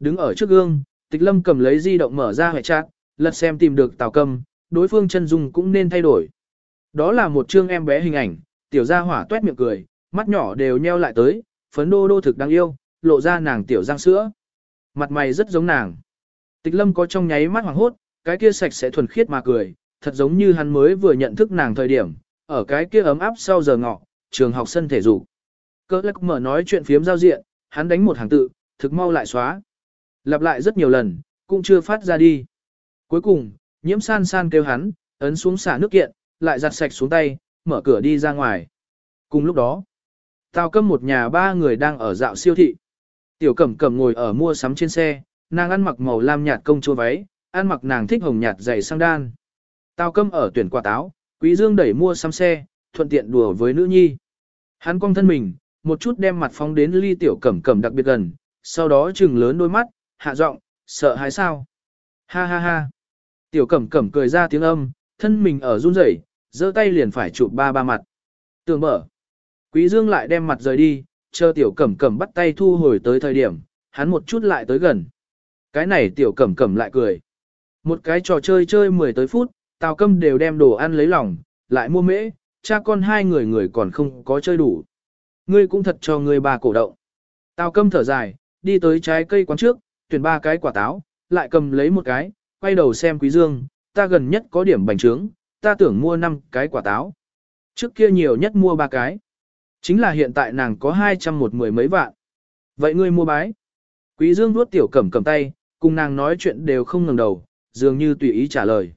Đứng ở trước gương, tịch lâm cầm lấy di động mở ra hệ chat, lật xem tìm được tào cầm, đối phương chân dung cũng nên thay đổi. Đó là một chương em bé hình ảnh, tiểu gia hỏa tuét miệng cười, mắt nhỏ đều nheo lại tới, phấn đô đô thực đáng yêu, lộ ra nàng tiểu răng sữa. Mặt mày rất giống nàng. Tịch lâm có trong nháy mắt hoảng hốt, cái kia sạch sẽ thuần khiết mà cười, thật giống như hắn mới vừa nhận thức nàng thời điểm, ở cái kia ấm áp sau giờ ngọ, trường học sân thể dục. Cơ lắc mở nói chuyện phiếm giao diện, hắn đánh một hàng tự, thực mau lại xóa. Lặp lại rất nhiều lần, cũng chưa phát ra đi. Cuối cùng, nhiễm san san kêu hắn, ấn xuống xả nước kiện, lại giặt sạch xuống tay, mở cửa đi ra ngoài. Cùng lúc đó, Tào Câm một nhà ba người đang ở dạo siêu thị. Tiểu Cẩm Cẩm ngồi ở mua sắm trên xe, nàng ăn mặc màu lam nhạt công chúa váy, ăn mặc nàng thích hồng nhạt dày sang đan. Tào Câm ở tuyển quả táo, Quý Dương đẩy mua sắm xe, thuận tiện đùa với nữ nhi. Hắn cong thân mình, một chút đem mặt phóng đến ly tiểu Cẩm Cẩm đặc biệt gần, sau đó trừng lớn đôi mắt, hạ giọng, sợ hãi sao? Ha ha ha. Tiểu Cẩm Cẩm cười ra tiếng âm, thân mình ở run rẩy, giơ tay liền phải chụp ba ba mặt. Tường mở. Quý Dương lại đem mặt rời đi, chờ tiểu cẩm cẩm bắt tay thu hồi tới thời điểm, hắn một chút lại tới gần. Cái này tiểu cẩm cẩm lại cười. Một cái trò chơi chơi 10 tới phút, tào câm đều đem đồ ăn lấy lòng, lại mua mễ, cha con hai người người còn không có chơi đủ. Ngươi cũng thật cho ngươi bà cổ động. Tào câm thở dài, đi tới trái cây quán trước, tuyển ba cái quả táo, lại cầm lấy một cái, quay đầu xem quý dương, ta gần nhất có điểm bành trướng, ta tưởng mua 5 cái quả táo. Trước kia nhiều nhất mua ba cái. Chính là hiện tại nàng có 200 một mười mấy vạn. Vậy ngươi mua bái. Quý Dương vuốt tiểu cẩm cầm tay, cùng nàng nói chuyện đều không ngừng đầu, dường như tùy ý trả lời.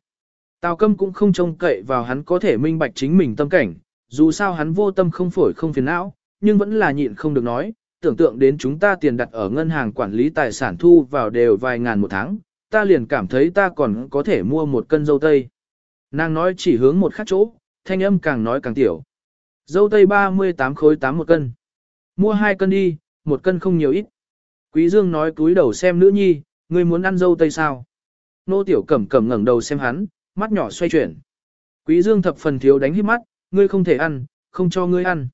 Tào câm cũng không trông cậy vào hắn có thể minh bạch chính mình tâm cảnh, dù sao hắn vô tâm không phổi không phiền não, nhưng vẫn là nhịn không được nói, tưởng tượng đến chúng ta tiền đặt ở ngân hàng quản lý tài sản thu vào đều vài ngàn một tháng, ta liền cảm thấy ta còn có thể mua một cân dâu tây. Nàng nói chỉ hướng một khác chỗ, thanh âm càng nói càng tiểu. Dâu tây 38 khối 8 một cân. Mua hai cân đi, một cân không nhiều ít. Quý Dương nói cúi đầu xem nữ nhi, ngươi muốn ăn dâu tây sao? Nô tiểu cẩm cẩm ngẩng đầu xem hắn, mắt nhỏ xoay chuyển. Quý Dương thập phần thiếu đánh hít mắt, ngươi không thể ăn, không cho ngươi ăn.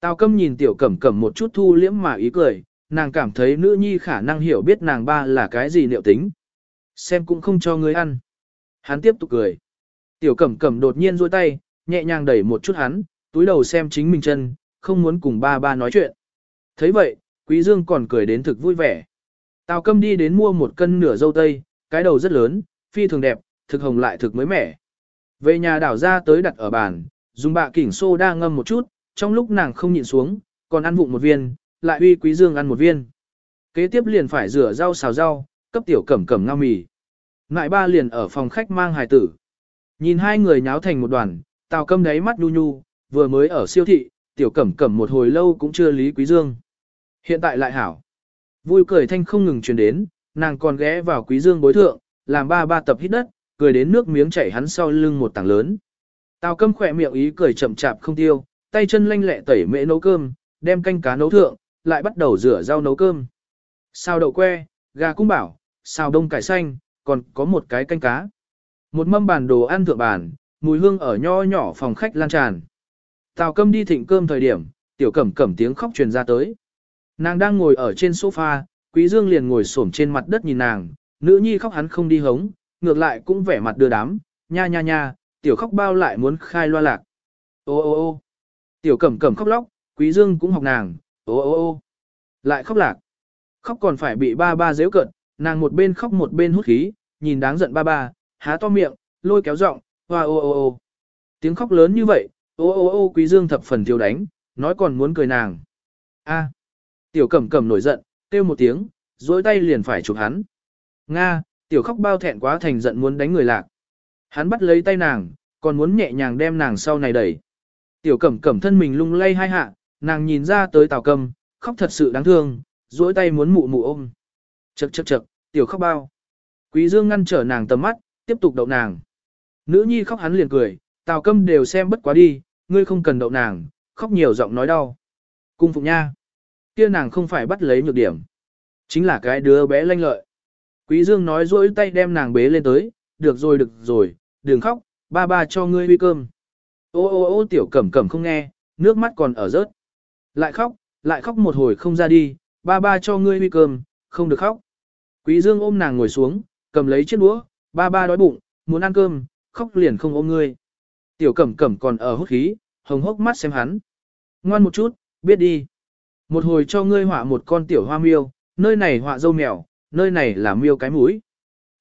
Tào câm nhìn tiểu cẩm cẩm một chút thu liễm mà ý cười, nàng cảm thấy nữ nhi khả năng hiểu biết nàng ba là cái gì liệu tính. Xem cũng không cho ngươi ăn. Hắn tiếp tục cười. Tiểu cẩm cẩm đột nhiên duỗi tay, nhẹ nhàng đẩy một chút hắn, túi đầu xem chính mình chân, không muốn cùng ba ba nói chuyện. thấy vậy, Quý Dương còn cười đến thực vui vẻ. Tào Câm đi đến mua một cân nửa dâu tây, cái đầu rất lớn, phi thường đẹp, thực hồng lại thực mới mẻ. Về nhà đảo ra tới đặt ở bàn, dùng bạ kỉnh xô đa ngâm một chút, trong lúc nàng không nhịn xuống, còn ăn vụng một viên, lại uy Quý Dương ăn một viên. Kế tiếp liền phải rửa rau xào rau, cấp tiểu cẩm cẩm ngao mì. Ngại ba liền ở phòng khách mang hài tử. Nhìn hai người nháo thành một đoàn, Tào Câm đáy mắt nhu nhu, vừa mới ở siêu thị, tiểu cẩm cẩm một hồi lâu cũng chưa lý quý dương. Hiện tại lại hảo. Vui cười thanh không ngừng truyền đến, nàng còn ghé vào quý dương bối thượng, làm ba ba tập hít đất, cười đến nước miếng chảy hắn sau lưng một tảng lớn. Tào câm khỏe miệng ý cười chậm chạp không tiêu, tay chân lanh lẹ tẩy mễ nấu cơm, đem canh cá nấu thượng, lại bắt đầu rửa rau nấu cơm. Xào đậu que, gà cung bảo, xào đông cải xanh, còn có một cái canh cá. Một mâm bàn đồ ăn thượng bàn, mùi hương ở nho nhỏ phòng khách lan tràn. Tào câm đi thịnh cơm thời điểm, tiểu cẩm cẩm tiếng khóc truyền ra tới. Nàng đang ngồi ở trên sofa, quý dương liền ngồi xổm trên mặt đất nhìn nàng, nữ nhi khóc hắn không đi hống, ngược lại cũng vẻ mặt đưa đám, nha nha nha, tiểu khóc bao lại muốn khai loa lạc. Ô ô ô tiểu cẩm cẩm khóc lóc, quý dương cũng học nàng, ô ô ô lại khóc lạc. Khóc còn phải bị ba ba dễ cận, nàng một bên khóc một bên hút khí, nhìn đáng giận ba ba, há to miệng, lôi kéo giọng, hoa ô ô ô. Tiếng khóc lớn như vậy, Ô ô ô quý dương thập phần thiếu đánh, nói còn muốn cười nàng. A. Tiểu cẩm cẩm nổi giận, kêu một tiếng, dối tay liền phải chụp hắn. Nga, tiểu khóc bao thẹn quá thành giận muốn đánh người lạc. Hắn bắt lấy tay nàng, còn muốn nhẹ nhàng đem nàng sau này đẩy. Tiểu cẩm cẩm thân mình lung lay hai hạ, nàng nhìn ra tới tào cầm, khóc thật sự đáng thương, duỗi tay muốn mụ mụ ôm. Chậc chậc chậc, tiểu khóc bao. Quý dương ngăn trở nàng tầm mắt, tiếp tục đậu nàng. Nữ nhi khóc hắn liền cười, tào cầm đều xem bất quá đi, ngươi không cần đậu nàng, khóc nhiều giọng nói đau. Cung phụng nha. Kia nàng không phải bắt lấy nhược điểm. Chính là cái đứa bé lanh lợi. Quý Dương nói duỗi tay đem nàng bế lên tới, được rồi được rồi, đừng khóc, ba ba cho ngươi uy cơm. Ô ô ô tiểu cẩm cẩm không nghe, nước mắt còn ở rớt. Lại khóc, lại khóc một hồi không ra đi, ba ba cho ngươi huy cơm, không được khóc. Quý Dương ôm nàng ngồi xuống, cầm lấy chiếc đũa, ba ba đói bụng, muốn ăn cơm, khóc liền không ôm ngươi. Tiểu cẩm cẩm còn ở hốt khí, hồng hốc mắt xem hắn. Ngoan một chút, biết đi. Một hồi cho ngươi họa một con tiểu hoa miêu, nơi này họa dâu mèo, nơi này là miêu cái mũi.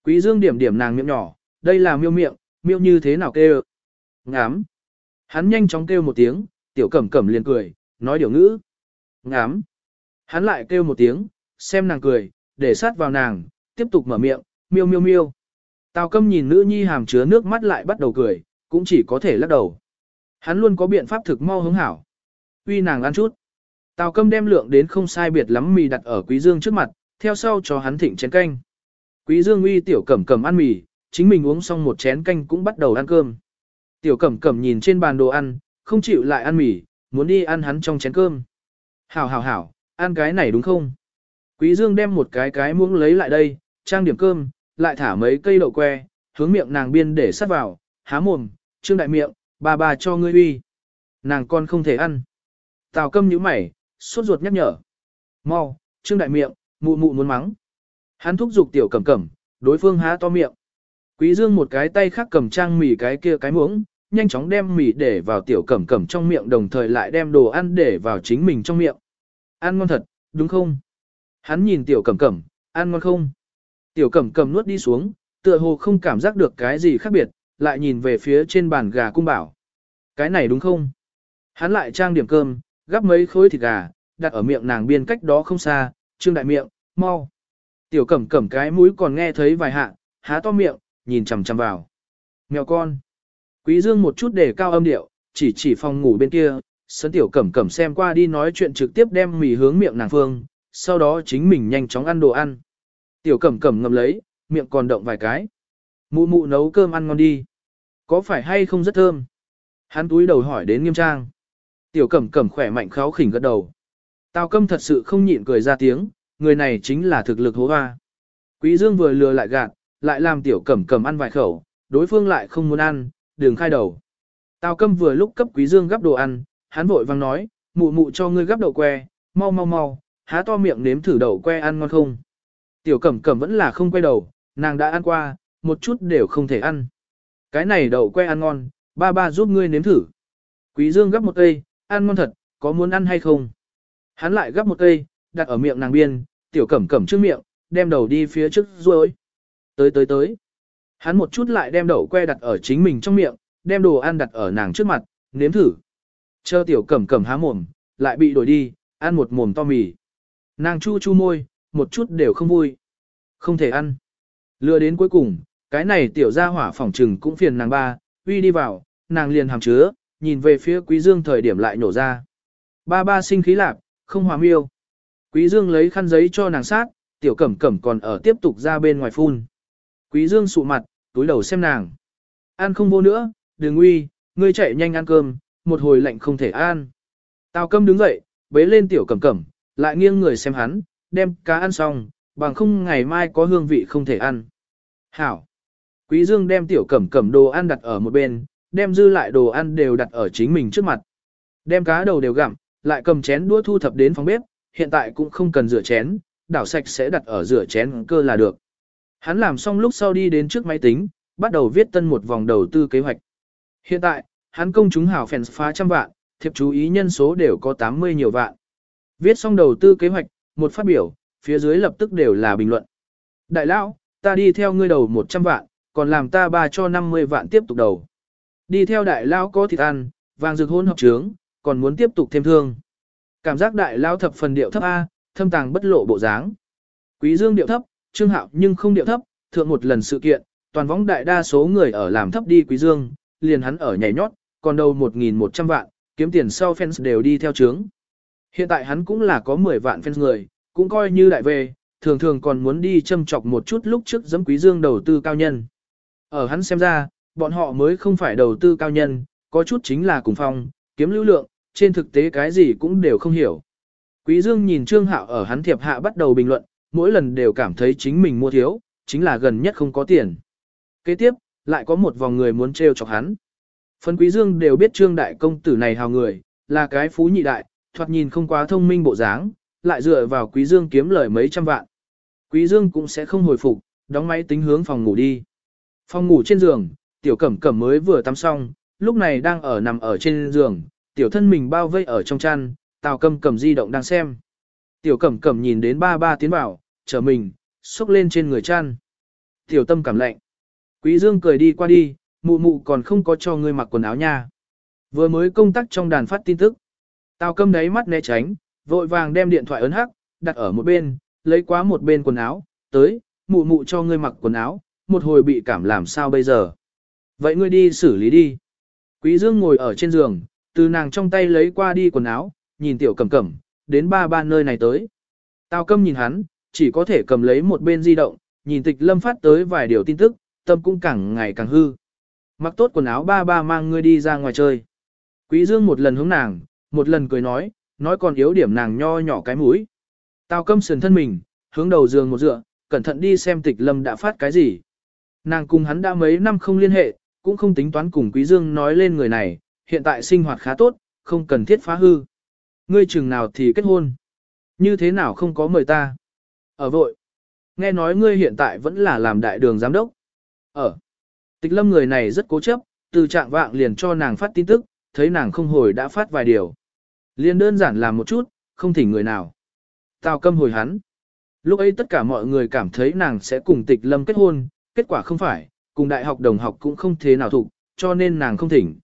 Quý Dương điểm điểm nàng miệng nhỏ, đây là miêu miệng, miêu như thế nào kêu? Ngám. Hắn nhanh chóng kêu một tiếng, tiểu cẩm cẩm liền cười, nói điều ngữ. Ngám. Hắn lại kêu một tiếng, xem nàng cười, để sát vào nàng, tiếp tục mở miệng, miêu miêu miêu. Tào câm nhìn nữ nhi hàm chứa nước mắt lại bắt đầu cười, cũng chỉ có thể lắc đầu. Hắn luôn có biện pháp thực mau hứng hảo. Uy nàng ăn chút. Tào câm đem lượng đến không sai biệt lắm mì đặt ở quý dương trước mặt, theo sau cho hắn thịnh chén canh. Quý dương uy tiểu cẩm cẩm ăn mì, chính mình uống xong một chén canh cũng bắt đầu ăn cơm. Tiểu cẩm cẩm nhìn trên bàn đồ ăn, không chịu lại ăn mì, muốn đi ăn hắn trong chén cơm. Hảo hảo hảo, ăn cái này đúng không? Quý Dương đem một cái cái muỗng lấy lại đây, trang điểm cơm, lại thả mấy cây đậu que, hướng miệng nàng biên để sát vào, há mồm, trương đại miệng, bà bà cho ngươi uy. Nàng con không thể ăn. Tào câm nhíu mày, sốt ruột nhắc nhở. Mau, trương đại miệng, mụ mụ muốn mắng. Hắn thúc giục tiểu cẩm cẩm, đối phương há to miệng. Quý Dương một cái tay khác cầm trang mì cái kia cái muỗng, nhanh chóng đem mì để vào tiểu cẩm cẩm trong miệng đồng thời lại đem đồ ăn để vào chính mình trong miệng. Ăn ngon thật, đúng không? Hắn nhìn tiểu cẩm cẩm, ăn ngon không? Tiểu cẩm cẩm nuốt đi xuống, tựa hồ không cảm giác được cái gì khác biệt, lại nhìn về phía trên bàn gà cung bảo. Cái này đúng không? Hắn lại trang điểm cơm, gắp mấy khối thịt gà, đặt ở miệng nàng biên cách đó không xa, trương đại miệng, mau. Tiểu cẩm cẩm cái mũi còn nghe thấy vài hạ, há to miệng, nhìn chằm chằm vào. Mèo con. Quý dương một chút để cao âm điệu, chỉ chỉ phòng ngủ bên kia, sân tiểu cẩm cẩm xem qua đi nói chuyện trực tiếp đem mì hướng miệng nàng phương, sau đó chính mình nhanh chóng ăn đồ ăn. Tiểu cẩm cẩm ngầm lấy, miệng còn động vài cái. Mụ mụ nấu cơm ăn ngon đi. Có phải hay không rất thơm? Hắn túi đầu hỏi đến nghiêm trang. Tiểu cẩm cẩm khỏe mạnh kháo khỉnh gật đầu. Tào câm thật sự không nhịn cười ra tiếng, người này chính là thực lực hố hoa. Quý dương vừa lừa lại gạt, lại làm tiểu cẩm cẩm ăn vài khẩu, đối phương lại không muốn ăn, đường khai đầu. Tào câm vừa lúc cấp quý dương gắp đồ ăn, hắn vội vang nói, mụ mụ cho ngươi gắp đậu que, mau mau mau, há to miệng nếm thử đậu que ăn ngon không. Tiểu cẩm cẩm vẫn là không quay đầu, nàng đã ăn qua, một chút đều không thể ăn. Cái này đậu que ăn ngon, ba ba giúp ngươi nếm thử. Quý dương gắp một cây, ăn ngon thật, có muốn ăn hay không? Hắn lại gắp một cây, đặt ở miệng nàng biên, tiểu cẩm cẩm trước miệng, đem đầu đi phía trước ruôi. Tới tới tới. Hắn một chút lại đem đậu que đặt ở chính mình trong miệng, đem đồ ăn đặt ở nàng trước mặt, nếm thử. Chờ tiểu cẩm cẩm há mồm, lại bị đổi đi, ăn một mồm to mì. Nàng chu chu môi, một chút đều không vui. Không thể ăn. Lừa đến cuối cùng, cái này tiểu gia hỏa phỏng trừng cũng phiền nàng ba, uy đi vào, nàng liền hàm chứa, nhìn về phía quý dương thời điểm lại nổ ra. Ba ba sinh khí lạc, không hòa miêu. Quý dương lấy khăn giấy cho nàng sát, tiểu cẩm cẩm còn ở tiếp tục ra bên ngoài phun. Quý dương sụ mặt, túi đầu xem nàng. Ăn không vô nữa, đừng uy, ngươi chạy nhanh ăn cơm, một hồi lạnh không thể ăn. Tào câm đứng dậy, bế lên tiểu cẩm cẩm, lại nghiêng người xem hắn, đem cá ăn xong, bằng không ngày mai có hương vị không thể ăn. Hảo. Quý Dương đem tiểu cẩm cẩm đồ ăn đặt ở một bên, đem dư lại đồ ăn đều đặt ở chính mình trước mặt. Đem cá đầu đều gặm, lại cầm chén đũa thu thập đến phòng bếp, hiện tại cũng không cần rửa chén, đảo sạch sẽ đặt ở rửa chén cơ là được. Hắn làm xong lúc sau đi đến trước máy tính, bắt đầu viết tân một vòng đầu tư kế hoạch. Hiện tại, hắn công chúng hảo fans phá trăm vạn, thiệp chú ý nhân số đều có 80 nhiều vạn. Viết xong đầu tư kế hoạch, một phát biểu, phía dưới lập tức đều là bình luận. Đại lão, ta đi theo ngươi đầu 100 vạn, còn làm ta ba cho 50 vạn tiếp tục đầu. Đi theo đại lão có thịt ăn, vàng rực hôn hợp trướng, còn muốn tiếp tục thêm thương. Cảm giác đại lão thập phần điệu thấp A, thâm tàng bất lộ bộ dáng. Quý dương điệu thấp, trương hạo nhưng không điệu thấp, thượng một lần sự kiện, toàn võng đại đa số người ở làm thấp đi quý dương, liền hắn ở nhảy nhót, còn đâu 1.100 vạn, kiếm tiền sau fans đều đi theo trướng. Hiện tại hắn cũng là có 10 vạn fans người, cũng coi như đại về, thường thường còn muốn đi châm chọc một chút lúc trước giẫm quý dương đầu tư cao nhân. Ở hắn xem ra, bọn họ mới không phải đầu tư cao nhân, có chút chính là cùng phong, kiếm lưu lượng, trên thực tế cái gì cũng đều không hiểu. Quý dương nhìn Trương Hạo ở hắn thiệp hạ bắt đầu bình luận, mỗi lần đều cảm thấy chính mình mua thiếu, chính là gần nhất không có tiền. Kế tiếp, lại có một vòng người muốn trêu chọc hắn. Phân quý dương đều biết trương đại công tử này hào người, là cái phú nhị đại, thoạt nhìn không quá thông minh bộ dáng, lại dựa vào quý dương kiếm lời mấy trăm vạn. Quý Dương cũng sẽ không hồi phục, đóng máy tính hướng phòng ngủ đi. Phòng ngủ trên giường, tiểu cẩm cẩm mới vừa tắm xong, lúc này đang ở nằm ở trên giường, tiểu thân mình bao vây ở trong chăn, tào cầm cầm di động đang xem. Tiểu cẩm cẩm nhìn đến ba ba tiến vào, trở mình, xúc lên trên người chăn. Tiểu tâm cảm lạnh. Quý Dương cười đi qua đi, mụ mụ còn không có cho ngươi mặc quần áo nha. Vừa mới công tác trong đàn phát tin tức. Tào câm đáy mắt né tránh, vội vàng đem điện thoại ấn hắc, đặt ở một bên, lấy quá một bên quần áo, tới, mụ mụ cho ngươi mặc quần áo, một hồi bị cảm làm sao bây giờ. Vậy ngươi đi xử lý đi. Quý Dương ngồi ở trên giường, từ nàng trong tay lấy qua đi quần áo, nhìn tiểu cẩm cẩm, đến ba ba nơi này tới. Tào câm nhìn hắn, chỉ có thể cầm lấy một bên di động, nhìn tịch lâm phát tới vài điều tin tức, tâm cũng càng ngày càng hư. Mặc tốt quần áo ba ba mang ngươi đi ra ngoài chơi. Quý Dương một lần hướng nàng, một lần cười nói, nói còn yếu điểm nàng nho nhỏ cái mũi. Tào câm sườn thân mình, hướng đầu giường một dựa, cẩn thận đi xem tịch lâm đã phát cái gì. Nàng cùng hắn đã mấy năm không liên hệ, cũng không tính toán cùng Quý Dương nói lên người này, hiện tại sinh hoạt khá tốt, không cần thiết phá hư. Ngươi chừng nào thì kết hôn. Như thế nào không có mời ta. Ở vội. Nghe nói ngươi hiện tại vẫn là làm đại đường giám đốc. Ở. Tịch lâm người này rất cố chấp, từ trạng vạng liền cho nàng phát tin tức, thấy nàng không hồi đã phát vài điều. Liền đơn giản làm một chút, không thỉnh người nào. Tào câm hồi hắn. Lúc ấy tất cả mọi người cảm thấy nàng sẽ cùng tịch lâm kết hôn, kết quả không phải, cùng đại học đồng học cũng không thế nào thụ, cho nên nàng không thỉnh.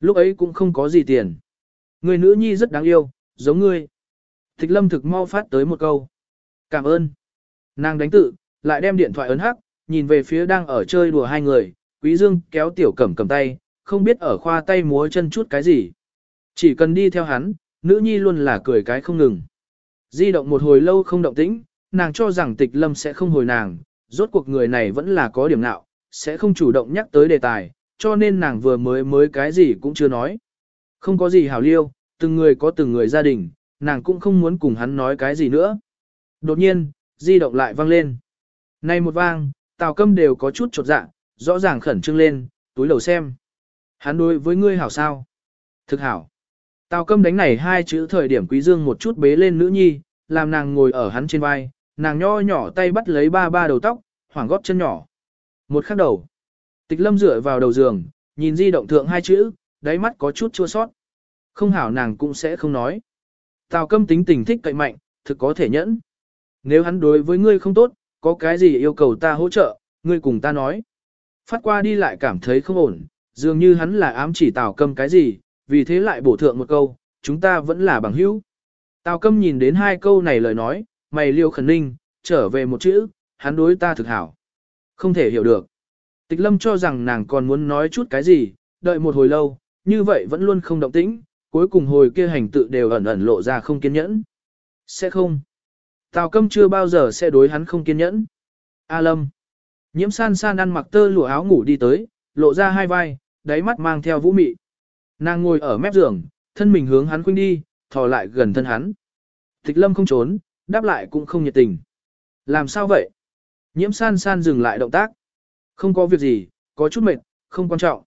Lúc ấy cũng không có gì tiền. Người nữ nhi rất đáng yêu, giống ngươi. Tịch lâm thực mau phát tới một câu. Cảm ơn. Nàng đánh tự, lại đem điện thoại ấn hắc, nhìn về phía đang ở chơi đùa hai người, quý dương kéo tiểu cẩm cầm tay, không biết ở khoa tay múa chân chút cái gì. Chỉ cần đi theo hắn, nữ nhi luôn là cười cái không ngừng. Di động một hồi lâu không động tĩnh, nàng cho rằng tịch lâm sẽ không hồi nàng, rốt cuộc người này vẫn là có điểm nạo, sẽ không chủ động nhắc tới đề tài, cho nên nàng vừa mới mới cái gì cũng chưa nói. Không có gì hảo liêu, từng người có từng người gia đình, nàng cũng không muốn cùng hắn nói cái gì nữa. Đột nhiên, di động lại vang lên. Này một vang, tào câm đều có chút chột dạ, rõ ràng khẩn trương lên, túi đầu xem. Hắn đối với ngươi hảo sao? Thực hảo. Tào câm đánh này hai chữ thời điểm quý dương một chút bế lên nữ nhi, làm nàng ngồi ở hắn trên vai, nàng nho nhỏ tay bắt lấy ba ba đầu tóc, hoảng góp chân nhỏ. Một khắc đầu. Tịch lâm dựa vào đầu giường, nhìn di động thượng hai chữ, đáy mắt có chút chua sót. Không hảo nàng cũng sẽ không nói. Tào câm tính tình thích cậy mạnh, thực có thể nhẫn. Nếu hắn đối với ngươi không tốt, có cái gì yêu cầu ta hỗ trợ, ngươi cùng ta nói. Phát qua đi lại cảm thấy không ổn, dường như hắn là ám chỉ Tào câm cái gì, vì thế lại bổ thượng một câu, chúng ta vẫn là bằng hữu. Tào câm nhìn đến hai câu này lời nói, mày liêu khẩn ninh, trở về một chữ, hắn đối ta thực hảo. Không thể hiểu được. Tịch lâm cho rằng nàng còn muốn nói chút cái gì, đợi một hồi lâu, như vậy vẫn luôn không động tĩnh, cuối cùng hồi kia hành tự đều ẩn ẩn lộ ra không kiên nhẫn. Sẽ không. Tào câm chưa bao giờ sẽ đối hắn không kiên nhẫn. A lâm. Nhiễm san san ăn mặc tơ lụa áo ngủ đi tới, lộ ra hai vai, đáy mắt mang theo vũ mị. Nàng ngồi ở mép giường, thân mình hướng hắn khuynh đi, thò lại gần thân hắn. Tịch lâm không trốn, đáp lại cũng không nhiệt tình. Làm sao vậy? Nhiễm san san dừng lại động tác. Không có việc gì, có chút mệt, không quan trọng.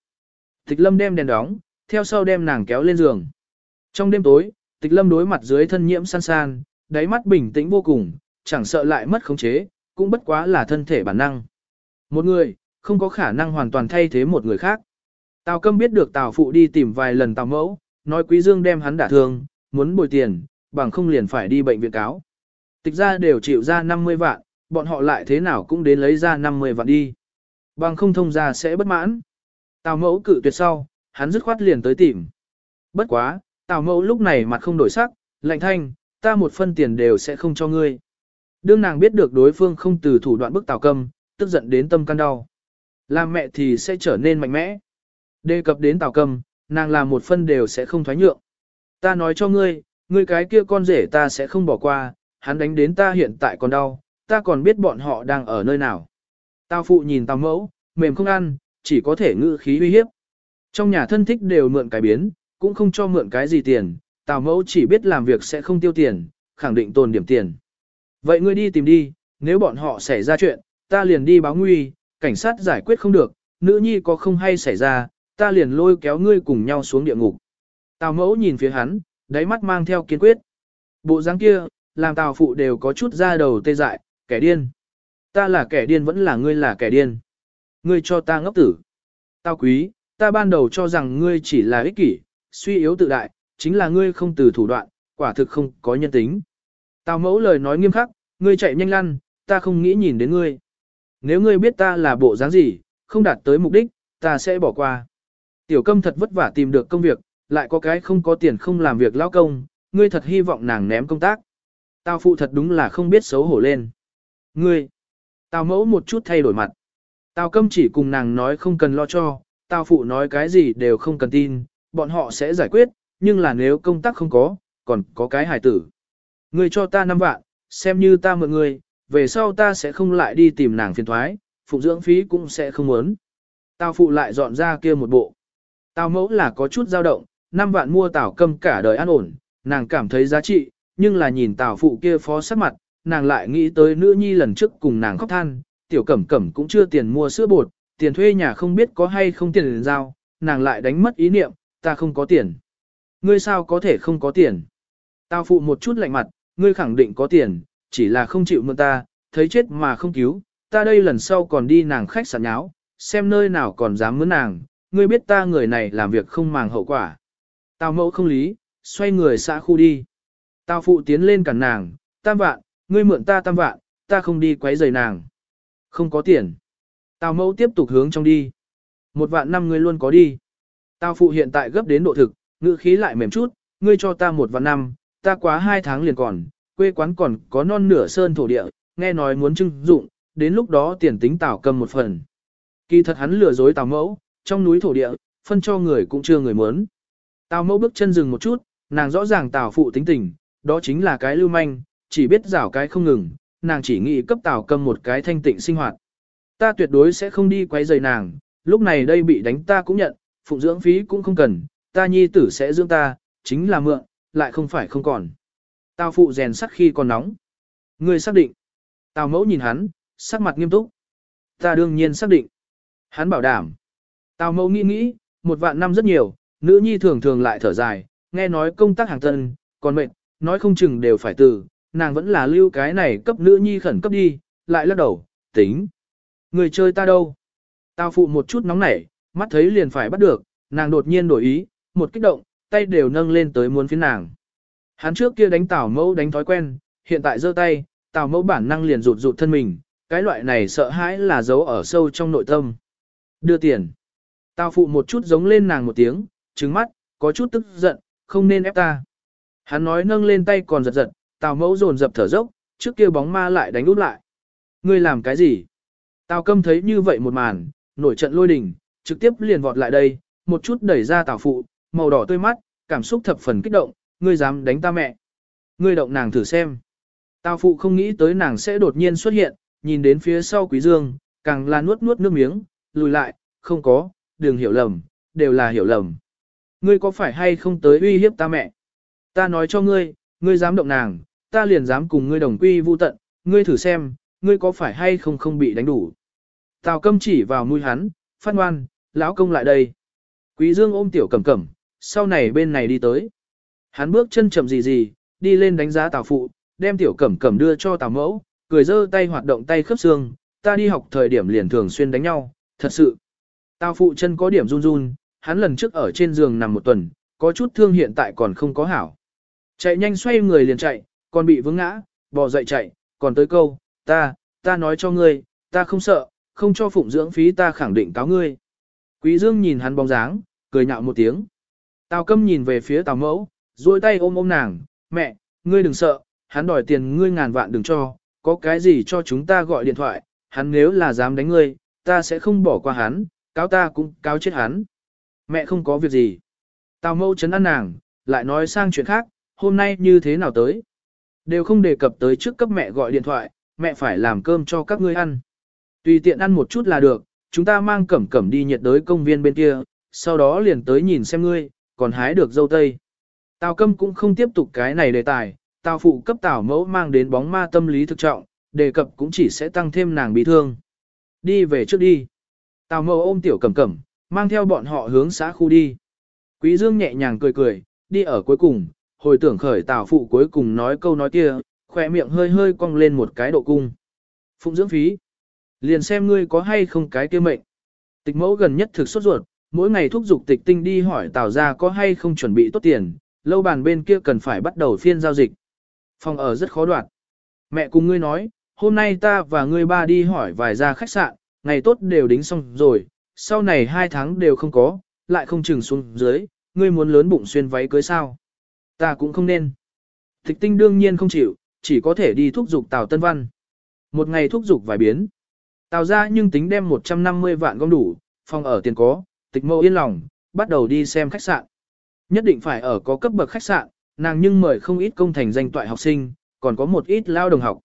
Tịch lâm đem đèn đóng, theo sau đem nàng kéo lên giường. Trong đêm tối, tịch lâm đối mặt dưới thân nhiễm san san, đáy mắt bình tĩnh vô cùng, chẳng sợ lại mất khống chế, cũng bất quá là thân thể bản năng. Một người, không có khả năng hoàn toàn thay thế một người khác. Tào câm biết được Tào phụ đi tìm vài lần Tào mẫu, nói Quý Dương đem hắn đả thương, muốn bồi tiền, bằng không liền phải đi bệnh viện cáo. Tịch ra đều chịu ra 50 vạn, bọn họ lại thế nào cũng đến lấy ra 50 vạn đi. Bằng không thông ra sẽ bất mãn. Tào mẫu cự tuyệt sau, hắn dứt khoát liền tới tìm. Bất quá, Tào mẫu lúc này mặt không đổi sắc, lạnh thanh, ta một phân tiền đều sẽ không cho ngươi. Đương nàng biết được đối phương không từ thủ đoạn bức Tào Cầm, tức giận đến tâm can đau. Làm mẹ thì sẽ trở nên mạnh mẽ. Đề cập đến Tào Cầm, nàng làm một phân đều sẽ không thoái nhượng. Ta nói cho ngươi, ngươi cái kia con rể ta sẽ không bỏ qua, hắn đánh đến ta hiện tại còn đau, ta còn biết bọn họ đang ở nơi nào. Tào phụ nhìn tào mẫu, mềm không ăn, chỉ có thể ngự khí uy hiếp. Trong nhà thân thích đều mượn cái biến, cũng không cho mượn cái gì tiền, tào mẫu chỉ biết làm việc sẽ không tiêu tiền, khẳng định tồn điểm tiền. Vậy ngươi đi tìm đi, nếu bọn họ xảy ra chuyện, ta liền đi báo nguy, cảnh sát giải quyết không được, nữ nhi có không hay xảy ra, ta liền lôi kéo ngươi cùng nhau xuống địa ngục. Tào mẫu nhìn phía hắn, đáy mắt mang theo kiên quyết. Bộ dáng kia, làm tào phụ đều có chút ra đầu tê dại, kẻ điên. Ta là kẻ điên vẫn là ngươi là kẻ điên. Ngươi cho ta ngốc tử. Tao quý, ta ban đầu cho rằng ngươi chỉ là ích kỷ, suy yếu tự đại, chính là ngươi không từ thủ đoạn, quả thực không có nhân tính. Tào mẫu lời nói nghiêm khắc, ngươi chạy nhanh lăn, ta không nghĩ nhìn đến ngươi. Nếu ngươi biết ta là bộ dáng gì, không đạt tới mục đích, ta sẽ bỏ qua. Tiểu câm thật vất vả tìm được công việc, lại có cái không có tiền không làm việc lao công, ngươi thật hy vọng nàng ném công tác. Tào phụ thật đúng là không biết xấu hổ lên. Ngươi, tào mẫu một chút thay đổi mặt. Tào câm chỉ cùng nàng nói không cần lo cho, tào phụ nói cái gì đều không cần tin, bọn họ sẽ giải quyết, nhưng là nếu công tác không có, còn có cái hài tử. Ngươi cho ta 5 vạn, xem như ta mượn ngươi, về sau ta sẽ không lại đi tìm nàng phiền thoái, phụ dưỡng phí cũng sẽ không muốn. Tào phụ lại dọn ra kia một bộ. Tào mẫu là có chút dao động, 5 vạn mua tào câm cả đời an ổn, nàng cảm thấy giá trị, nhưng là nhìn tào phụ kia phó sắc mặt, nàng lại nghĩ tới nữ nhi lần trước cùng nàng khóc than, tiểu cẩm cẩm cũng chưa tiền mua sữa bột, tiền thuê nhà không biết có hay không tiền giao, nàng lại đánh mất ý niệm, ta không có tiền. Ngươi sao có thể không có tiền? tao phụ một chút lạnh mặt, ngươi khẳng định có tiền, chỉ là không chịu mượn ta, thấy chết mà không cứu, ta đây lần sau còn đi nàng khách sạn nháo, xem nơi nào còn dám mướn nàng, ngươi biết ta người này làm việc không màng hậu quả. Tào mẫu không lý, xoay người xã khu đi. Tào phụ tiến lên cản nàng, tam vạn, ngươi mượn ta tam vạn, ta không đi quấy rầy nàng. Không có tiền. Tào mẫu tiếp tục hướng trong đi. Một vạn năm ngươi luôn có đi. Tào phụ hiện tại gấp đến độ thực, ngữ khí lại mềm chút, ngươi cho ta một vạn năm, ta quá hai tháng liền còn, quê quán còn có non nửa sơn thổ địa, nghe nói muốn trưng dụng, đến lúc đó tiền tính tảo cầm một phần. Kỳ thật hắn lừa dối tào mẫu, trong núi thổ địa, phân cho người cũng chưa người muốn. Tào mẫu bước chân dừng một chút, nàng rõ ràng tào phụ tính tình, đó chính là cái lưu manh, chỉ biết rảo cái không ngừng, nàng chỉ nghĩ cấp tào cầm một cái thanh tịnh sinh hoạt. Ta tuyệt đối sẽ không đi quấy rầy nàng, lúc này đây bị đánh ta cũng nhận, phụng dưỡng phí cũng không cần, ta nhi tử sẽ dưỡng ta, chính là mượn, lại không phải không còn. Tào phụ rèn sắt khi còn nóng. Ngươi xác định. Tào mẫu nhìn hắn, sắc mặt nghiêm túc. Ta đương nhiên xác định. Hắn bảo đảm. Tào mẫu nghĩ nghĩ, một vạn năm rất nhiều, nữ nhi thường thường lại thở dài, nghe nói công tác hàng tân, còn mệnh, nói không chừng đều phải từ, nàng vẫn là lưu cái này cấp nữ nhi khẩn cấp đi, lại lắc đầu, tính. Người chơi ta đâu? Tào phụ một chút nóng nảy, mắt thấy liền phải bắt được, nàng đột nhiên đổi ý, một kích động, tay đều nâng lên tới muốn phiến nàng. Hắn trước kia đánh tào mẫu đánh thói quen, hiện tại giơ tay, tào mẫu bản năng liền rụt rụt thân mình, cái loại này sợ hãi là giấu ở sâu trong nội tâm. Đưa tiền. Tào phụ một chút giống lên nàng một tiếng, trứng mắt, có chút tức giận, không nên ép ta. Hắn nói nâng lên tay còn giật giật, tào mẫu dồn dập thở dốc, trước kia bóng ma lại đánh úp lại. Ngươi làm cái gì? Tào câm thấy như vậy một màn, nổi trận lôi đình, trực tiếp liền vọt lại đây, một chút đẩy ra tào phụ, màu đỏ tươi mắt, cảm xúc thập phần kích động, ngươi dám đánh ta mẹ. Ngươi động nàng thử xem. Tào phụ không nghĩ tới nàng sẽ đột nhiên xuất hiện, nhìn đến phía sau quý dương, càng là nuốt nuốt nước miếng, lùi lại, không có, đừng hiểu lầm, đều là hiểu lầm. Ngươi có phải hay không tới uy hiếp ta mẹ? Ta nói cho ngươi, ngươi dám động nàng, ta liền dám cùng ngươi đồng quy vu tận, ngươi thử xem, ngươi có phải hay không không bị đánh đủ. Tào câm chỉ vào mũi hắn, phát ngoan, lão công lại đây. Quý dương ôm tiểu cẩm cẩm, sau này bên này đi tới. Hắn bước chân chậm gì gì, đi lên đánh giá tào phụ, đem tiểu cẩm cẩm đưa cho tào mẫu, cười giơ tay hoạt động tay khớp xương, ta đi học thời điểm liền thường xuyên đánh nhau, thật sự. Tào phụ chân có điểm run run, hắn lần trước ở trên giường nằm một tuần, có chút thương hiện tại còn không có hảo. Chạy nhanh xoay người liền chạy, còn bị vướng ngã, bò dậy chạy, còn tới câu, ta, ta nói cho ngươi, ta không sợ, không cho phụng dưỡng phí ta khẳng định cáo ngươi. Quý Dương nhìn hắn bóng dáng, cười nhạo một tiếng. Tào câm nhìn về phía tào mẫu, duỗi tay ôm ôm nàng, mẹ, ngươi đừng sợ, hắn đòi tiền ngươi ngàn vạn đừng cho, có cái gì cho chúng ta gọi điện thoại, hắn nếu là dám đánh ngươi, ta sẽ không bỏ qua hắn, cáo ta cũng cáo chết hắn. Mẹ không có việc gì. Tào mẫu chấn an nàng, lại nói sang chuyện khác, hôm nay như thế nào tới. Đều không đề cập tới trước cấp mẹ gọi điện thoại, mẹ phải làm cơm cho các ngươi ăn. Tùy tiện ăn một chút là được, chúng ta mang cẩm cẩm đi nhiệt đới công viên bên kia, sau đó liền tới nhìn xem ngươi, còn hái được dâu tây. Tào câm cũng không tiếp tục cái này đề tài, tào phụ cấp tào mẫu mang đến bóng ma tâm lý thực trọng, đề cập cũng chỉ sẽ tăng thêm nàng bị thương. Đi về trước đi. Tào mẫu ôm tiểu cẩm cẩm, mang theo bọn họ hướng xã khu đi. Quý dương nhẹ nhàng cười cười, đi ở cuối cùng, hồi tưởng khởi tào phụ cuối cùng nói câu nói kia, khỏe miệng hơi hơi cong lên một cái độ cung. Phụng dưỡng phí. Liền xem ngươi có hay không cái kia mệnh. Tịch mẫu gần nhất thực sốt ruột, mỗi ngày thúc giục tịch tinh đi hỏi tào ra có hay không chuẩn bị tốt tiền, lâu bàn bên kia cần phải bắt đầu phiên giao dịch. Phòng ở rất khó đoạt. Mẹ cùng ngươi nói, hôm nay ta và ngươi ba đi hỏi vài gia khách sạn, ngày tốt đều đính xong rồi, sau này hai tháng đều không có, lại không chừng xuống dưới, ngươi muốn lớn bụng xuyên váy cưới sao. Ta cũng không nên. Tịch tinh đương nhiên không chịu, chỉ có thể đi thúc giục Tào Tân Văn. Một ngày thúc giục vài biến. Tào ra nhưng tính đem 150 vạn gom đủ, phòng ở tiền có, tịch mâu yên lòng, bắt đầu đi xem khách sạn. Nhất định phải ở có cấp bậc khách sạn, nàng nhưng mời không ít công thành danh toại học sinh, còn có một ít lao đồng học.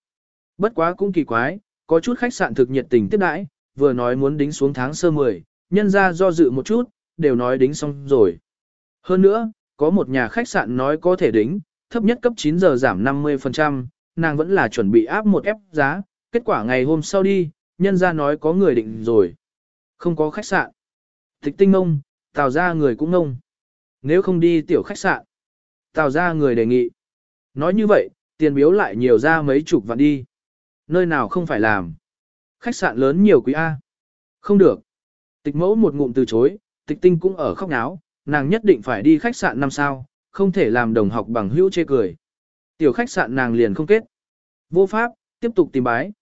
Bất quá cũng kỳ quái, có chút khách sạn thực nhiệt tình tiếp đãi, vừa nói muốn đính xuống tháng sơ 10, nhân ra do dự một chút, đều nói đính xong rồi. Hơn nữa, có một nhà khách sạn nói có thể đính, thấp nhất cấp 9 giờ giảm 50%, nàng vẫn là chuẩn bị áp một ép giá, kết quả ngày hôm sau đi, nhân ra nói có người định rồi. Không có khách sạn. Tịch tinh ngông, tào ra người cũng ngông. Nếu không đi tiểu khách sạn, tào ra người đề nghị. Nói như vậy, tiền biếu lại nhiều ra mấy chục vạn đi. Nơi nào không phải làm. Khách sạn lớn nhiều quý A. Không được. Tịch mẫu một ngụm từ chối, tịch tinh cũng ở khóc náo, nàng nhất định phải đi khách sạn năm sao, không thể làm đồng học bằng hữu chê cười. Tiểu khách sạn nàng liền không kết. Vô pháp, tiếp tục tìm bái.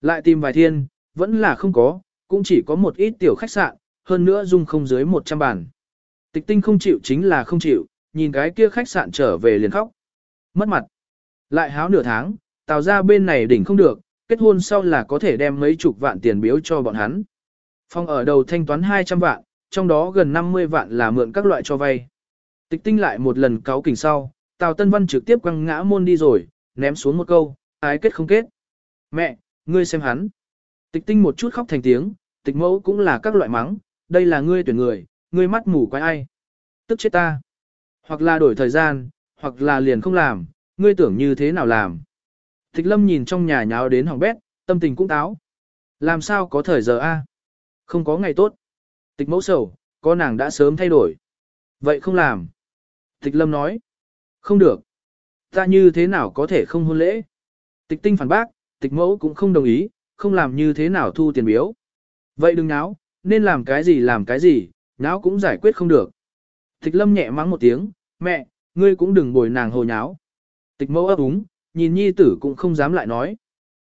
Lại tìm vài thiên, vẫn là không có, cũng chỉ có một ít tiểu khách sạn, hơn nữa dung không dưới 100 bàn. Tịch tinh không chịu chính là không chịu, nhìn cái kia khách sạn trở về liền khóc. Mất mặt. Lại háo nửa tháng, tào ra bên này đỉnh không được, kết hôn sau là có thể đem mấy chục vạn tiền biếu cho bọn hắn. Phong ở đầu thanh toán 200 vạn, trong đó gần 50 vạn là mượn các loại cho vay. Tịch tinh lại một lần cáo kỉnh sau, Tào Tân Văn trực tiếp quăng ngã môn đi rồi, ném xuống một câu, ái kết không kết. Mẹ, ngươi xem hắn. Tịch tinh một chút khóc thành tiếng, tịch mẫu cũng là các loại mắng, đây là ngươi tuyển người, ngươi mắt mù quái ai. Tức chết ta. Hoặc là đổi thời gian, hoặc là liền không làm, ngươi tưởng như thế nào làm. Tịch lâm nhìn trong nhà nháo đến hỏng bét, tâm tình cũng táo. Làm sao có thời giờ a? Không có ngày tốt. Tịch mẫu sầu, có nàng đã sớm thay đổi. Vậy không làm. Tịch lâm nói. Không được. Ta như thế nào có thể không hôn lễ? Tịch tinh phản bác, tịch mẫu cũng không đồng ý, không làm như thế nào thu tiền biếu. Vậy đừng náo, nên làm cái gì làm cái gì, náo cũng giải quyết không được. Tịch lâm nhẹ mắng một tiếng, mẹ, ngươi cũng đừng bồi nàng hồ nháo. Tịch mẫu ấp úng, nhìn nhi tử cũng không dám lại nói.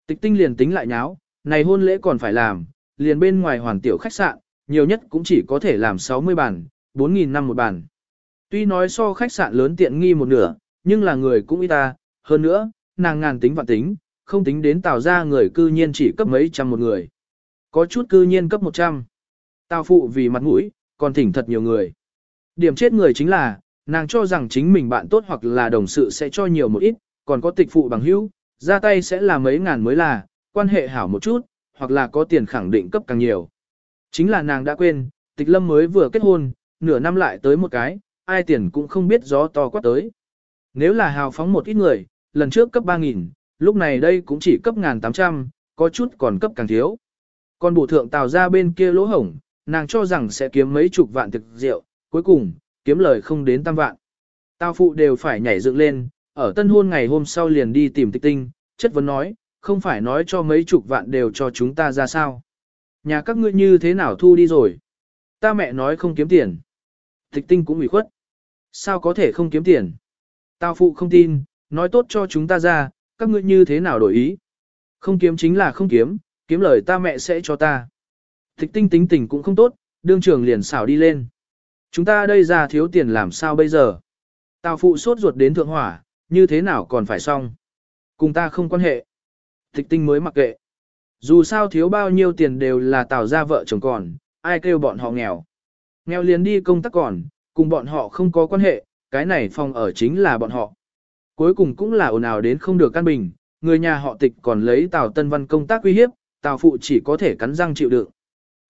Tịch tinh liền tính lại nháo, này hôn lễ còn phải làm, liền bên ngoài hoàn tiểu khách sạn, nhiều nhất cũng chỉ có thể làm 60 bàn, 4.000 năm một bàn. Tuy nói so khách sạn lớn tiện nghi một nửa, nhưng là người cũng ít ta, hơn nữa, nàng ngàn tính vạn tính, không tính đến tào ra người cư nhiên chỉ cấp mấy trăm một người. Có chút cư nhiên cấp 100. Tào phụ vì mặt mũi, còn thỉnh thật nhiều người. Điểm chết người chính là, nàng cho rằng chính mình bạn tốt hoặc là đồng sự sẽ cho nhiều một ít, còn có tịch phụ bằng hữu, ra tay sẽ là mấy ngàn mới là, quan hệ hảo một chút, hoặc là có tiền khẳng định cấp càng nhiều. Chính là nàng đã quên, tịch lâm mới vừa kết hôn, nửa năm lại tới một cái, ai tiền cũng không biết gió to quát tới. Nếu là hào phóng một ít người, lần trước cấp 3.000, lúc này đây cũng chỉ cấp 1.800, có chút còn cấp càng thiếu. Còn bổ thượng tào ra bên kia lỗ hổng, nàng cho rằng sẽ kiếm mấy chục vạn thực rượu, cuối cùng, kiếm lời không đến tam vạn. Tào phụ đều phải nhảy dựng lên, ở tân hôn ngày hôm sau liền đi tìm tịch tinh, chất vấn nói, không phải nói cho mấy chục vạn đều cho chúng ta ra sao. Nhà các ngươi như thế nào thu đi rồi? Ta mẹ nói không kiếm tiền. Tịch tinh cũng ủy khuất. Sao có thể không kiếm tiền? Tào phụ không tin, nói tốt cho chúng ta ra, các ngươi như thế nào đổi ý? Không kiếm chính là không kiếm, kiếm lời ta mẹ sẽ cho ta. Tịch tinh tính tình cũng không tốt, đương trường liền xảo đi lên. Chúng ta đây ra thiếu tiền làm sao bây giờ? Tào phụ sốt ruột đến thượng hỏa, như thế nào còn phải xong? Cùng ta không quan hệ. Tịch tinh mới mặc kệ. Dù sao thiếu bao nhiêu tiền đều là tào ra vợ chồng còn, ai kêu bọn họ nghèo. Nghèo liền đi công tác còn, cùng bọn họ không có quan hệ, cái này phòng ở chính là bọn họ. Cuối cùng cũng là ồn ào đến không được căn bình, người nhà họ tịch còn lấy Tào Tân Văn công tác uy hiếp, Tào Phụ chỉ có thể cắn răng chịu đựng.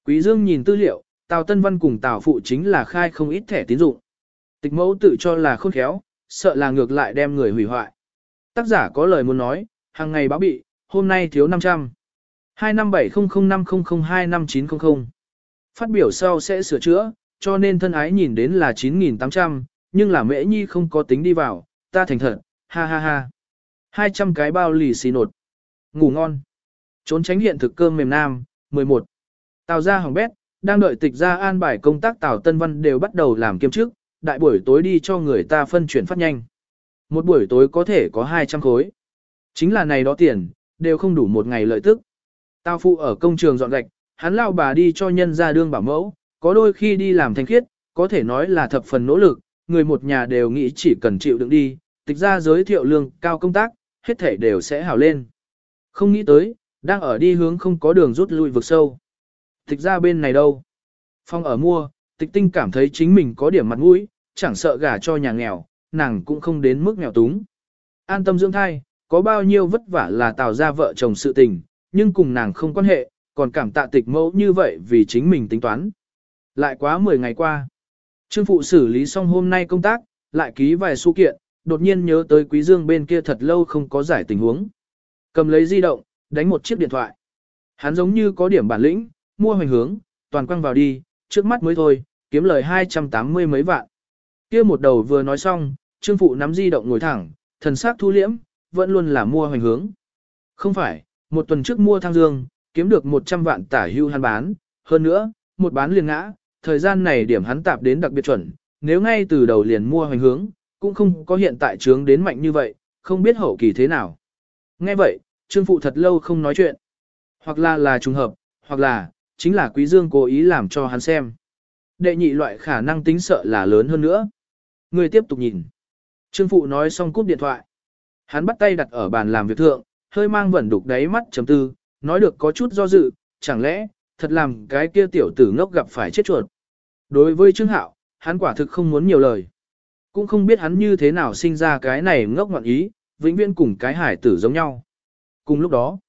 Quý Dương nhìn tư liệu, Tào Tân Văn cùng Tào Phụ chính là khai không ít thẻ tín dụng. Tịch mẫu tự cho là khôn khéo, sợ là ngược lại đem người hủy hoại. Tác giả có lời muốn nói, hàng ngày báo bị, hôm nay thiếu 500. 2570050025900. Phát biểu sau sẽ sửa chữa, cho nên thân ái nhìn đến là 9.800, nhưng là mễ nhi không có tính đi vào, ta thành thật, ha ha ha. 200 cái bao lì xì nột. Ngủ ngon. Trốn tránh hiện thực cơm mềm nam, 11. Tào gia hỏng bét, đang đợi tịch ra an bài công tác Tào Tân Văn đều bắt đầu làm kiêm chức, đại buổi tối đi cho người ta phân chuyển phát nhanh. Một buổi tối có thể có 200 khối. Chính là này đó tiền, đều không đủ một ngày lợi tức. Tào phụ ở công trường dọn gạch, hắn lao bà đi cho nhân ra đương bảo mẫu, có đôi khi đi làm thanh khiết, có thể nói là thập phần nỗ lực, người một nhà đều nghĩ chỉ cần chịu đựng đi, tịch ra giới thiệu lương cao công tác, hết thể đều sẽ hảo lên. Không nghĩ tới, đang ở đi hướng không có đường rút lui vực sâu. Tịch ra bên này đâu? Phong ở mua, tịch tinh cảm thấy chính mình có điểm mặt mũi, chẳng sợ gả cho nhà nghèo, nàng cũng không đến mức nghèo túng. An tâm dưỡng thai, có bao nhiêu vất vả là tạo ra vợ chồng sự tình, nhưng cùng nàng không quan hệ, còn cảm tạ tịch mẫu như vậy vì chính mình tính toán. Lại quá 10 ngày qua. Trương phụ xử lý xong hôm nay công tác, lại ký vài sự kiện, đột nhiên nhớ tới quý dương bên kia thật lâu không có giải tình huống. Cầm lấy di động, đánh một chiếc điện thoại. Hắn giống như có điểm bản lĩnh, mua hoành hướng, toàn quăng vào đi, trước mắt mới thôi, kiếm lời 280 mấy vạn. Kia một đầu vừa nói xong, trương phụ nắm di động ngồi thẳng, thần sắc thu liễm, vẫn luôn là mua hoành hướng. Không phải, một tuần trước mua thang dương, kiếm được 100 vạn tả hưu hắn bán, hơn nữa, một bán liền ngã, thời gian này điểm hắn tạp đến đặc biệt chuẩn, nếu ngay từ đầu liền mua hoành hướng, cũng không có hiện tại trướng đến mạnh như vậy, không biết hậu kỳ thế nào. Nghe vậy, Trương Phụ thật lâu không nói chuyện. Hoặc là là trùng hợp, hoặc là, chính là Quý Dương cố ý làm cho hắn xem. Đệ nhị loại khả năng tính sợ là lớn hơn nữa. Người tiếp tục nhìn. Trương Phụ nói xong cúp điện thoại. Hắn bắt tay đặt ở bàn làm việc thượng, hơi mang vẩn đục đáy mắt chấm tư, nói được có chút do dự, chẳng lẽ, thật làm cái kia tiểu tử ngốc gặp phải chết chuột. Đối với Trương Hạo, hắn quả thực không muốn nhiều lời. Cũng không biết hắn như thế nào sinh ra cái này ngốc ngoạn ý, vĩnh viễn cùng cái hải tử giống nhau. Cùng lúc đó,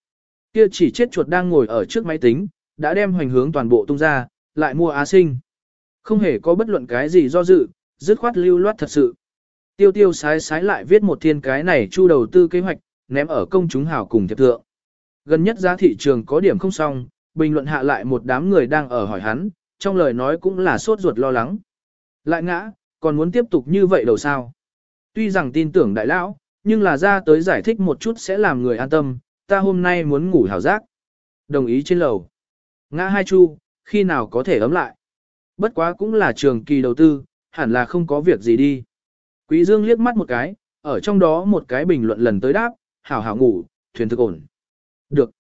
kia chỉ chết chuột đang ngồi ở trước máy tính, đã đem hoành hướng toàn bộ tung ra, lại mua á sinh. Không hề có bất luận cái gì do dự, dứt khoát lưu loát thật sự. Tiêu tiêu sái sái lại viết một thiên cái này chu đầu tư kế hoạch, ném ở công chúng hào cùng thiệp thượng. Gần nhất giá thị trường có điểm không xong, bình luận hạ lại một đám người đang ở hỏi hắn, trong lời nói cũng là sốt ruột lo lắng. Lại ngã, còn muốn tiếp tục như vậy đầu sao? Tuy rằng tin tưởng đại lão, nhưng là ra tới giải thích một chút sẽ làm người an tâm, ta hôm nay muốn ngủ hảo giác. Đồng ý trên lầu. Ngã hai chu, khi nào có thể ấm lại. Bất quá cũng là trường kỳ đầu tư, hẳn là không có việc gì đi. Quý Dương liếc mắt một cái, ở trong đó một cái bình luận lần tới đáp, hảo hảo ngủ, thuyền thực ổn. Được.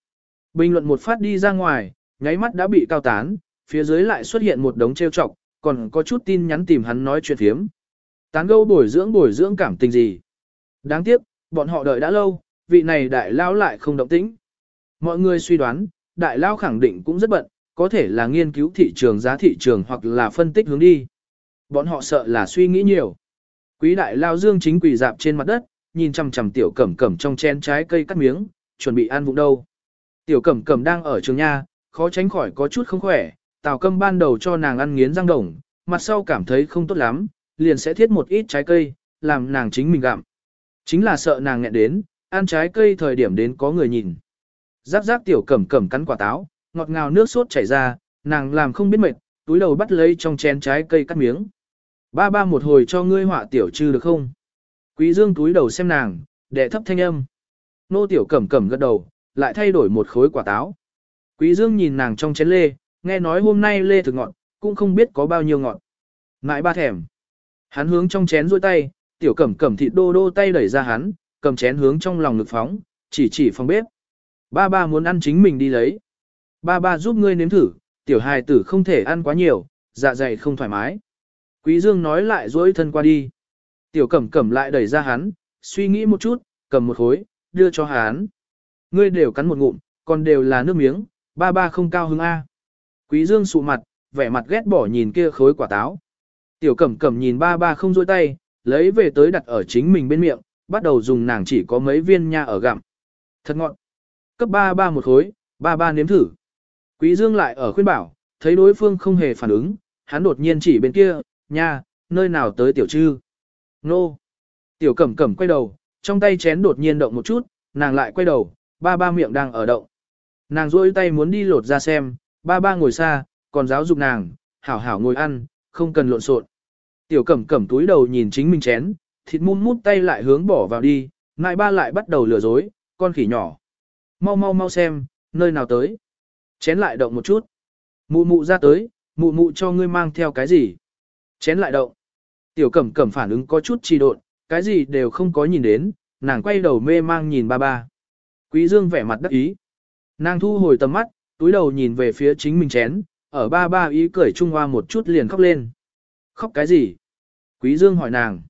Bình luận một phát đi ra ngoài, nháy mắt đã bị cao tán, phía dưới lại xuất hiện một đống trêu chọc, còn có chút tin nhắn tìm hắn nói chuyện phiếm. Tán gẫu bồi dưỡng bồi dưỡng cảm tình gì. Đáng tiếc, bọn họ đợi đã lâu, vị này đại lao lại không động tĩnh. Mọi người suy đoán, đại lao khẳng định cũng rất bận, có thể là nghiên cứu thị trường giá thị trường hoặc là phân tích hướng đi. Bọn họ sợ là suy nghĩ nhiều. Quý đại lao dương chính quỳ dạp trên mặt đất, nhìn chằm chằm tiểu cẩm cẩm trong chén trái cây cắt miếng, chuẩn bị ăn vụng đâu. Tiểu cẩm cẩm đang ở trường nha, khó tránh khỏi có chút không khỏe, tào câm ban đầu cho nàng ăn nghiến răng đồng, mặt sau cảm thấy không tốt lắm, liền sẽ thiết một ít trái cây, làm nàng chính mình gặm. Chính là sợ nàng nghẹn đến, ăn trái cây thời điểm đến có người nhìn. Giáp giáp tiểu cẩm cẩm cắn quả táo, ngọt ngào nước sốt chảy ra, nàng làm không biết mệt, túi đầu bắt lấy trong chén trái cây cắt miếng. Ba ba một hồi cho ngươi họa tiểu trư được không? Quý dương túi đầu xem nàng, đệ thấp thanh âm. Nô tiểu cẩm cẩm gật đầu, lại thay đổi một khối quả táo. Quý dương nhìn nàng trong chén lê, nghe nói hôm nay lê thực ngọt, cũng không biết có bao nhiêu ngọt. Ngại ba thèm. Hắn hướng trong chén duỗi tay, tiểu cẩm cẩm thịt đô đô tay đẩy ra hắn, cầm chén hướng trong lòng ngực phóng, chỉ chỉ phòng bếp. Ba ba muốn ăn chính mình đi lấy. Ba ba giúp ngươi nếm thử, tiểu hài tử không thể ăn quá nhiều, dạ dày không thoải mái. Quý Dương nói lại duỗi thân qua đi. Tiểu cẩm cẩm lại đẩy ra hắn, suy nghĩ một chút, cầm một khối, đưa cho hắn. Ngươi đều cắn một ngụm, còn đều là nước miếng, ba ba không cao hứng A. Quý Dương sụ mặt, vẻ mặt ghét bỏ nhìn kia khối quả táo. Tiểu cẩm cẩm nhìn ba ba không dôi tay, lấy về tới đặt ở chính mình bên miệng, bắt đầu dùng nàng chỉ có mấy viên nha ở gặm. Thật ngọt. Cấp ba ba một khối, ba ba nếm thử. Quý Dương lại ở khuyên bảo, thấy đối phương không hề phản ứng, hắn đột nhiên chỉ bên kia, nha, nơi nào tới tiểu trư. Nô. Tiểu cẩm cẩm quay đầu, trong tay chén đột nhiên động một chút, nàng lại quay đầu, ba ba miệng đang ở động. Nàng rôi tay muốn đi lột ra xem, ba ba ngồi xa, còn giáo dục nàng, hảo hảo ngồi ăn, không cần lộn xộn. Tiểu cẩm cẩm túi đầu nhìn chính mình chén, thịt mút mút tay lại hướng bỏ vào đi, ngại ba lại bắt đầu lừa dối, con khỉ nhỏ. Mau mau mau xem, nơi nào tới? Chén lại động một chút. Mụ mụ ra tới, mụ mụ cho ngươi mang theo cái gì? Chén lại động. Tiểu cẩm cẩm phản ứng có chút trì độn, cái gì đều không có nhìn đến, nàng quay đầu mê mang nhìn ba ba. Quý Dương vẻ mặt đắc ý. Nàng thu hồi tầm mắt, túi đầu nhìn về phía chính mình chén, ở ba ba ý cười trung hoa một chút liền khóc lên. Khóc cái gì? Quý Dương hỏi nàng.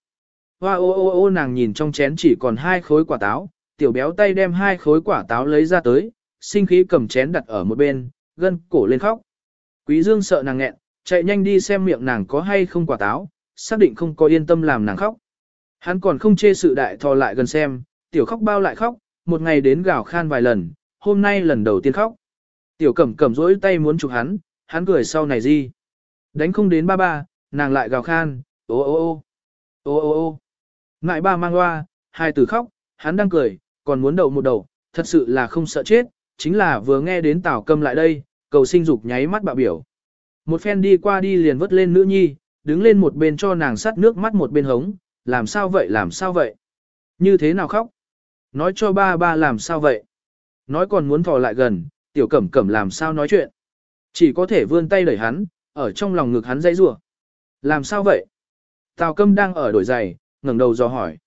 Hoa ô ô ô nàng nhìn trong chén chỉ còn hai khối quả táo, tiểu béo tay đem hai khối quả táo lấy ra tới, sinh khí cầm chén đặt ở một bên, gân cổ lên khóc. Quý Dương sợ nàng nghẹn, chạy nhanh đi xem miệng nàng có hay không quả táo, xác định không có yên tâm làm nàng khóc. Hắn còn không chê sự đại thò lại gần xem, tiểu khóc bao lại khóc, một ngày đến gào khan vài lần, hôm nay lần đầu tiên khóc. Tiểu cẩm cẩm rỗi tay muốn chụp hắn, hắn cười sau này gì. Đánh không đến ba ba, nàng lại gào khan, ô ô ô, ô ô ô. Ngại ba mang loa, hai tử khóc, hắn đang cười, còn muốn đậu một đầu, thật sự là không sợ chết, chính là vừa nghe đến tảo câm lại đây, cầu sinh dục nháy mắt bạo biểu. Một phen đi qua đi liền vớt lên nữ nhi, đứng lên một bên cho nàng sắt nước mắt một bên hống, làm sao vậy làm sao vậy? Như thế nào khóc? Nói cho ba ba làm sao vậy? Nói còn muốn thò lại gần, tiểu cẩm cẩm làm sao nói chuyện? Chỉ có thể vươn tay đẩy hắn, ở trong lòng ngực hắn dãy rủa. Làm sao vậy? Tào câm đang ở đổi giày, ngẩng đầu dò hỏi.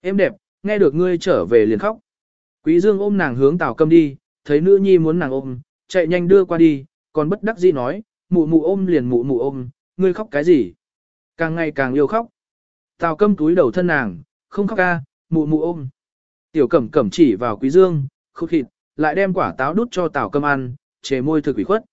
Em đẹp, nghe được ngươi trở về liền khóc. Quý dương ôm nàng hướng tào câm đi, thấy nữ nhi muốn nàng ôm, chạy nhanh đưa qua đi, còn bất đắc dĩ nói, mụ mụ ôm liền mụ mụ ôm, ngươi khóc cái gì? Càng ngày càng yêu khóc. Tào câm túi đầu thân nàng, không khóc ca, mụ mụ ôm. Tiểu cẩm cẩm chỉ vào quý dương, khúc khịt lại đem quả táo đút cho tào câm ăn, chế môi thực quỷ khuất.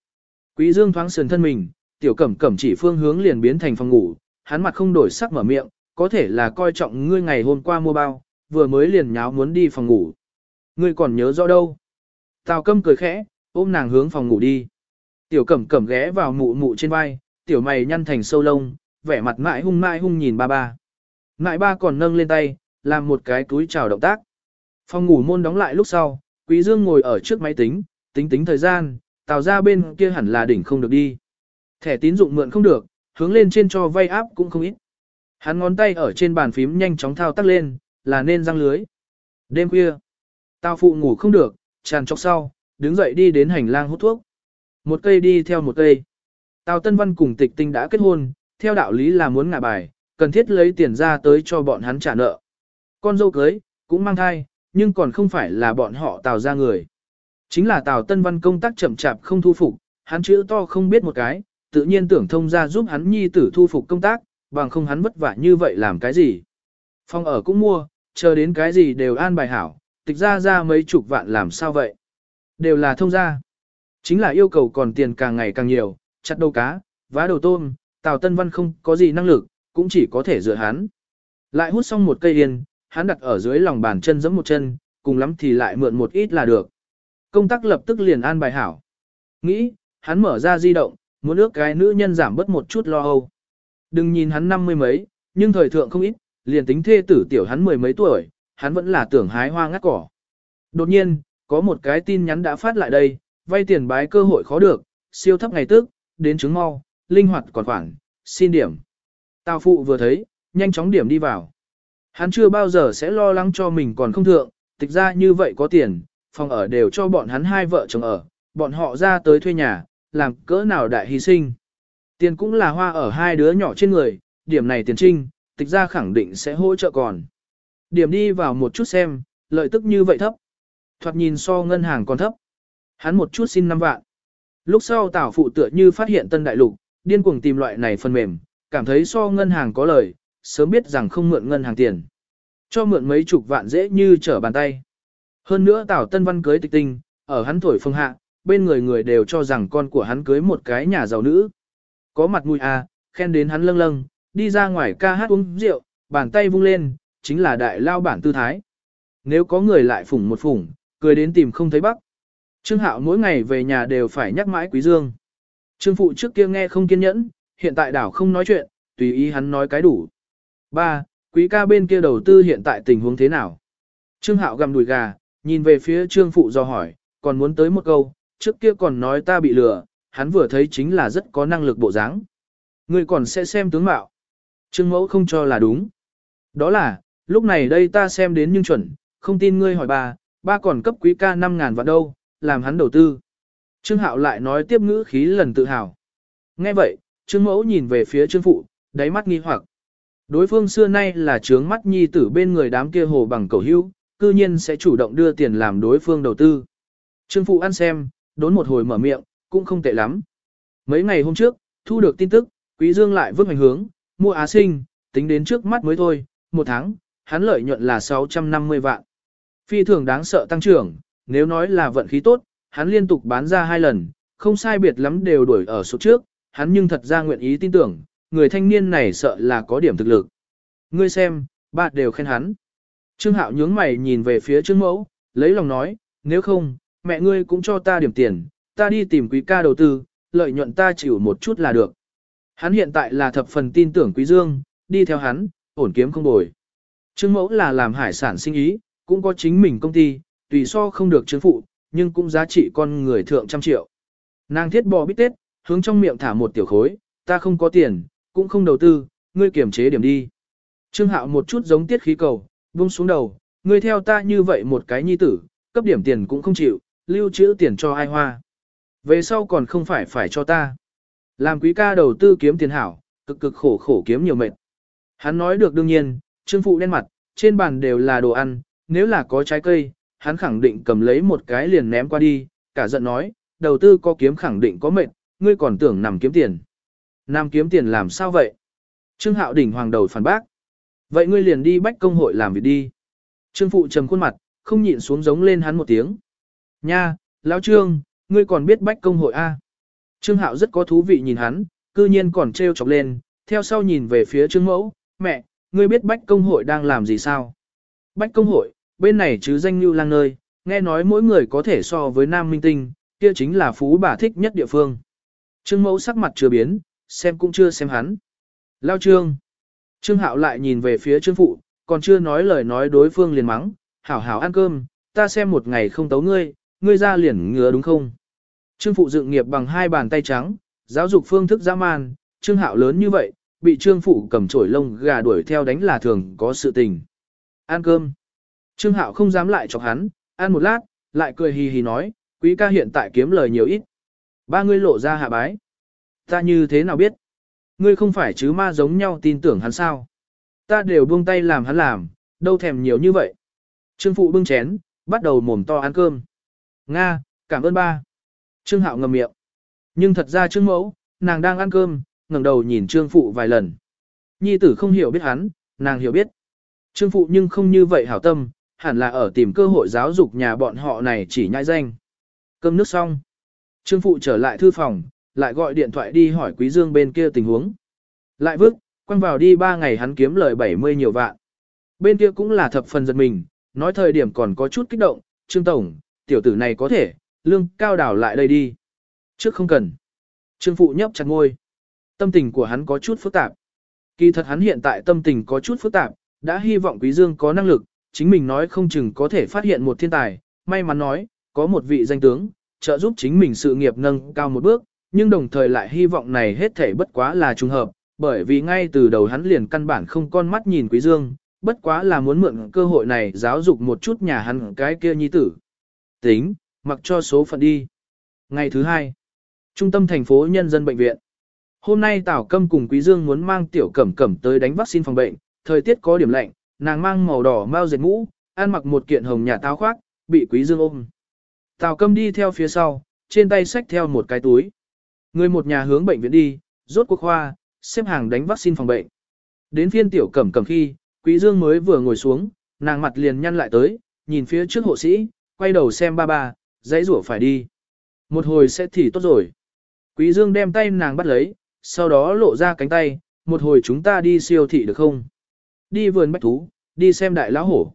Quý dương thoáng sườn thân mình, tiểu cẩm cẩm chỉ phương hướng liền biến thành phòng ngủ, hắn mặt không đổi sắc mở miệng, có thể là coi trọng ngươi ngày hôm qua mua bao, vừa mới liền nháo muốn đi phòng ngủ. Ngươi còn nhớ rõ đâu? Tào câm cười khẽ, ôm nàng hướng phòng ngủ đi. Tiểu cẩm cẩm ghé vào mụ mụ trên vai, tiểu mày nhăn thành sâu lông, vẻ mặt mãi hung mãi hung nhìn ba ba. Mãi ba còn nâng lên tay, làm một cái túi chào động tác. Phòng ngủ môn đóng lại lúc sau, Quý Dương ngồi ở trước máy tính, tính tính thời gian, tào ra bên kia hẳn là đỉnh không được đi. Thẻ tín dụng mượn không được, hướng lên trên cho vay áp cũng không ít. Hắn ngón tay ở trên bàn phím nhanh chóng thao tác lên, là nên răng lưới. Đêm khuya, tào phụ ngủ không được, tràn chọc sau, đứng dậy đi đến hành lang hút thuốc. Một cây đi theo một cây. Tào Tân Văn cùng tịch tinh đã kết hôn, theo đạo lý là muốn ngả bài, cần thiết lấy tiền ra tới cho bọn hắn trả nợ. Con dâu cưới, cũng mang thai, nhưng còn không phải là bọn họ tào ra người. Chính là tào Tân Văn công tác chậm chạp không thu phục, hắn chữ to không biết một cái, tự nhiên tưởng thông ra giúp hắn nhi tử thu phục công tác, bằng không hắn vất vả như vậy làm cái gì. Phòng ở cũng mua, chờ đến cái gì đều an bài hảo, tịch ra ra mấy chục vạn làm sao vậy. Đều là thông ra. Chính là yêu cầu còn tiền càng ngày càng nhiều, chặt đầu cá, vá đầu tôm, Tào Tân Văn không có gì năng lực, cũng chỉ có thể dựa hắn. Lại hút xong một cây yên, hắn đặt ở dưới lòng bàn chân giẫm một chân, cùng lắm thì lại mượn một ít là được. Công tác lập tức liền an bài hảo. Nghĩ, hắn mở ra di động, muốn ước cái nữ nhân giảm bớt một chút lo âu. Đừng nhìn hắn năm mươi mấy, nhưng thời thượng không ít, liền tính thê tử tiểu hắn mười mấy tuổi, hắn vẫn là tưởng hái hoa ngắt cỏ. Đột nhiên, có một cái tin nhắn đã phát lại đây, vay tiền bái cơ hội khó được, siêu thấp ngày tức, đến chứng mau, linh hoạt còn khoảng, xin điểm. Tào phụ vừa thấy, nhanh chóng điểm đi vào. Hắn chưa bao giờ sẽ lo lắng cho mình còn không thượng, tịch ra như vậy có tiền, phòng ở đều cho bọn hắn hai vợ chồng ở, bọn họ ra tới thuê nhà, làm cỡ nào đại hy sinh. Tiền cũng là hoa ở hai đứa nhỏ trên người, điểm này tiền trinh, tịch ra khẳng định sẽ hỗ trợ còn. Điểm đi vào một chút xem, lợi tức như vậy thấp. Thoạt nhìn so ngân hàng còn thấp. Hắn một chút xin 5 vạn. Lúc sau tảo phụ tựa như phát hiện tân đại lục, điên cuồng tìm loại này phần mềm, cảm thấy so ngân hàng có lời, sớm biết rằng không mượn ngân hàng tiền. Cho mượn mấy chục vạn dễ như trở bàn tay. Hơn nữa tảo tân văn cưới tịch tinh, ở hắn thổi phương hạ, bên người người đều cho rằng con của hắn cưới một cái nhà giàu nữ. Có mặt mũi à, khen đến hắn lâng lâng, đi ra ngoài ca hát uống rượu, bàn tay vung lên, chính là đại lao bản tư thái. Nếu có người lại phủng một phủng, cười đến tìm không thấy bắc. Trương Hạo mỗi ngày về nhà đều phải nhắc mãi Quý Dương. Trương Phụ trước kia nghe không kiên nhẫn, hiện tại đảo không nói chuyện, tùy ý hắn nói cái đủ. Ba, Quý ca bên kia đầu tư hiện tại tình huống thế nào? Trương Hạo gầm đùi gà, nhìn về phía Trương Phụ do hỏi, còn muốn tới một câu, trước kia còn nói ta bị lừa, hắn vừa thấy chính là rất có năng lực bộ dáng. Ngươi còn sẽ xem tướng mạo. Trương Mẫu không cho là đúng. Đó là, lúc này đây ta xem đến nhưng chuẩn, không tin ngươi hỏi bà, ba còn cấp quý ca 5.000 vạn đâu, làm hắn đầu tư. Trương Hạo lại nói tiếp ngữ khí lần tự hào. Nghe vậy, Trương Mẫu nhìn về phía Trương Phụ, đáy mắt nghi hoặc. Đối phương xưa nay là trướng mắt nhi tử bên người đám kia hồ bằng cầu hữu, cư nhiên sẽ chủ động đưa tiền làm đối phương đầu tư. Trương Phụ ăn xem, đốn một hồi mở miệng, cũng không tệ lắm. Mấy ngày hôm trước, thu được tin tức, Quý Dương lại vứt hành hướng, mua Á Sinh, tính đến trước mắt mới thôi, một tháng, hắn lợi nhuận là 650 vạn. Phi thường đáng sợ tăng trưởng, nếu nói là vận khí tốt, hắn liên tục bán ra hai lần, không sai biệt lắm đều đuổi ở số trước, hắn nhưng thật ra nguyện ý tin tưởng, người thanh niên này sợ là có điểm thực lực. Ngươi xem, ba đều khen hắn. Trương Hạo nhướng mày nhìn về phía Trương Mẫu, lấy lòng nói, nếu không, mẹ ngươi cũng cho ta điểm tiền, ta đi tìm quý ca đầu tư, lợi nhuận ta chịu một chút là được. Hắn hiện tại là thập phần tin tưởng quý dương, đi theo hắn, ổn kiếm không bồi. Trương Mẫu là làm hải sản sinh ý, cũng có chính mình công ty, tùy so không được chứng phụ, nhưng cũng giá trị con người thượng trăm triệu. Nàng thiết bò bít tết, hướng trong miệng thả một tiểu khối, ta không có tiền, cũng không đầu tư, ngươi kiểm chế điểm đi. Trương Hạo một chút giống tiết khí cầu, buông xuống đầu, ngươi theo ta như vậy một cái nhi tử, cấp điểm tiền cũng không chịu, lưu trữ tiền cho ai hoa. Về sau còn không phải phải cho ta. Làm quý ca đầu tư kiếm tiền hảo, cực cực khổ khổ kiếm nhiều mệt. Hắn nói được đương nhiên, Trương Phụ đen mặt, trên bàn đều là đồ ăn, nếu là có trái cây, hắn khẳng định cầm lấy một cái liền ném qua đi, cả giận nói, đầu tư có kiếm khẳng định có mệt, ngươi còn tưởng nằm kiếm tiền. Nam kiếm tiền làm sao vậy? Trương Hạo đỉnh hoàng đầu phản bác. Vậy ngươi liền đi bách công hội làm việc đi. Trương Phụ trầm khuôn mặt, không nhịn xuống giống lên hắn một tiếng. Nha, lão Trương, ngươi còn biết bách công hội A. Trương Hạo rất có thú vị nhìn hắn, cư nhiên còn trêu chọc lên, theo sau nhìn về phía Trương Mẫu, mẹ, ngươi biết bách công hội đang làm gì sao? Bách công hội, bên này chứ danh như lang nơi, nghe nói mỗi người có thể so với nam minh tinh, kia chính là phú bà thích nhất địa phương. Trương mẫu sắc mặt chưa biến, xem cũng chưa xem hắn. Lao trương. Trương hạo lại nhìn về phía trương phụ, còn chưa nói lời nói đối phương liền mắng, hảo hảo ăn cơm, ta xem một ngày không tấu ngươi, ngươi ra liền ngứa đúng không? Trương phụ dựng nghiệp bằng hai bàn tay trắng, giáo dục phương thức dã man, trương hạo lớn như vậy, bị trương phụ cầm chổi lông gà đuổi theo đánh là thường có sự tình. Ăn cơm. Trương Hạo không dám lại chọc hắn, ăn một lát, lại cười hì hì nói, quý ca hiện tại kiếm lời nhiều ít. Ba ngươi lộ ra hạ bái. Ta như thế nào biết? Ngươi không phải chứ ma giống nhau tin tưởng hắn sao? Ta đều buông tay làm hắn làm, đâu thèm nhiều như vậy. Trương Phụ bưng chén, bắt đầu mồm to ăn cơm. Nga, cảm ơn ba. Trương Hạo ngầm miệng. Nhưng thật ra Trương Mẫu, nàng đang ăn cơm, ngẩng đầu nhìn Trương Phụ vài lần. Nhi tử không hiểu biết hắn, nàng hiểu biết. Trương Phụ nhưng không như vậy hảo tâm, hẳn là ở tìm cơ hội giáo dục nhà bọn họ này chỉ nhãi danh. Cơm nước xong. Trương Phụ trở lại thư phòng, lại gọi điện thoại đi hỏi Quý Dương bên kia tình huống. Lại vứt, quăng vào đi ba ngày hắn kiếm lời 70 nhiều vạn. Bên kia cũng là thập phần giật mình, nói thời điểm còn có chút kích động, Trương Tổng, tiểu tử này có thể, lương cao đảo lại đây đi. Trước không cần. Trương Phụ nhấp chặt ngôi. Tâm tình của hắn có chút phức tạp. Kỳ thật hắn hiện tại tâm tình có chút phức tạp, đã hy vọng Quý Dương có năng lực, chính mình nói không chừng có thể phát hiện một thiên tài, may mắn nói, có một vị danh tướng, trợ giúp chính mình sự nghiệp nâng cao một bước, nhưng đồng thời lại hy vọng này hết thể bất quá là trùng hợp, bởi vì ngay từ đầu hắn liền căn bản không con mắt nhìn Quý Dương, bất quá là muốn mượn cơ hội này giáo dục một chút nhà hắn cái kia nhi tử. Tính, mặc cho số phận đi. Ngày thứ hai, trung tâm thành phố nhân dân bệnh viện. Hôm nay Tảo Câm cùng Quý Dương muốn mang tiểu cẩm cẩm tới đánh vaccine phòng bệnh, thời tiết có điểm lạnh, nàng mang màu đỏ mau dệt mũ, ăn mặc một kiện hồng nhà táo khoác, bị quý dương ôm. Tào câm đi theo phía sau, trên tay xách theo một cái túi. Người một nhà hướng bệnh viện đi, rốt cuộc khoa, xếp hàng đánh vaccine phòng bệnh. Đến phiên tiểu cẩm cẩm khi, quý dương mới vừa ngồi xuống, nàng mặt liền nhăn lại tới, nhìn phía trước hộ sĩ, quay đầu xem ba ba, dãy rủa phải đi. Một hồi sẽ thì tốt rồi. Quý dương đem tay nàng bắt lấy, sau đó lộ ra cánh tay, một hồi chúng ta đi siêu thị được không? Đi vườn bách thú, đi xem đại lão hổ.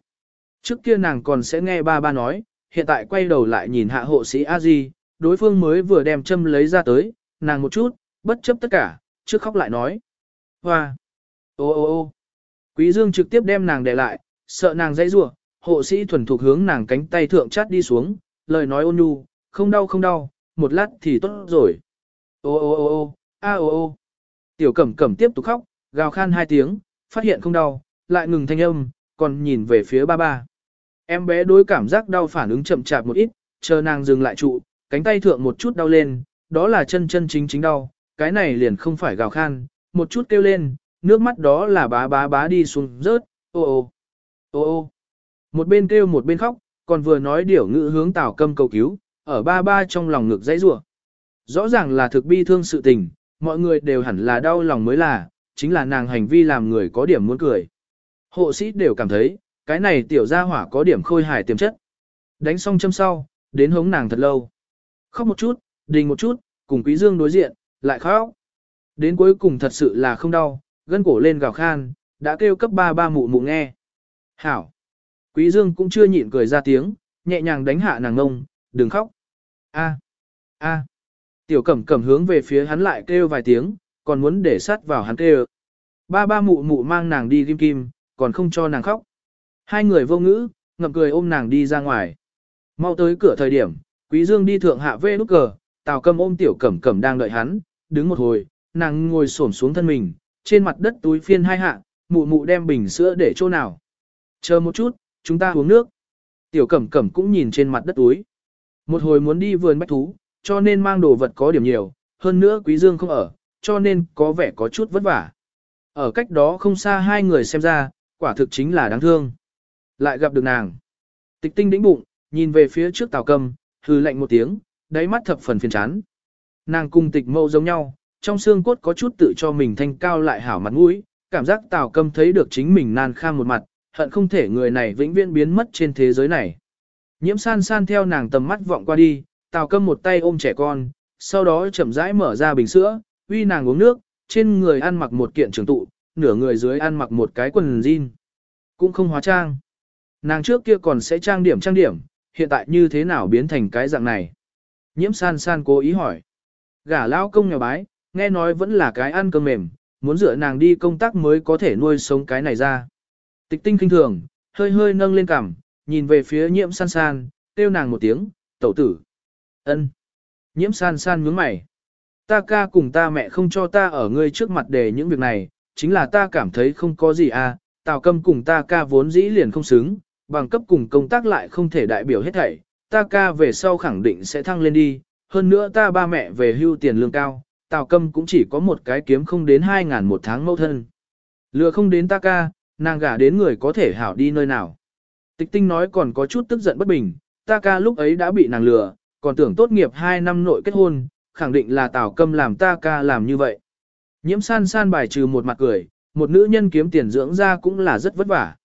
Trước kia nàng còn sẽ nghe ba ba nói, hiện tại quay đầu lại nhìn hạ hộ sĩ a di đối phương mới vừa đem châm lấy ra tới, nàng một chút, bất chấp tất cả, trước khóc lại nói. Hoa! Ô ô ô! Quý Dương trực tiếp đem nàng để lại, sợ nàng dãy rủa, hộ sĩ thuần thục hướng nàng cánh tay thượng chát đi xuống, lời nói ôn nhu, không đau không đau, một lát thì tốt rồi. Ô ô ô ô, a ô ô. Tiểu cẩm cẩm tiếp tục khóc, gào khan hai tiếng, phát hiện không đau, lại ngừng thanh âm, còn nhìn về phía ba ba. Em bé đối cảm giác đau phản ứng chậm chạp một ít, chờ nàng dừng lại trụ, cánh tay thượng một chút đau lên, đó là chân chân chính chính đau, cái này liền không phải gào khan, một chút kêu lên, nước mắt đó là bá bá bá đi xuống rớt, ô ô, ô ô. Một bên kêu một bên khóc, còn vừa nói điểu ngữ hướng tảo câm cầu cứu, ở ba ba trong lòng ngực dãy rủa. Rõ ràng là thực bi thương sự tình, mọi người đều hẳn là đau lòng mới là, chính là nàng hành vi làm người có điểm muốn cười. Hộ sĩ đều cảm thấy, cái này tiểu gia hỏa có điểm khôi hài tiềm chất. Đánh xong châm sau, đến hống nàng thật lâu. Khóc một chút, đình một chút, cùng quý dương đối diện, lại khóc. Đến cuối cùng thật sự là không đau, gân cổ lên gào khan, đã kêu cấp ba ba mụ mụ nghe. Hảo. Quý dương cũng chưa nhịn cười ra tiếng, nhẹ nhàng đánh hạ nàng ngông, đừng khóc. A. A. Tiểu cẩm cẩm hướng về phía hắn lại kêu vài tiếng, còn muốn để sát vào hắn kêu. Ba ba mụ mụ mang nàng đi kim kim, còn không cho nàng khóc. Hai người vô ngữ, ngậm cười ôm nàng đi ra ngoài. Mau tới cửa thời điểm, Quý Dương đi thượng hạ vê nút cờ, Tào Cầm ôm tiểu cẩm cẩm đang đợi hắn, đứng một hồi, nàng ngồi xổm xuống thân mình, trên mặt đất túi phiên hai hạ, mụ mụ đem bình sữa để chỗ nào. Chờ một chút, chúng ta uống nước. Tiểu cẩm cẩm cũng nhìn trên mặt đất túi. Một hồi muốn đi vườn bách thú, cho nên mang đồ vật có điểm nhiều, hơn nữa Quý Dương không ở, cho nên có vẻ có chút vất vả. Ở cách đó không xa hai người xem ra, quả thực chính là đáng thương. Lại gặp được nàng. Tịch tinh đĩnh bụng, nhìn về phía trước Tào cầm, hừ lạnh một tiếng, đáy mắt thập phần phiền chán. Nàng cùng tịch mâu giống nhau, trong xương cốt có chút tự cho mình thanh cao lại hảo mặt mũi, cảm giác tào câm thấy được chính mình nan kham một mặt, hận không thể người này vĩnh viễn biến mất trên thế giới này. Nhiễm san san theo nàng tầm mắt vọng qua đi, tào câm một tay ôm trẻ con, sau đó chậm rãi mở ra bình sữa, uy nàng uống nước, trên người ăn mặc một kiện trường tụ, nửa người dưới ăn mặc một cái quần jean. Cũng không hóa trang. Nàng trước kia còn sẽ trang điểm trang điểm, hiện tại như thế nào biến thành cái dạng này? Nhiễm san san cố ý hỏi. Gả lao công nhà bái, nghe nói vẫn là cái ăn cơm mềm, muốn dựa nàng đi công tác mới có thể nuôi sống cái này ra. Tịch tinh kinh thường, hơi hơi nâng lên cằm, nhìn về phía nhiễm san san, kêu nàng một tiếng, tẩu tử. ân. Nhiễm san san nhướng mày. Ta ca cùng ta mẹ không cho ta ở ngươi trước mặt để những việc này, chính là ta cảm thấy không có gì à, tào câm cùng ta ca vốn dĩ liền không xứng, bằng cấp cùng công tác lại không thể đại biểu hết thảy, ta ca về sau khẳng định sẽ thăng lên đi, hơn nữa ta ba mẹ về hưu tiền lương cao, tào câm cũng chỉ có một cái kiếm không đến 2 ngàn một tháng mẫu thân. Lừa không đến ta ca, nàng gả đến người có thể hảo đi nơi nào. Tịch tinh nói còn có chút tức giận bất bình, ta ca lúc ấy đã bị nàng lừa, còn tưởng tốt nghiệp 2 năm nội kết hôn, khẳng định là tào câm làm ta ca làm như vậy. Nhiễm san san bài trừ một mặt cười, một nữ nhân kiếm tiền dưỡng ra cũng là rất vất vả.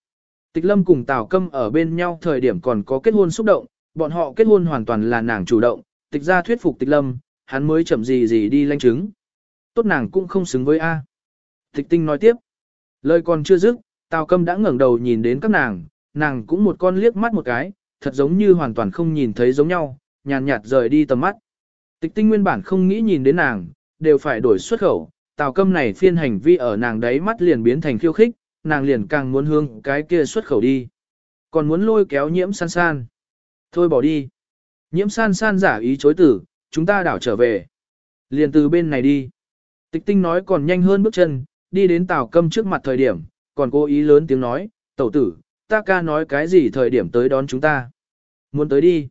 Tịch lâm cùng tào câm ở bên nhau thời điểm còn có kết hôn xúc động, bọn họ kết hôn hoàn toàn là nàng chủ động, tịch ra thuyết phục tịch lâm, hắn mới chậm gì gì đi lanh chứng. Tốt nàng cũng không xứng với A. Tịch tinh nói tiếp. Lời còn chưa dứt, tào câm đã ngẩng đầu nhìn đến các nàng, nàng cũng một con liếc mắt một cái, thật giống như hoàn toàn không nhìn thấy giống nhau, nhàn nhạt rời đi tầm mắt. Tịch tinh nguyên bản không nghĩ nhìn đến nàng, đều phải đổi xuất khẩu, tào câm này phiên hành vi ở nàng đấy mắt liền biến thành khiêu khích, nàng liền càng muốn hương cái kia xuất khẩu đi. Còn muốn lôi kéo nhiễm san san. Thôi bỏ đi. Nhiễm san san giả ý chối tử, chúng ta đảo trở về. Liền từ bên này đi. Tịch tinh nói còn nhanh hơn bước chân, đi đến tào câm trước mặt thời điểm, còn cố ý lớn tiếng nói, tẩu tử, ta ca nói cái gì thời điểm tới đón chúng ta. Muốn tới đi.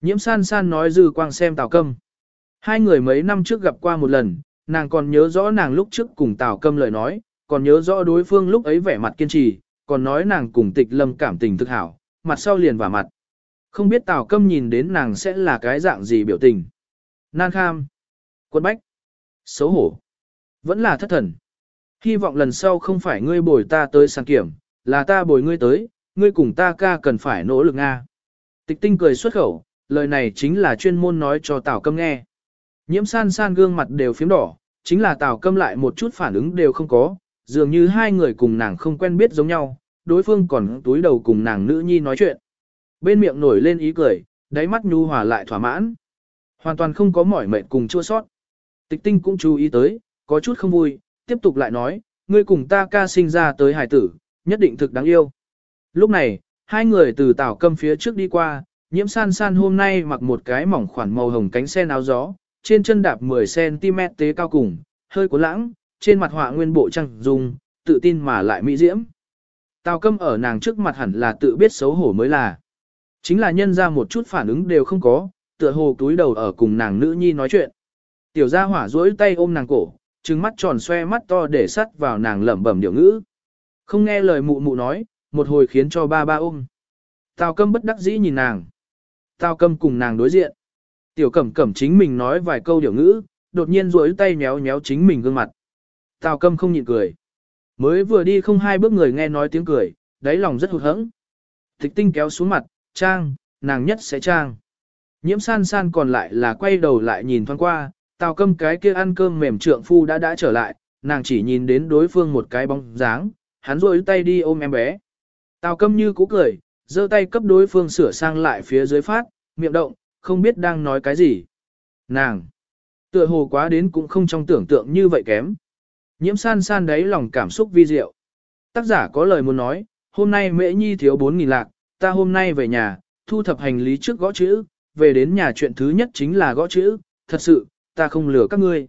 Nhiễm san san nói dư quang xem tào câm. Hai người mấy năm trước gặp qua một lần, nàng còn nhớ rõ nàng lúc trước cùng tào câm lời nói, còn nhớ rõ đối phương lúc ấy vẻ mặt kiên trì, còn nói nàng cùng tịch lâm cảm tình thực hảo, mặt sau liền vào mặt. Không biết tào câm nhìn đến nàng sẽ là cái dạng gì biểu tình. Nan kham. Quân bách. Xấu hổ. Vẫn là thất thần. Hy vọng lần sau không phải ngươi bồi ta tới sàn kiểm, là ta bồi ngươi tới, ngươi cùng ta ca cần phải nỗ lực Nga. Tịch tinh cười xuất khẩu, lời này chính là chuyên môn nói cho Tào Câm nghe. Nhiễm san san gương mặt đều phím đỏ, chính là Tào Câm lại một chút phản ứng đều không có, dường như hai người cùng nàng không quen biết giống nhau, đối phương còn túi đầu cùng nàng nữ nhi nói chuyện. Bên miệng nổi lên ý cười, đáy mắt nhu hòa lại thỏa mãn. Hoàn toàn không có mỏi mệt cùng chua sót. Tịch tinh cũng chú ý tới, có chút không vui, tiếp tục lại nói, ngươi cùng ta ca sinh ra tới hải tử, nhất định thực đáng yêu. Lúc này, hai người từ tảo câm phía trước đi qua, nhiễm san san hôm nay mặc một cái mỏng khoản màu hồng cánh sen áo gió, trên chân đạp 10cm tế cao cùng, hơi cuốn lãng, trên mặt họa nguyên bộ trăng dung, tự tin mà lại mỹ diễm. Tào câm ở nàng trước mặt hẳn là tự biết xấu hổ mới là. Chính là nhân ra một chút phản ứng đều không có, tựa hồ túi đầu ở cùng nàng nữ nhi nói chuyện. Tiểu gia hỏa duỗi tay ôm nàng cổ, trừng mắt tròn xoe mắt to để sắt vào nàng lẩm bẩm điệu ngữ. Không nghe lời mụ mụ nói, một hồi khiến cho ba ba ôm. Tào câm bất đắc dĩ nhìn nàng. Tào câm cùng nàng đối diện. Tiểu cẩm cẩm chính mình nói vài câu điệu ngữ, đột nhiên duỗi tay méo méo chính mình gương mặt. Tào câm không nhịn cười. Mới vừa đi không hai bước người nghe nói tiếng cười, đáy lòng rất hụt hẫng. Tịch tinh kéo xuống mặt, trang, nàng nhất sẽ trang. Nhiễm san san còn lại là quay đầu lại nhìn thoáng qua, tào câm cái kia ăn cơm mềm trượng phu đã đã trở lại, nàng chỉ nhìn đến đối phương một cái bóng dáng, hắn rôi tay đi ôm em bé. Tào câm như cũ cười, giơ tay cấp đối phương sửa sang lại phía dưới phát, miệng động, không biết đang nói cái gì. Nàng, tựa hồ quá đến cũng không trong tưởng tượng như vậy kém. Nhiễm san san đấy lòng cảm xúc vi diệu. Tác giả có lời muốn nói, hôm nay mễ nhi thiếu 4.000 lạc, ta hôm nay về nhà, thu thập hành lý trước gõ chữ, về đến nhà chuyện thứ nhất chính là gõ chữ, thật sự, ta không lừa các ngươi.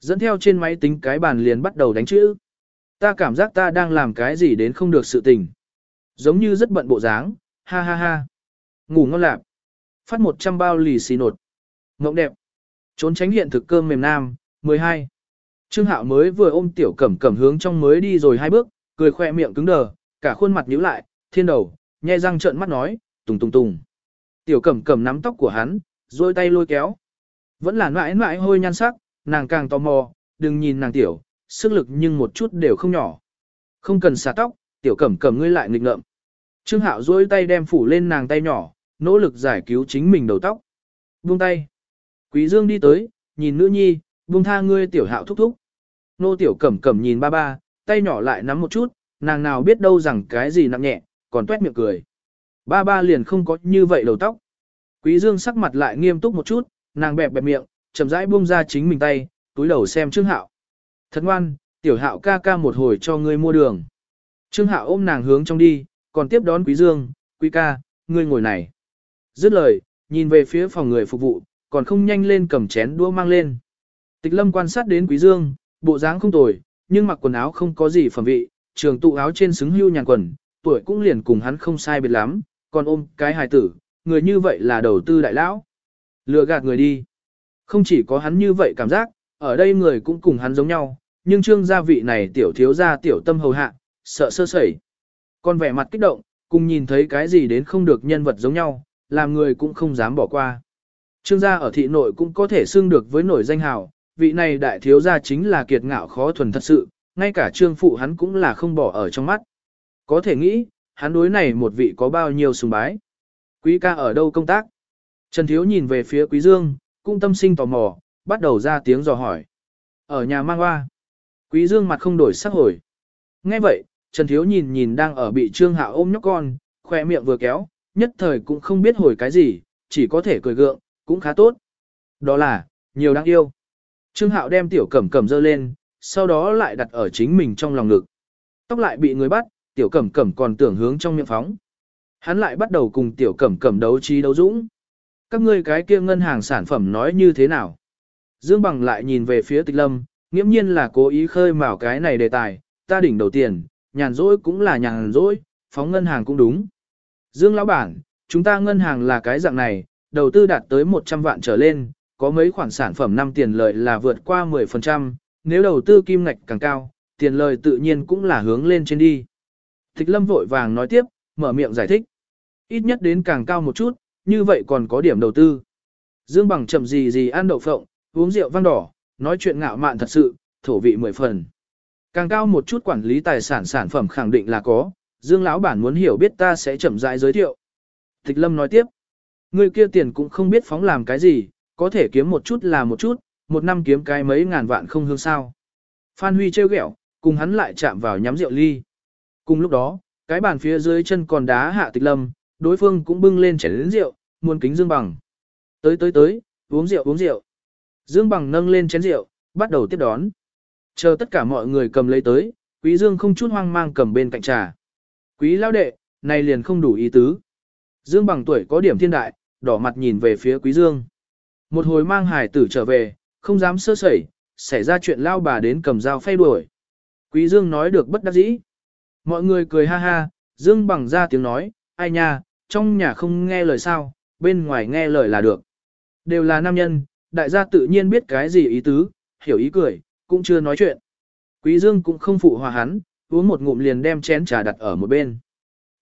Dẫn theo trên máy tính cái bàn liền bắt đầu đánh chữ. Ta cảm giác ta đang làm cái gì đến không được sự tình. Giống như rất bận bộ dáng, ha ha ha. Ngủ ngon lạc. Phát 100 bao lì xì nột. Ngộng đẹp. Trốn tránh hiện thực cơm mềm nam, 12. Trương Hạo mới vừa ôm tiểu cẩm cẩm hướng trong mới đi rồi hai bước, cười khoe miệng cứng đờ, cả khuôn mặt nhíu lại, thiên đầu, nhe răng trợn mắt nói, tùng tùng tùng. Tiểu cẩm cẩm nắm tóc của hắn, rồi tay lôi kéo. Vẫn là mãi mãi hôi nhan sắc, nàng càng tò mò, đừng nhìn nàng tiểu, sức lực nhưng một chút đều không nhỏ. Không cần xả tóc, tiểu cẩm cẩm ngươi lại nghịch ngợm. Trương Hạo duỗi tay đem phủ lên nàng tay nhỏ, nỗ lực giải cứu chính mình đầu tóc. Buông tay. Quý Dương đi tới, nhìn nữ nhi, buông tha ngươi tiểu hạo thúc thúc. Nô tiểu cẩm cẩm nhìn ba ba, tay nhỏ lại nắm một chút, nàng nào biết đâu rằng cái gì nặng nhẹ, còn tuét miệng cười. Ba ba liền không có như vậy đầu tóc. Quý Dương sắc mặt lại nghiêm túc một chút, nàng bẹp bẹp miệng, chậm rãi buông ra chính mình tay, túi đầu xem Trương Hạo. Thật ngoan, tiểu hạo ca ca một hồi cho ngươi mua đường. Trương Hạo ôm nàng hướng trong đi, còn tiếp đón Quý Dương, Quý ca, ngươi ngồi này. Dứt lời, nhìn về phía phòng người phục vụ, còn không nhanh lên cầm chén đũa mang lên. Tịch lâm quan sát đến Quý Dương, bộ dáng không tồi, nhưng mặc quần áo không có gì phẩm vị, trường tụ áo trên xứng hưu nhàn quần, tuổi cũng liền cùng hắn không sai biệt lắm, còn ôm cái hài tử, người như vậy là đầu tư đại lão. Lừa gạt người đi. Không chỉ có hắn như vậy cảm giác, ở đây người cũng cùng hắn giống nhau, nhưng trương gia vị này tiểu thiếu gia tiểu tâm hầu hạ, sợ sơ sẩy. Còn vẻ mặt kích động, cùng nhìn thấy cái gì đến không được nhân vật giống nhau, làm người cũng không dám bỏ qua. Trương gia ở thị nội cũng có thể xưng được với nổi danh hào, vị này đại thiếu gia chính là kiệt ngạo khó thuần thật sự, ngay cả trương phụ hắn cũng là không bỏ ở trong mắt. Có thể nghĩ, hắn đối này một vị có bao nhiêu sùng bái. Quý ca ở đâu công tác? Trần Thiếu nhìn về phía Quý Dương, cũng tâm sinh tò mò, bắt đầu ra tiếng dò hỏi. Ở nhà mang hoa. Quý Dương mặt không đổi sắc hồi. Nghe vậy, Trần Thiếu nhìn nhìn đang ở bị Trương Hạo ôm nhóc con, khỏe miệng vừa kéo, nhất thời cũng không biết hồi cái gì, chỉ có thể cười gượng, cũng khá tốt. Đó là, nhiều đáng yêu. Trương Hạo đem tiểu cẩm cẩm dơ lên, sau đó lại đặt ở chính mình trong lòng ngực. Tóc lại bị người bắt, tiểu cẩm cẩm còn tưởng hướng trong miệng phóng. Hắn lại bắt đầu cùng tiểu cẩm cẩm đấu trí đấu dũng. Các ngươi cái kia ngân hàng sản phẩm nói như thế nào? Dương Bằng lại nhìn về phía tịch lâm, nghiễm nhiên là cố ý khơi mào cái này đề tài, ta đỉnh đầu tiền, nhàn rỗi cũng là nhàn rỗi, phóng ngân hàng cũng đúng. Dương lão bản, chúng ta ngân hàng là cái dạng này, đầu tư đạt tới 100 vạn trở lên, có mấy khoản sản phẩm năm tiền lợi là vượt qua 10%, nếu đầu tư kim ngạch càng cao, tiền lợi tự nhiên cũng là hướng lên trên đi. Thích lâm vội vàng nói tiếp, mở miệng giải thích. Ít nhất đến càng cao một chút, như vậy còn có điểm đầu tư. Dương bằng chậm gì gì ăn đậu phộng, uống rượu vang đỏ, nói chuyện ngạo mạn thật sự, thổ vị mười phần. Càng cao một chút quản lý tài sản sản phẩm khẳng định là có, Dương lão bản muốn hiểu biết ta sẽ chậm rãi giới thiệu. Tịch Lâm nói tiếp, người kia tiền cũng không biết phóng làm cái gì, có thể kiếm một chút là một chút, một năm kiếm cái mấy ngàn vạn không hương sao. Phan Huy trêu ghẹo, cùng hắn lại chạm vào nhắm rượu ly. Cùng lúc đó, cái bàn phía dưới chân còn đá hạ Tịch Lâm, đối phương cũng bưng lên chén lớn rượu, muôn kính Dương Bằng. Tới tới tới, uống rượu uống rượu. Dương Bằng nâng lên chén rượu, bắt đầu tiếp đón. Chờ tất cả mọi người cầm lấy tới, Quý Dương không chút hoang mang cầm bên cạnh trà. Quý lao đệ, này liền không đủ ý tứ. Dương Bằng tuổi có điểm thiên đại, đỏ mặt nhìn về phía Quý Dương. Một hồi mang hải tử trở về, không dám sơ sẩy, xảy ra chuyện lao bà đến cầm dao phay đuổi. Quý Dương nói được bất đắc dĩ. Mọi người cười ha ha, Dương Bằng ra tiếng nói, ai nha, trong nhà không nghe lời sao, bên ngoài nghe lời là được. Đều là nam nhân, đại gia tự nhiên biết cái gì ý tứ, hiểu ý cười, cũng chưa nói chuyện. Quý Dương cũng không phụ hòa hắn, uống một ngụm liền đem chén trà đặt ở một bên.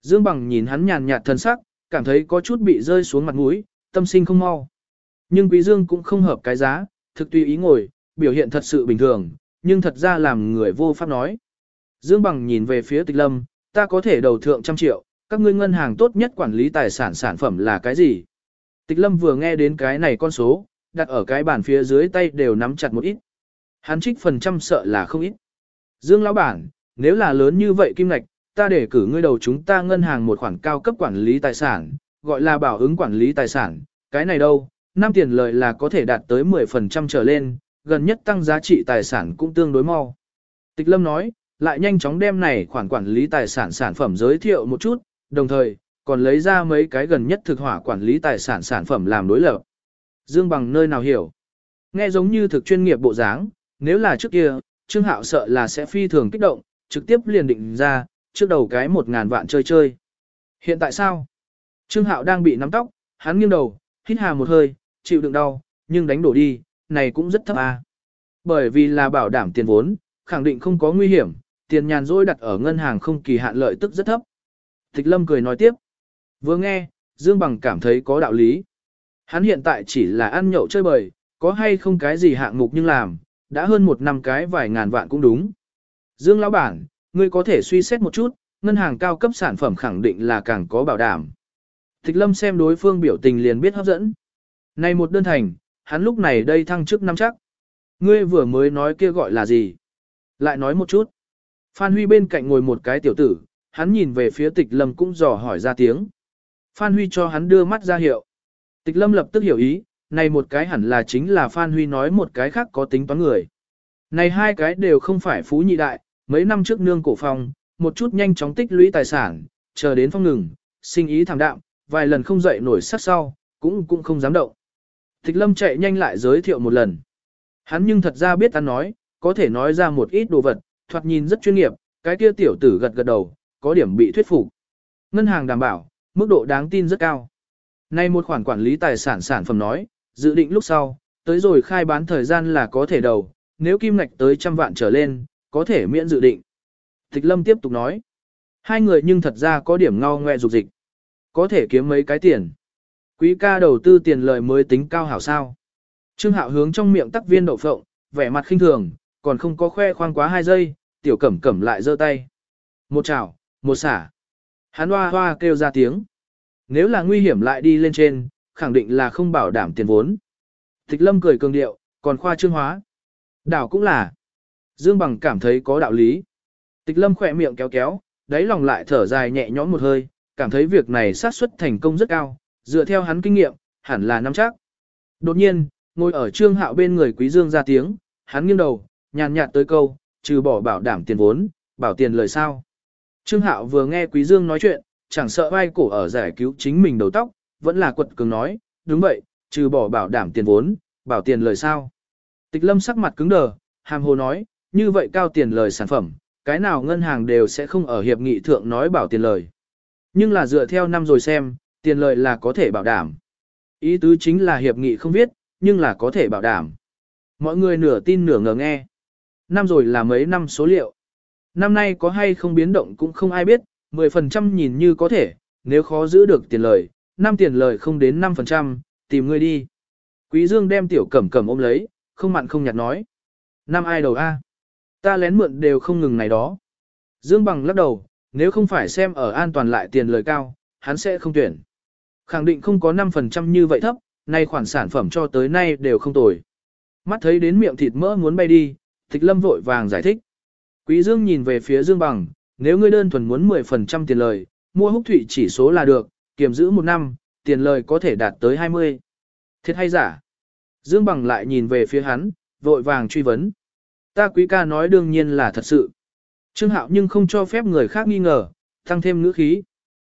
Dương Bằng nhìn hắn nhàn nhạt thân sắc, cảm thấy có chút bị rơi xuống mặt mũi, tâm sinh không mau. Nhưng Quý Dương cũng không hợp cái giá, thực tùy ý ngồi, biểu hiện thật sự bình thường, nhưng thật ra làm người vô pháp nói. Dương Bằng nhìn về phía Tịch Lâm, ta có thể đầu thượng trăm triệu, các ngươi ngân hàng tốt nhất quản lý tài sản sản phẩm là cái gì? Tịch Lâm vừa nghe đến cái này con số, đặt ở cái bàn phía dưới tay đều nắm chặt một ít. Hắn trích phần trăm sợ là không ít. Dương lão bản, nếu là lớn như vậy kim ngạch, ta để cử ngươi đầu chúng ta ngân hàng một khoản cao cấp quản lý tài sản, gọi là bảo ứng quản lý tài sản, cái này đâu, năm tiền lợi là có thể đạt tới 10% trở lên, gần nhất tăng giá trị tài sản cũng tương đối mau. Tịch Lâm nói, lại nhanh chóng đem này khoản quản lý tài sản sản phẩm giới thiệu một chút, đồng thời, còn lấy ra mấy cái gần nhất thực hỏa quản lý tài sản sản phẩm làm đối lập. Dương bằng nơi nào hiểu. Nghe giống như thực chuyên nghiệp bộ dáng, nếu là trước kia, Trương Hạo sợ là sẽ phi thường kích động, trực tiếp liền định ra, trước đầu cái một ngàn vạn chơi chơi. Hiện tại sao? Trương Hạo đang bị nắm tóc, hắn nghiêng đầu, hít hà một hơi, chịu đựng đau, nhưng đánh đổ đi, này cũng rất thấp à. Bởi vì là bảo đảm tiền vốn, khẳng định không có nguy hiểm, tiền nhàn rỗi đặt ở ngân hàng không kỳ hạn lợi tức rất thấp. Tịch Lâm cười nói tiếp. Vừa nghe, Dương Bằng cảm thấy có đạo lý. Hắn hiện tại chỉ là ăn nhậu chơi bời, có hay không cái gì hạng mục nhưng làm, đã hơn một năm cái vài ngàn vạn cũng đúng. Dương lão bản, ngươi có thể suy xét một chút, ngân hàng cao cấp sản phẩm khẳng định là càng có bảo đảm. Tịch Lâm xem đối phương biểu tình liền biết hấp dẫn. Này một đơn thành, hắn lúc này đây thăng chức năm chắc. Ngươi vừa mới nói kia gọi là gì? Lại nói một chút. Phan Huy bên cạnh ngồi một cái tiểu tử, hắn nhìn về phía tịch lâm cũng dò hỏi ra tiếng. Phan Huy cho hắn đưa mắt ra hiệu. Tịch lâm lập tức hiểu ý, này một cái hẳn là chính là Phan Huy nói một cái khác có tính toán người. Này hai cái đều không phải phú nhị đại, mấy năm trước nương cổ phong, một chút nhanh chóng tích lũy tài sản, chờ đến phong ngừng, sinh ý thảm đạm, vài lần không dậy nổi sắc sau, cũng cũng không dám động. Tịch lâm chạy nhanh lại giới thiệu một lần. Hắn nhưng thật ra biết ăn nói, có thể nói ra một ít đồ vật, thoạt nhìn rất chuyên nghiệp, cái kia tiểu tử gật gật đầu, có điểm bị thuyết phục. Ngân hàng đảm bảo, mức độ đáng tin rất cao. Nay một khoản quản lý tài sản sản phẩm nói, dự định lúc sau, tới rồi khai bán thời gian là có thể đầu, nếu kim ngạch tới trăm vạn trở lên, có thể miễn dự định. Tịch lâm tiếp tục nói, hai người nhưng thật ra có điểm ngao ngoe dục dịch, có thể kiếm mấy cái tiền. Quý ca đầu tư tiền lời mới tính cao hảo sao. Trương Hạo hướng trong miệng tắc viên đậu phộng, vẻ mặt khinh thường, còn không có khoe khoang quá hai giây, tiểu cẩm cẩm lại giơ tay. Một chảo, một xả. Hắn hoa hoa kêu ra tiếng. Nếu là nguy hiểm lại đi lên trên, khẳng định là không bảo đảm tiền vốn. Tịch lâm cười cường điệu, còn khoa trương hóa. Đảo cũng là. Dương bằng cảm thấy có đạo lý. Tịch lâm khỏe miệng kéo kéo, đáy lòng lại thở dài nhẹ nhõm một hơi, cảm thấy việc này xác suất thành công rất cao, dựa theo hắn kinh nghiệm, hẳn là nắm chắc. Đột nhiên, ngồi ở trương hạo bên người quý dương ra tiếng, hắn nghiêng đầu, nhàn nhạt tới câu, trừ bỏ bảo đảm tiền vốn, bảo tiền lời sao. Trương hạo vừa nghe quý dương nói chuyện, chẳng sợ vai cổ ở giải cứu chính mình đầu tóc, vẫn là quật cường nói, đúng vậy, trừ bỏ bảo đảm tiền vốn, bảo tiền lời sao. Tịch lâm sắc mặt cứng đờ, hàm hồ nói, như vậy cao tiền lời sản phẩm, cái nào ngân hàng đều sẽ không ở hiệp nghị thượng nói bảo tiền lời. Nhưng là dựa theo năm rồi xem, tiền lợi là có thể bảo đảm. Ý tứ chính là hiệp nghị không viết, nhưng là có thể bảo đảm. Mọi người nửa tin nửa ngờ nghe. Năm rồi là mấy năm số liệu. Năm nay có hay không biến động cũng không ai biết, 10% nhìn như có thể, nếu khó giữ được tiền lời, năm tiền lời không đến 5%, tìm người đi. Quý Dương đem tiểu cẩm cẩm ôm lấy, không mặn không nhạt nói. Năm ai đầu A? Ta lén mượn đều không ngừng này đó. Dương bằng lắc đầu, nếu không phải xem ở an toàn lại tiền lời cao, hắn sẽ không tuyển. Khẳng định không có 5% như vậy thấp, nay khoản sản phẩm cho tới nay đều không tồi. Mắt thấy đến miệng thịt mỡ muốn bay đi, Thích Lâm vội vàng giải thích. Quý Dương nhìn về phía Dương Bằng, nếu ngươi đơn thuần muốn 10% tiền lời, mua húc thủy chỉ số là được, kiềm giữ một năm, tiền lời có thể đạt tới 20. Thiệt hay giả? Dương Bằng lại nhìn về phía hắn, vội vàng truy vấn. Ta quý ca nói đương nhiên là thật sự. Trương Hạo nhưng không cho phép người khác nghi ngờ, tăng thêm ngữ khí.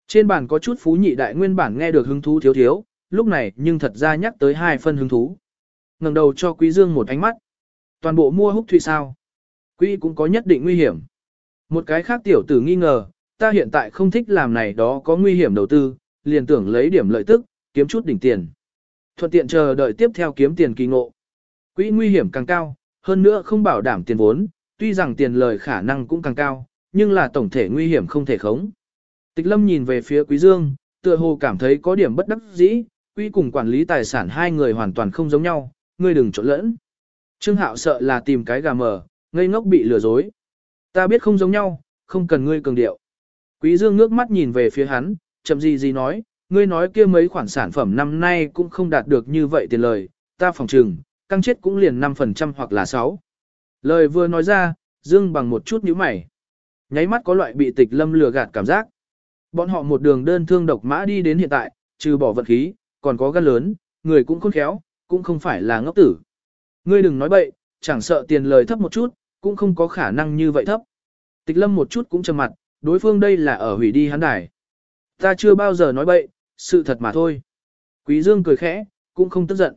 Trên bàn có chút phú nhị đại nguyên bản nghe được hứng thú thiếu thiếu, lúc này nhưng thật ra nhắc tới hai phân hứng thú. ngẩng đầu cho Quý Dương một ánh mắt. Toàn bộ mua húc thủy sao? Quỹ cũng có nhất định nguy hiểm. Một cái khác tiểu tử nghi ngờ, ta hiện tại không thích làm này đó có nguy hiểm đầu tư, liền tưởng lấy điểm lợi tức, kiếm chút đỉnh tiền. Thuận tiện chờ đợi tiếp theo kiếm tiền kỳ ngộ. Quỹ nguy hiểm càng cao, hơn nữa không bảo đảm tiền vốn, tuy rằng tiền lời khả năng cũng càng cao, nhưng là tổng thể nguy hiểm không thể khống. Tịch lâm nhìn về phía quý dương, tựa hồ cảm thấy có điểm bất đắc dĩ, quỹ cùng quản lý tài sản hai người hoàn toàn không giống nhau, ngươi đừng trộn lẫn. Trương Hạo sợ là tìm cái gà mờ, ngây ngốc bị lừa dối. Ta biết không giống nhau, không cần ngươi cường điệu. Quý Dương ngước mắt nhìn về phía hắn, chậm gì gì nói, ngươi nói kia mấy khoản sản phẩm năm nay cũng không đạt được như vậy tiền lời, ta phòng trừng, căng chết cũng liền 5% hoặc là 6. Lời vừa nói ra, Dương bằng một chút nhíu mày. Nháy mắt có loại bị tịch lâm lừa gạt cảm giác. Bọn họ một đường đơn thương độc mã đi đến hiện tại, trừ bỏ vật khí, còn có gan lớn, người cũng khôn khéo, cũng không phải là ngốc tử. Ngươi đừng nói bậy, chẳng sợ tiền lời thấp một chút, cũng không có khả năng như vậy thấp. Tịch lâm một chút cũng trầm mặt, đối phương đây là ở hủy đi hắn đài. Ta chưa bao giờ nói bậy, sự thật mà thôi. Quý Dương cười khẽ, cũng không tức giận.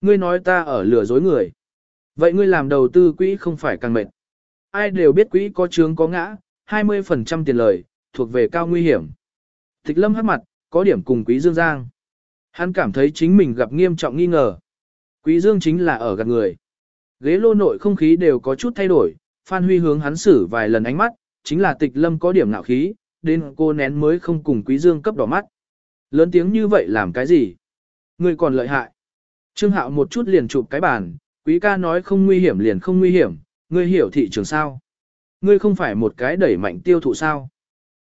Ngươi nói ta ở lừa dối người. Vậy ngươi làm đầu tư quỹ không phải càng mệt. Ai đều biết quỹ có trướng có ngã, 20% tiền lời, thuộc về cao nguy hiểm. Tịch lâm hát mặt, có điểm cùng quý Dương giang. Hắn cảm thấy chính mình gặp nghiêm trọng nghi ngờ. Quý Dương chính là ở gần người. Ghế lô nội không khí đều có chút thay đổi, Phan Huy hướng hắn xử vài lần ánh mắt, chính là tịch lâm có điểm nạo khí, đến cô nén mới không cùng Quý Dương cấp đỏ mắt. Lớn tiếng như vậy làm cái gì? Người còn lợi hại. Trương Hạo một chút liền chụp cái bàn, Quý ca nói không nguy hiểm liền không nguy hiểm, ngươi hiểu thị trường sao? Ngươi không phải một cái đẩy mạnh tiêu thụ sao?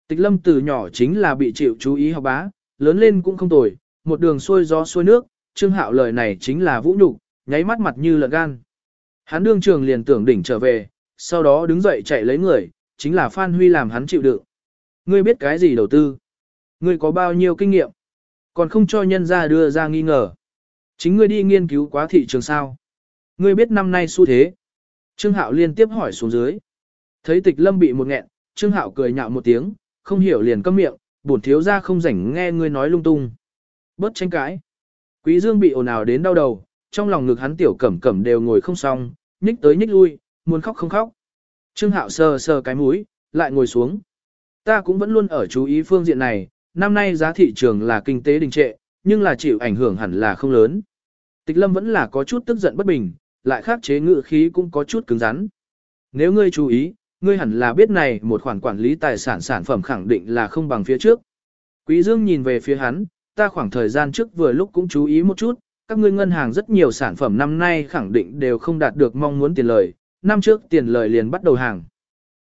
Tịch lâm từ nhỏ chính là bị chịu chú ý học bá, lớn lên cũng không tồi, một đường xuôi gió xuôi nước, Trương Hạo lời này chính là vũ nhục, nháy mắt mặt như lợn gan. Hắn đương trường liền tưởng đỉnh trở về, sau đó đứng dậy chạy lấy người, chính là Phan Huy làm hắn chịu đựng. Ngươi biết cái gì đầu tư? Ngươi có bao nhiêu kinh nghiệm? Còn không cho nhân ra đưa ra nghi ngờ. Chính ngươi đi nghiên cứu quá thị trường sao? Ngươi biết năm nay xu thế. Trương Hạo liên tiếp hỏi xuống dưới. Thấy tịch lâm bị một nghẹn, Trương Hạo cười nhạo một tiếng, không hiểu liền câm miệng, bổn thiếu gia không rảnh nghe ngươi nói lung tung. Bớt tranh cãi. Quý Dương bị ồn ào đến đau đầu, trong lòng ngực hắn tiểu cẩm cẩm đều ngồi không xong, nhích tới nhích lui, muốn khóc không khóc. Trương Hạo sờ sờ cái mũi, lại ngồi xuống. Ta cũng vẫn luôn ở chú ý phương diện này, năm nay giá thị trường là kinh tế đình trệ, nhưng là chịu ảnh hưởng hẳn là không lớn. Tịch Lâm vẫn là có chút tức giận bất bình, lại khắc chế ngự khí cũng có chút cứng rắn. Nếu ngươi chú ý, ngươi hẳn là biết này một khoản quản lý tài sản sản phẩm khẳng định là không bằng phía trước. Quý Dương nhìn về phía hắn, ta khoảng thời gian trước vừa lúc cũng chú ý một chút, các ngươi ngân hàng rất nhiều sản phẩm năm nay khẳng định đều không đạt được mong muốn tiền lời, năm trước tiền lời liền bắt đầu hàng.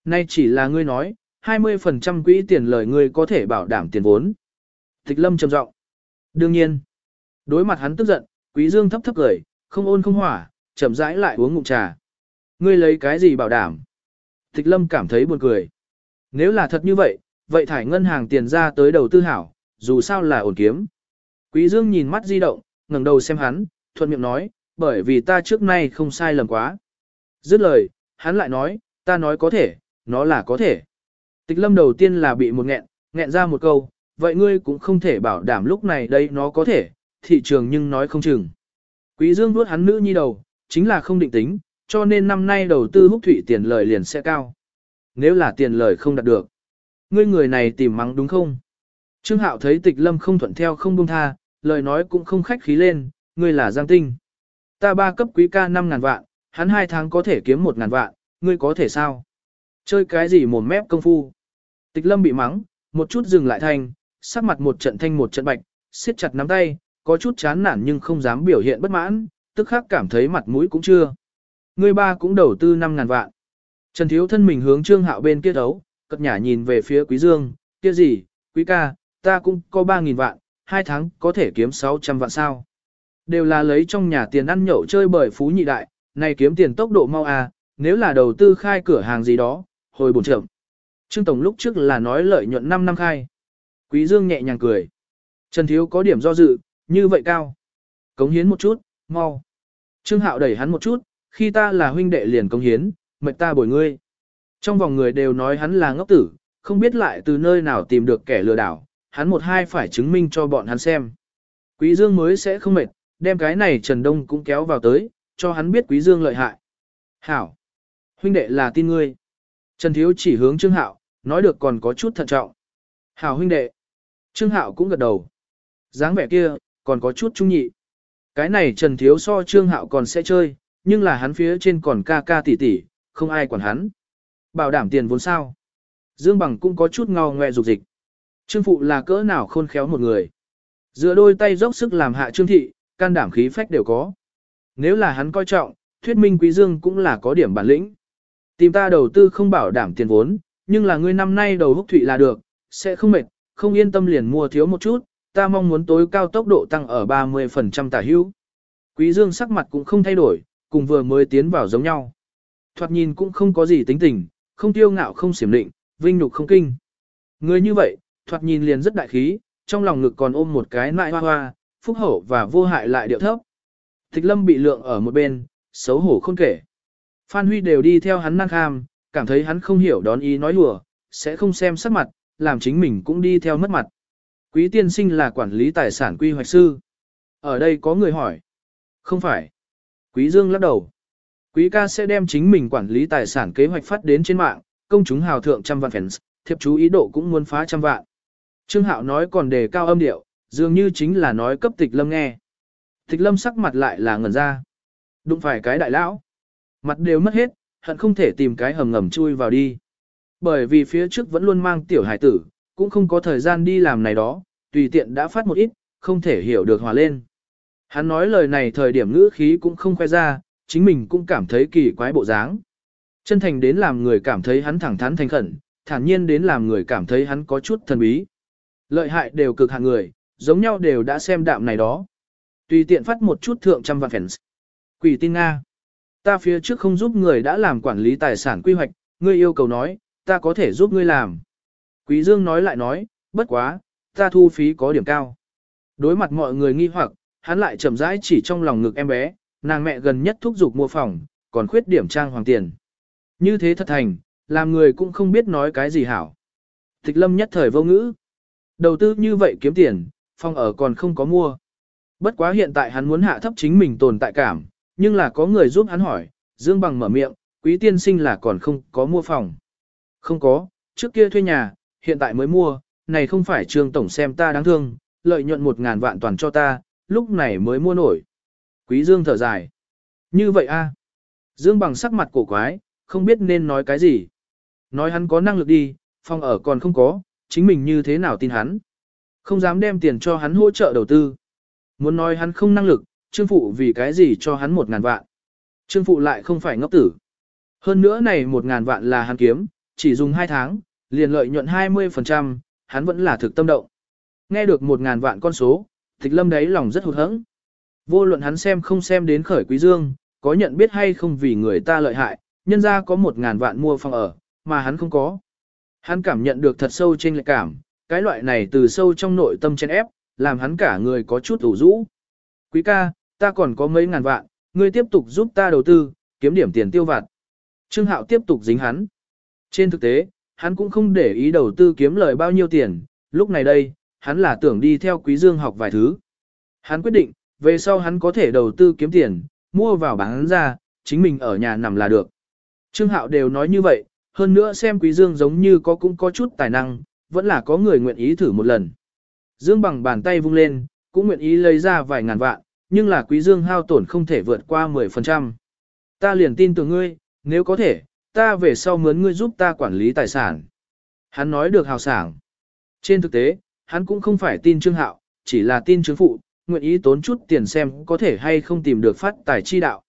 Nay chỉ là ngươi nói, 20% quỹ tiền lời ngươi có thể bảo đảm tiền vốn. Tịch lâm trầm giọng. Đương nhiên, đối mặt hắn tức giận, quý dương thấp thấp cười, không ôn không hỏa, chậm rãi lại uống ngụm trà. Ngươi lấy cái gì bảo đảm? Tịch lâm cảm thấy buồn cười. Nếu là thật như vậy, vậy thải ngân hàng tiền ra tới đầu tư hảo, dù sao là ổn kiếm. Quý dương nhìn mắt di động, ngẩng đầu xem hắn, thuận miệng nói, bởi vì ta trước nay không sai lầm quá. Dứt lời, hắn lại nói, ta nói có thể, nó là có thể. Tịch lâm đầu tiên là bị một nghẹn, nghẹn ra một câu, vậy ngươi cũng không thể bảo đảm lúc này đây nó có thể, thị trường nhưng nói không chừng. Quý dương vuốt hắn nữ nhi đầu, chính là không định tính, cho nên năm nay đầu tư húc thủy tiền lời liền sẽ cao. Nếu là tiền lời không đạt được, ngươi người này tìm mắng đúng không? Trương Hạo thấy tịch lâm không thuận theo không buông tha, lời nói cũng không khách khí lên, ngươi là Giang Tinh. Ta ba cấp quý ca 5 ngàn vạn, hắn hai tháng có thể kiếm 1 ngàn vạn, ngươi có thể sao? Chơi cái gì mồm mép công phu? Tịch lâm bị mắng, một chút dừng lại thanh, sắc mặt một trận thanh một trận bạch, siết chặt nắm tay, có chút chán nản nhưng không dám biểu hiện bất mãn, tức khắc cảm thấy mặt mũi cũng chưa. Ngươi ba cũng đầu tư 5 ngàn vạn. Trần Thiếu thân mình hướng Trương Hạo bên kia đấu, cất nhả nhìn về phía Quý Dương, kia gì, Quý ca, ta cũng có 3.000 vạn, hai tháng có thể kiếm 600 vạn sao. Đều là lấy trong nhà tiền ăn nhậu chơi bởi phú nhị đại, này kiếm tiền tốc độ mau à, nếu là đầu tư khai cửa hàng gì đó, hồi bổn trưởng. Trương Tổng lúc trước là nói lợi nhuận 5 năm khai. Quý Dương nhẹ nhàng cười. Trần Thiếu có điểm do dự, như vậy cao. Cống hiến một chút, mau. Trương Hạo đẩy hắn một chút, khi ta là huynh đệ liền cống hiến, mệt ta bồi ngươi. Trong vòng người đều nói hắn là ngốc tử, không biết lại từ nơi nào tìm được kẻ lừa đảo, hắn một hai phải chứng minh cho bọn hắn xem. Quý Dương mới sẽ không mệt, đem cái này Trần Đông cũng kéo vào tới, cho hắn biết Quý Dương lợi hại. Hảo! Huynh đệ là tin ngươi. Trần Thiếu chỉ hướng Trương Hạo, nói được còn có chút thận trọng. Hảo huynh đệ! Trương Hạo cũng gật đầu. dáng vẻ kia, còn có chút trung nhị. Cái này Trần Thiếu so Trương Hạo còn sẽ chơi, nhưng là hắn phía trên còn ca ca tỷ tỷ, không ai quản hắn. Bảo đảm tiền vốn sao. Dương Bằng cũng có chút ngò ngoe dục dịch. Trương Phụ là cỡ nào khôn khéo một người. Dựa đôi tay dốc sức làm hạ Trương Thị, can đảm khí phách đều có. Nếu là hắn coi trọng, thuyết minh Quý Dương cũng là có điểm bản lĩnh. Tìm ta đầu tư không bảo đảm tiền vốn, nhưng là ngươi năm nay đầu húc thụy là được, sẽ không mệt, không yên tâm liền mua thiếu một chút, ta mong muốn tối cao tốc độ tăng ở 30% tả hữu. Quý Dương sắc mặt cũng không thay đổi, cùng vừa mới tiến vào giống nhau. Thoạt nhìn cũng không có gì tính tình, không tiêu ngạo không xiểm định, vinh nhục không kinh. Người như vậy, thoạt nhìn liền rất đại khí, trong lòng ngực còn ôm một cái nại hoa hoa, phúc hậu và vô hại lại điệu thấp. Tịch lâm bị lượng ở một bên, xấu hổ không kể. Phan Huy đều đi theo hắn năng kham, cảm thấy hắn không hiểu đón ý nói lùa, sẽ không xem sắc mặt, làm chính mình cũng đi theo mất mặt. Quý tiên sinh là quản lý tài sản quy hoạch sư. Ở đây có người hỏi. Không phải. Quý Dương lắc đầu. Quý ca sẽ đem chính mình quản lý tài sản kế hoạch phát đến trên mạng, công chúng hào thượng trăm vạn fans, thiệp chú ý độ cũng muốn phá trăm vạn. Trương Hạo nói còn đề cao âm điệu, dường như chính là nói cấp tịch lâm nghe. Tịch lâm sắc mặt lại là ngẩn ra. Đụng phải cái đại lão. Mặt đều mất hết, hận không thể tìm cái hầm ngầm chui vào đi. Bởi vì phía trước vẫn luôn mang tiểu hải tử, cũng không có thời gian đi làm này đó, tùy tiện đã phát một ít, không thể hiểu được hòa lên. Hắn nói lời này thời điểm ngữ khí cũng không khoe ra, chính mình cũng cảm thấy kỳ quái bộ dáng. Chân thành đến làm người cảm thấy hắn thẳng thắn thành khẩn, thản nhiên đến làm người cảm thấy hắn có chút thần bí. Lợi hại đều cực hạng người, giống nhau đều đã xem đạm này đó. Tùy tiện phát một chút thượng trăm vạn fans. Quỷ tin Nga. Ta phía trước không giúp người đã làm quản lý tài sản quy hoạch, ngươi yêu cầu nói, ta có thể giúp ngươi làm. Quý Dương nói lại nói, bất quá, ta thu phí có điểm cao. Đối mặt mọi người nghi hoặc, hắn lại chậm rãi chỉ trong lòng ngực em bé, nàng mẹ gần nhất thúc giục mua phòng, còn khuyết điểm trang hoàng tiền. Như thế thật thành, làm người cũng không biết nói cái gì hảo. Tịch lâm nhất thời vô ngữ. Đầu tư như vậy kiếm tiền, phòng ở còn không có mua. Bất quá hiện tại hắn muốn hạ thấp chính mình tồn tại cảm, nhưng là có người giúp hắn hỏi, Dương Bằng mở miệng, quý tiên sinh là còn không có mua phòng. Không có, trước kia thuê nhà, hiện tại mới mua, này không phải trương tổng xem ta đáng thương, lợi nhuận một ngàn vạn toàn cho ta, lúc này mới mua nổi. Quý Dương thở dài. Như vậy a? Dương bằng sắc mặt cổ quái, không biết nên nói cái gì. Nói hắn có năng lực đi, phòng ở còn không có, chính mình như thế nào tin hắn. Không dám đem tiền cho hắn hỗ trợ đầu tư. Muốn nói hắn không năng lực, trương phụ vì cái gì cho hắn một ngàn vạn. Trương phụ lại không phải ngốc tử. Hơn nữa này một ngàn vạn là hắn kiếm, chỉ dùng hai tháng, liền lợi nhuận 20%, hắn vẫn là thực tâm động. Nghe được một ngàn vạn con số, tịch lâm đấy lòng rất hụt hẫng. Vô luận hắn xem không xem đến khởi quý dương, có nhận biết hay không vì người ta lợi hại, nhân ra có một ngàn vạn mua phòng ở, mà hắn không có. Hắn cảm nhận được thật sâu trên lệ cảm, cái loại này từ sâu trong nội tâm chen ép, làm hắn cả người có chút ủ rũ. Quý ca, ta còn có mấy ngàn vạn, ngươi tiếp tục giúp ta đầu tư, kiếm điểm tiền tiêu vặt. Trương Hạo tiếp tục dính hắn. Trên thực tế, hắn cũng không để ý đầu tư kiếm lời bao nhiêu tiền, lúc này đây, hắn là tưởng đi theo Quý Dương học vài thứ. Hắn quyết định, về sau hắn có thể đầu tư kiếm tiền, mua vào bán ra, chính mình ở nhà nằm là được. Trương Hạo đều nói như vậy, hơn nữa xem Quý Dương giống như có cũng có chút tài năng, vẫn là có người nguyện ý thử một lần. Dương bằng bàn tay vung lên, cũng nguyện ý lấy ra vài ngàn vạn, nhưng là Quý Dương hao tổn không thể vượt qua 10%. Ta liền tin tưởng ngươi, nếu có thể, ta về sau mướn ngươi giúp ta quản lý tài sản. Hắn nói được hào sảng. Trên thực tế, hắn cũng không phải tin Trương Hạo, chỉ là tin Trương Phụ, nguyện ý tốn chút tiền xem có thể hay không tìm được phát tài chi đạo.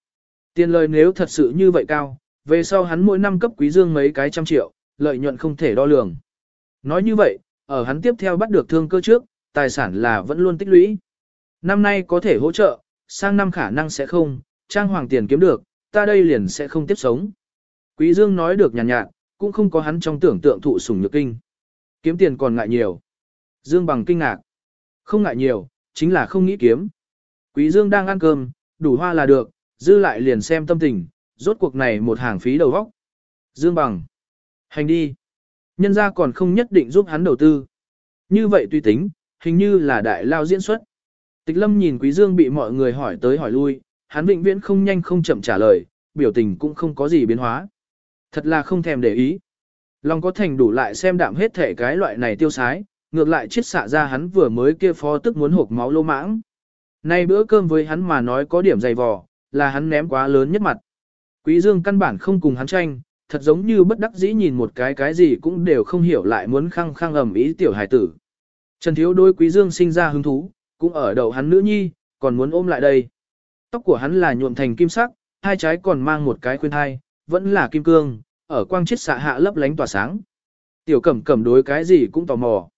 Tiền lời nếu thật sự như vậy cao, về sau hắn mỗi năm cấp quý dương mấy cái trăm triệu, lợi nhuận không thể đo lường. Nói như vậy, ở hắn tiếp theo bắt được thương cơ trước, tài sản là vẫn luôn tích lũy. Năm nay có thể hỗ trợ, sang năm khả năng sẽ không, trang hoàng tiền kiếm được, ta đây liền sẽ không tiếp sống. Quý Dương nói được nhàn nhạt, nhạt, cũng không có hắn trong tưởng tượng thụ sủng nhược kinh. Kiếm tiền còn ngại nhiều. Dương bằng kinh ngạc. Không ngại nhiều, chính là không nghĩ kiếm. Quý Dương đang ăn cơm, đủ hoa là được, dư lại liền xem tâm tình, rốt cuộc này một hàng phí đầu vóc. Dương bằng. Hành đi. Nhân gia còn không nhất định giúp hắn đầu tư. Như vậy tuy tính, hình như là đại lao diễn xuất. Tịch lâm nhìn Quý Dương bị mọi người hỏi tới hỏi lui, hắn vĩnh viễn không nhanh không chậm trả lời, biểu tình cũng không có gì biến hóa. Thật là không thèm để ý. Lòng có thành đủ lại xem đạm hết thể cái loại này tiêu sái, ngược lại chết xạ ra hắn vừa mới kia phó tức muốn hộp máu lô mãng. Nay bữa cơm với hắn mà nói có điểm dày vò, là hắn ném quá lớn nhất mặt. Quý Dương căn bản không cùng hắn tranh, thật giống như bất đắc dĩ nhìn một cái cái gì cũng đều không hiểu lại muốn khăng khăng ầm ý tiểu hải tử. Trần Thiếu đôi Quý Dương sinh ra hứng thú, cũng ở đầu hắn nữ nhi, còn muốn ôm lại đây. Tóc của hắn là nhuộm thành kim sắc, hai trái còn mang một cái khuyên hai, vẫn là kim cương, ở quang chiết xạ hạ lấp lánh tỏa sáng. Tiểu cẩm cẩm đối cái gì cũng tò mò.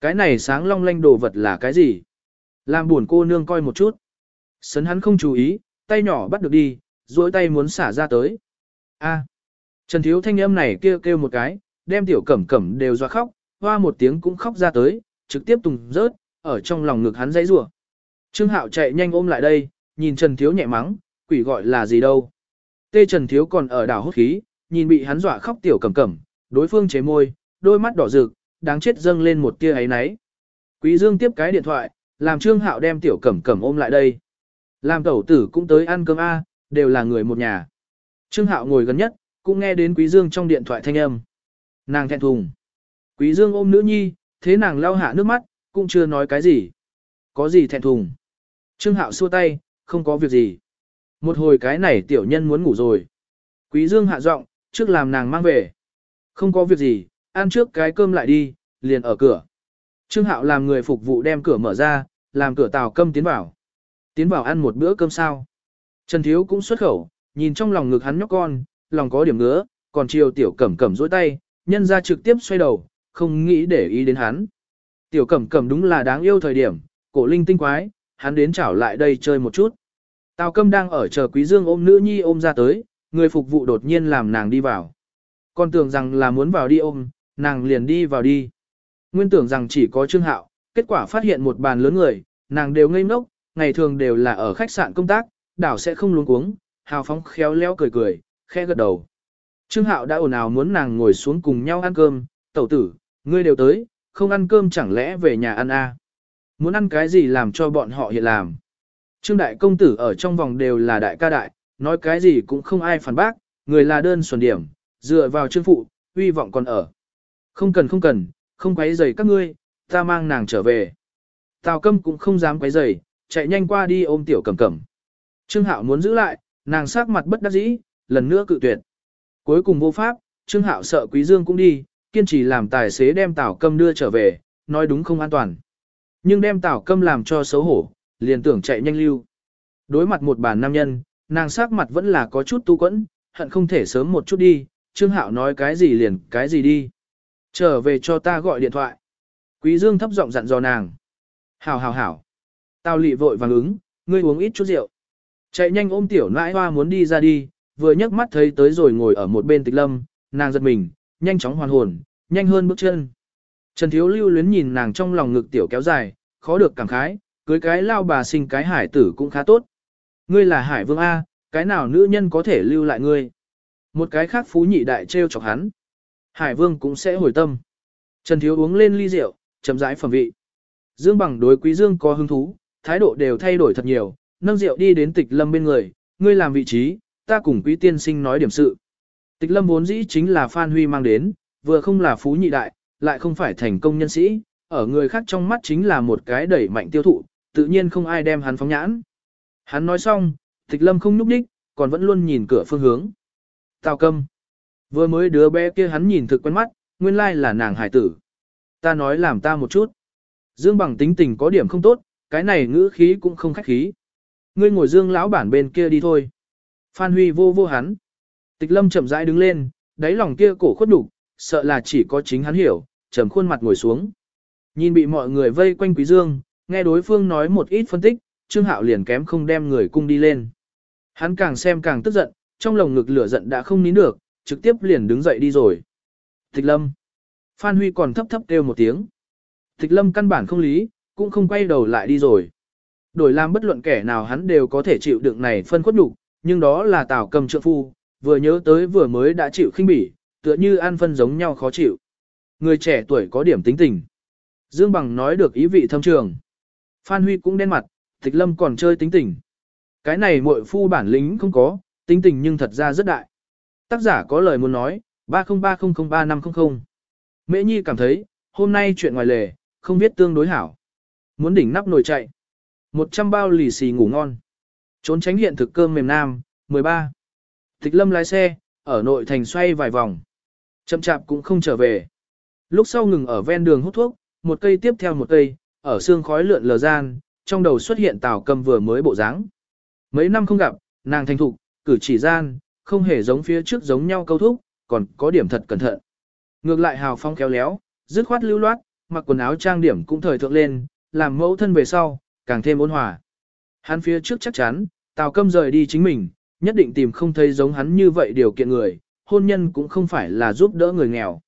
Cái này sáng long lanh đồ vật là cái gì? Làm buồn cô nương coi một chút. Sấn hắn không chú ý, tay nhỏ bắt được đi, duỗi tay muốn xả ra tới. A. Trần Thiếu thanh âm này kêu kêu một cái, đem tiểu cẩm cẩm đều dọa khóc, hoa một tiếng cũng khóc ra tới, trực tiếp tùng rớt, ở trong lòng ngực hắn dãy rủa. Trương Hạo chạy nhanh ôm lại đây, nhìn Trần Thiếu nhẹ mắng, quỷ gọi là gì đâu. Tê Trần Thiếu còn ở đảo hốt khí, nhìn bị hắn dọa khóc tiểu cẩm cẩm, đối phương chế môi, đôi mắt đỏ rực, đáng chết dâng lên một tia ấy náy. Quý Dương tiếp cái điện thoại, làm Trương Hạo đem tiểu cẩm cẩm ôm lại đây. Làm tẩu tử cũng tới ăn cơm A, đều là người một nhà. Trương Hạo ngồi gần nhất, cũng nghe đến Quý Dương trong điện thoại thanh âm. Nàng thẹn thùng. Quý Dương ôm nữ nhi, thế nàng lau hạ nước mắt, cũng chưa nói cái gì. Có gì thẹn thùng. Trương Hạo xua tay, không có việc gì. Một hồi cái này tiểu nhân muốn ngủ rồi. Quý Dương hạ giọng, trước làm nàng mang về. Không có việc gì, ăn trước cái cơm lại đi, liền ở cửa. Trương Hạo làm người phục vụ đem cửa mở ra, làm cửa tàu cơm tiến vào. Tiến vào ăn một bữa cơm sao. Trần Thiếu cũng xuất khẩu, nhìn trong lòng ngực hắn nhóc con, lòng có điểm ngứa, còn chiều tiểu cẩm cẩm dối tay, nhân ra trực tiếp xoay đầu, không nghĩ để ý đến hắn. Tiểu cẩm cẩm đúng là đáng yêu thời điểm, cổ linh tinh quái, hắn đến chảo lại đây chơi một chút. Tào câm đang ở chờ quý dương ôm nữ nhi ôm ra tới, người phục vụ đột nhiên làm nàng đi vào. Còn tưởng rằng là muốn vào đi ôm, nàng liền đi vào đi. Nguyên tưởng rằng chỉ có trương hạo, kết quả phát hiện một bàn lớn người, nàng đều ngây ngốc, ngày thường đều là ở khách sạn công tác, đảo sẽ không luống cuống, hào phóng khéo léo cười cười, khẽ gật đầu. Trương Hạo đã ồn ào muốn nàng ngồi xuống cùng nhau ăn cơm, tẩu tử, ngươi đều tới, không ăn cơm chẳng lẽ về nhà ăn à? Muốn ăn cái gì làm cho bọn họ hiện làm. Trương Đại Công Tử ở trong vòng đều là đại ca đại, nói cái gì cũng không ai phản bác, người là đơn xuẩn điểm, dựa vào trương phụ, uy vọng còn ở. Không cần không cần, không quấy rầy các ngươi, ta mang nàng trở về. Tào Câm cũng không dám quấy rầy, chạy nhanh qua đi ôm tiểu cẩm cẩm. Trương Hạo muốn giữ lại, nàng sắc mặt bất đắc dĩ, lần nữa cự tuyệt. Cuối cùng vô pháp, Trương Hạo sợ Quý Dương cũng đi, kiên trì làm tài xế đem Tảo Câm đưa trở về, nói đúng không an toàn. Nhưng đem Tảo Câm làm cho xấu hổ, liền tưởng chạy nhanh lưu. Đối mặt một bàn nam nhân, nàng sắc mặt vẫn là có chút tu quẫn, hận không thể sớm một chút đi, Trương Hạo nói cái gì liền cái gì đi. Trở về cho ta gọi điện thoại. Quý Dương thấp giọng dặn dò nàng. Hảo hảo hảo. Tào lị vội vàng ứng, ngươi uống ít chút rượu. Chạy nhanh ôm tiểu nãi hoa muốn đi ra đi, vừa nhấc mắt thấy tới rồi ngồi ở một bên tịch lâm, nàng giật mình, nhanh chóng hoàn hồn, nhanh hơn bước chân. Trần Thiếu lưu luyến nhìn nàng trong lòng ngực tiểu kéo dài, khó được cảm khái, cưới cái lao bà sinh cái hải tử cũng khá tốt. Ngươi là hải vương A, cái nào nữ nhân có thể lưu lại ngươi. Một cái khác phú nhị đại treo chọc hắn. Hải vương cũng sẽ hồi tâm. Trần Thiếu uống lên ly rượu, chậm rãi phẩm vị. Dương bằng đối quý dương có hứng thú, thái độ đều thay đổi thật nhiều, nâng rượu đi đến tịch lâm bên người, ngươi làm vị trí, ta cùng quý tiên sinh nói điểm sự. Tịch lâm vốn dĩ chính là Phan Huy mang đến, vừa không là phú nhị đại, lại không phải thành công nhân sĩ, ở người khác trong mắt chính là một cái đẩy mạnh tiêu thụ, tự nhiên không ai đem hắn phóng nhãn. Hắn nói xong, tịch lâm không nhúc đích, còn vẫn luôn nhìn cửa phương hướng. Tào câm. Vừa mới đứa bé kia hắn nhìn thực quen mắt, nguyên lai là nàng hải tử. Ta nói làm ta một chút. Dương bằng tính tình có điểm không tốt, cái này ngữ khí cũng không khách khí. Ngươi ngồi dương lão bản bên kia đi thôi. Phan Huy vô vô hắn. Tịch lâm chậm rãi đứng lên, đáy lòng kia cổ khuất đục, sợ là chỉ có chính hắn hiểu, trầm khuôn mặt ngồi xuống. Nhìn bị mọi người vây quanh quý dương, nghe đối phương nói một ít phân tích, Trương Hạo liền kém không đem người cung đi lên. Hắn càng xem càng tức giận, trong lồng ngực lửa giận đã không nín được, trực tiếp liền đứng dậy đi rồi. Tịch lâm. Phan Huy còn thấp thấp kêu một tiếng. Tịch lâm căn bản không lý, cũng không quay đầu lại đi rồi. Đổi làm bất luận kẻ nào hắn đều có thể chịu đựng này phân khuất nhục nhưng đó là tào cầm trượng phu, vừa nhớ tới vừa mới đã chịu khinh bỉ, tựa như ăn phân giống nhau khó chịu. Người trẻ tuổi có điểm tính tình. Dương Bằng nói được ý vị thâm trường. Phan Huy cũng đen mặt, tịch lâm còn chơi tính tình. Cái này muội phu bản lĩnh không có, tính tình nhưng thật ra rất đại. Tác giả có lời muốn nói, 3030035500. Mễ Nhi cảm thấy, hôm nay chuyện ngoài lề, không viết tương đối hảo. Muốn đỉnh nắp nồi chạy. 100 bao lì xì ngủ ngon. Trốn tránh hiện thực cơm mềm nam, 13. Tịch lâm lái xe, ở nội thành xoay vài vòng. Chậm chạp cũng không trở về. Lúc sau ngừng ở ven đường hút thuốc, một cây tiếp theo một cây, ở xương khói lượn lờ gian, trong đầu xuất hiện tào cầm vừa mới bộ dáng. Mấy năm không gặp, nàng thành thục, cử chỉ gian, không hề giống phía trước giống nhau câu thúc, còn có điểm thật cẩn thận. Ngược lại hào phong kéo léo, dứt khoát lưu loát, mặc quần áo trang điểm cũng thời thượng lên, làm mẫu thân về sau, càng thêm ôn hòa. Hắn phía trước chắc chắn, Tào Câm rời đi chính mình, nhất định tìm không thấy giống hắn như vậy điều kiện người, hôn nhân cũng không phải là giúp đỡ người nghèo.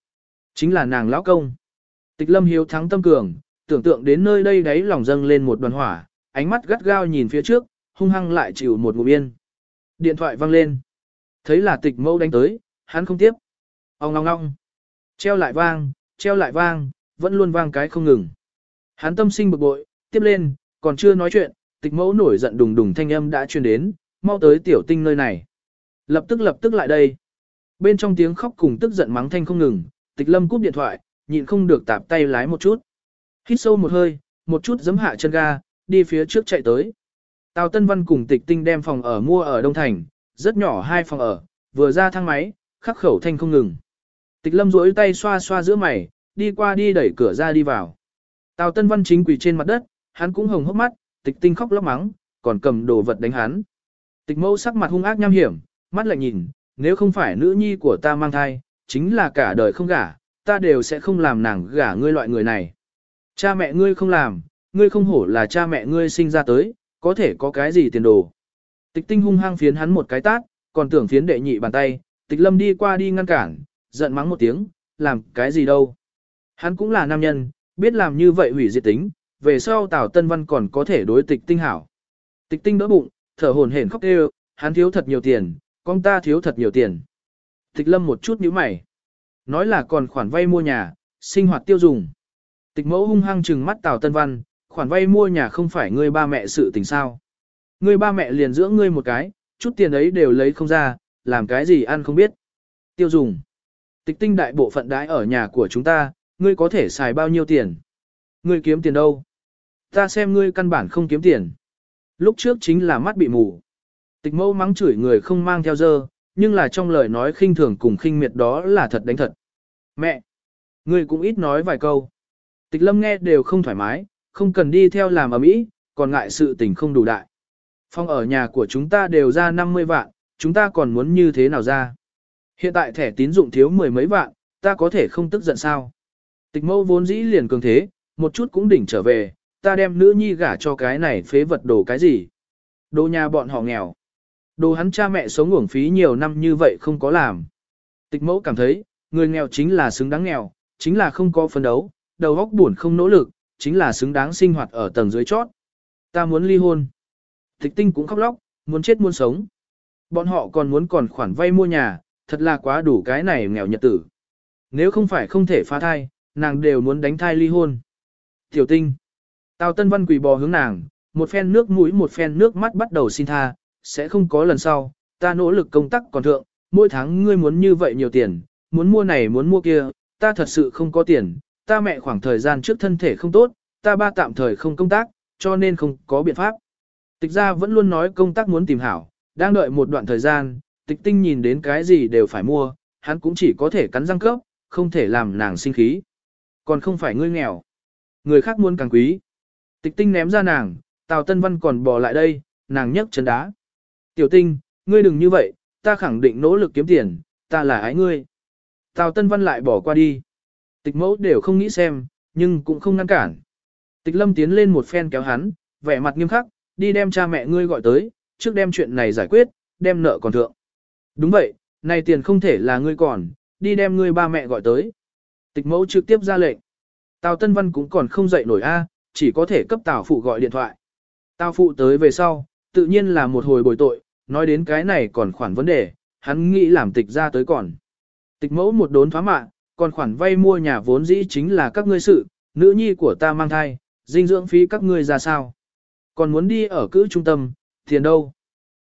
Chính là nàng lão công. Tịch lâm hiếu thắng tâm cường, tưởng tượng đến nơi đây đấy lòng dâng lên một đoàn hỏa, ánh mắt gắt gao nhìn phía trước, hung hăng lại chịu một ngụm yên. Điện thoại vang lên. Thấy là tịch mâu đánh tới, hắn không tiếp. Ông ngong ngong. Treo lại vang, treo lại vang, vẫn luôn vang cái không ngừng. Hắn tâm sinh bực bội, tiếp lên, còn chưa nói chuyện, tịch mẫu nổi giận đùng đùng thanh âm đã truyền đến, mau tới tiểu tinh nơi này. Lập tức lập tức lại đây. Bên trong tiếng khóc cùng tức giận mắng thanh không ngừng, tịch lâm cúp điện thoại, nhịn không được tạp tay lái một chút. Hít sâu một hơi, một chút giấm hạ chân ga, đi phía trước chạy tới. Tào Tân Văn cùng tịch tinh đem phòng ở mua ở Đông Thành, rất nhỏ hai phòng ở, vừa ra thang máy, khắc khẩu thanh không ngừng. Tịch lâm duỗi tay xoa xoa giữa mày, đi qua đi đẩy cửa ra đi vào. Tào Tân Văn chính quỳ trên mặt đất, hắn cũng hồng hốc mắt, tịch tinh khóc lóc mắng, còn cầm đồ vật đánh hắn. Tịch mẫu sắc mặt hung ác nham hiểm, mắt lại nhìn, nếu không phải nữ nhi của ta mang thai, chính là cả đời không gả, ta đều sẽ không làm nàng gả ngươi loại người này. Cha mẹ ngươi không làm, ngươi không hổ là cha mẹ ngươi sinh ra tới, có thể có cái gì tiền đồ. Tịch tinh hung hăng phiến hắn một cái tát, còn tưởng phiến đệ nhị bàn tay, tịch lâm đi qua đi ngăn cản, giận mắng một tiếng, làm cái gì đâu. Hắn cũng là nam nhân, biết làm như vậy hủy diệt tính, về sau Tào Tân Văn còn có thể đối tịch tinh hảo. Tịch tinh đỡ bụng, thở hổn hển khóc kêu, hắn thiếu thật nhiều tiền, con ta thiếu thật nhiều tiền. Tịch lâm một chút nhíu mày. Nói là còn khoản vay mua nhà, sinh hoạt tiêu dùng. Tịch mẫu hung hăng trừng mắt Tào Tân Văn, khoản vay mua nhà không phải ngươi ba mẹ sự tình sao. Ngươi ba mẹ liền dưỡng ngươi một cái, chút tiền ấy đều lấy không ra, làm cái gì ăn không biết. Tiêu dùng. Tịch tinh đại bộ phận đãi ở nhà của chúng ta, ngươi có thể xài bao nhiêu tiền? Ngươi kiếm tiền đâu? Ta xem ngươi căn bản không kiếm tiền. Lúc trước chính là mắt bị mù. Tịch mẫu mắng chửi người không mang theo dơ, nhưng là trong lời nói khinh thường cùng khinh miệt đó là thật đánh thật. Mẹ! Ngươi cũng ít nói vài câu. Tịch lâm nghe đều không thoải mái, không cần đi theo làm ở mỹ, còn ngại sự tình không đủ đại. Phong ở nhà của chúng ta đều ra 50 vạn, chúng ta còn muốn như thế nào ra? Hiện tại thẻ tín dụng thiếu mười mấy vạn, ta có thể không tức giận sao? Tịch mâu vốn dĩ liền cường thế, một chút cũng đỉnh trở về, ta đem nữ nhi gả cho cái này phế vật đồ cái gì? Đồ nhà bọn họ nghèo. Đồ hắn cha mẹ sống uổng phí nhiều năm như vậy không có làm. Tịch mẫu cảm thấy, người nghèo chính là xứng đáng nghèo, chính là không có phấn đấu, đầu óc buồn không nỗ lực, chính là xứng đáng sinh hoạt ở tầng dưới chót. Ta muốn ly hôn. Tịch tinh cũng khóc lóc, muốn chết muốn sống. Bọn họ còn muốn còn khoản vay mua nhà, thật là quá đủ cái này nghèo nhật tử. Nếu không phải không thể phá thai, nàng đều muốn đánh thai ly hôn. Tiểu tinh. Tào Tân Văn quỳ bò hướng nàng, một phen nước mũi một phen nước mắt bắt đầu xin tha, sẽ không có lần sau, ta nỗ lực công tác còn thượng, mỗi tháng ngươi muốn như vậy nhiều tiền, muốn mua này muốn mua kia, ta thật sự không có tiền, ta mẹ khoảng thời gian trước thân thể không tốt, ta ba tạm thời không công tác, cho nên không có biện pháp. Tịch ra vẫn luôn nói công tác muốn tìm hảo, đang đợi một đoạn thời gian, tịch tinh nhìn đến cái gì đều phải mua, hắn cũng chỉ có thể cắn răng cấp, không thể làm nàng sinh khí. Còn không phải ngươi nghèo. Người khác muốn càng quý. Tịch tinh ném ra nàng, Tào Tân Văn còn bỏ lại đây, nàng nhấc chân đá. Tiểu tinh, ngươi đừng như vậy, ta khẳng định nỗ lực kiếm tiền, ta là ái ngươi. Tào Tân Văn lại bỏ qua đi. Tịch mẫu đều không nghĩ xem, nhưng cũng không ngăn cản. Tịch lâm tiến lên một phen kéo hắn, vẻ mặt nghiêm khắc, đi đem cha mẹ ngươi gọi tới, trước đem chuyện này giải quyết, đem nợ còn thượng. Đúng vậy, này tiền không thể là ngươi còn, đi đem ngươi ba mẹ gọi tới. Tịch mẫu trực tiếp ra lệnh. Tào Tân Văn cũng còn không dậy nổi a, chỉ có thể cấp Tào Phụ gọi điện thoại. Tào Phụ tới về sau, tự nhiên là một hồi bồi tội, nói đến cái này còn khoản vấn đề, hắn nghĩ làm tịch ra tới còn. Tịch mẫu một đốn thoá mạ, còn khoản vay mua nhà vốn dĩ chính là các ngươi sự, nữ nhi của ta mang thai, dinh dưỡng phí các ngươi ra sao. Còn muốn đi ở cữ trung tâm, tiền đâu?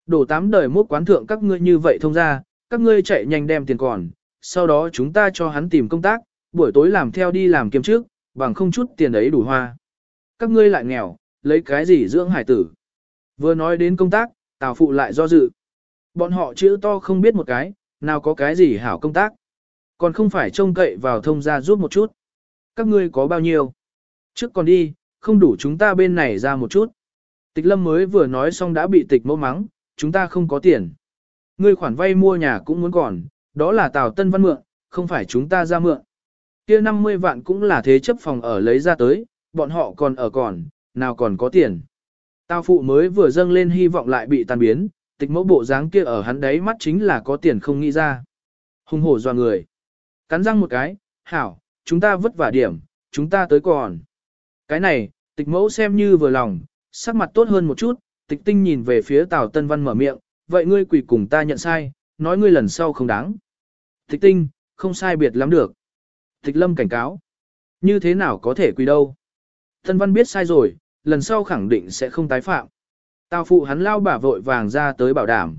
Đổ tám đời mốt quán thượng các ngươi như vậy thông ra, các ngươi chạy nhanh đem tiền còn, sau đó chúng ta cho hắn tìm công tác, buổi tối làm theo đi làm kiếm trước, bằng không chút tiền ấy đủ hoa. Các ngươi lại nghèo, lấy cái gì dưỡng hải tử. Vừa nói đến công tác, Tào Phụ lại do dự. Bọn họ chữ to không biết một cái, nào có cái gì hảo công tác. Còn không phải trông cậy vào thông gia giúp một chút. Các ngươi có bao nhiêu? Trước còn đi, không đủ chúng ta bên này ra một chút. Tịch lâm mới vừa nói xong đã bị tịch mẫu mắng, chúng ta không có tiền. Ngươi khoản vay mua nhà cũng muốn còn, đó là Tào Tân Văn mượn, không phải chúng ta ra mượn. Kia 50 vạn cũng là thế chấp phòng ở lấy ra tới, bọn họ còn ở còn, nào còn có tiền. Tào phụ mới vừa dâng lên hy vọng lại bị tan biến, tịch mẫu bộ dáng kia ở hắn đấy mắt chính là có tiền không nghĩ ra. Hùng hổ doa người. Cắn răng một cái, hảo, chúng ta vất vả điểm, chúng ta tới còn. Cái này, tịch mẫu xem như vừa lòng, sắc mặt tốt hơn một chút, tịch tinh nhìn về phía Tào Tân Văn mở miệng, vậy ngươi quỳ cùng ta nhận sai, nói ngươi lần sau không đáng. Tịch tinh, không sai biệt lắm được. Tịch lâm cảnh cáo. Như thế nào có thể quỳ đâu? Tân Văn biết sai rồi, lần sau khẳng định sẽ không tái phạm. Tào phụ hắn lao bả vội vàng ra tới bảo đảm.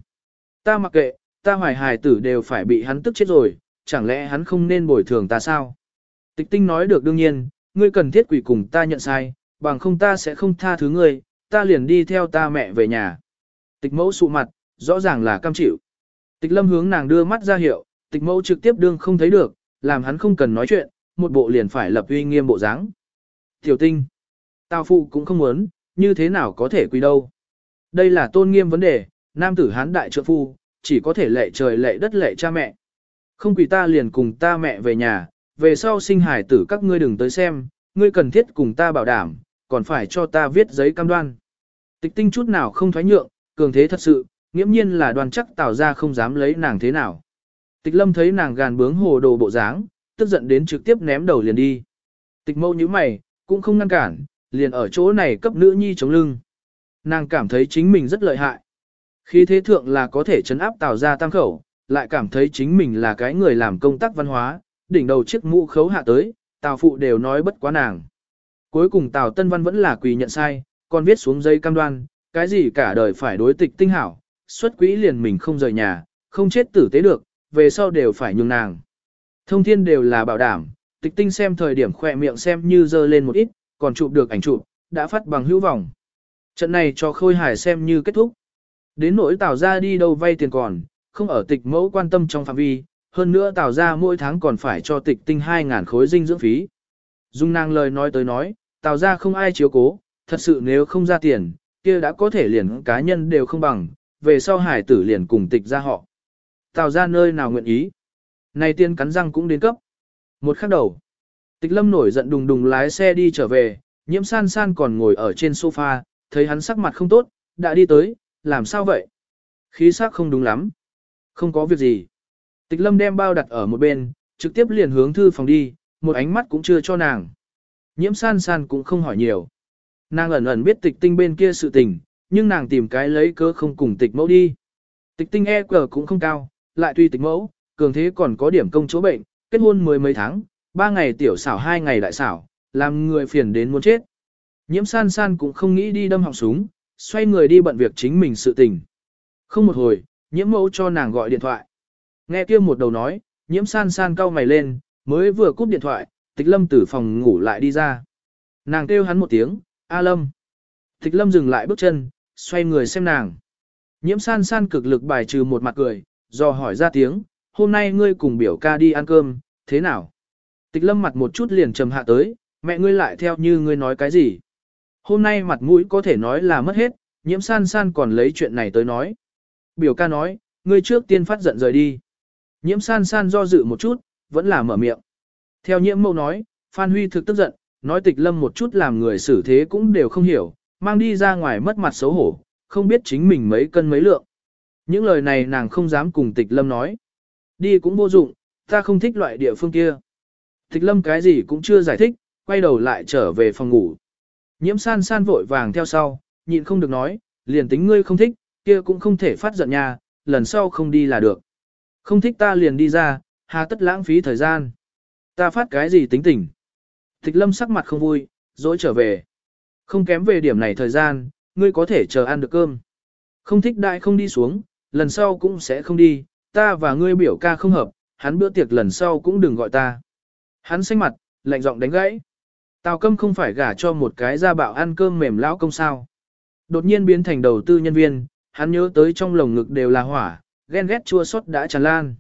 Ta mặc kệ, ta hoài hài tử đều phải bị hắn tức chết rồi, chẳng lẽ hắn không nên bồi thường ta sao? Tịch tinh nói được đương nhiên, ngươi cần thiết quỷ cùng ta nhận sai, bằng không ta sẽ không tha thứ ngươi, ta liền đi theo ta mẹ về nhà. Tịch mẫu sụ mặt, rõ ràng là cam chịu. Tịch lâm hướng nàng đưa mắt ra hiệu, tịch mẫu trực tiếp đương không thấy được, làm hắn không cần nói chuyện, một bộ liền phải lập uy nghiêm bộ dáng. Tiểu tinh, tao phụ cũng không muốn, như thế nào có thể quy đâu. Đây là tôn nghiêm vấn đề, nam tử hán đại trợ phu, chỉ có thể lệ trời lệ đất lệ cha mẹ. Không quỳ ta liền cùng ta mẹ về nhà, về sau sinh hải tử các ngươi đừng tới xem, ngươi cần thiết cùng ta bảo đảm, còn phải cho ta viết giấy cam đoan. Tịch tinh chút nào không thoái nhượng, cường thế thật sự, nghiễm nhiên là đoàn chắc tạo ra không dám lấy nàng thế nào. Tịch lâm thấy nàng gàn bướng hồ đồ bộ dáng, tức giận đến trực tiếp ném đầu liền đi. Tịch mâu như mày, cũng không ngăn cản, liền ở chỗ này cấp nữ nhi chống lưng. Nàng cảm thấy chính mình rất lợi hại. Khi thế thượng là có thể chấn áp tạo ra tam khẩu, lại cảm thấy chính mình là cái người làm công tác văn hóa, đỉnh đầu chiếc mũ khấu hạ tới, tào phụ đều nói bất quá nàng. Cuối cùng tào tân văn vẫn là quỳ nhận sai, còn viết xuống dây cam đoan, cái gì cả đời phải đối tịch tinh hảo, xuất quỹ liền mình không rời nhà, không chết tử tế được, về sau đều phải nhường nàng. Thông thiên đều là bảo đảm, tịch tinh xem thời điểm khỏe miệng xem như dơ lên một ít, còn chụp được ảnh chụp, đã phát bằng hữu vọng. Trận này cho khôi hải xem như kết thúc. Đến nỗi tào ra đi đâu vay tiền còn, không ở tịch mẫu quan tâm trong phạm vi, hơn nữa tào ra mỗi tháng còn phải cho tịch tinh 2.000 khối dinh dưỡng phí. Dung nàng lời nói tới nói, tào ra không ai chiếu cố, thật sự nếu không ra tiền, kia đã có thể liền cá nhân đều không bằng, về sau hải tử liền cùng tịch ra họ. Tào ra nơi nào nguyện ý. Này tiên cắn răng cũng đến cấp. Một khắc đầu. Tịch lâm nổi giận đùng đùng lái xe đi trở về, nhiễm san san còn ngồi ở trên sofa, thấy hắn sắc mặt không tốt, đã đi tới, làm sao vậy? Khí sắc không đúng lắm. Không có việc gì. Tịch lâm đem bao đặt ở một bên, trực tiếp liền hướng thư phòng đi, một ánh mắt cũng chưa cho nàng. Nhiễm san san cũng không hỏi nhiều. Nàng ẩn ẩn biết tịch tinh bên kia sự tình, nhưng nàng tìm cái lấy cớ không cùng tịch mẫu đi. Tịch tinh e cờ cũng không cao, lại tuy tịch mẫu, cường thế còn có điểm công chỗ bệnh, kết hôn mười mấy tháng, ba ngày tiểu xảo hai ngày đại xảo, làm người phiền đến muốn chết. Nhiễm san san cũng không nghĩ đi đâm họng súng, xoay người đi bận việc chính mình sự tình. Không một hồi, nhiễm mẫu cho nàng gọi điện thoại. Nghe kia một đầu nói, nhiễm san san cau mày lên, mới vừa cúp điện thoại, tịch lâm từ phòng ngủ lại đi ra. Nàng kêu hắn một tiếng, A lâm. Tịch lâm dừng lại bước chân, xoay người xem nàng. Nhiễm san san cực lực bài trừ một mặt cười, do hỏi ra tiếng, hôm nay ngươi cùng biểu ca đi ăn cơm, thế nào? Tịch lâm mặt một chút liền trầm hạ tới, mẹ ngươi lại theo như ngươi nói cái gì? Hôm nay mặt mũi có thể nói là mất hết, nhiễm san san còn lấy chuyện này tới nói. Biểu ca nói, ngươi trước tiên phát giận rời đi. Nhiễm san san do dự một chút, vẫn là mở miệng. Theo nhiễm mâu nói, Phan Huy thực tức giận, nói tịch lâm một chút làm người xử thế cũng đều không hiểu, mang đi ra ngoài mất mặt xấu hổ, không biết chính mình mấy cân mấy lượng. Những lời này nàng không dám cùng tịch lâm nói. Đi cũng vô dụng, ta không thích loại địa phương kia. Tịch lâm cái gì cũng chưa giải thích, quay đầu lại trở về phòng ngủ. Nhiễm san san vội vàng theo sau, nhịn không được nói, liền tính ngươi không thích, kia cũng không thể phát giận nha, lần sau không đi là được. Không thích ta liền đi ra, hà tất lãng phí thời gian. Ta phát cái gì tính tình. Tịch lâm sắc mặt không vui, dỗi trở về. Không kém về điểm này thời gian, ngươi có thể chờ ăn được cơm. Không thích đại không đi xuống, lần sau cũng sẽ không đi, ta và ngươi biểu ca không hợp, hắn bữa tiệc lần sau cũng đừng gọi ta. Hắn xanh mặt, lạnh giọng đánh gãy. Tào Câm không phải gả cho một cái gia bạo ăn cơm mềm lão công sao. Đột nhiên biến thành đầu tư nhân viên, hắn nhớ tới trong lồng ngực đều là hỏa, ghen ghét chua xót đã tràn lan.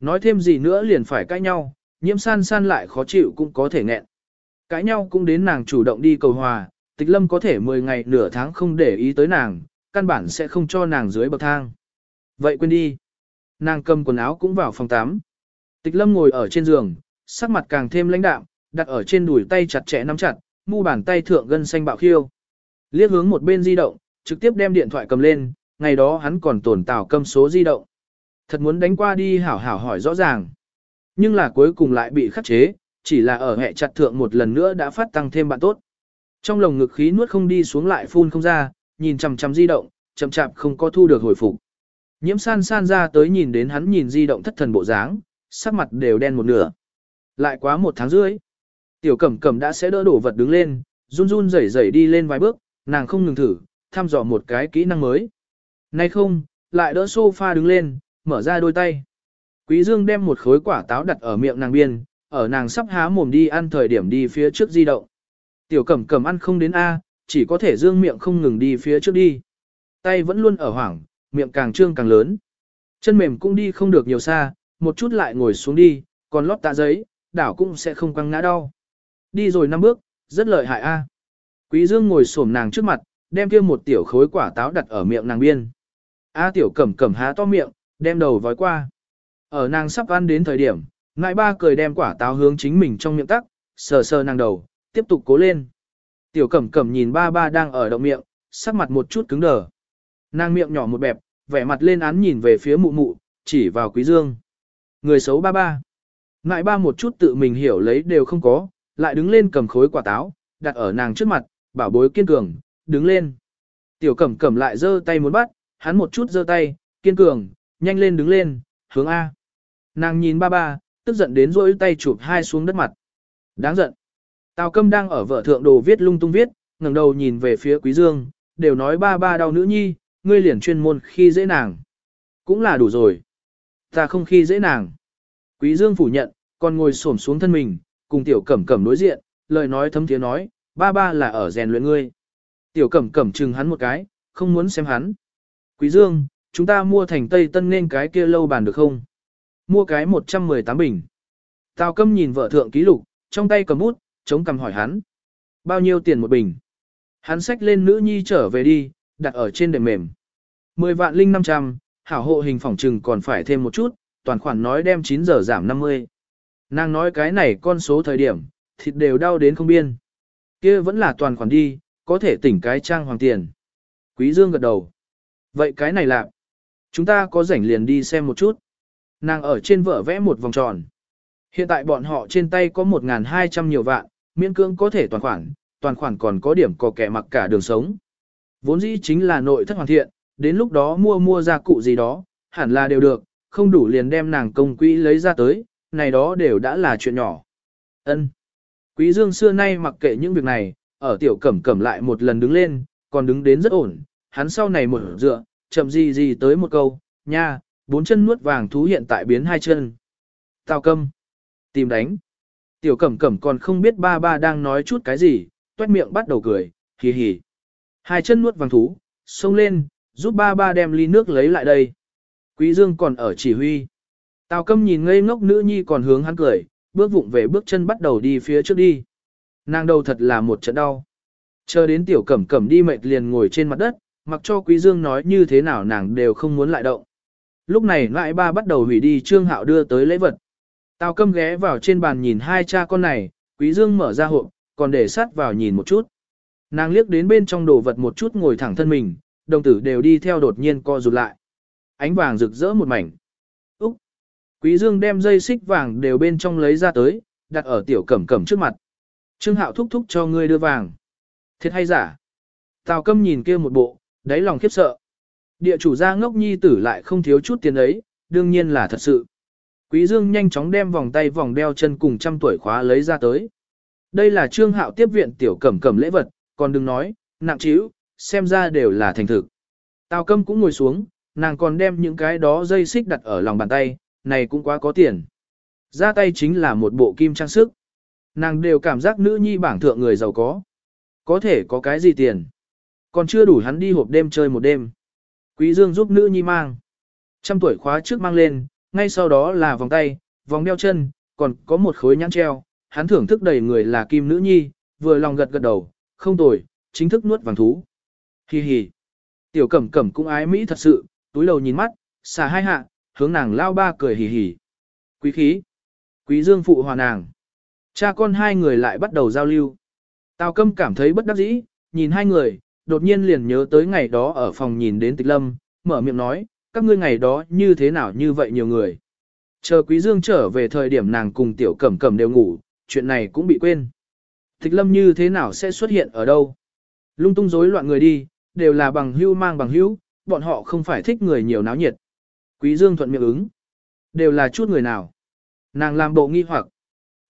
Nói thêm gì nữa liền phải cãi nhau, nhiễm san san lại khó chịu cũng có thể nghẹn. Cãi nhau cũng đến nàng chủ động đi cầu hòa, tịch lâm có thể 10 ngày nửa tháng không để ý tới nàng, căn bản sẽ không cho nàng dưới bậc thang. Vậy quên đi. Nàng cầm quần áo cũng vào phòng 8. Tịch lâm ngồi ở trên giường, sắc mặt càng thêm lãnh đạm, đặt ở trên đùi tay chặt chẽ nắm chặt, mu bàn tay thượng gân xanh bạo khiêu. Liếc hướng một bên di động, trực tiếp đem điện thoại cầm lên, ngày đó hắn còn tổn tào câm số di động. Thật muốn đánh qua đi hảo hảo hỏi rõ ràng. Nhưng là cuối cùng lại bị khắc chế, chỉ là ở hệ chặt thượng một lần nữa đã phát tăng thêm bạn tốt. Trong lồng ngực khí nuốt không đi xuống lại phun không ra, nhìn chằm chằm di động, chậm chạp không có thu được hồi phục. Nhiễm san san ra tới nhìn đến hắn nhìn di động thất thần bộ dáng, sắc mặt đều đen một nửa. Lại quá một tháng rưỡi. Tiểu cẩm cẩm đã sẽ đỡ đổ vật đứng lên, run run rẩy rẩy đi lên vài bước, nàng không ngừng thử, thăm dò một cái kỹ năng mới. Nay không, lại đỡ sofa đứng lên, mở ra đôi tay. Quý Dương đem một khối quả táo đặt ở miệng nàng biên, ở nàng sắp há mồm đi ăn thời điểm đi phía trước di động. Tiểu cẩm cẩm ăn không đến A, chỉ có thể dương miệng không ngừng đi phía trước đi. Tay vẫn luôn ở hoảng, miệng càng trương càng lớn. Chân mềm cũng đi không được nhiều xa, một chút lại ngồi xuống đi, còn lót tạ giấy, đảo cũng sẽ không quăng ngã đau. Đi rồi năm bước, rất lợi hại A. Quý dương ngồi xổm nàng trước mặt, đem kia một tiểu khối quả táo đặt ở miệng nàng biên. A tiểu cẩm cẩm há to miệng, đem đầu vói qua. Ở nàng sắp ăn đến thời điểm, ngại ba cười đem quả táo hướng chính mình trong miệng tắc, sờ sờ nàng đầu, tiếp tục cố lên. Tiểu cẩm cẩm nhìn ba ba đang ở động miệng, sắc mặt một chút cứng đờ. Nàng miệng nhỏ một bẹp, vẻ mặt lên án nhìn về phía mụ mụ, chỉ vào quý dương. Người xấu ba ba. Ngại ba một chút tự mình hiểu lấy đều không có, lại đứng lên cầm khối quả táo, đặt ở nàng trước mặt, bảo bối kiên cường, đứng lên. Tiểu cẩm cẩm lại giơ tay muốn bắt, hắn một chút giơ tay, kiên cường, nhanh lên đứng lên, hướng A. Nàng nhìn ba ba, tức giận đến rỗi tay chụp hai xuống đất mặt. Đáng giận. Tào câm đang ở vợ thượng đồ viết lung tung viết, ngẩng đầu nhìn về phía quý dương, đều nói ba ba đau nữ nhi, ngươi liền chuyên môn khi dễ nàng. Cũng là đủ rồi. Ta không khi dễ nàng. Quý dương phủ nhận, còn ngồi xổm xuống thân mình, cùng tiểu cẩm cẩm đối diện, lời nói thấm thiế nói, ba ba là ở rèn luyện ngươi. Tiểu cẩm cẩm chừng hắn một cái, không muốn xem hắn. Quý dương, chúng ta mua thành Tây Tân nên cái kia lâu bàn được không? Mua cái 118 bình. Tào câm nhìn vợ thượng ký lục, trong tay cầm bút, chống cầm hỏi hắn. Bao nhiêu tiền một bình? Hắn xách lên nữ nhi trở về đi, đặt ở trên đệm mềm. 10 vạn linh 500, hảo hộ hình phòng trừng còn phải thêm một chút, toàn khoản nói đem 9 giờ giảm 50. Nàng nói cái này con số thời điểm, thịt đều đau đến không biên. kia vẫn là toàn khoản đi, có thể tỉnh cái trang hoàng tiền. Quý Dương gật đầu. Vậy cái này là, chúng ta có rảnh liền đi xem một chút. Nàng ở trên vở vẽ một vòng tròn. Hiện tại bọn họ trên tay có 1.200 nhiều vạn, miễn cưỡng có thể toàn khoản, toàn khoản còn có điểm có kẻ mặc cả đường sống. Vốn dĩ chính là nội thất hoàn thiện, đến lúc đó mua mua gia cụ gì đó, hẳn là đều được, không đủ liền đem nàng công quỹ lấy ra tới, này đó đều đã là chuyện nhỏ. Ân. Quý Dương xưa nay mặc kệ những việc này, ở tiểu cẩm cẩm lại một lần đứng lên, còn đứng đến rất ổn, hắn sau này một dựa, chậm gì gì tới một câu, nha, bốn chân nuốt vàng thú hiện tại biến hai chân. Tào câm. Tìm đánh. Tiểu cẩm cẩm còn không biết ba ba đang nói chút cái gì, tuét miệng bắt đầu cười, hì hì. Hai chân nuốt vàng thú, xông lên, giúp ba ba đem ly nước lấy lại đây. Quý Dương còn ở chỉ huy. Tào câm nhìn ngây ngốc nữ nhi còn hướng hắn cười, bước vụng về bước chân bắt đầu đi phía trước đi. Nàng đầu thật là một trận đau. Chờ đến tiểu cẩm cẩm đi mệt liền ngồi trên mặt đất, mặc cho quý dương nói như thế nào nàng đều không muốn lại động. Lúc này lại ba bắt đầu hủy đi trương hạo đưa tới lễ vật. Tào câm ghé vào trên bàn nhìn hai cha con này, quý dương mở ra hộp, còn để sát vào nhìn một chút. Nàng liếc đến bên trong đồ vật một chút ngồi thẳng thân mình, đồng tử đều đi theo đột nhiên co rụt lại. Ánh vàng rực rỡ một mảnh. Úc! Quý dương đem dây xích vàng đều bên trong lấy ra tới, đặt ở tiểu cẩm cẩm trước mặt. Trương hạo thúc thúc cho ngươi đưa vàng. Thiệt hay giả? Tào câm nhìn kia một bộ, đáy lòng khiếp sợ. Địa chủ gia ngốc nhi tử lại không thiếu chút tiền ấy, đương nhiên là thật sự. Quý Dương nhanh chóng đem vòng tay vòng đeo chân cùng trăm tuổi khóa lấy ra tới. Đây là trương hạo tiếp viện tiểu cẩm cẩm lễ vật, còn đừng nói, nặng chíu, xem ra đều là thành thực. Tào câm cũng ngồi xuống, nàng còn đem những cái đó dây xích đặt ở lòng bàn tay, này cũng quá có tiền. Ra tay chính là một bộ kim trang sức. Nàng đều cảm giác nữ nhi bảng thượng người giàu có. Có thể có cái gì tiền. Còn chưa đủ hắn đi hộp đêm chơi một đêm. Quý Dương giúp nữ nhi mang. Trăm tuổi khóa trước mang lên, ngay sau đó là vòng tay, vòng đeo chân, còn có một khối nhãn treo. Hắn thưởng thức đầy người là kim nữ nhi, vừa lòng gật gật đầu, không tồi, chính thức nuốt vàng thú. Hi hi. Tiểu cẩm cẩm cũng ái Mỹ thật sự, túi đầu nhìn mắt, xả hai hạ, hướng nàng lao ba cười hì hì. Quý khí. Quý dương phụ hòa nàng. Cha con hai người lại bắt đầu giao lưu. Tào câm cảm thấy bất đắc dĩ, nhìn hai người, đột nhiên liền nhớ tới ngày đó ở phòng nhìn đến tịch lâm, mở miệng nói, các ngươi ngày đó như thế nào như vậy nhiều người. Chờ quý dương trở về thời điểm nàng cùng tiểu cẩm cẩm đều ngủ, chuyện này cũng bị quên. Tịch lâm như thế nào sẽ xuất hiện ở đâu? Lung tung rối loạn người đi, đều là bằng hữu mang bằng hữu, bọn họ không phải thích người nhiều náo nhiệt. Quý Dương thuận miệng ứng. Đều là chút người nào. Nàng làm bộ nghi hoặc.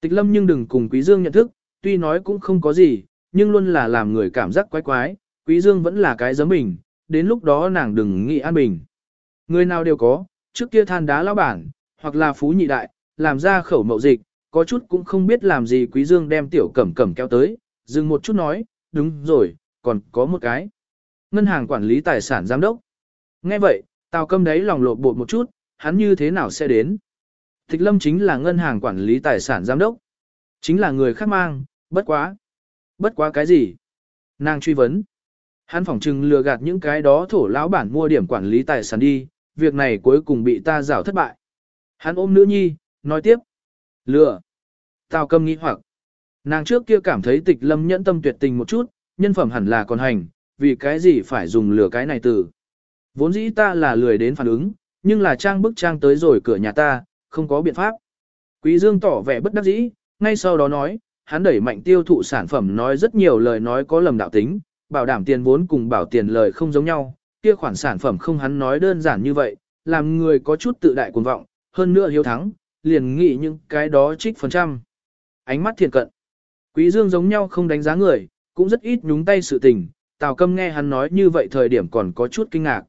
Tịch lâm nhưng đừng cùng Quý Dương nhận thức, tuy nói cũng không có gì, nhưng luôn là làm người cảm giác quái quái. Quý Dương vẫn là cái giấm bình, đến lúc đó nàng đừng nghĩ an bình. Người nào đều có, trước kia than đá lão bản, hoặc là phú nhị đại, làm ra khẩu mậu dịch, có chút cũng không biết làm gì Quý Dương đem tiểu cẩm cẩm kéo tới, dừng một chút nói, đúng rồi, còn có một cái. Ngân hàng quản lý tài sản giám đốc. Nghe vậy, Tào Câm đấy lòng lột bột một chút, hắn như thế nào sẽ đến? Tịch Lâm chính là ngân hàng quản lý tài sản giám đốc. Chính là người khác mang, bất quá. Bất quá cái gì? Nàng truy vấn. Hắn phỏng chừng lừa gạt những cái đó thổ lão bản mua điểm quản lý tài sản đi, việc này cuối cùng bị ta rào thất bại. Hắn ôm nữ nhi, nói tiếp. Lừa. Tào Câm nghĩ hoặc. Nàng trước kia cảm thấy tịch lâm nhẫn tâm tuyệt tình một chút, nhân phẩm hẳn là còn hành, vì cái gì phải dùng lửa cái này từ. Vốn dĩ ta là lười đến phản ứng, nhưng là trang bức trang tới rồi cửa nhà ta, không có biện pháp. Quý Dương tỏ vẻ bất đắc dĩ, ngay sau đó nói, hắn đẩy mạnh tiêu thụ sản phẩm nói rất nhiều lời nói có lầm đạo tính, bảo đảm tiền vốn cùng bảo tiền lời không giống nhau, kia khoản sản phẩm không hắn nói đơn giản như vậy, làm người có chút tự đại cuồng vọng, hơn nữa hiếu thắng, liền nghĩ những cái đó trích phần trăm. Ánh mắt thiện cận. Quý Dương giống nhau không đánh giá người, cũng rất ít nhúng tay sự tình, Tào Câm nghe hắn nói như vậy thời điểm còn có chút kinh ngạc.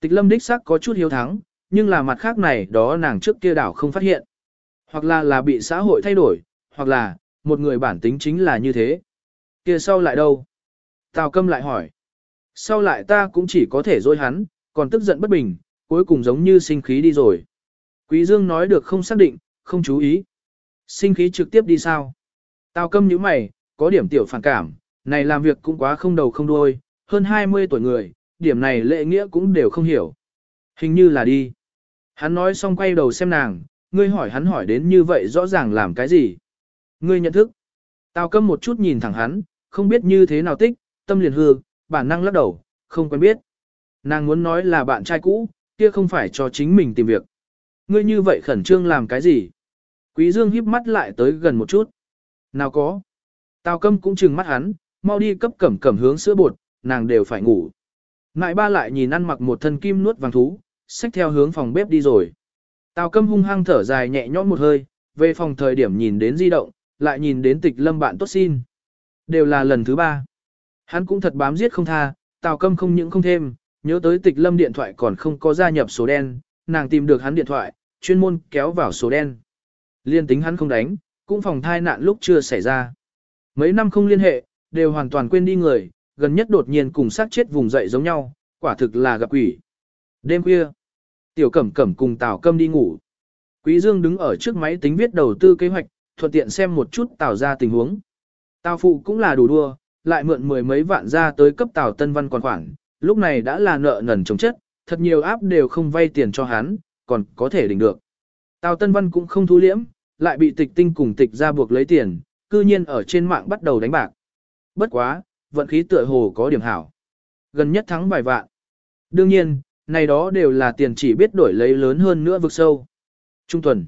Tịch lâm đích xác có chút hiếu thắng, nhưng là mặt khác này đó nàng trước kia đảo không phát hiện. Hoặc là là bị xã hội thay đổi, hoặc là, một người bản tính chính là như thế. kia sau lại đâu? Tào Câm lại hỏi. Sau lại ta cũng chỉ có thể dối hắn, còn tức giận bất bình, cuối cùng giống như sinh khí đi rồi. Quý Dương nói được không xác định, không chú ý. Sinh khí trực tiếp đi sao? Tào Câm như mày, có điểm tiểu phản cảm, này làm việc cũng quá không đầu không đuôi, hơn 20 tuổi người, điểm này lệ nghĩa cũng đều không hiểu. Hình như là đi. Hắn nói xong quay đầu xem nàng, ngươi hỏi hắn hỏi đến như vậy rõ ràng làm cái gì. Ngươi nhận thức. Tào câm một chút nhìn thẳng hắn, không biết như thế nào tích, tâm liền hư, bản năng lắc đầu, không quen biết. Nàng muốn nói là bạn trai cũ, kia không phải cho chính mình tìm việc. Ngươi như vậy khẩn trương làm cái gì? Quý Dương híp mắt lại tới gần một chút. Nào có. Tào câm cũng trừng mắt hắn, mau đi cấp cẩm cẩm hướng sữa bột, nàng đều phải ngủ. Ngại ba lại nhìn ăn mặc một thân kim nuốt vàng thú, xách theo hướng phòng bếp đi rồi. Tào câm hung hăng thở dài nhẹ nhõm một hơi, về phòng thời điểm nhìn đến di động, lại nhìn đến tịch lâm bạn tốt xin. Đều là lần thứ ba. Hắn cũng thật bám giết không tha, tào câm không những không thêm, nhớ tới tịch lâm điện thoại còn không có gia nhập số đen, nàng tìm được hắn điện thoại, chuyên môn kéo vào số đen. Liên tính hắn không đánh, cũng phòng thai nạn lúc chưa xảy ra. Mấy năm không liên hệ, đều hoàn toàn quên đi người, gần nhất đột nhiên cùng sát chết vùng dậy giống nhau, quả thực là gặp quỷ. Đêm khuya, tiểu cẩm cẩm cùng tào câm đi ngủ. Quý Dương đứng ở trước máy tính viết đầu tư kế hoạch, thuận tiện xem một chút tào ra tình huống. Tào phụ cũng là đủ đua, lại mượn mười mấy vạn ra tới cấp tào tân văn còn khoản, lúc này đã là nợ nần chống chất, thật nhiều áp đều không vay tiền cho hắn, còn có thể đỉnh được. Tào tân văn cũng không thu liễm, lại bị tịch tinh cùng tịch ra buộc lấy tiền, cư nhiên ở trên mạng bắt đầu đánh bạc. Bất quá, vận khí tựa hồ có điểm hảo. Gần nhất thắng vài vạn. Đương nhiên, này đó đều là tiền chỉ biết đổi lấy lớn hơn nữa vực sâu. Trung tuần.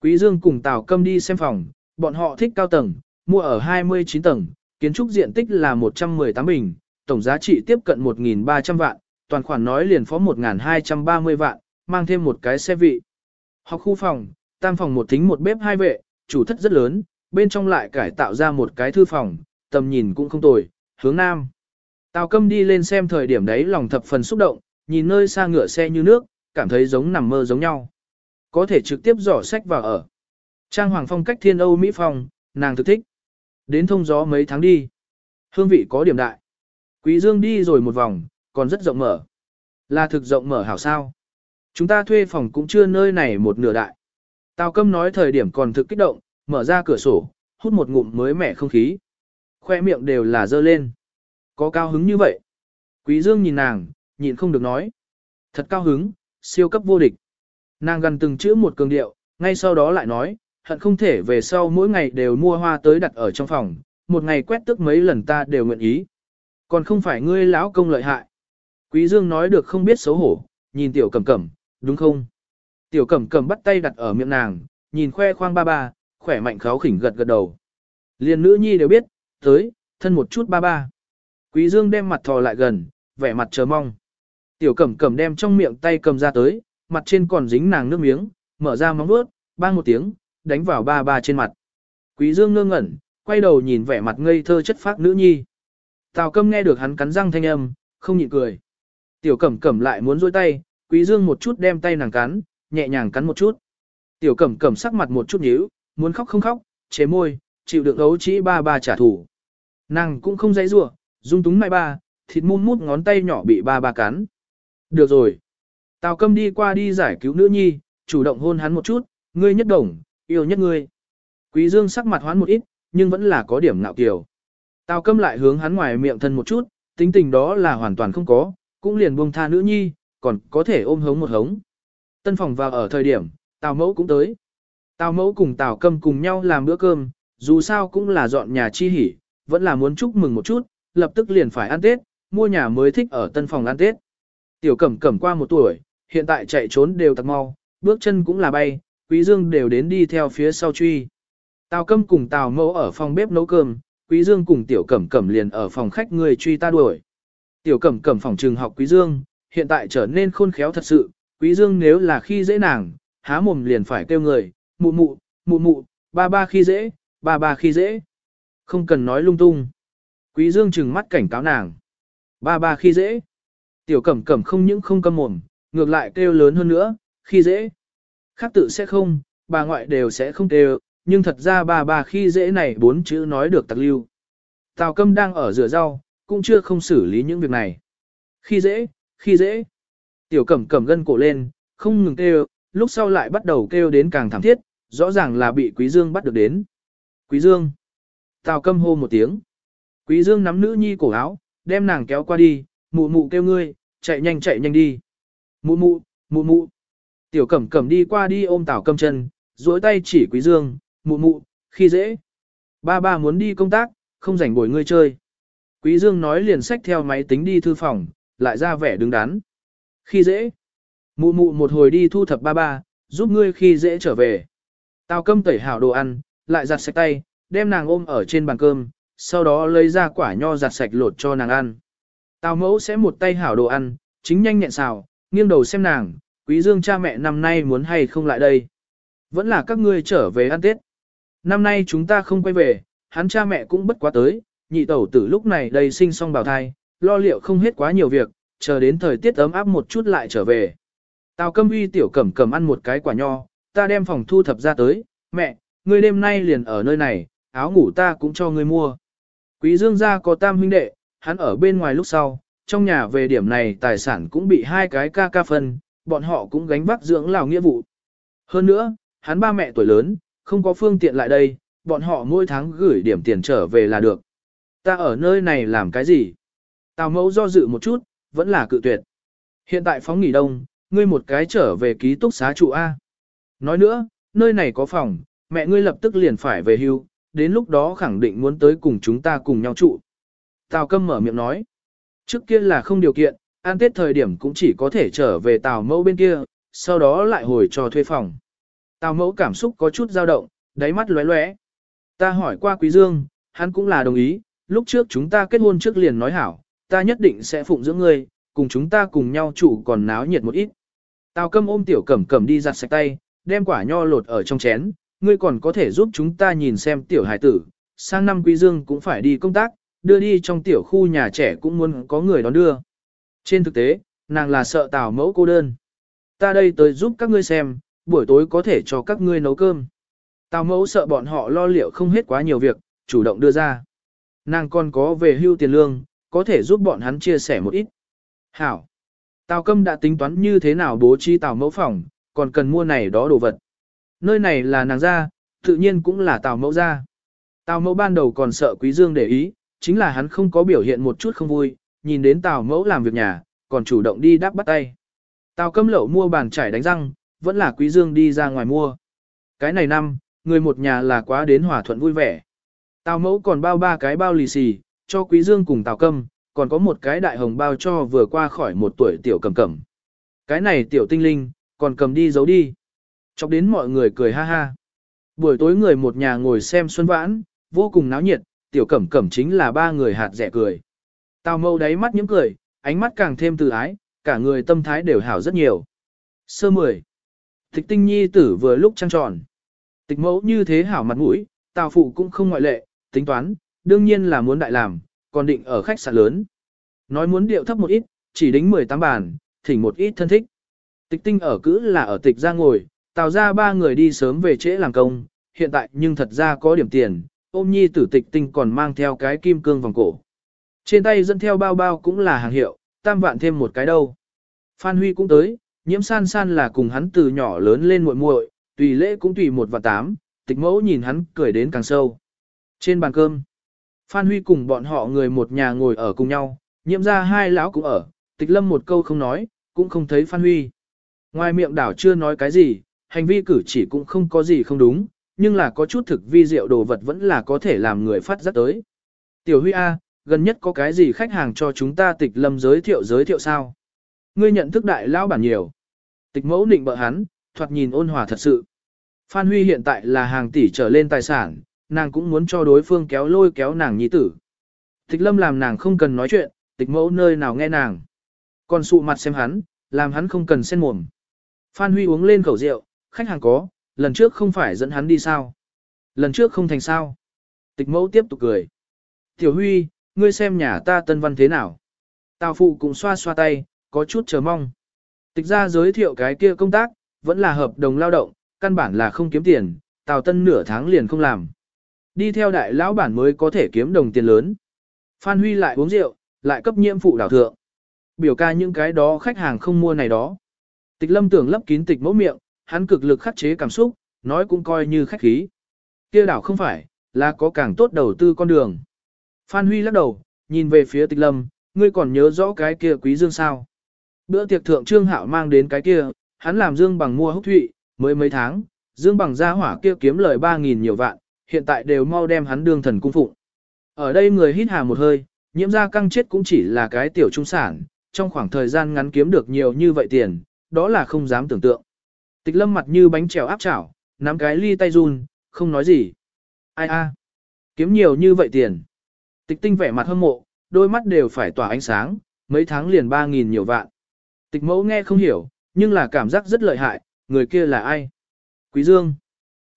Quý Dương cùng Tào Câm đi xem phòng, bọn họ thích cao tầng, mua ở 29 tầng, kiến trúc diện tích là 118 bình, tổng giá trị tiếp cận 1.300 vạn, toàn khoản nói liền phó 1.230 vạn, mang thêm một cái xe vị. Học khu phòng, tam phòng một thính một bếp hai vệ, chủ thất rất lớn, bên trong lại cải tạo ra một cái thư phòng, tầm nhìn cũng không tồi, hướng nam. Tào câm đi lên xem thời điểm đấy lòng thập phần xúc động, nhìn nơi xa ngựa xe như nước, cảm thấy giống nằm mơ giống nhau. Có thể trực tiếp dò sách vào ở. Trang hoàng phong cách thiên Âu Mỹ phong, nàng thực thích. Đến thông gió mấy tháng đi. Hương vị có điểm đại. Quý Dương đi rồi một vòng, còn rất rộng mở. Là thực rộng mở hảo sao. Chúng ta thuê phòng cũng chưa nơi này một nửa đại. Tào Câm nói thời điểm còn thực kích động, mở ra cửa sổ, hút một ngụm mới mẻ không khí. Khoe miệng đều là dơ lên. Có cao hứng như vậy. Quý Dương nhìn nàng, nhịn không được nói. Thật cao hứng, siêu cấp vô địch. Nàng gần từng chữ một cường điệu, ngay sau đó lại nói, hận không thể về sau mỗi ngày đều mua hoa tới đặt ở trong phòng, một ngày quét tức mấy lần ta đều nguyện ý. Còn không phải ngươi lão công lợi hại. Quý Dương nói được không biết xấu hổ, nhìn tiểu cẩm cẩm, đúng không? Tiểu cẩm cẩm bắt tay đặt ở miệng nàng, nhìn khoe khoang ba ba, khỏe mạnh kháo khỉnh gật gật đầu. Liên nữ nhi đều biết, tới, thân một chút ba ba. Quý Dương đem mặt thò lại gần, vẻ mặt chờ mong. Tiểu cẩm cẩm đem trong miệng tay cầm ra tới, mặt trên còn dính nàng nước miếng, mở ra móng vuốt, bang một tiếng, đánh vào ba ba trên mặt. Quý Dương ngơ ngẩn, quay đầu nhìn vẻ mặt ngây thơ chất phác nữ nhi. Tào Câm nghe được hắn cắn răng thanh âm, không nhịn cười. Tiểu Cẩm Cẩm lại muốn duỗi tay, Quý Dương một chút đem tay nàng cắn, nhẹ nhàng cắn một chút. Tiểu Cẩm Cẩm sắc mặt một chút nhíu, muốn khóc không khóc, chế môi, chịu đựng ấu chỉ ba ba trả thù. Nàng cũng không dãy rủa, dung túng mai ba, thịt muôn mút ngón tay nhỏ bị ba ba cắn. Được rồi. Tào Câm đi qua đi giải cứu nữ nhi, chủ động hôn hắn một chút, ngươi nhất đồng, yêu nhất ngươi. Quý Dương sắc mặt hoán một ít, nhưng vẫn là có điểm ngạo kiều. Tào Câm lại hướng hắn ngoài miệng thân một chút, tính tình đó là hoàn toàn không có, cũng liền buông tha nữ nhi, còn có thể ôm hống một hống. Tân phòng vào ở thời điểm, Tào Mẫu cũng tới. Tào Mẫu cùng Tào Câm cùng nhau làm bữa cơm, dù sao cũng là dọn nhà chi hỉ, vẫn là muốn chúc mừng một chút, lập tức liền phải ăn Tết, mua nhà mới thích ở tân phòng ăn Tết. Tiểu Cẩm Cẩm qua một tuổi, hiện tại chạy trốn đều tặc mau, bước chân cũng là bay, Quý Dương đều đến đi theo phía sau truy. Tào Câm cùng Tào Mẫu ở phòng bếp nấu cơm, Quý Dương cùng Tiểu Cẩm Cẩm liền ở phòng khách người truy ta đuổi. Tiểu Cẩm Cẩm phòng trường học Quý Dương, hiện tại trở nên khôn khéo thật sự, Quý Dương nếu là khi dễ nàng, há mồm liền phải kêu người, mụ mụ, mụ mụ, ba ba khi dễ, ba ba khi dễ. Không cần nói lung tung. Quý Dương trừng mắt cảnh cáo nàng. Ba ba khi dễ. Tiểu Cẩm Cẩm không những không câm mồm, ngược lại kêu lớn hơn nữa, khi dễ. Khác tự sẽ không, bà ngoại đều sẽ không kêu, nhưng thật ra bà bà khi dễ này bốn chữ nói được tặc lưu. Tào Câm đang ở rửa rau, cũng chưa không xử lý những việc này. Khi dễ, khi dễ. Tiểu Cẩm Cẩm gân cổ lên, không ngừng kêu, lúc sau lại bắt đầu kêu đến càng thảm thiết, rõ ràng là bị Quý Dương bắt được đến. Quý Dương. Tào Câm hô một tiếng. Quý Dương nắm nữ nhi cổ áo, đem nàng kéo qua đi, mụ mụ kêu ngươi, chạy nhanh chạy nhanh đi. Mụ mụ, mụ mụ. Tiểu Cẩm Cẩm đi qua đi ôm Tào Câm chân, duỗi tay chỉ Quý Dương, mụ mụ, khi dễ. Ba ba muốn đi công tác, không rảnh bồi ngươi chơi. Quý Dương nói liền xách theo máy tính đi thư phòng, lại ra vẻ đứng đắn. Khi dễ. Mụ mụ một hồi đi thu thập ba ba, giúp ngươi khi dễ trở về. Tào câm tẩy hảo đồ ăn, lại giặt sạch tay, đem nàng ôm ở trên bàn cơm, sau đó lấy ra quả nho giặt sạch lột cho nàng ăn. Tào mẫu sẽ một tay hảo đồ ăn, chính nhanh nhẹn xào, nghiêng đầu xem nàng, quý dương cha mẹ năm nay muốn hay không lại đây. Vẫn là các ngươi trở về ăn Tết. Năm nay chúng ta không quay về, hắn cha mẹ cũng bất quá tới, nhị tẩu tử lúc này đây sinh xong bào thai, lo liệu không hết quá nhiều việc, chờ đến thời tiết ấm áp một chút lại trở về. Tào câm uy tiểu cẩm cẩm ăn một cái quả nho, ta đem phòng thu thập ra tới, mẹ, ngươi đêm nay liền ở nơi này, áo ngủ ta cũng cho ngươi mua. Quý dương gia có tam huynh đệ, hắn ở bên ngoài lúc sau, trong nhà về điểm này tài sản cũng bị hai cái ca ca phân, bọn họ cũng gánh vác dưỡng lão nghĩa vụ. Hơn nữa, hắn ba mẹ tuổi lớn, không có phương tiện lại đây, bọn họ mỗi tháng gửi điểm tiền trở về là được. Ta ở nơi này làm cái gì? Tào mẫu do dự một chút, vẫn là cự tuyệt. Hiện tại phóng nghỉ đông, ngươi một cái trở về ký túc xá trụ A. Nói nữa, nơi này có phòng, mẹ ngươi lập tức liền phải về hưu, đến lúc đó khẳng định muốn tới cùng chúng ta cùng nhau trụ. Tào câm mở miệng nói. Trước kia là không điều kiện, an tết thời điểm cũng chỉ có thể trở về tào mẫu bên kia, sau đó lại hồi cho thuê phòng. Tào mẫu cảm xúc có chút dao động, đáy mắt lóe lóe. Ta hỏi qua Quý Dương, hắn cũng là đồng ý, lúc trước chúng ta kết hôn trước liền nói hảo, ta nhất định sẽ phụng dưỡng ngươi, cùng chúng ta cùng nhau trụ còn náo nhiệt một ít. Tào câm ôm tiểu cẩm cẩm đi giặt sạch tay, đem quả nho lột ở trong chén, ngươi còn có thể giúp chúng ta nhìn xem tiểu hải tử, sang năm Quý Dương cũng phải đi công tác, đưa đi trong tiểu khu nhà trẻ cũng muốn có người đón đưa. Trên thực tế, nàng là sợ tào mẫu cô đơn. Ta đây tới giúp các ngươi xem, buổi tối có thể cho các ngươi nấu cơm. Tào mẫu sợ bọn họ lo liệu không hết quá nhiều việc, chủ động đưa ra. Nàng còn có về hưu tiền lương, có thể giúp bọn hắn chia sẻ một ít. Hảo. Tào câm đã tính toán như thế nào bố trí tào mẫu phòng, còn cần mua này đó đồ vật. Nơi này là nàng ra, tự nhiên cũng là tào mẫu ra. Tào mẫu ban đầu còn sợ quý dương để ý, chính là hắn không có biểu hiện một chút không vui, nhìn đến tào mẫu làm việc nhà, còn chủ động đi đáp bắt tay. Tào câm lậu mua bàn chải đánh răng, vẫn là quý dương đi ra ngoài mua. Cái này năm, người một nhà là quá đến hòa thuận vui vẻ. Tào mẫu còn bao ba cái bao lì xì, cho quý dương cùng tào câm, còn có một cái đại hồng bao cho vừa qua khỏi một tuổi tiểu cầm cầm. Cái này tiểu tinh linh, còn cầm đi giấu đi. Chọc đến mọi người cười ha ha. Buổi tối người một nhà ngồi xem xuân vãn, vô cùng náo nhiệt, tiểu cẩm cẩm chính là ba người hạt rẻ cười. Tào mâu đáy mắt những cười, ánh mắt càng thêm từ ái, cả người tâm thái đều hảo rất nhiều. Sơ mười. Tịch tinh nhi tử vừa lúc trăng tròn. Tịch mẫu như thế hảo mặt mũi, tào phụ cũng không ngoại lệ, tính toán, đương nhiên là muốn đại làm, còn định ở khách sạn lớn. Nói muốn điệu thấp một ít, chỉ đính 18 bàn, thỉnh một ít thân thích. Tịch tinh ở cữ là ở tịch ra ngồi, tào ra ba người đi sớm về trễ làm công, hiện tại nhưng thật ra có điểm tiền, ôm nhi tử tịch tinh còn mang theo cái kim cương vòng cổ. Trên tay dẫn theo bao bao cũng là hàng hiệu, tam vạn thêm một cái đâu. Phan Huy cũng tới, nhiễm san san là cùng hắn từ nhỏ lớn lên muội muội, tùy lễ cũng tùy một và tám, tịch mẫu nhìn hắn cười đến càng sâu. Trên bàn cơm, Phan Huy cùng bọn họ người một nhà ngồi ở cùng nhau, nhiễm ra hai lão cũng ở, tịch lâm một câu không nói, cũng không thấy Phan Huy. Ngoài miệng đảo chưa nói cái gì, hành vi cử chỉ cũng không có gì không đúng, nhưng là có chút thực vi diệu đồ vật vẫn là có thể làm người phát giác tới. Tiểu Huy A, gần nhất có cái gì khách hàng cho chúng ta tịch lâm giới thiệu giới thiệu sao? Ngươi nhận thức đại lão bản nhiều. Tịch mẫu định bợ hắn, thoạt nhìn ôn hòa thật sự. Phan Huy hiện tại là hàng tỷ trở lên tài sản, nàng cũng muốn cho đối phương kéo lôi kéo nàng nhi tử. Tịch lâm làm nàng không cần nói chuyện, tịch mẫu nơi nào nghe nàng. Còn sụ mặt xem hắn, làm hắn không cần sen mồm. Phan Huy uống lên khẩu rượu, khách hàng có, lần trước không phải dẫn hắn đi sao. Lần trước không thành sao. Tịch mẫu tiếp tục cười. Tiểu Huy, ngươi xem nhà ta tân văn thế nào. Tào phụ cũng xoa xoa tay, có chút chờ mong. Tịch ra giới thiệu cái kia công tác, vẫn là hợp đồng lao động, căn bản là không kiếm tiền, Tào Tân nửa tháng liền không làm. Đi theo đại lão bản mới có thể kiếm đồng tiền lớn. Phan Huy lại uống rượu, lại cấp nhiệm phụ đảo thượng. Biểu ca những cái đó khách hàng không mua này đó. Tịch lâm tưởng lấp kín tịch mẫu miệng, hắn cực lực khắc chế cảm xúc, nói cũng coi như khách khí. Kia đảo không phải, là có càng tốt đầu tư con đường. Phan Huy lắc đầu, nhìn về phía tịch lâm, ngươi còn nhớ rõ cái kia quý dương sao. Bữa tiệc thượng trương hạo mang đến cái kia, hắn làm dương bằng mua hốc thụy, mới mấy tháng, dương bằng gia hỏa kia kiếm lời 3.000 nhiều vạn, hiện tại đều mau đem hắn đương thần cung phụng. Ở đây người hít hà một hơi, nhiễm gia căng chết cũng chỉ là cái tiểu trung sản, trong khoảng thời gian ngắn kiếm được nhiều như vậy tiền, đó là không dám tưởng tượng. Tịch lâm mặt như bánh trèo áp chảo, nắm cái ly tay run, không nói gì. Ai a, kiếm nhiều như vậy tiền. Tịch tinh vẻ mặt hâm mộ, đôi mắt đều phải tỏa ánh sáng, mấy tháng liền 3.000 nhiều vạn. Tịch mẫu nghe không hiểu, nhưng là cảm giác rất lợi hại, người kia là ai? Quý Dương.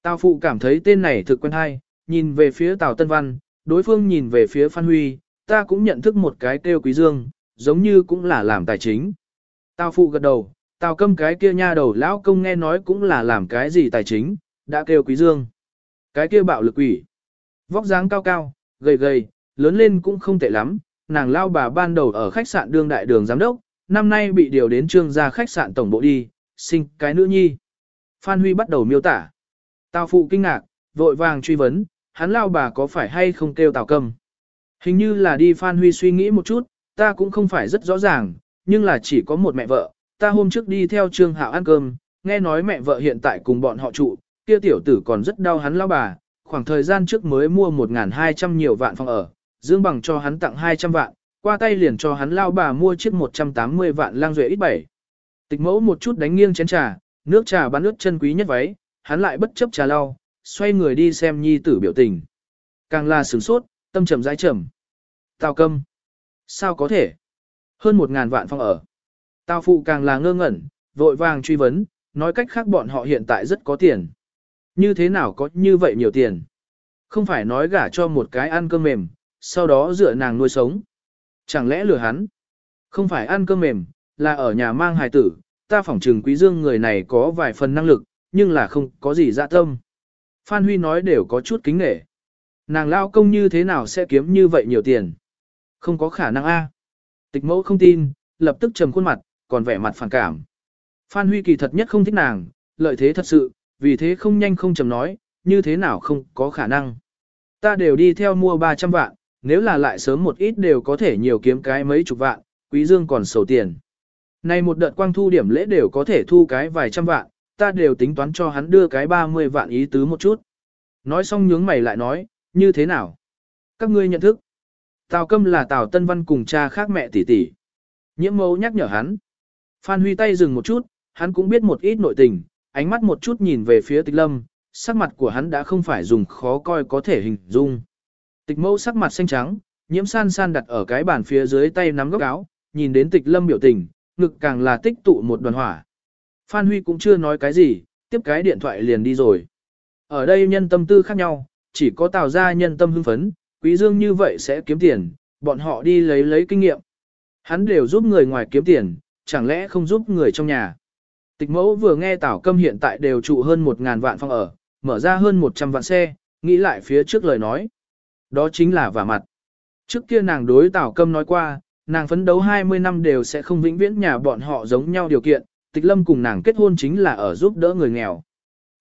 Tào phụ cảm thấy tên này thực quen hay, nhìn về phía Tào Tân Văn, đối phương nhìn về phía Phan Huy, ta cũng nhận thức một cái kêu Quý Dương, giống như cũng là làm tài chính. Tào phụ gật đầu, Tào câm cái kia nha đầu lão công nghe nói cũng là làm cái gì tài chính, đã kêu Quý Dương. Cái kia bạo lực quỷ. Vóc dáng cao cao, gầy gầy, lớn lên cũng không tệ lắm, nàng lao bà ban đầu ở khách sạn đương đại đường giám đốc, năm nay bị điều đến trương gia khách sạn tổng bộ đi, sinh cái nữ nhi. Phan Huy bắt đầu miêu tả. Tào phụ kinh ngạc, vội vàng truy vấn, hắn lao bà có phải hay không kêu tào cầm. Hình như là đi Phan Huy suy nghĩ một chút, ta cũng không phải rất rõ ràng, nhưng là chỉ có một mẹ vợ, ta hôm trước đi theo trương hạo ăn cơm, nghe nói mẹ vợ hiện tại cùng bọn họ trụ, kia tiểu tử còn rất đau hắn lao bà, khoảng thời gian trước mới mua 1.200 nhiều vạn phòng ở, Dương Bằng cho hắn tặng 200 vạn, qua tay liền cho hắn lao bà mua chiếc 180 vạn lang duệ ít bảy. Tịch mẫu một chút đánh nghiêng chén trà, nước trà bắn nước chân quý nhất váy, hắn lại bất chấp trà lau, xoay người đi xem nhi tử biểu tình. Càng là sửng sốt, tâm trầm dãi trầm. Tào câm. Sao có thể? Hơn một ngàn vạn phòng ở. Tào phụ càng là ngơ ngẩn, vội vàng truy vấn, nói cách khác bọn họ hiện tại rất có tiền. Như thế nào có như vậy nhiều tiền? Không phải nói gả cho một cái ăn cơm mềm, sau đó dựa nàng nuôi sống. Chẳng lẽ lừa hắn? Không phải ăn cơm mềm, là ở nhà mang hài tử, ta phỏng trừng quý dương người này có vài phần năng lực, nhưng là không có gì dạ tâm. Phan Huy nói đều có chút kính nể. Nàng lao công như thế nào sẽ kiếm như vậy nhiều tiền? Không có khả năng a. Tịch mẫu không tin, lập tức trầm khuôn mặt, còn vẻ mặt phản cảm. Phan Huy kỳ thật nhất không thích nàng, lợi thế thật sự, vì thế không nhanh không chầm nói, như thế nào không có khả năng. Ta đều đi theo mua 300 vạn, nếu là lại sớm một ít đều có thể nhiều kiếm cái mấy chục vạn, quý dương còn sầu tiền. Này một đợt quang thu điểm lễ đều có thể thu cái vài trăm vạn, ta đều tính toán cho hắn đưa cái 30 vạn ý tứ một chút. Nói xong nhướng mày lại nói, như thế nào? Các ngươi nhận thức. Tào Câm là Tào Tân Văn cùng cha khác mẹ tỷ tỷ. Nhiễm mẫu nhắc nhở hắn. Phan Huy tay dừng một chút, hắn cũng biết một ít nội tình, ánh mắt một chút nhìn về phía tịch lâm, sắc mặt của hắn đã không phải dùng khó coi có thể hình dung. Tịch mẫu sắc mặt xanh trắng, nhiễm san san đặt ở cái bàn phía dưới tay nắm góc áo, nhìn đến tịch lâm biểu tình, ngực càng là tích tụ một đoàn hỏa. Phan Huy cũng chưa nói cái gì, tiếp cái điện thoại liền đi rồi. Ở đây nhân tâm tư khác nhau, chỉ có tạo ra nhân tâm hưng phấn, quý dương như vậy sẽ kiếm tiền, bọn họ đi lấy lấy kinh nghiệm. Hắn đều giúp người ngoài kiếm tiền, chẳng lẽ không giúp người trong nhà. Tịch mẫu vừa nghe Tảo Câm hiện tại đều trụ hơn 1.000 vạn phòng ở, mở ra hơn 100 vạn xe, nghĩ lại phía trước lời nói. Đó chính là vả mặt. Trước kia nàng đối Tảo Câm nói qua, nàng phấn đấu 20 năm đều sẽ không vĩnh viễn nhà bọn họ giống nhau điều kiện, tịch lâm cùng nàng kết hôn chính là ở giúp đỡ người nghèo.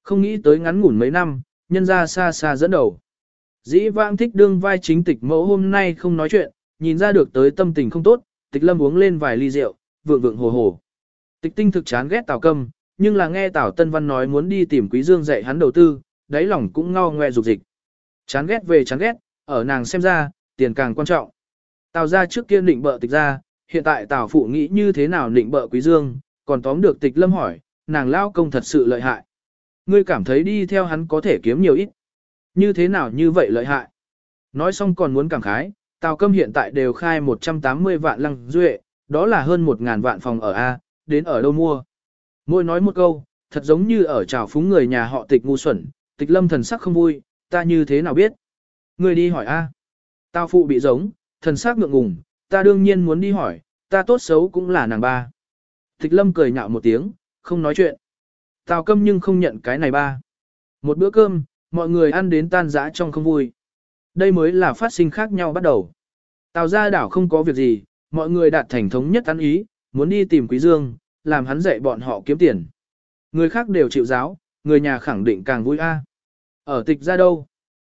Không nghĩ tới ngắn ngủn mấy năm, nhân ra xa xa dẫn đầu. Dĩ vãng thích đương vai chính tịch mẫu hôm nay không nói chuyện, nhìn ra được tới tâm tình không tốt, tịch lâm uống lên vài ly rượu, vượng vượng hồ hồ. Tịch tinh thực chán ghét Tào Câm, nhưng là nghe Tào Tân Văn nói muốn đi tìm Quý Dương dạy hắn đầu tư, đáy lòng cũng ngao ngoe dục dịch. Chán ghét về chán ghét, ở nàng xem ra, tiền càng quan trọng. Tào gia trước kia định bợ tịch ra, hiện tại Tào phụ nghĩ như thế nào định bợ Quý Dương, còn tóm được tịch lâm hỏi, nàng lao công thật sự lợi hại. Ngươi cảm thấy đi theo hắn có thể kiếm nhiều ít. Như thế nào như vậy lợi hại. Nói xong còn muốn cảm khái, Tào Câm hiện tại đều khai 180 vạn lăng duệ, đó là hơn 1.000 vạn phòng ở A, đến ở đâu mua. Môi nói một câu, thật giống như ở trào phúng người nhà họ tịch ngu xuẩn, tịch lâm thần sắc không vui, ta như thế nào biết. Người đi hỏi A. Tao phụ bị giống, thần sắc ngượng ngùng, ta đương nhiên muốn đi hỏi, ta tốt xấu cũng là nàng ba. Tịch lâm cười nhạo một tiếng, không nói chuyện. Tào câm nhưng không nhận cái này ba. Một bữa cơm, mọi người ăn đến tan rã trong không vui. Đây mới là phát sinh khác nhau bắt đầu. Tào gia đảo không có việc gì, mọi người đạt thành thống nhất ăn ý, muốn đi tìm Quý Dương, làm hắn dạy bọn họ kiếm tiền. Người khác đều chịu giáo, người nhà khẳng định càng vui a. Ở tịch ra đâu?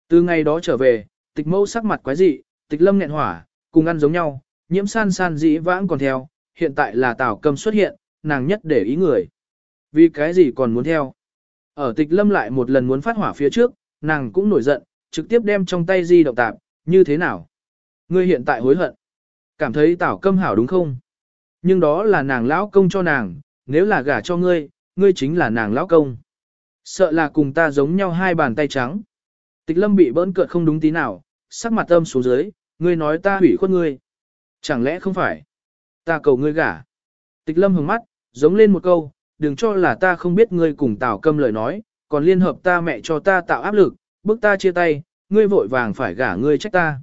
Từ ngày đó trở về, tịch mẫu sắc mặt quái dị, tịch lâm nghẹn hỏa, cùng ăn giống nhau, nhiễm san san dĩ vãng còn theo, hiện tại là tào cầm xuất hiện, nàng nhất để ý người. Vì cái gì còn muốn theo? Ở tịch lâm lại một lần muốn phát hỏa phía trước, nàng cũng nổi giận, trực tiếp đem trong tay di động tạp, như thế nào? Ngươi hiện tại hối hận. Cảm thấy tảo câm hảo đúng không? Nhưng đó là nàng lão công cho nàng, nếu là gả cho ngươi, ngươi chính là nàng lão công. Sợ là cùng ta giống nhau hai bàn tay trắng. Tịch lâm bị bỡn cợt không đúng tí nào, sắc mặt âm xuống dưới, ngươi nói ta hủy khuất ngươi. Chẳng lẽ không phải? Ta cầu ngươi gả. Tịch lâm hướng mắt, giống lên một câu, đừng cho là ta không biết ngươi cùng tảo câm lời nói, còn liên hợp ta mẹ cho ta tạo áp lực, bức ta chia tay, ngươi vội vàng phải gả ngươi trách ta.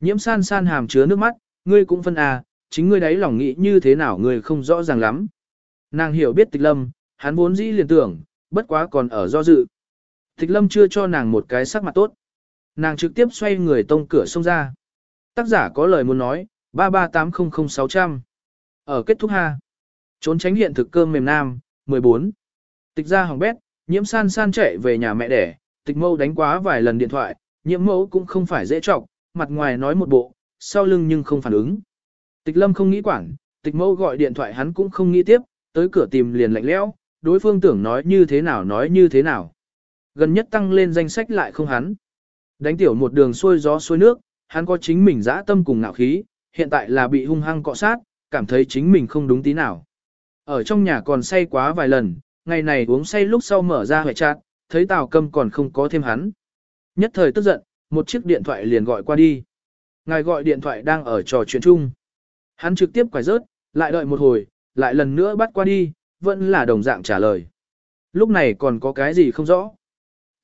Nhiễm san san hàm chứa nước mắt, ngươi cũng phân à, chính ngươi đấy lòng nghĩ như thế nào ngươi không rõ ràng lắm. Nàng hiểu biết tịch lâm, hắn vốn dĩ liền tưởng, bất quá còn ở do dự. Tịch lâm chưa cho nàng một cái sắc mặt tốt. Nàng trực tiếp xoay người tông cửa xông ra. Tác giả có lời muốn nói, 338000600. Ở kết thúc ha. Trốn tránh hiện thực cơm mềm nam, 14. Tịch ra hỏng bét, nhiễm san san chạy về nhà mẹ đẻ, tịch mâu đánh quá vài lần điện thoại, nhiễm mẫu cũng không phải dễ trọng, mặt ngoài nói một bộ, sau lưng nhưng không phản ứng. Tịch lâm không nghĩ quản, tịch mẫu gọi điện thoại hắn cũng không nghĩ tiếp, tới cửa tìm liền lạnh lẽo, đối phương tưởng nói như thế nào nói như thế nào. Gần nhất tăng lên danh sách lại không hắn. Đánh tiểu một đường xuôi gió xuôi nước, hắn có chính mình dã tâm cùng ngạo khí, hiện tại là bị hung hăng cọ sát, cảm thấy chính mình không đúng tí nào. Ở trong nhà còn say quá vài lần, ngày này uống say lúc sau mở ra hệ chát, thấy Tào Câm còn không có thêm hắn. Nhất thời tức giận, một chiếc điện thoại liền gọi qua đi. Ngài gọi điện thoại đang ở trò chuyện chung. Hắn trực tiếp quải rớt, lại đợi một hồi, lại lần nữa bắt qua đi, vẫn là đồng dạng trả lời. Lúc này còn có cái gì không rõ.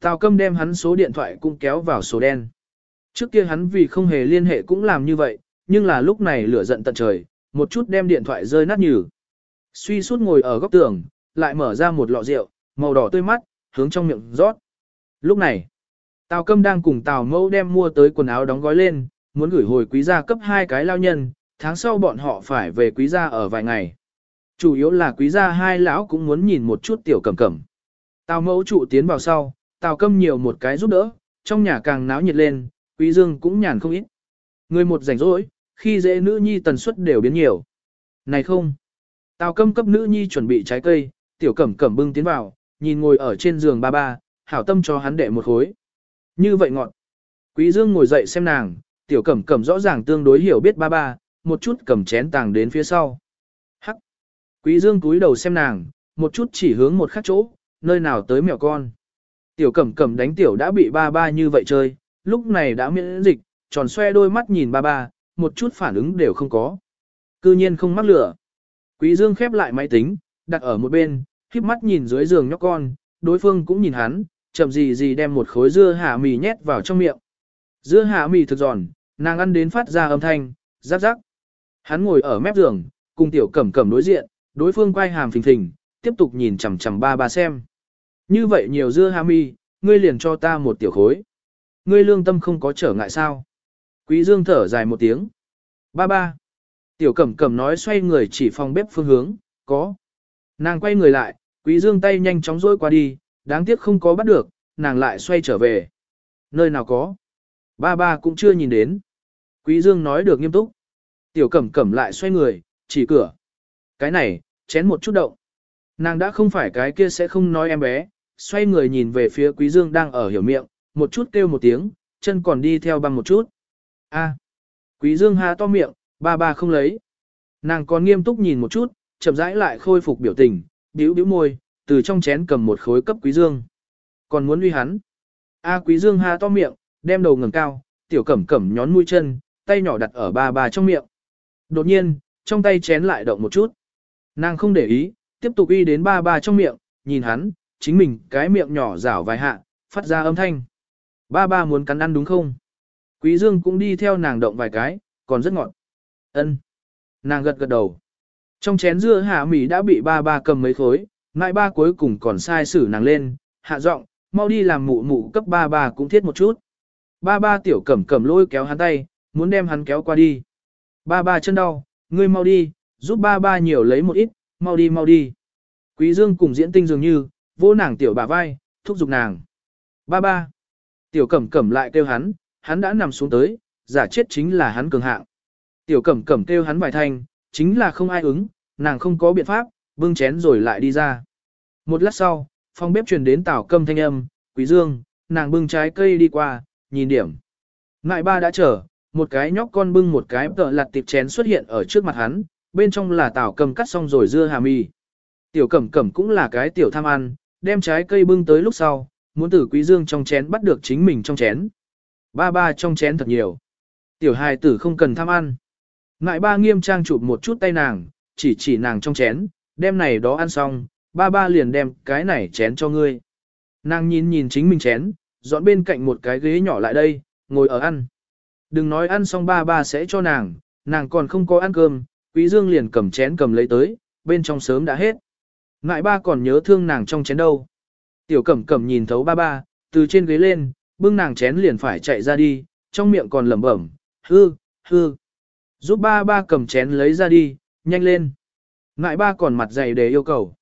Tào Câm đem hắn số điện thoại cũng kéo vào số đen. Trước kia hắn vì không hề liên hệ cũng làm như vậy, nhưng là lúc này lửa giận tận trời, một chút đem điện thoại rơi nát nhừ. Suy suốt ngồi ở góc tường, lại mở ra một lọ rượu, màu đỏ tươi mắt, hướng trong miệng rót. Lúc này, Tào Câm đang cùng Tào Mẫu đem mua tới quần áo đóng gói lên, muốn gửi hồi quý gia cấp hai cái lao nhân, tháng sau bọn họ phải về quý gia ở vài ngày. Chủ yếu là quý gia hai lão cũng muốn nhìn một chút tiểu cẩm cẩm. Tào Mẫu trụ tiến vào sau, Tào Câm nhiều một cái giúp đỡ, trong nhà càng náo nhiệt lên, Quý Dương cũng nhàn không ít. Người một rảnh rỗi, khi dễ nữ nhi tần suất đều biến nhiều. Này không, Tào Câm cấp nữ nhi chuẩn bị trái cây, tiểu cẩm cẩm bưng tiến vào, nhìn ngồi ở trên giường ba ba, hảo tâm cho hắn đệ một khối. Như vậy ngọn. Quý Dương ngồi dậy xem nàng, tiểu cẩm cẩm rõ ràng tương đối hiểu biết ba ba, một chút cầm chén tàng đến phía sau. Hắc. Quý Dương cúi đầu xem nàng, một chút chỉ hướng một khác chỗ, nơi nào tới mèo con. Tiểu cẩm cẩm đánh tiểu đã bị ba ba như vậy chơi, lúc này đã miễn dịch, tròn xoe đôi mắt nhìn ba ba, một chút phản ứng đều không có. Cư nhiên không mắc lửa. Quý Dương khép lại máy tính, đặt ở một bên, khiếp mắt nhìn dưới giường nhóc con, đối phương cũng nhìn hắn, chậm gì gì đem một khối dưa hạ mì nhét vào trong miệng. Dưa hạ mì thực giòn, nàng ăn đến phát ra âm thanh, rắc rắc. Hắn ngồi ở mép giường, cùng tiểu cẩm cẩm đối diện, đối phương quay hàm phình phình, tiếp tục nhìn chằm chằm ba ba xem. Như vậy nhiều dưa ham mi, ngươi liền cho ta một tiểu khối. Ngươi lương tâm không có trở ngại sao? Quý Dương thở dài một tiếng. Ba ba. Tiểu cẩm cẩm nói xoay người chỉ phòng bếp phương hướng, có. Nàng quay người lại, quý dương tay nhanh chóng rôi qua đi, đáng tiếc không có bắt được, nàng lại xoay trở về. Nơi nào có? Ba ba cũng chưa nhìn đến. Quý dương nói được nghiêm túc. Tiểu cẩm cẩm lại xoay người, chỉ cửa. Cái này, chén một chút động. Nàng đã không phải cái kia sẽ không nói em bé, xoay người nhìn về phía quý dương đang ở hiểu miệng, một chút kêu một tiếng, chân còn đi theo băng một chút. A. Quý dương há to miệng, ba ba không lấy. Nàng còn nghiêm túc nhìn một chút, chậm rãi lại khôi phục biểu tình, bĩu bĩu môi, từ trong chén cầm một khối cấp quý dương. Còn muốn uy hắn. A quý dương há to miệng, đem đầu ngẩng cao, tiểu cẩm cẩm nhón mũi chân, tay nhỏ đặt ở ba ba trong miệng. Đột nhiên, trong tay chén lại động một chút. Nàng không để ý, tiếp tục y đến ba ba trong miệng, nhìn hắn, chính mình cái miệng nhỏ rảo vài hạ, phát ra âm thanh. Ba ba muốn cắn ăn đúng không? Quý Dương cũng đi theo nàng động vài cái, còn rất ngọt. Ân. Nàng gật gật đầu. Trong chén dưa hạ mì đã bị ba ba cầm mấy khối, ngại ba cuối cùng còn sai xử nàng lên, hạ giọng, mau đi làm mụ mụ cấp ba ba cũng thiết một chút. Ba ba tiểu cẩm cẩm lôi kéo hắn tay, muốn đem hắn kéo qua đi. Ba ba chân đau, ngươi mau đi, giúp ba ba nhiều lấy một ít, mau đi mau đi. Quý Dương cùng diễn tinh dường như, vô nàng tiểu bà vai, thúc giục nàng. Ba ba. Tiểu cẩm cẩm lại kêu hắn, hắn đã nằm xuống tới, giả chết chính là hắn cường hạng. Tiểu cẩm cẩm kêu hắn vài thanh, chính là không ai ứng, nàng không có biện pháp, bưng chén rồi lại đi ra. Một lát sau, phòng bếp truyền đến tảo câm thanh âm, quý dương, nàng bưng trái cây đi qua, nhìn điểm. Ngại ba đã chờ, một cái nhóc con bưng một cái tợ lặt tiệp chén xuất hiện ở trước mặt hắn, bên trong là tảo cầm cắt xong rồi dưa hà mì. Tiểu cẩm cẩm cũng là cái tiểu tham ăn, đem trái cây bưng tới lúc sau, muốn từ quý dương trong chén bắt được chính mình trong chén. Ba ba trong chén thật nhiều. Tiểu hài tử không cần tham ăn. Ngại ba nghiêm trang chụp một chút tay nàng, chỉ chỉ nàng trong chén, đem này đó ăn xong, ba ba liền đem cái này chén cho ngươi. Nàng nhìn nhìn chính mình chén, dọn bên cạnh một cái ghế nhỏ lại đây, ngồi ở ăn. Đừng nói ăn xong ba ba sẽ cho nàng, nàng còn không có ăn cơm, quý dương liền cầm chén cầm lấy tới, bên trong sớm đã hết. Ngại ba còn nhớ thương nàng trong chén đâu. Tiểu cẩm cẩm nhìn thấu ba ba, từ trên ghế lên, bưng nàng chén liền phải chạy ra đi, trong miệng còn lẩm bẩm, hư, hư. Giúp ba ba cầm chén lấy ra đi, nhanh lên. Ngại ba còn mặt dày để yêu cầu.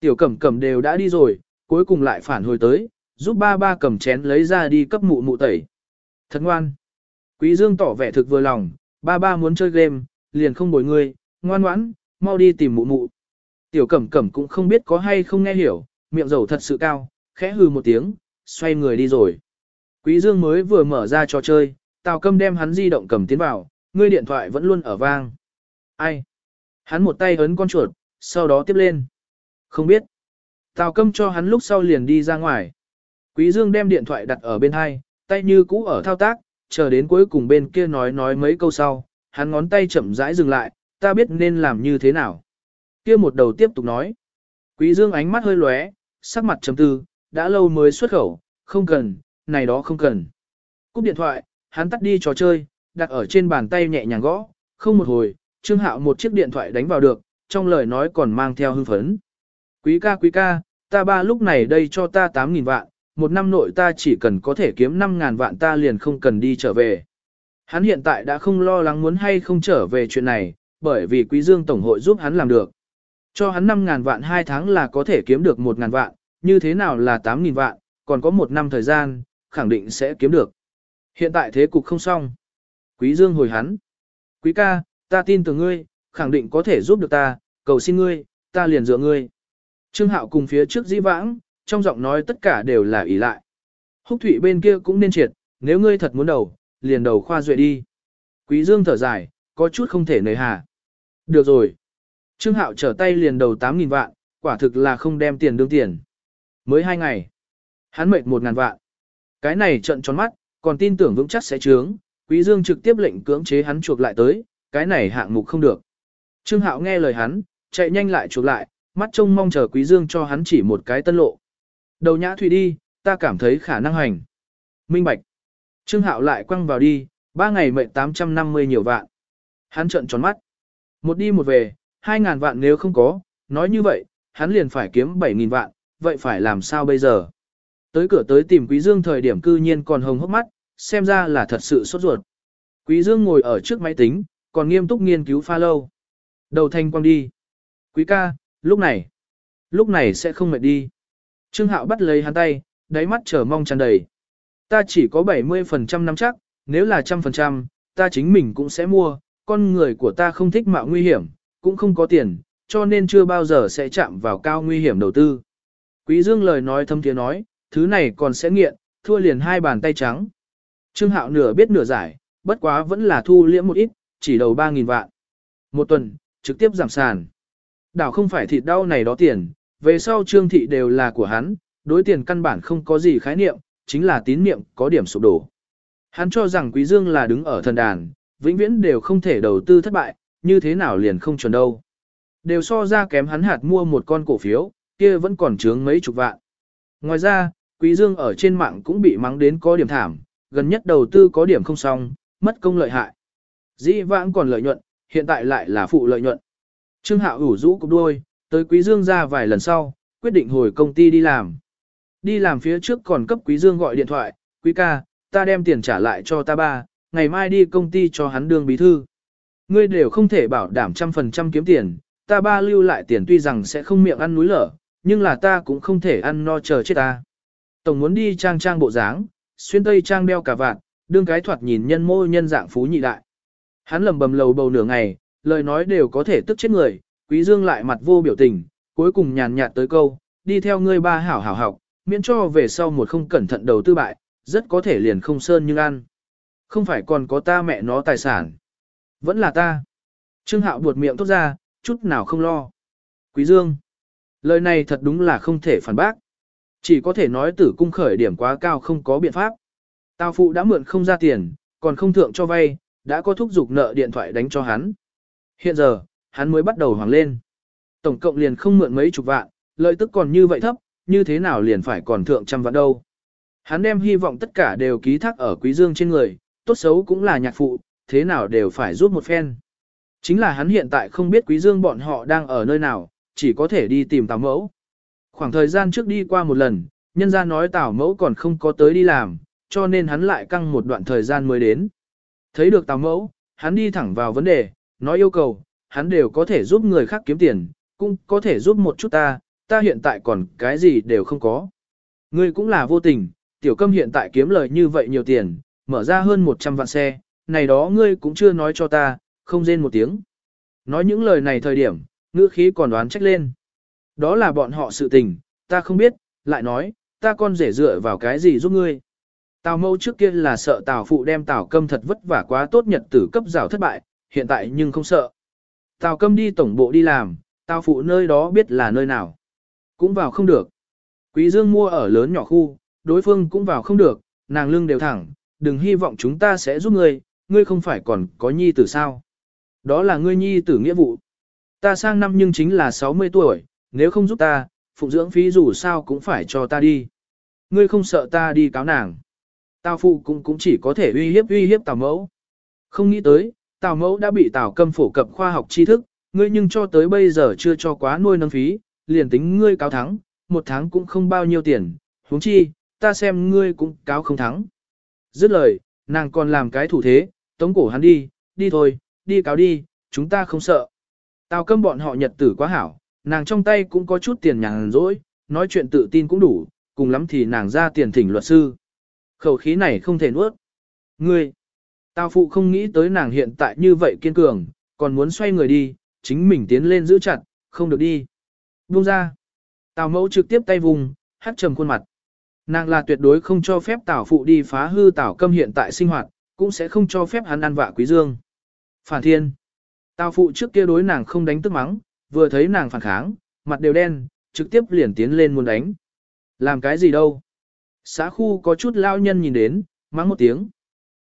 Tiểu cẩm cẩm đều đã đi rồi, cuối cùng lại phản hồi tới, giúp ba ba cầm chén lấy ra đi cấp mụ mụ tẩy. Thật ngoan. Quý Dương tỏ vẻ thực vừa lòng, ba ba muốn chơi game, liền không bồi ngươi, ngoan ngoãn, mau đi tìm mụ mụ. Tiểu cẩm cẩm cũng không biết có hay không nghe hiểu, miệng dầu thật sự cao, khẽ hừ một tiếng, xoay người đi rồi. Quý Dương mới vừa mở ra trò chơi, Tào Câm đem hắn di động cầm tiến vào, ngươi điện thoại vẫn luôn ở vang. Ai? Hắn một tay ấn con chuột, sau đó tiếp lên. Không biết. Tào Câm cho hắn lúc sau liền đi ra ngoài. Quý Dương đem điện thoại đặt ở bên hai, tay như cũ ở thao tác, chờ đến cuối cùng bên kia nói nói mấy câu sau, hắn ngón tay chậm rãi dừng lại, ta biết nên làm như thế nào. Kia một đầu tiếp tục nói. Quý Dương ánh mắt hơi lóe, sắc mặt trầm tư, đã lâu mới xuất khẩu, không cần, này đó không cần. Cúp điện thoại, hắn tắt đi trò chơi, đặt ở trên bàn tay nhẹ nhàng gõ, không một hồi, Trương Hạo một chiếc điện thoại đánh vào được, trong lời nói còn mang theo hưng phấn. Quý ca quý ca, ta ba lúc này đây cho ta 8.000 vạn, một năm nội ta chỉ cần có thể kiếm 5.000 vạn ta liền không cần đi trở về. Hắn hiện tại đã không lo lắng muốn hay không trở về chuyện này, bởi vì Quý Dương Tổng hội giúp hắn làm được. Cho hắn 5.000 vạn 2 tháng là có thể kiếm được 1.000 vạn, như thế nào là 8.000 vạn, còn có 1 năm thời gian, khẳng định sẽ kiếm được. Hiện tại thế cục không xong. Quý Dương hồi hắn. Quý ca, ta tin tưởng ngươi, khẳng định có thể giúp được ta, cầu xin ngươi, ta liền dựa ngươi. Trương Hạo cùng phía trước dĩ vãng, trong giọng nói tất cả đều là ỷ lại. Húc Thụy bên kia cũng nên triệt, nếu ngươi thật muốn đầu, liền đầu khoa duệ đi. Quý Dương thở dài, có chút không thể nời hà. Được rồi. Trương Hạo trở tay liền đầu 8.000 vạn, quả thực là không đem tiền đương tiền. Mới hai ngày. Hắn mệt 1.000 vạn. Cái này trận tròn mắt, còn tin tưởng vững chắc sẽ trướng. Quý Dương trực tiếp lệnh cưỡng chế hắn chuộc lại tới, cái này hạng mục không được. Trương Hạo nghe lời hắn, chạy nhanh lại chuộc lại, mắt trông mong chờ Quý Dương cho hắn chỉ một cái tân lộ. Đầu nhã thủy đi, ta cảm thấy khả năng hành. Minh Bạch. Trương Hạo lại quăng vào đi, ba ngày mệnh 850 nhiều vạn. Hắn trợn tròn mắt. Một đi một về, 2.000 vạn nếu không có, nói như vậy, hắn liền phải kiếm 7.000 vạn, vậy phải làm sao bây giờ? Tới cửa tới tìm Quý Dương thời điểm cư nhiên còn hồng hốc mắt, xem ra là thật sự sốt ruột. Quý Dương ngồi ở trước máy tính, còn nghiêm túc nghiên cứu pha lâu. Đầu thanh quang đi. Quý ca, lúc này, lúc này sẽ không mệt đi. Trương Hạo bắt lấy hắn tay, đáy mắt chờ mong tràn đầy. Ta chỉ có 70% nắm chắc, nếu là trăm phần trăm, ta chính mình cũng sẽ mua, con người của ta không thích mạo nguy hiểm, cũng không có tiền, cho nên chưa bao giờ sẽ chạm vào cao nguy hiểm đầu tư. Quý Dương lời nói thâm tiếng nói, thứ này còn sẽ nghiện, thua liền hai bàn tay trắng. Trương Hạo nửa biết nửa giải, bất quá vẫn là thu liễm một ít, chỉ đầu 3.000 vạn. Một tuần, trực tiếp giảm sàn. Đảo không phải thịt đau này đó tiền, về sau trương thị đều là của hắn, đối tiền căn bản không có gì khái niệm, chính là tín niệm có điểm sụp đổ. Hắn cho rằng Quý Dương là đứng ở thần đàn, vĩnh viễn đều không thể đầu tư thất bại, như thế nào liền không chuẩn đâu. Đều so ra kém hắn hạt mua một con cổ phiếu, kia vẫn còn chướng mấy chục vạn. Ngoài ra, Quý Dương ở trên mạng cũng bị mắng đến có điểm thảm, gần nhất đầu tư có điểm không xong, mất công lợi hại. Dĩ vãng còn lợi nhuận, hiện tại lại là phụ lợi nhuận. Trương Hạo ủ rũ cục đuôi, tới Quý Dương ra vài lần sau, quyết định hồi công ty đi làm. Đi làm phía trước còn cấp Quý Dương gọi điện thoại, Quý ca, ta đem tiền trả lại cho ta ba, ngày mai đi công ty cho hắn đương bí thư. Ngươi đều không thể bảo đảm trăm phần trăm kiếm tiền, ta ba lưu lại tiền tuy rằng sẽ không miệng ăn núi lở, nhưng là ta cũng không thể ăn no chờ chết ta. Tổng muốn đi trang trang bộ dáng, xuyên tây trang đeo cả vạn, đương cái thoạt nhìn nhân mô nhân dạng phú nhị đại. Hắn lầm bầm lầu bầu nửa ngày, lời nói đều có thể tức chết người, quý dương lại mặt vô biểu tình, cuối cùng nhàn nhạt tới câu, đi theo ngươi ba hảo hảo học, miễn cho về sau một không cẩn thận đầu tư bại, rất có thể liền không sơn nhưng ăn. Không phải còn có ta mẹ nó tài sản. Vẫn là ta. Trương Hạo buột miệng tốt ra, chút nào không lo. Quý Dương. Lời này thật đúng là không thể phản bác. Chỉ có thể nói tử cung khởi điểm quá cao không có biện pháp. Tào phụ đã mượn không ra tiền, còn không thượng cho vay, đã có thúc giục nợ điện thoại đánh cho hắn. Hiện giờ, hắn mới bắt đầu hoàng lên. Tổng cộng liền không mượn mấy chục vạn, lợi tức còn như vậy thấp, như thế nào liền phải còn thượng trăm vạn đâu. Hắn đem hy vọng tất cả đều ký thác ở Quý Dương trên người, tốt xấu cũng là nhạc phụ, thế nào đều phải giúp một phen. Chính là hắn hiện tại không biết Quý Dương bọn họ đang ở nơi nào, chỉ có thể đi tìm Tào Mẫu. Khoảng thời gian trước đi qua một lần, nhân gia nói Tào Mẫu còn không có tới đi làm, cho nên hắn lại căng một đoạn thời gian mới đến. Thấy được Tào Mẫu, hắn đi thẳng vào vấn đề, nói yêu cầu, hắn đều có thể giúp người khác kiếm tiền, cũng có thể giúp một chút ta, ta hiện tại còn cái gì đều không có. Ngươi cũng là vô tình, tiểu câm hiện tại kiếm lời như vậy nhiều tiền, mở ra hơn 100 vạn xe, này đó ngươi cũng chưa nói cho ta, không rên một tiếng. Nói những lời này thời điểm, ngữ khí còn đoán trách lên. Đó là bọn họ sự tình, ta không biết, lại nói, ta con rể dựa vào cái gì giúp ngươi. Tào mâu trước kia là sợ tào phụ đem tào câm thật vất vả quá tốt nhật tử cấp rào thất bại, hiện tại nhưng không sợ. Tào câm đi tổng bộ đi làm, tào phụ nơi đó biết là nơi nào. Cũng vào không được. Quý dương mua ở lớn nhỏ khu, đối phương cũng vào không được, nàng lưng đều thẳng, đừng hy vọng chúng ta sẽ giúp ngươi, ngươi không phải còn có nhi tử sao. Đó là ngươi nhi tử nghĩa vụ. Ta sang năm nhưng chính là 60 tuổi, nếu không giúp ta, phụng dưỡng phí dù sao cũng phải cho ta đi. Ngươi không sợ ta đi cáo nàng. Tào phụ cũng cũng chỉ có thể uy hiếp uy hiếp tào mẫu. Không nghĩ tới, tào mẫu đã bị tào câm phổ cập khoa học tri thức, ngươi nhưng cho tới bây giờ chưa cho quá nuôi nâng phí, liền tính ngươi cáo thắng, một tháng cũng không bao nhiêu tiền, huống chi, ta xem ngươi cũng cáo không thắng. Dứt lời, nàng còn làm cái thủ thế, tống cổ hắn đi, đi thôi, đi cáo đi, chúng ta không sợ. Tào câm bọn họ nhật tử quá hảo, nàng trong tay cũng có chút tiền nhàn rỗi, nói chuyện tự tin cũng đủ, cùng lắm thì nàng ra tiền thỉnh luật sư. Khẩu khí này không thể nuốt. Ngươi, Tào phụ không nghĩ tới nàng hiện tại như vậy kiên cường, còn muốn xoay người đi, chính mình tiến lên giữ chặt, không được đi. Buông ra. Tào mẫu trực tiếp tay vùng, hát trầm khuôn mặt. Nàng là tuyệt đối không cho phép Tào phụ đi phá hư Tào câm hiện tại sinh hoạt, cũng sẽ không cho phép hắn ăn vạ quý dương. Phản thiên. Tào phụ trước kia đối nàng không đánh tức mắng, vừa thấy nàng phản kháng, mặt đều đen, trực tiếp liền tiến lên muốn đánh. Làm cái gì đâu? Xã khu có chút lao nhân nhìn đến, mắng một tiếng.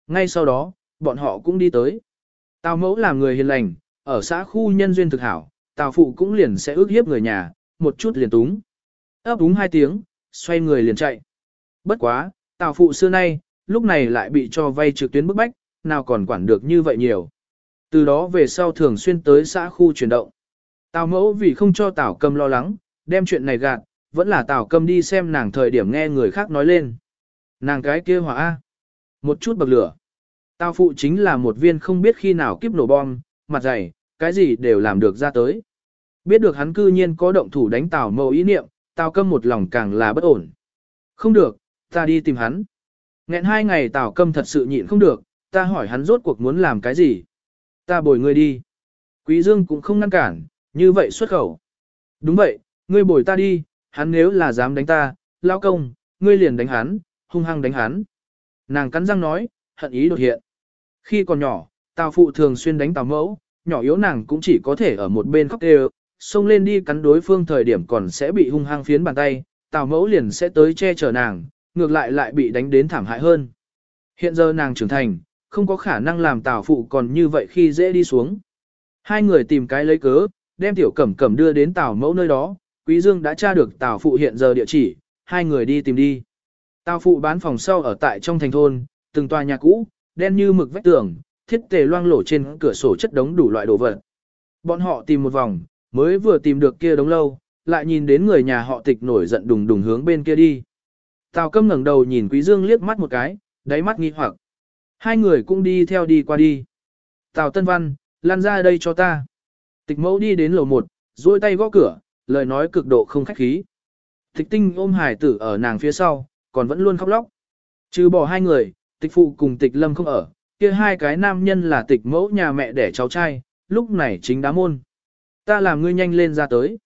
Ngay sau đó, bọn họ cũng đi tới. Tào mẫu là người hiền lành, ở xã khu nhân duyên thực hảo, tào phụ cũng liền sẽ ước hiếp người nhà, một chút liền túng. ấp úng hai tiếng, xoay người liền chạy. Bất quá, tào phụ xưa nay, lúc này lại bị cho vay trực tuyến bức bách, nào còn quản được như vậy nhiều. Từ đó về sau thường xuyên tới xã khu chuyển động. Tào mẫu vì không cho tào cầm lo lắng, đem chuyện này gạt, vẫn là tào cầm đi xem nàng thời điểm nghe người khác nói lên. Nàng cái kia hỏa A. Một chút bậc lửa. Tao phụ chính là một viên không biết khi nào kiếp nổ bom, mặt dày, cái gì đều làm được ra tới. Biết được hắn cư nhiên có động thủ đánh Tào mâu ý niệm, Tào câm một lòng càng là bất ổn. Không được, ta đi tìm hắn. Ngẹn hai ngày Tào câm thật sự nhịn không được, ta hỏi hắn rốt cuộc muốn làm cái gì. Ta bồi ngươi đi. Quý Dương cũng không ngăn cản, như vậy xuất khẩu. Đúng vậy, ngươi bồi ta đi, hắn nếu là dám đánh ta, lao công, ngươi liền đánh hắn, hung hăng đánh hắn. Nàng cắn răng nói, hận ý đột hiện. Khi còn nhỏ, Tào phụ thường xuyên đánh Tào mẫu, nhỏ yếu nàng cũng chỉ có thể ở một bên khóc đều, xông lên đi cắn đối phương thời điểm còn sẽ bị hung hăng phiến bàn tay, Tào mẫu liền sẽ tới che chở nàng, ngược lại lại bị đánh đến thảm hại hơn. Hiện giờ nàng trưởng thành, không có khả năng làm Tào phụ còn như vậy khi dễ đi xuống. Hai người tìm cái lấy cớ, đem tiểu cẩm cẩm đưa đến Tào mẫu nơi đó, Quý Dương đã tra được Tào phụ hiện giờ địa chỉ, hai người đi tìm đi. Tào phụ bán phòng sau ở tại trong thành thôn, từng tòa nhà cũ, đen như mực vách tường, thiết tề loang lổ trên cửa sổ chất đống đủ loại đồ vật. Bọn họ tìm một vòng, mới vừa tìm được kia đống lâu, lại nhìn đến người nhà họ tịch nổi giận đùng đùng hướng bên kia đi. Tào câm ngẩng đầu nhìn Quý Dương liếc mắt một cái, đáy mắt nghi hoặc. Hai người cũng đi theo đi qua đi. Tào Tân Văn, lan ra đây cho ta. Tịch mẫu đi đến lầu một, duỗi tay gõ cửa, lời nói cực độ không khách khí. Tịch tinh ôm hải tử ở nàng phía sau, còn vẫn luôn khóc lóc. Trừ bỏ hai người, tịch phụ cùng tịch lâm không ở, kia hai cái nam nhân là tịch mẫu nhà mẹ đẻ cháu trai, lúc này chính đá môn. Ta làm ngươi nhanh lên ra tới.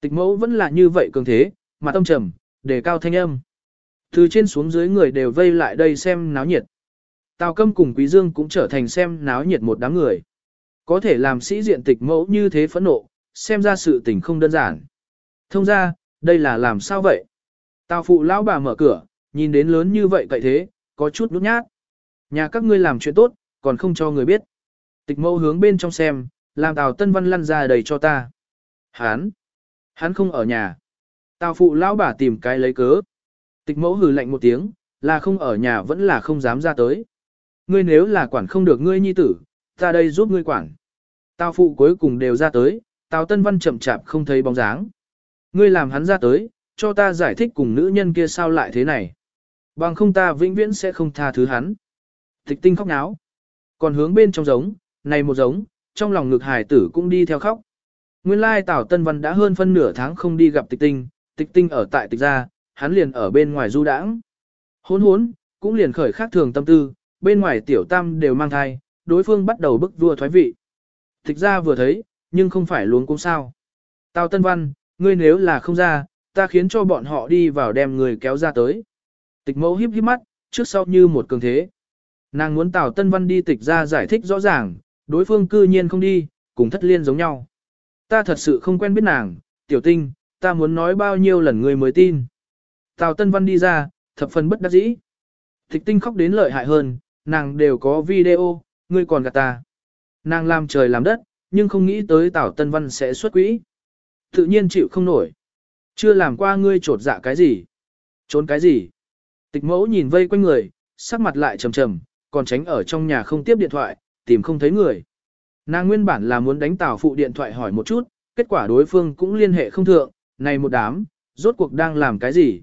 Tịch mẫu vẫn là như vậy cường thế, mà tâm trầm, đề cao thanh âm. Từ trên xuống dưới người đều vây lại đây xem náo nhiệt. Tào câm cùng quý dương cũng trở thành xem náo nhiệt một đám người. Có thể làm sĩ diện tịch mẫu như thế phẫn nộ, xem ra sự tình không đơn giản. Thông ra, đây là làm sao vậy? Tào phụ lão bà mở cửa, nhìn đến lớn như vậy cậy thế, có chút nút nhát. Nhà các ngươi làm chuyện tốt, còn không cho người biết. Tịch mẫu hướng bên trong xem, làm Tào Tân Văn lăn ra đầy cho ta. Hán! Hắn không ở nhà. Tào phụ lão bà tìm cái lấy cớ. Tịch mẫu hừ lạnh một tiếng, là không ở nhà vẫn là không dám ra tới. Ngươi nếu là quản không được ngươi nhi tử, ta đây giúp ngươi quản. Tào phụ cuối cùng đều ra tới, Tào Tân Văn chậm chạp không thấy bóng dáng. Ngươi làm hắn ra tới, cho ta giải thích cùng nữ nhân kia sao lại thế này. Bằng không ta vĩnh viễn sẽ không tha thứ hắn. Tịch tinh khóc náo. Còn hướng bên trong giống, này một giống, trong lòng ngực hải tử cũng đi theo khóc. Nguyên lai Tào Tân Văn đã hơn phân nửa tháng không đi gặp tịch tinh, tịch tinh ở tại tịch gia, hắn liền ở bên ngoài du đãng. Hốn hốn, cũng liền khởi khác thường tâm tư, bên ngoài tiểu tam đều mang thai, đối phương bắt đầu bức vua thoái vị. Tịch gia vừa thấy, nhưng không phải luống cũng sao. Tào Tân Văn, ngươi nếu là không ra, ta khiến cho bọn họ đi vào đem người kéo ra tới. Tịch mẫu híp híp mắt, trước sau như một cường thế. Nàng muốn Tào Tân Văn đi tịch ra giải thích rõ ràng, đối phương cư nhiên không đi, cùng thất liên giống nhau. Ta thật sự không quen biết nàng, tiểu tinh, ta muốn nói bao nhiêu lần người mới tin. Tào Tân Văn đi ra, thập phần bất đắc dĩ. Tịch tinh khóc đến lợi hại hơn, nàng đều có video, ngươi còn gạt ta. Nàng làm trời làm đất, nhưng không nghĩ tới Tào Tân Văn sẽ xuất quỹ. Tự nhiên chịu không nổi. Chưa làm qua ngươi trột dạ cái gì. Trốn cái gì. Tịch mẫu nhìn vây quanh người, sắc mặt lại trầm trầm, còn tránh ở trong nhà không tiếp điện thoại, tìm không thấy người. Nàng nguyên bản là muốn đánh tào phụ điện thoại hỏi một chút, kết quả đối phương cũng liên hệ không thượng, này một đám, rốt cuộc đang làm cái gì?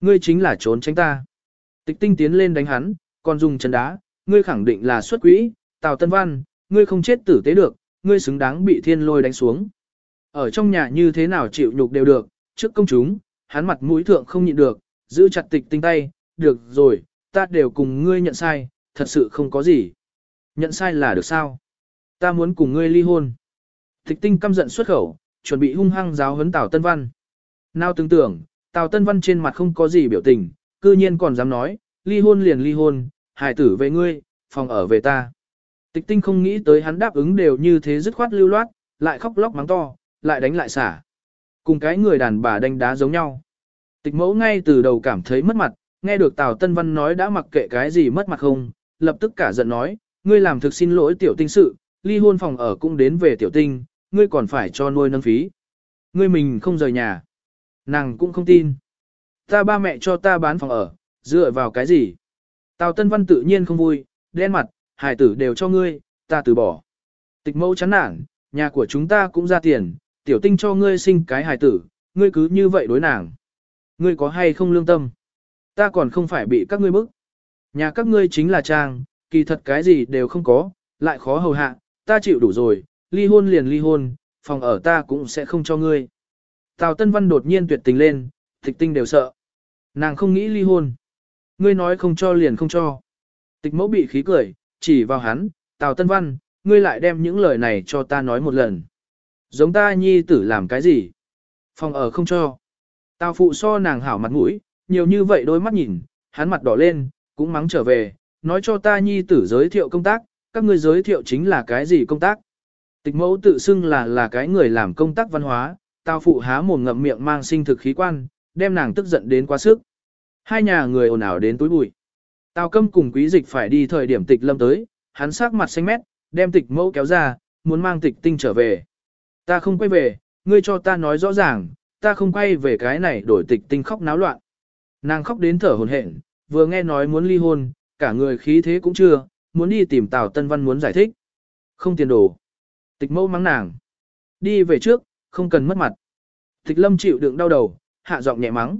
Ngươi chính là trốn tránh ta. Tịch tinh tiến lên đánh hắn, còn dùng chân đá, ngươi khẳng định là xuất quỹ, Tào Tân Văn, ngươi không chết tử tế được, ngươi xứng đáng bị thiên lôi đánh xuống. Ở trong nhà như thế nào chịu nhục đều được, trước công chúng, hắn mặt mũi thượng không nhịn được, giữ chặt tịch tinh tay, được rồi, ta đều cùng ngươi nhận sai, thật sự không có gì. Nhận sai là được sao? Ta muốn cùng ngươi ly hôn. Thích tinh căm giận xuất khẩu, chuẩn bị hung hăng giáo huấn Tào Tân Văn. Nào tưởng tưởng, Tào Tân Văn trên mặt không có gì biểu tình, cư nhiên còn dám nói, ly hôn liền ly hôn, hài tử về ngươi, phòng ở về ta. Tịch tinh không nghĩ tới hắn đáp ứng đều như thế dứt khoát lưu loát, lại khóc lóc mắng to, lại đánh lại xả. Cùng cái người đàn bà đánh đá giống nhau. Tịch mẫu ngay từ đầu cảm thấy mất mặt, nghe được Tào Tân Văn nói đã mặc kệ cái gì mất mặt không, lập tức cả giận nói, ngươi làm thực xin lỗi tiểu tinh sự, ly hôn phòng ở cũng đến về tiểu tinh, ngươi còn phải cho nuôi nâng phí. Ngươi mình không rời nhà. Nàng cũng không tin. Ta ba mẹ cho ta bán phòng ở, dựa vào cái gì? Tào Tân Văn tự nhiên không vui, đen mặt, hải tử đều cho ngươi, ta từ bỏ. Tịch mẫu chán nản, nhà của chúng ta cũng ra tiền, tiểu tinh cho ngươi sinh cái hải tử, ngươi cứ như vậy đối nàng. Ngươi có hay không lương tâm? Ta còn không phải bị các ngươi bức. Nhà các ngươi chính là trang, kỳ thật cái gì đều không có, lại khó hầu hạ, ta chịu đủ rồi, ly hôn liền ly hôn, phòng ở ta cũng sẽ không cho ngươi. Tào Tân Văn đột nhiên tuyệt tình lên, tịch tinh đều sợ. Nàng không nghĩ ly hôn. Ngươi nói không cho liền không cho. Tịch mẫu bị khí cười, chỉ vào hắn, Tào Tân Văn, ngươi lại đem những lời này cho ta nói một lần. Giống ta nhi tử làm cái gì? Phòng ở không cho. Tào phụ so nàng hảo mặt mũi, nhiều như vậy đôi mắt nhìn, hắn mặt đỏ lên, cũng mắng trở về, nói cho ta nhi tử giới thiệu công tác, các ngươi giới thiệu chính là cái gì công tác. Tịch mẫu tự xưng là là cái người làm công tác văn hóa, tao phụ há mồm ngậm miệng mang sinh thực khí quan, đem nàng tức giận đến quá sức. Hai nhà người ồn ào đến túi bụi. Tào câm cùng quý dịch phải đi thời điểm tịch lâm tới, hắn sắc mặt xanh mét, đem tịch mẫu kéo ra, muốn mang tịch tinh trở về. Ta không quay về, ngươi cho ta nói rõ ràng, ta không quay về cái này đổi tịch tinh khóc náo loạn. Nàng khóc đến thở hồn hển, vừa nghe nói muốn ly hôn, cả người khí thế cũng chưa, muốn đi tìm Tào Tân Văn muốn giải thích. Không tiền đồ. Tịch mẫu mắng nàng. Đi về trước, không cần mất mặt. Tịch lâm chịu đựng đau đầu, hạ giọng nhẹ mắng.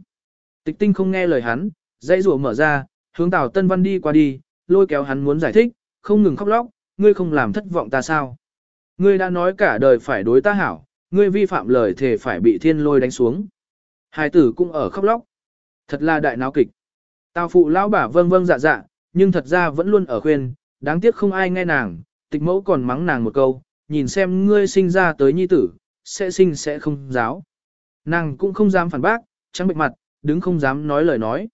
Tịch tinh không nghe lời hắn, dãy rùa mở ra, hướng Tào Tân Văn đi qua đi, lôi kéo hắn muốn giải thích, không ngừng khóc lóc, ngươi không làm thất vọng ta sao? Ngươi đã nói cả đời phải đối ta hảo, ngươi vi phạm lời thề phải bị thiên lôi đánh xuống. Hai tử cũng ở khóc lóc. Thật là đại náo kịch. Tào phụ lão bà vâng vâng dạ dạ, nhưng thật ra vẫn luôn ở khuyên, đáng tiếc không ai nghe nàng, tịch mẫu còn mắng nàng một câu, nhìn xem ngươi sinh ra tới nhi tử, sẽ sinh sẽ không giáo. Nàng cũng không dám phản bác, trắng bệnh mặt, đứng không dám nói lời nói.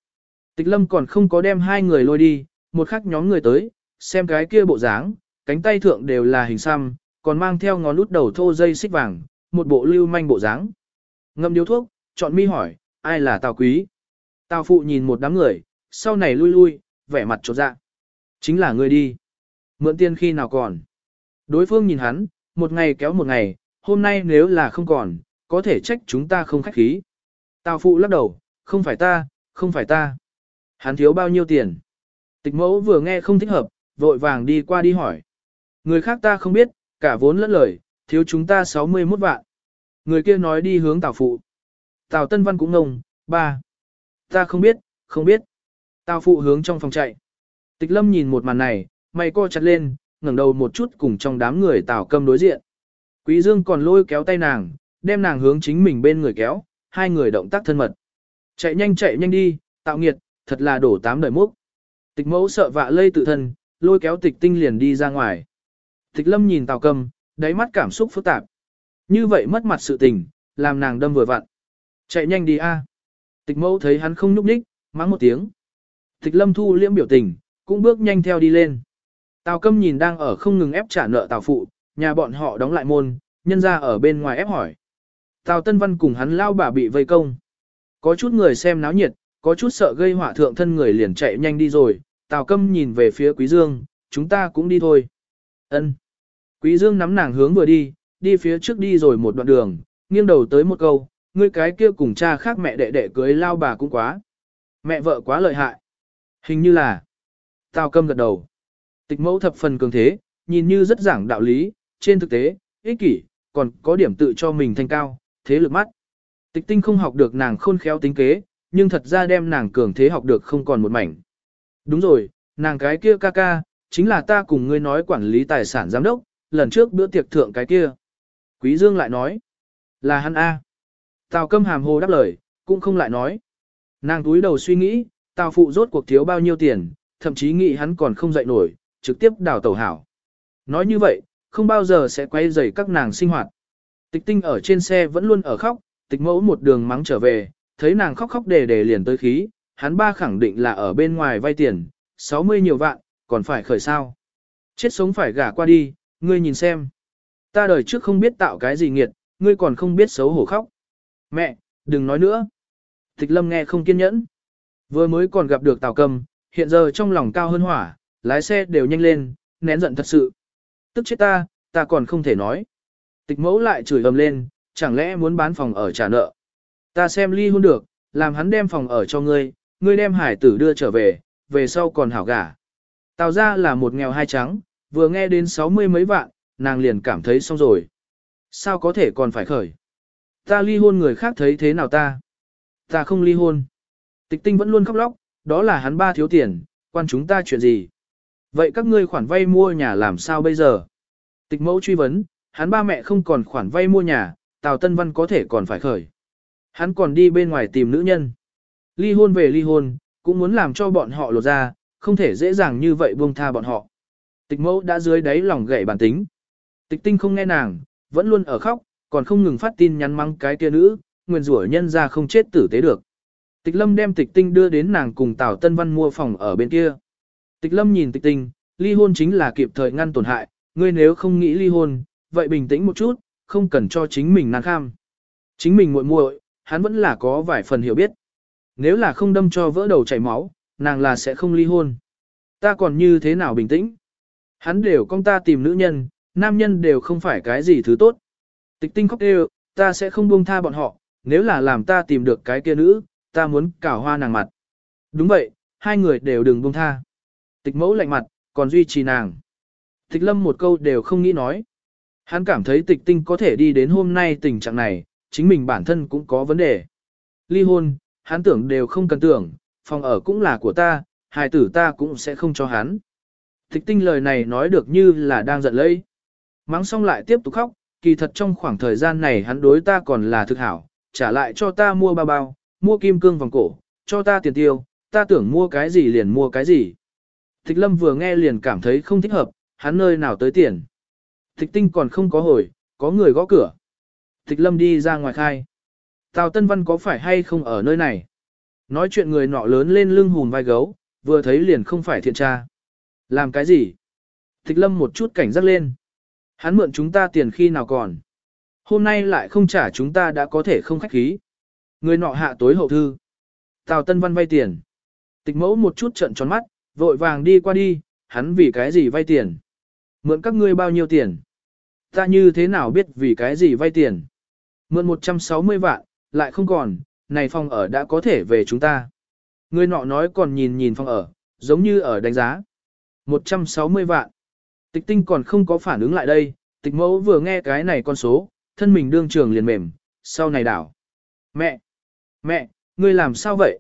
Tịch lâm còn không có đem hai người lôi đi, một khắc nhóm người tới, xem cái kia bộ dáng, cánh tay thượng đều là hình xăm, còn mang theo ngón út đầu thô dây xích vàng, một bộ lưu manh bộ dáng. Ngâm điếu thuốc, chọn mi hỏi, ai là Tào Quý? Tào Phụ nhìn một đám người, sau này lui lui, vẻ mặt trột dạ. Chính là ngươi đi. Mượn tiền khi nào còn? Đối phương nhìn hắn, một ngày kéo một ngày, hôm nay nếu là không còn, có thể trách chúng ta không khách khí. Tào Phụ lắc đầu, không phải ta, không phải ta. Hắn thiếu bao nhiêu tiền? Tịch mẫu vừa nghe không thích hợp, vội vàng đi qua đi hỏi. Người khác ta không biết, cả vốn lẫn lời, thiếu chúng ta 61 vạn. Người kia nói đi hướng Tào Phụ. Tào Tân Văn cũng ngông, ba. Ta không biết, không biết. Tào Phụ hướng trong phòng chạy. Tịch Lâm nhìn một màn này, mày co chặt lên, ngẩng đầu một chút cùng trong đám người Tào Câm đối diện. Quý Dương còn lôi kéo tay nàng, đem nàng hướng chính mình bên người kéo, hai người động tác thân mật. Chạy nhanh chạy nhanh đi, tạo nghiệt, thật là đổ tám đời múc. Tịch mẫu sợ vạ lây tự thân, lôi kéo tịch tinh liền đi ra ngoài. Tịch lâm nhìn tào cầm, đáy mắt cảm xúc phức tạp. Như vậy mất mặt sự tình, làm nàng đâm vừa vặn. Chạy nhanh đi a. Tịch mẫu thấy hắn không nhúc nhích, mắng một tiếng. Tịch lâm thu liễm biểu tình, cũng bước nhanh theo đi lên. Tào câm nhìn đang ở không ngừng ép trả nợ tào phụ, nhà bọn họ đóng lại môn, nhân ra ở bên ngoài ép hỏi. Tào Tân Văn cùng hắn lao bà bị vây công. Có chút người xem náo nhiệt, có chút sợ gây họa thượng thân người liền chạy nhanh đi rồi, Tào Câm nhìn về phía Quý Dương, chúng ta cũng đi thôi. Ân. Quý Dương nắm nàng hướng vừa đi, đi phía trước đi rồi một đoạn đường, nghiêng đầu tới một câu, ngươi cái kia cùng cha khác mẹ đệ đệ cưới lao bà cũng quá. Mẹ vợ quá lợi hại. Hình như là. Tào Câm gật đầu. Tịch mẫu thập phần cường thế, nhìn như rất giảng đạo lý, trên thực tế, ích kỷ, còn có điểm tự cho mình thanh cao, thế lực mắt. Tịch tinh không học được nàng khôn khéo tính kế, nhưng thật ra đem nàng cường thế học được không còn một mảnh. Đúng rồi, nàng cái kia ca ca, chính là ta cùng ngươi nói quản lý tài sản giám đốc, lần trước bữa tiệc thượng cái kia. Quý Dương lại nói, là hắn A. Tào câm hàm hồ đáp lời, cũng không lại nói. Nàng túi đầu suy nghĩ, Tào phụ rốt cuộc thiếu bao nhiêu tiền, thậm chí nghĩ hắn còn không dậy nổi, trực tiếp đào tẩu hảo. Nói như vậy, không bao giờ sẽ quay dày các nàng sinh hoạt. Tịch tinh ở trên xe vẫn luôn ở khóc, tịch mẫu một đường mắng trở về, thấy nàng khóc khóc đề đề liền tới khí, hắn ba khẳng định là ở bên ngoài vay tiền, 60 nhiều vạn, còn phải khởi sao. Chết sống phải gả qua đi, ngươi nhìn xem. Ta đời trước không biết tạo cái gì nghiệt, ngươi còn không biết xấu hổ khóc. Mẹ, đừng nói nữa. Tịch lâm nghe không kiên nhẫn. Vừa mới còn gặp được Tào Cầm, hiện giờ trong lòng cao hơn hỏa, lái xe đều nhanh lên, nén giận thật sự. Tức chết ta, ta còn không thể nói. Tịch mẫu lại chửi ầm lên, chẳng lẽ muốn bán phòng ở trả nợ. Ta xem ly hôn được, làm hắn đem phòng ở cho ngươi, ngươi đem hải tử đưa trở về, về sau còn hảo gả. Tào ra là một nghèo hai trắng, vừa nghe đến sáu mươi mấy vạn, nàng liền cảm thấy xong rồi. Sao có thể còn phải khởi? Ta ly hôn người khác thấy thế nào ta? Ta không ly hôn. Tịch tinh vẫn luôn khóc lóc, đó là hắn ba thiếu tiền, quan chúng ta chuyện gì? Vậy các ngươi khoản vay mua nhà làm sao bây giờ? Tịch mẫu truy vấn, hắn ba mẹ không còn khoản vay mua nhà, Tào Tân Văn có thể còn phải khởi. Hắn còn đi bên ngoài tìm nữ nhân. Ly hôn về ly hôn, cũng muốn làm cho bọn họ lột ra, không thể dễ dàng như vậy buông tha bọn họ. Tịch mẫu đã dưới đáy lòng gậy bản tính. Tịch tinh không nghe nàng, vẫn luôn ở khóc, còn không ngừng phát tin nhắn mắng cái kia nữ, nguyên rủa nhân ra không chết tử tế được. Tịch lâm đem tịch tinh đưa đến nàng cùng Tào Tân Văn mua phòng ở bên kia. Tịch lâm nhìn tịch tinh, ly hôn chính là kịp thời ngăn tổn hại, ngươi nếu không nghĩ ly hôn, vậy bình tĩnh một chút, không cần cho chính mình nan kham. Chính mình muội muội, hắn vẫn là có vài phần hiểu biết. Nếu là không đâm cho vỡ đầu chảy máu, nàng là sẽ không ly hôn. Ta còn như thế nào bình tĩnh? Hắn đều con ta tìm nữ nhân, nam nhân đều không phải cái gì thứ tốt. Tịch tinh khóc đều, ta sẽ không buông tha bọn họ, nếu là làm ta tìm được cái kia nữ, ta muốn cảo hoa nàng mặt. Đúng vậy, hai người đều đừng buông tha. Tịch mẫu lạnh mặt, còn duy trì nàng. Tịch lâm một câu đều không nghĩ nói. Hắn cảm thấy tịch tinh có thể đi đến hôm nay tình trạng này, chính mình bản thân cũng có vấn đề. Ly hôn, hắn tưởng đều không cần tưởng, phòng ở cũng là của ta, hài tử ta cũng sẽ không cho hắn. Tịch tinh lời này nói được như là đang giận lây. Mắng xong lại tiếp tục khóc, kỳ thật trong khoảng thời gian này hắn đối ta còn là thực hảo, trả lại cho ta mua bao bao, mua kim cương vòng cổ, cho ta tiền tiêu, ta tưởng mua cái gì liền mua cái gì. Thích lâm vừa nghe liền cảm thấy không thích hợp, hắn nơi nào tới tiền. Thích tinh còn không có hồi, có người gõ cửa. Thích lâm đi ra ngoài khai. Tào Tân Văn có phải hay không ở nơi này? Nói chuyện người nọ lớn lên lưng hùn vai gấu, vừa thấy liền không phải thiện tra. Làm cái gì? Thích lâm một chút cảnh giác lên. Hắn mượn chúng ta tiền khi nào còn. Hôm nay lại không trả chúng ta đã có thể không khách khí. Người nọ hạ tối hậu thư. Tào Tân Văn vay tiền. Tịch mẫu một chút trận tròn mắt, vội vàng đi qua đi, hắn vì cái gì vay tiền. Mượn các ngươi bao nhiêu tiền? Ta như thế nào biết vì cái gì vay tiền? Mượn 160 vạn, lại không còn, này phòng ở đã có thể về chúng ta. Người nọ nói còn nhìn nhìn phòng ở, giống như ở đánh giá. 160 vạn. Tịch tinh còn không có phản ứng lại đây, tịch mẫu vừa nghe cái này con số, thân mình đương trường liền mềm, sau này đảo. Mẹ! Mẹ! Ngươi làm sao vậy?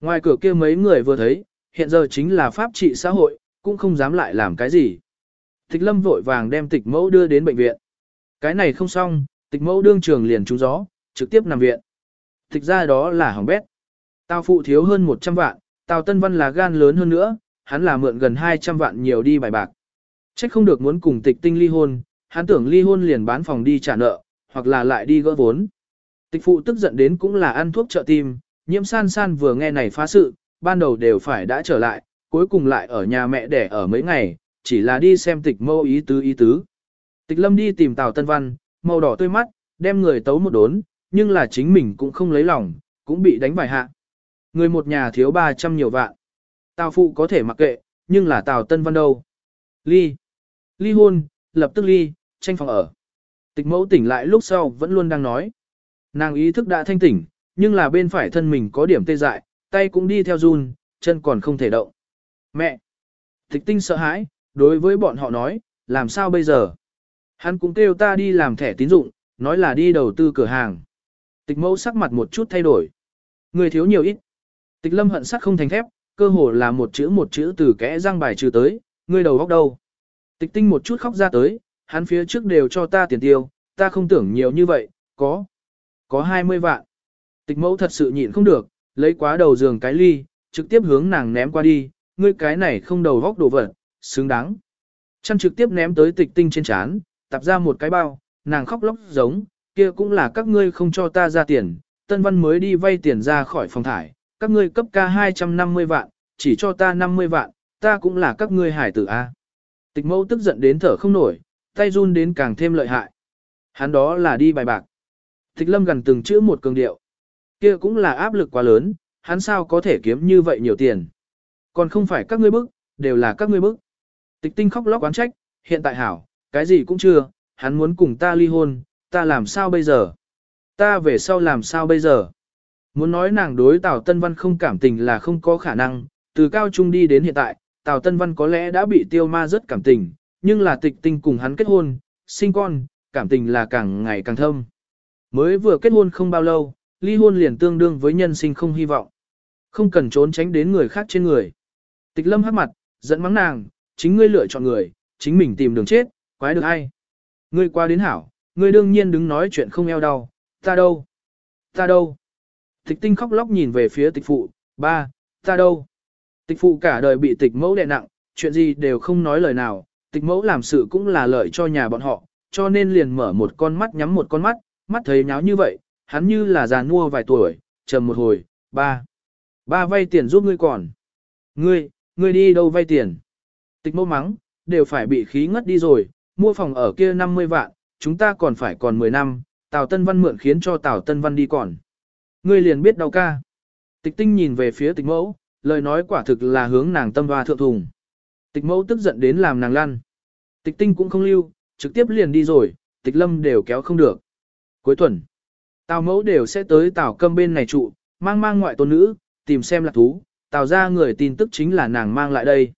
Ngoài cửa kia mấy người vừa thấy, hiện giờ chính là pháp trị xã hội, cũng không dám lại làm cái gì. Tịch lâm vội vàng đem tịch mẫu đưa đến bệnh viện. Cái này không xong, tịch mẫu đương trường liền trúng gió, trực tiếp nằm viện. Tịch ra đó là hỏng bét. Tào phụ thiếu hơn 100 vạn, Tào Tân Văn là gan lớn hơn nữa, hắn là mượn gần 200 vạn nhiều đi bài bạc. Trách không được muốn cùng tịch tinh ly hôn, hắn tưởng ly hôn liền bán phòng đi trả nợ, hoặc là lại đi gỡ vốn. Tịch phụ tức giận đến cũng là ăn thuốc trợ tim, nhiễm san san vừa nghe này phá sự, ban đầu đều phải đã trở lại, cuối cùng lại ở nhà mẹ đẻ ở mấy ngày, chỉ là đi xem tịch mâu ý tứ ý tứ. Tịch lâm đi tìm Tào Tân Văn, màu đỏ tươi mắt, đem người tấu một đốn, nhưng là chính mình cũng không lấy lòng, cũng bị đánh bài hạ. Người một nhà thiếu 300 nhiều vạn. Tào phụ có thể mặc kệ, nhưng là Tào Tân Văn đâu? Ly. Ly hôn, lập tức ly, tranh phòng ở. Tịch mẫu tỉnh lại lúc sau vẫn luôn đang nói. Nàng ý thức đã thanh tỉnh, nhưng là bên phải thân mình có điểm tê dại, tay cũng đi theo run, chân còn không thể động. Mẹ! Tịch tinh sợ hãi, đối với bọn họ nói, làm sao bây giờ? Hắn cũng kêu ta đi làm thẻ tín dụng, nói là đi đầu tư cửa hàng. Tịch mẫu sắc mặt một chút thay đổi. Người thiếu nhiều ít. Tịch lâm hận sắt không thành thép, cơ hồ là một chữ một chữ từ kẽ răng bài trừ tới, ngươi đầu góc đâu. Tịch tinh một chút khóc ra tới, hắn phía trước đều cho ta tiền tiêu, ta không tưởng nhiều như vậy, có, có 20 vạn. Tịch mẫu thật sự nhịn không được, lấy quá đầu giường cái ly, trực tiếp hướng nàng ném qua đi, ngươi cái này không đầu góc đồ vật, xứng đáng. Chăn trực tiếp ném tới tịch tinh trên chán, tập ra một cái bao, nàng khóc lóc giống, kia cũng là các ngươi không cho ta ra tiền, tân văn mới đi vay tiền ra khỏi phòng thải, các ngươi cấp ca 250 vạn, chỉ cho ta 50 vạn, ta cũng là các ngươi hải tử A. Tịch mẫu tức giận đến thở không nổi, tay run đến càng thêm lợi hại. Hắn đó là đi bài bạc. Tịch lâm gần từng chữ một cường điệu. kia cũng là áp lực quá lớn, hắn sao có thể kiếm như vậy nhiều tiền. Còn không phải các ngươi bức, đều là các ngươi bức. Tịch tinh khóc lóc oán trách, hiện tại hảo, cái gì cũng chưa, hắn muốn cùng ta ly hôn, ta làm sao bây giờ? Ta về sau làm sao bây giờ? Muốn nói nàng đối Tào Tân Văn không cảm tình là không có khả năng, từ cao trung đi đến hiện tại, Tào Tân Văn có lẽ đã bị tiêu ma rất cảm tình, nhưng là tịch tinh cùng hắn kết hôn, sinh con, cảm tình là càng ngày càng thâm. Mới vừa kết hôn không bao lâu, ly hôn liền tương đương với nhân sinh không hy vọng. Không cần trốn tránh đến người khác trên người. Tịch lâm hắc mặt, dẫn mắng nàng, chính ngươi lựa chọn người, chính mình tìm đường chết, quái được ai. Ngươi qua đến hảo, ngươi đương nhiên đứng nói chuyện không eo đau, ta đâu, ta đâu. Tịch tinh khóc lóc nhìn về phía tịch phụ, ba, ta đâu. Tịch phụ cả đời bị tịch mẫu đè nặng, chuyện gì đều không nói lời nào, tịch mẫu làm sự cũng là lợi cho nhà bọn họ, cho nên liền mở một con mắt nhắm một con mắt, mắt thấy nháo như vậy, hắn như là già nua vài tuổi, trầm một hồi, ba. Ba vay tiền giúp ngươi còn. Ngươi, ngươi đi đâu vay tiền? Tịch mẫu mắng, đều phải bị khí ngất đi rồi, mua phòng ở kia 50 vạn, chúng ta còn phải còn 10 năm, Tào Tân Văn mượn khiến cho Tào Tân Văn đi còn. Ngươi liền biết đau ca. Tịch tinh nhìn về phía tịch mẫu, lời nói quả thực là hướng nàng tâm hoa thượng thùng. Tịch mẫu tức giận đến làm nàng lăn. Tịch tinh cũng không lưu, trực tiếp liền đi rồi, tịch lâm đều kéo không được. Cuối tuần, tào mẫu đều sẽ tới tào câm bên này trụ, mang mang ngoại tôn nữ, tìm xem là thú, tào ra người tin tức chính là nàng mang lại đây.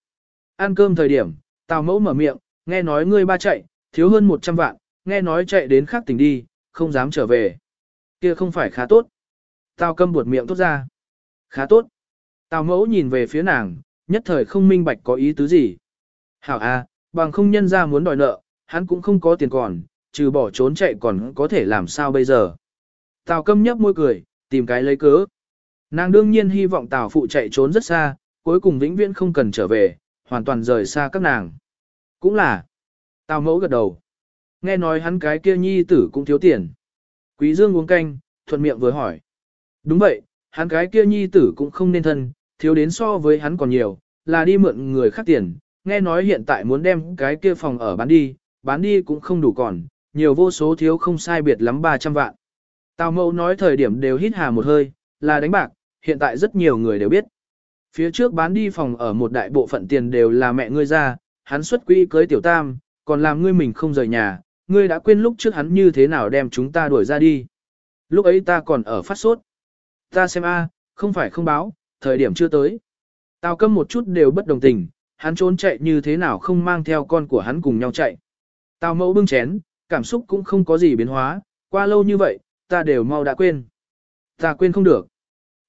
Ăn cơm thời điểm, tào mẫu mở miệng, nghe nói ngươi ba chạy, thiếu hơn 100 vạn, nghe nói chạy đến khác tỉnh đi, không dám trở về. Kia không phải khá tốt. Tào câm buột miệng tốt ra. Khá tốt. Tào mẫu nhìn về phía nàng, nhất thời không minh bạch có ý tứ gì. Hảo a, bằng không nhân ra muốn đòi nợ, hắn cũng không có tiền còn, trừ bỏ trốn chạy còn có thể làm sao bây giờ. Tào câm nhấp môi cười, tìm cái lấy cớ. Nàng đương nhiên hy vọng Tào phụ chạy trốn rất xa, cuối cùng vĩnh viễn không cần trở về, hoàn toàn rời xa các nàng. Cũng là. Tào mẫu gật đầu. Nghe nói hắn cái kia nhi tử cũng thiếu tiền. Quý Dương uống canh, thuận miệng vừa hỏi. Đúng vậy, hắn cái kia nhi tử cũng không nên thân, thiếu đến so với hắn còn nhiều, là đi mượn người khác tiền, nghe nói hiện tại muốn đem cái kia phòng ở bán đi, bán đi cũng không đủ còn, nhiều vô số thiếu không sai biệt lắm 300 vạn. Tào mẫu nói thời điểm đều hít hà một hơi, là đánh bạc, hiện tại rất nhiều người đều biết. Phía trước bán đi phòng ở một đại bộ phận tiền đều là mẹ ngươi ra, hắn xuất quỹ cưới tiểu tam, còn làm ngươi mình không rời nhà, ngươi đã quên lúc trước hắn như thế nào đem chúng ta đuổi ra đi. Lúc ấy ta còn ở phát sốt. Ta xem a, không phải không báo, thời điểm chưa tới. Tào câm một chút đều bất đồng tình, hắn trốn chạy như thế nào không mang theo con của hắn cùng nhau chạy. Tào mẫu bưng chén, cảm xúc cũng không có gì biến hóa, qua lâu như vậy, ta đều mau đã quên. Ta quên không được.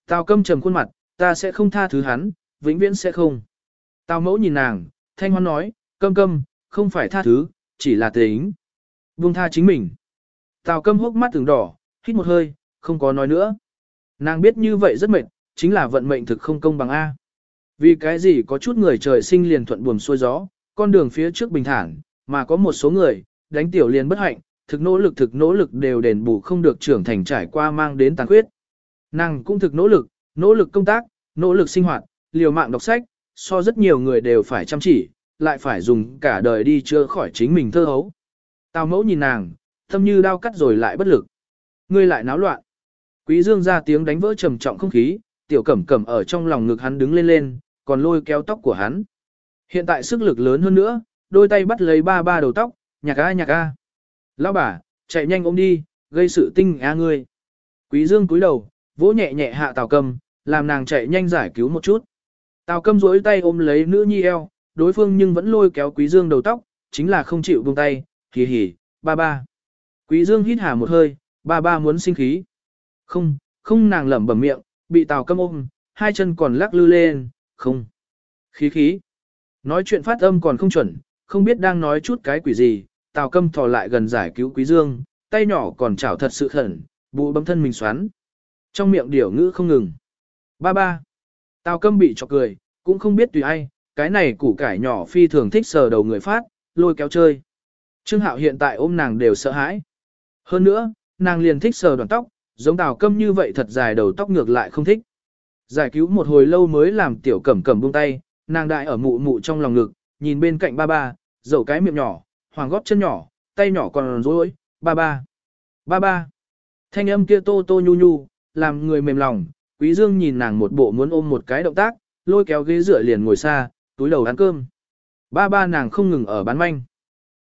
Tào câm trầm khuôn mặt, ta sẽ không tha thứ hắn, vĩnh viễn sẽ không. Tào mẫu nhìn nàng, thanh hoan nói, câm câm, không phải tha thứ, chỉ là tính. Buông tha chính mình. Tào câm hốc mắt từng đỏ, hít một hơi, không có nói nữa. Nàng biết như vậy rất mệt, chính là vận mệnh thực không công bằng A. Vì cái gì có chút người trời sinh liền thuận buồm xuôi gió, con đường phía trước bình thản, mà có một số người, đánh tiểu liền bất hạnh, thực nỗ lực thực nỗ lực đều đền bù không được trưởng thành trải qua mang đến tàn khuyết. Nàng cũng thực nỗ lực, nỗ lực công tác, nỗ lực sinh hoạt, liều mạng đọc sách, so rất nhiều người đều phải chăm chỉ, lại phải dùng cả đời đi chữa khỏi chính mình thơ hấu. Tào mẫu nhìn nàng, tâm như đau cắt rồi lại bất lực. Ngươi lại náo loạn. Quý dương ra tiếng đánh vỡ trầm trọng không khí, tiểu cẩm cẩm ở trong lòng ngực hắn đứng lên lên, còn lôi kéo tóc của hắn. Hiện tại sức lực lớn hơn nữa, đôi tay bắt lấy ba ba đầu tóc, nhạc a nhạc a. Lão bà, chạy nhanh ôm đi, gây sự tinh a ngươi. Quý dương cúi đầu, vỗ nhẹ nhẹ hạ tào cầm, làm nàng chạy nhanh giải cứu một chút. Tào cầm duỗi tay ôm lấy nữ nhi eo, đối phương nhưng vẫn lôi kéo quý dương đầu tóc, chính là không chịu buông tay, hì hì, ba ba. Quý dương hít hà một hơi, ba ba muốn sinh khí. Không, không nàng lẩm bẩm miệng, bị Tào Câm ôm, hai chân còn lắc lư lên, không. Khí khí. Nói chuyện phát âm còn không chuẩn, không biết đang nói chút cái quỷ gì, Tào Câm thò lại gần giải cứu Quý Dương, tay nhỏ còn chảo thật sự khẩn, bụi bấm thân mình xoắn. Trong miệng điểu ngữ không ngừng. Ba ba. Tào Câm bị chọc cười, cũng không biết tùy ai, cái này củ cải nhỏ phi thường thích sờ đầu người phát, lôi kéo chơi. Trương Hạo hiện tại ôm nàng đều sợ hãi. Hơn nữa, nàng liền thích sờ đoạn tóc, giống Tào Câm như vậy thật dài đầu tóc ngược lại không thích. Giải cứu một hồi lâu mới làm tiểu cẩm cẩm buông tay, nàng đại ở mụ mụ trong lòng ngực, nhìn bên cạnh ba ba, dầu cái miệng nhỏ, hoàng gót chân nhỏ, tay nhỏ còn rối, ba ba, ba ba. Thanh âm kia tô tô nhu nhu, làm người mềm lòng, quý dương nhìn nàng một bộ muốn ôm một cái động tác, lôi kéo ghế dựa liền ngồi xa, túi đầu ăn cơm. Ba ba nàng không ngừng ở bán manh.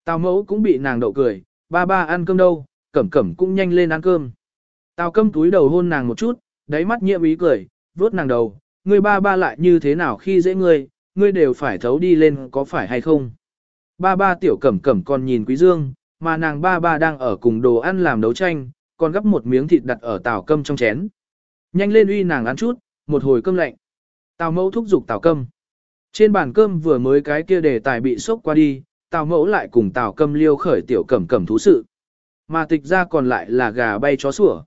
Tào mẫu cũng bị nàng đậu cười, ba ba ăn cơm đâu, cẩm cẩm cũng nhanh lên ăn cơm. Tào câm túi đầu hôn nàng một chút, đáy mắt nhiệm ý cười, vuốt nàng đầu, ngươi ba ba lại như thế nào khi dễ ngươi, ngươi đều phải thấu đi lên có phải hay không. Ba ba tiểu cẩm cẩm còn nhìn quý dương, mà nàng ba ba đang ở cùng đồ ăn làm đấu tranh, còn gấp một miếng thịt đặt ở tào câm trong chén. Nhanh lên uy nàng ăn chút, một hồi cơm lạnh. Tào mẫu thúc giục tào câm. Trên bàn cơm vừa mới cái kia đề tài bị sốc qua đi, tào mẫu lại cùng tào câm liêu khởi tiểu cẩm cẩm thú sự. Mà tịch ra còn lại là gà bay chó sủa.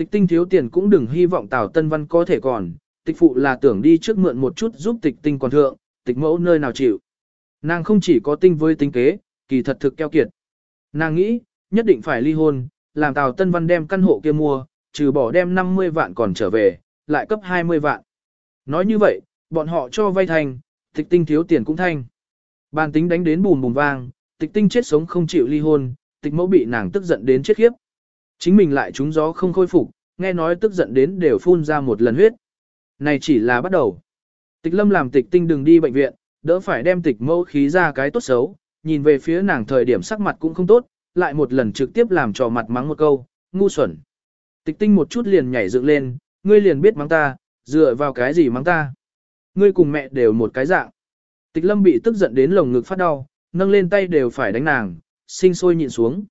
Tịch tinh thiếu tiền cũng đừng hy vọng tào tân văn có thể còn, tịch phụ là tưởng đi trước mượn một chút giúp tịch tinh còn thượng, tịch mẫu nơi nào chịu. Nàng không chỉ có tinh với tính kế, kỳ thật thực keo kiệt. Nàng nghĩ, nhất định phải ly hôn, làm tào tân văn đem căn hộ kia mua, trừ bỏ đem 50 vạn còn trở về, lại cấp 20 vạn. Nói như vậy, bọn họ cho vay thành, tịch tinh thiếu tiền cũng thanh. Bàn tính đánh đến bùm bùm vang, tịch tinh chết sống không chịu ly hôn, tịch mẫu bị nàng tức giận đến chết khiếp. Chính mình lại trúng gió không khôi phục, nghe nói tức giận đến đều phun ra một lần huyết. Này chỉ là bắt đầu. Tịch lâm làm tịch tinh đừng đi bệnh viện, đỡ phải đem tịch mẫu khí ra cái tốt xấu, nhìn về phía nàng thời điểm sắc mặt cũng không tốt, lại một lần trực tiếp làm trò mặt mắng một câu, ngu xuẩn. Tịch tinh một chút liền nhảy dựng lên, ngươi liền biết mắng ta, dựa vào cái gì mắng ta. Ngươi cùng mẹ đều một cái dạng. Tịch lâm bị tức giận đến lồng ngực phát đau, nâng lên tay đều phải đánh nàng, sinh sôi nhịn xuống.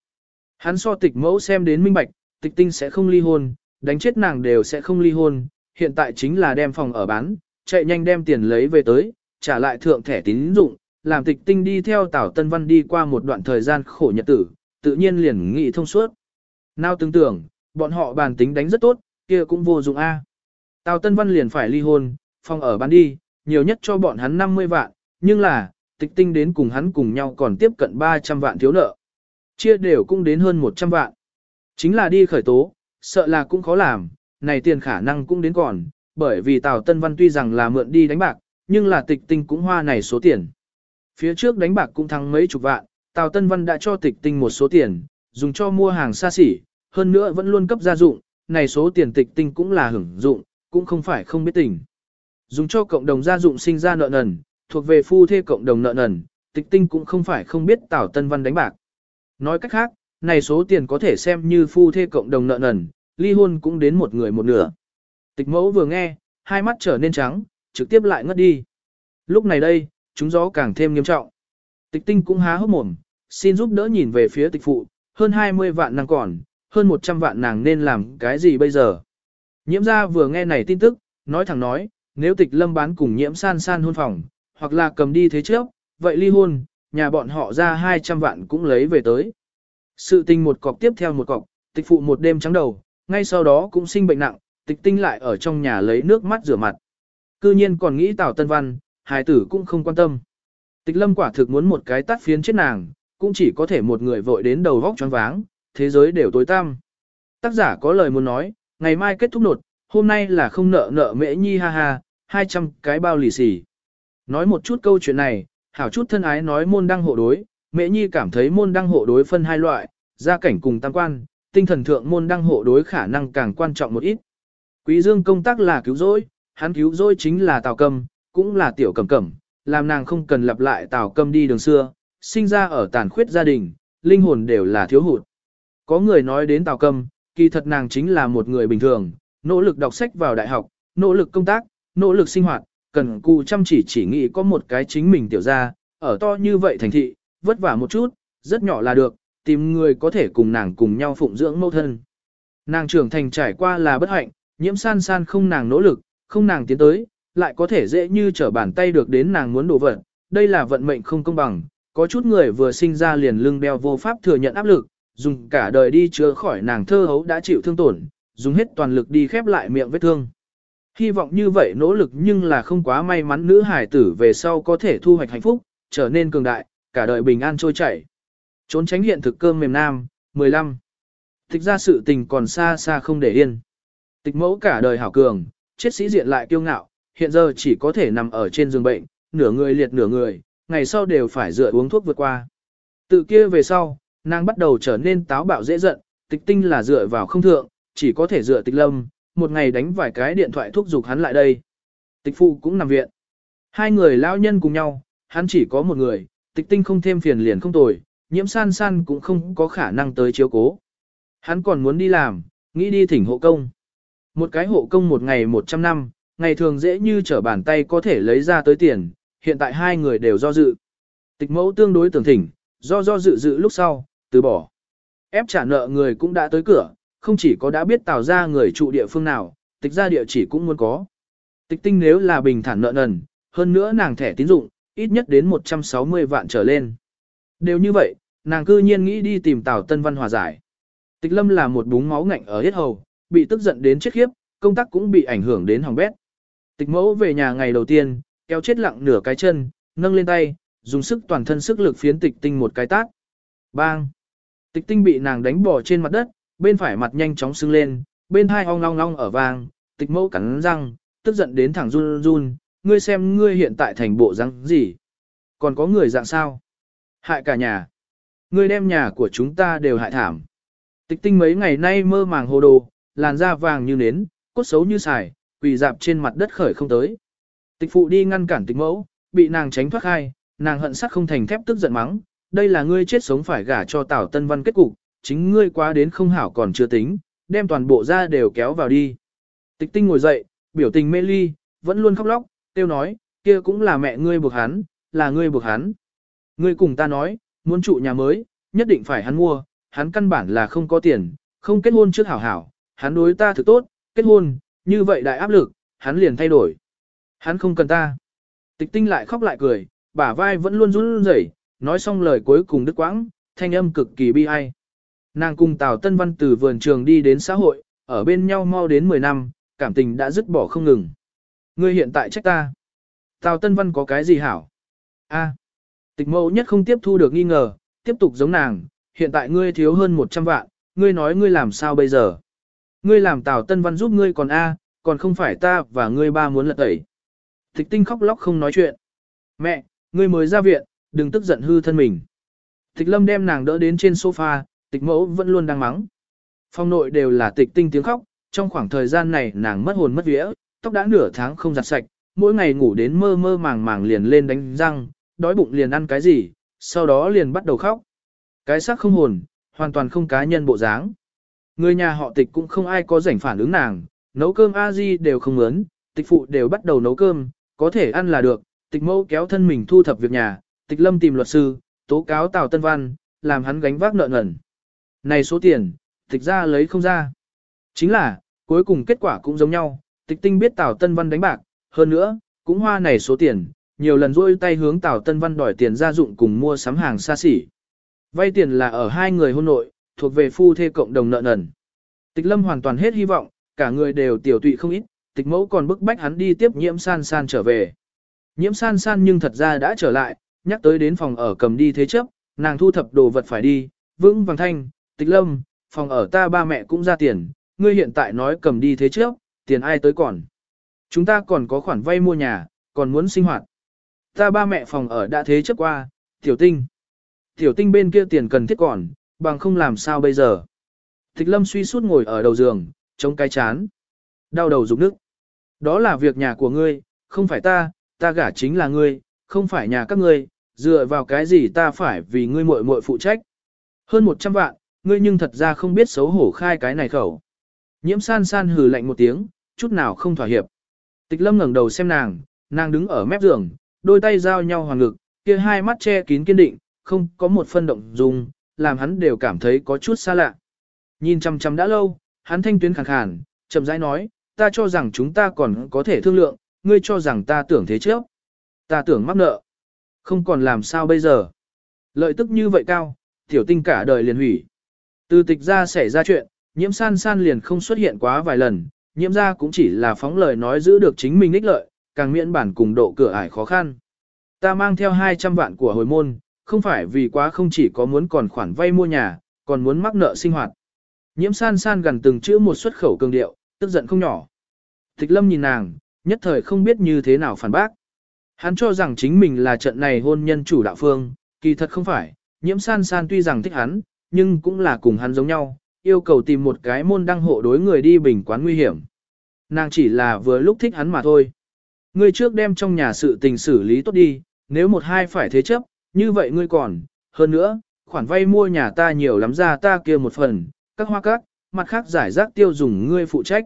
Hắn so tịch mẫu xem đến minh bạch, tịch tinh sẽ không ly hôn, đánh chết nàng đều sẽ không ly hôn, hiện tại chính là đem phòng ở bán, chạy nhanh đem tiền lấy về tới, trả lại thượng thẻ tín dụng, làm tịch tinh đi theo Tảo Tân Văn đi qua một đoạn thời gian khổ nhật tử, tự nhiên liền nghĩ thông suốt. Nào tưởng tưởng, bọn họ bàn tính đánh rất tốt, kia cũng vô dụng a. Tào Tân Văn liền phải ly hôn, phòng ở bán đi, nhiều nhất cho bọn hắn 50 vạn, nhưng là, tịch tinh đến cùng hắn cùng nhau còn tiếp cận 300 vạn thiếu nợ. Chia đều cũng đến hơn 100 vạn. Chính là đi khởi tố, sợ là cũng khó làm, này tiền khả năng cũng đến còn, bởi vì Tào Tân Văn tuy rằng là mượn đi đánh bạc, nhưng là tịch tinh cũng hoa này số tiền. Phía trước đánh bạc cũng thắng mấy chục vạn, Tào Tân Văn đã cho tịch tinh một số tiền, dùng cho mua hàng xa xỉ, hơn nữa vẫn luôn cấp gia dụng, này số tiền tịch tinh cũng là hưởng dụng, cũng không phải không biết tình. Dùng cho cộng đồng gia dụng sinh ra nợ nần, thuộc về phu thê cộng đồng nợ nần, tịch tinh cũng không phải không biết Tào Tân Văn đánh bạc. Nói cách khác, này số tiền có thể xem như phu thê cộng đồng nợ nần, ly hôn cũng đến một người một nửa. Tịch mẫu vừa nghe, hai mắt trở nên trắng, trực tiếp lại ngất đi. Lúc này đây, chúng gió càng thêm nghiêm trọng. Tịch tinh cũng há hốc mồm, xin giúp đỡ nhìn về phía tịch phụ, hơn 20 vạn nàng còn, hơn 100 vạn nàng nên làm cái gì bây giờ. Nhiễm gia vừa nghe này tin tức, nói thẳng nói, nếu tịch lâm bán cùng nhiễm san san hôn phòng, hoặc là cầm đi thế trước, vậy ly hôn, nhà bọn họ ra 200 vạn cũng lấy về tới. Sự tình một cọc tiếp theo một cọc, tịch phụ một đêm trắng đầu, ngay sau đó cũng sinh bệnh nặng, tịch tinh lại ở trong nhà lấy nước mắt rửa mặt. Cư nhiên còn nghĩ Tào Tân Văn, hài tử cũng không quan tâm. Tịch lâm quả thực muốn một cái tắt phiến chết nàng, cũng chỉ có thể một người vội đến đầu vóc choáng váng, thế giới đều tối tăm. Tác giả có lời muốn nói, ngày mai kết thúc nột, hôm nay là không nợ nợ mễ nhi ha ha, 200 cái bao lì xì. Nói một chút câu chuyện này, hảo chút thân ái nói môn đăng hộ đối, mễ nhi cảm thấy môn đăng hộ đối phân hai loại, gia cảnh cùng tam quan, tinh thần thượng môn đăng hộ đối khả năng càng quan trọng một ít. Quý dương công tác là cứu rỗi, hắn cứu rỗi chính là tào cầm, cũng là tiểu cầm cầm, làm nàng không cần lặp lại tào cầm đi đường xưa, sinh ra ở tàn khuyết gia đình, linh hồn đều là thiếu hụt. Có người nói đến tào cầm, kỳ thật nàng chính là một người bình thường, nỗ lực đọc sách vào đại học, nỗ lực công tác, nỗ lực sinh hoạt, cần cù chăm chỉ chỉ nghĩ có một cái chính mình tiểu ra, ở to như vậy thành thị, vất vả một chút, rất nhỏ là được, tìm người có thể cùng nàng cùng nhau phụng dưỡng mâu thân. Nàng trưởng thành trải qua là bất hạnh, Nhiễm san san không nàng nỗ lực, không nàng tiến tới, lại có thể dễ như trở bàn tay được đến nàng muốn đổ vật. Đây là vận mệnh không công bằng, có chút người vừa sinh ra liền lưng đeo vô pháp thừa nhận áp lực, dùng cả đời đi chữa khỏi nàng thơ hấu đã chịu thương tổn, dùng hết toàn lực đi khép lại miệng vết thương. Hy vọng như vậy nỗ lực nhưng là không quá may mắn nữ hải tử về sau có thể thu hoạch hạnh phúc, trở nên cường đại, cả đời bình an trôi chảy. Trốn tránh hiện thực cơm mềm nam, 15. Thực ra sự tình còn xa xa không để yên. Tịch mẫu cả đời hảo cường, chết sĩ diện lại kiêu ngạo, hiện giờ chỉ có thể nằm ở trên giường bệnh, nửa người liệt nửa người, ngày sau đều phải dựa uống thuốc vượt qua. Tự kia về sau, nàng bắt đầu trở nên táo bạo dễ giận, tịch tinh là dựa vào không thượng, chỉ có thể dựa tịch lâm, một ngày đánh vài cái điện thoại thúc giục hắn lại đây. Tịch phụ cũng nằm viện. Hai người lão nhân cùng nhau, hắn chỉ có một người, tịch tinh không thêm phiền liền không tồi, nhiễm san san cũng không có khả năng tới chiếu cố. Hắn còn muốn đi làm, nghĩ đi thỉnh hộ công. Một cái hộ công một ngày 100 năm, ngày thường dễ như trở bàn tay có thể lấy ra tới tiền, hiện tại hai người đều do dự. Tịch mẫu tương đối tưởng thỉnh, do do dự dự lúc sau, từ bỏ. Ép trả nợ người cũng đã tới cửa, không chỉ có đã biết tào ra người trụ địa phương nào, tịch ra địa chỉ cũng muốn có. Tịch tinh nếu là bình thản nợ nần, hơn nữa nàng thẻ tín dụng, ít nhất đến 160 vạn trở lên. Đều như vậy, nàng cư nhiên nghĩ đi tìm Tào Tân Văn hòa giải. Tịch lâm là một búng máu ngạnh ở hết hầu, bị tức giận đến chết khiếp, công tác cũng bị ảnh hưởng đến hỏng bét. Tịch mẫu về nhà ngày đầu tiên, kéo chết lặng nửa cái chân, nâng lên tay, dùng sức toàn thân sức lực phiến tịch tinh một cái tát. Bang! Tịch tinh bị nàng đánh bỏ trên mặt đất, bên phải mặt nhanh chóng sưng lên, bên hai ong long long ở vàng, tịch mẫu cắn răng, tức giận đến thẳng run run, ngươi xem ngươi hiện tại thành bộ răng gì. Còn có người dạng sao? Hại cả nhà. Ngươi đem nhà của chúng ta đều hại thảm. Tịch tinh mấy ngày nay mơ màng hồ đồ, làn da vàng như nến, cốt xấu như xài, quỳ dạp trên mặt đất khởi không tới. Tịch phụ đi ngăn cản tịch mẫu, bị nàng tránh thoát khai, nàng hận sắt không thành thép tức giận mắng, đây là ngươi chết sống phải gả cho Tào Tân Văn kết cục, chính ngươi quá đến không hảo còn chưa tính, đem toàn bộ ra đều kéo vào đi. Tịch tinh ngồi dậy, biểu tình mê ly, vẫn luôn khóc lóc, tiêu nói, kia cũng là mẹ ngươi buộc hắn, là ngươi buộc hắn. Ngươi cùng ta nói, muốn trụ nhà mới, nhất định phải hắn mua, hắn căn bản là không có tiền, không kết hôn trước hảo hảo, hắn đối ta thực tốt, kết hôn, như vậy đại áp lực, hắn liền thay đổi. Hắn không cần ta. Tịch tinh lại khóc lại cười, bả vai vẫn luôn run rẩy, nói xong lời cuối cùng đứt quãng, thanh âm cực kỳ bi ai. Nàng cùng Tào Tân Văn từ vườn trường đi đến xã hội, ở bên nhau mau đến 10 năm, cảm tình đã dứt bỏ không ngừng. Ngươi hiện tại trách ta. Tào Tân Văn có cái gì hảo? A. Tịch mẫu nhất không tiếp thu được nghi ngờ, tiếp tục giống nàng, hiện tại ngươi thiếu hơn 100 vạn, ngươi nói ngươi làm sao bây giờ? Ngươi làm Tào Tân Văn giúp ngươi còn A, còn không phải ta và ngươi ba muốn lật tẩy. Tịch tinh khóc lóc không nói chuyện. Mẹ, ngươi mới ra viện, đừng tức giận hư thân mình. Tịch lâm đem nàng đỡ đến trên sofa, tịch mẫu vẫn luôn đang mắng. Phong nội đều là tịch tinh tiếng khóc, trong khoảng thời gian này nàng mất hồn mất vía, tóc đã nửa tháng không giặt sạch, mỗi ngày ngủ đến mơ mơ màng màng liền lên đánh răng, đói bụng liền ăn cái gì, sau đó liền bắt đầu khóc. Cái xác không hồn, hoàn toàn không cá nhân bộ dáng. Người nhà họ tịch cũng không ai có rảnh phản ứng nàng, nấu cơm a di đều không lớn, tịch phụ đều bắt đầu nấu cơm, có thể ăn là được, tịch mẫu kéo thân mình thu thập việc nhà, tịch lâm tìm luật sư, tố cáo Tào Tân Văn, làm hắn gánh vác nợ nần. Này số tiền, tịch ra lấy không ra. Chính là, cuối cùng kết quả cũng giống nhau, tịch tinh biết Tào Tân Văn đánh bạc, hơn nữa, cũng hoa này số tiền, nhiều lần rôi tay hướng Tào Tân Văn đòi tiền gia dụng cùng mua sắm hàng xa xỉ. Vay tiền là ở hai người hôn nội, thuộc về phu thê cộng đồng nợ nần. Tịch lâm hoàn toàn hết hy vọng, cả người đều tiểu tụy không ít, tịch mẫu còn bức bách hắn đi tiếp nhiễm san san trở về. Nhiễm san san nhưng thật ra đã trở lại, nhắc tới đến phòng ở cầm đi thế chấp, nàng thu thập đồ vật phải đi, vững vàng thanh, tịch lâm, phòng ở ta ba mẹ cũng ra tiền, ngươi hiện tại nói cầm đi thế trước, tiền ai tới còn. Chúng ta còn có khoản vay mua nhà, còn muốn sinh hoạt. Ta ba mẹ phòng ở đã thế chấp qua, tiểu tinh. Tiểu tinh bên kia tiền cần thiết còn, bằng không làm sao bây giờ. Tịch lâm suy suốt ngồi ở đầu giường, chống cái chán. Đau đầu rụng nước. Đó là việc nhà của ngươi, không phải ta, ta gả chính là ngươi, không phải nhà các ngươi, dựa vào cái gì ta phải vì ngươi muội muội phụ trách. Hơn 100 vạn, ngươi nhưng thật ra không biết xấu hổ khai cái này khẩu. Nhiễm san san hừ lạnh một tiếng, chút nào không thỏa hiệp. Tịch lâm ngẩng đầu xem nàng, nàng đứng ở mép giường, đôi tay giao nhau hoàng ngực, kia hai mắt che kín kiên định, không có một phân động dung, làm hắn đều cảm thấy có chút xa lạ. Nhìn chăm chăm đã lâu, hắn thanh tuyến khàn khàn, chậm rãi nói, ta cho rằng chúng ta còn có thể thương lượng, ngươi cho rằng ta tưởng thế trước. Ta tưởng mắc nợ. Không còn làm sao bây giờ. Lợi tức như vậy cao, tiểu tinh cả đời liền hủy. Từ tịch ra xảy ra chuyện, nhiễm san san liền không xuất hiện quá vài lần, nhiễm ra cũng chỉ là phóng lời nói giữ được chính mình ích lợi, càng miễn bản cùng độ cửa ải khó khăn. Ta mang theo 200 vạn của hồi môn, không phải vì quá không chỉ có muốn còn khoản vay mua nhà, còn muốn mắc nợ sinh hoạt. Nhiễm san san gần từng chữ một xuất khẩu cường điệu, tức giận không nhỏ. Tịch lâm nhìn nàng, nhất thời không biết như thế nào phản bác. Hắn cho rằng chính mình là trận này hôn nhân chủ đạo phương, kỳ thật không phải, nhiễm san san tuy rằng thích hắn, nhưng cũng là cùng hắn giống nhau, yêu cầu tìm một cái môn đăng hộ đối người đi bình quán nguy hiểm. Nàng chỉ là vừa lúc thích hắn mà thôi. Ngươi trước đem trong nhà sự tình xử lý tốt đi, nếu một hai phải thế chấp, như vậy ngươi còn, hơn nữa, khoản vay mua nhà ta nhiều lắm ra ta kia một phần, các hoa cát mặt khác giải rác tiêu dùng ngươi phụ trách.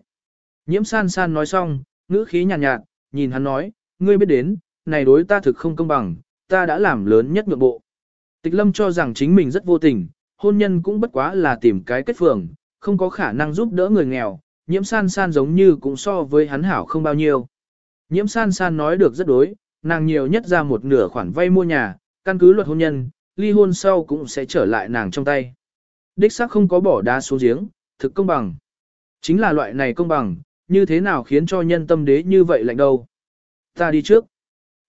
Nhiễm san san nói xong, ngữ khí nhàn nhạt, nhạt, nhìn hắn nói, ngươi biết đến, này đối ta thực không công bằng, ta đã làm lớn nhất ngược bộ. Tịch lâm cho rằng chính mình rất vô tình, hôn nhân cũng bất quá là tìm cái kết phường, không có khả năng giúp đỡ người nghèo, nhiễm san san giống như cũng so với hắn hảo không bao nhiêu. Nhiễm san san nói được rất đối, nàng nhiều nhất ra một nửa khoản vay mua nhà, căn cứ luật hôn nhân, ly hôn sau cũng sẽ trở lại nàng trong tay. Đích xác không có bỏ đá xuống giếng, thực công bằng. Chính là loại này công bằng, như thế nào khiến cho nhân tâm đế như vậy lạnh đâu. Ta đi trước.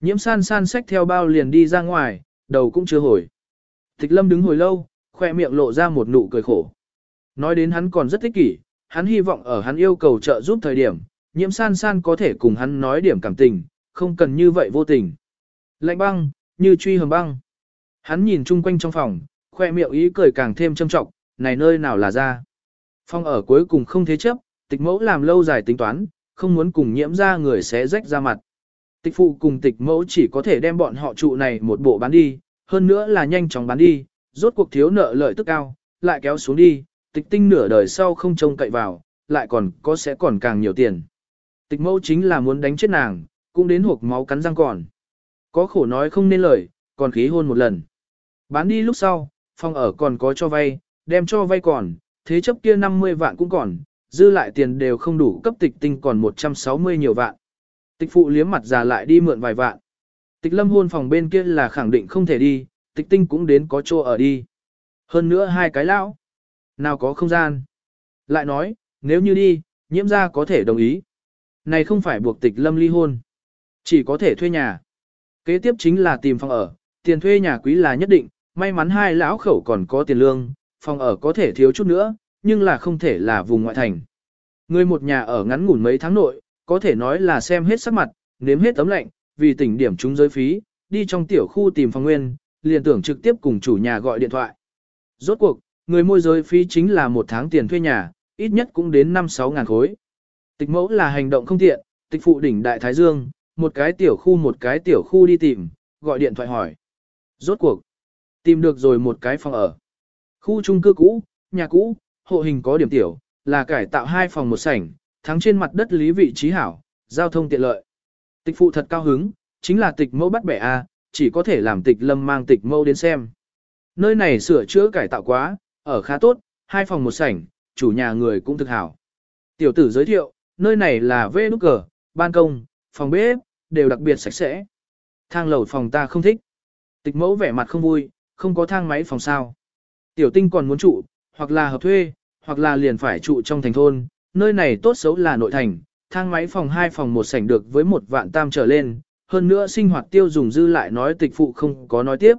Nhiễm san san xách theo bao liền đi ra ngoài, đầu cũng chưa hồi. Tịch lâm đứng hồi lâu, khoe miệng lộ ra một nụ cười khổ. Nói đến hắn còn rất thích kỷ, hắn hy vọng ở hắn yêu cầu trợ giúp thời điểm, nhiễm san san có thể cùng hắn nói điểm cảm tình, không cần như vậy vô tình. Lạnh băng, như truy hầm băng. Hắn nhìn chung quanh trong phòng, khoe miệng ý cười càng thêm châm trọng, này nơi nào là ra. Phong ở cuối cùng không thế chấp, tịch mẫu làm lâu dài tính toán, không muốn cùng nhiễm ra người sẽ rách ra mặt. Tịch phụ cùng tịch mẫu chỉ có thể đem bọn họ trụ này một bộ bán đi, hơn nữa là nhanh chóng bán đi, rốt cuộc thiếu nợ lợi tức cao, lại kéo xuống đi, tịch tinh nửa đời sau không trông cậy vào, lại còn có sẽ còn càng nhiều tiền. Tịch mẫu chính là muốn đánh chết nàng, cũng đến hộp máu cắn răng còn. Có khổ nói không nên lời, còn khí hôn một lần. Bán đi lúc sau, phòng ở còn có cho vay, đem cho vay còn, thế chấp kia 50 vạn cũng còn, dư lại tiền đều không đủ cấp tịch tinh còn 160 nhiều vạn. Tịch phụ liếm mặt già lại đi mượn vài vạn. Tịch lâm hôn phòng bên kia là khẳng định không thể đi, tịch tinh cũng đến có chỗ ở đi. Hơn nữa hai cái lão. Nào có không gian. Lại nói, nếu như đi, nhiễm Gia có thể đồng ý. Này không phải buộc tịch lâm ly hôn. Chỉ có thể thuê nhà. Kế tiếp chính là tìm phòng ở, tiền thuê nhà quý là nhất định, may mắn hai lão khẩu còn có tiền lương, phòng ở có thể thiếu chút nữa, nhưng là không thể là vùng ngoại thành. Người một nhà ở ngắn ngủn mấy tháng nội, có thể nói là xem hết sắc mặt, nếm hết tấm lạnh, vì tỉnh điểm chúng giới phí, đi trong tiểu khu tìm phòng nguyên, liền tưởng trực tiếp cùng chủ nhà gọi điện thoại. Rốt cuộc, người môi giới phí chính là một tháng tiền thuê nhà, ít nhất cũng đến 5-6 ngàn khối. Tịch mẫu là hành động không tiện, tịch phụ đỉnh Đại Thái Dương, một cái tiểu khu một cái tiểu khu đi tìm, gọi điện thoại hỏi. Rốt cuộc, tìm được rồi một cái phòng ở. Khu chung cư cũ, nhà cũ, hộ hình có điểm tiểu, là cải tạo hai phòng một sảnh, thắng trên mặt đất lý vị trí hảo, giao thông tiện lợi. Tịch phụ thật cao hứng, chính là tịch mẫu bắt bẻ A, chỉ có thể làm tịch lâm mang tịch mâu đến xem. Nơi này sửa chữa cải tạo quá, ở khá tốt, hai phòng một sảnh, chủ nhà người cũng thực hảo. Tiểu tử giới thiệu, nơi này là vê nút cờ, ban công, phòng bếp, đều đặc biệt sạch sẽ. Thang lầu phòng ta không thích. Tịch mẫu vẻ mặt không vui, không có thang máy phòng sao. Tiểu tinh còn muốn trụ, hoặc là hợp thuê, hoặc là liền phải trụ trong thành thôn, nơi này tốt xấu là nội thành, thang máy phòng hai phòng một sảnh được với một vạn tam trở lên, hơn nữa sinh hoạt tiêu dùng dư lại nói tịch phụ không có nói tiếp.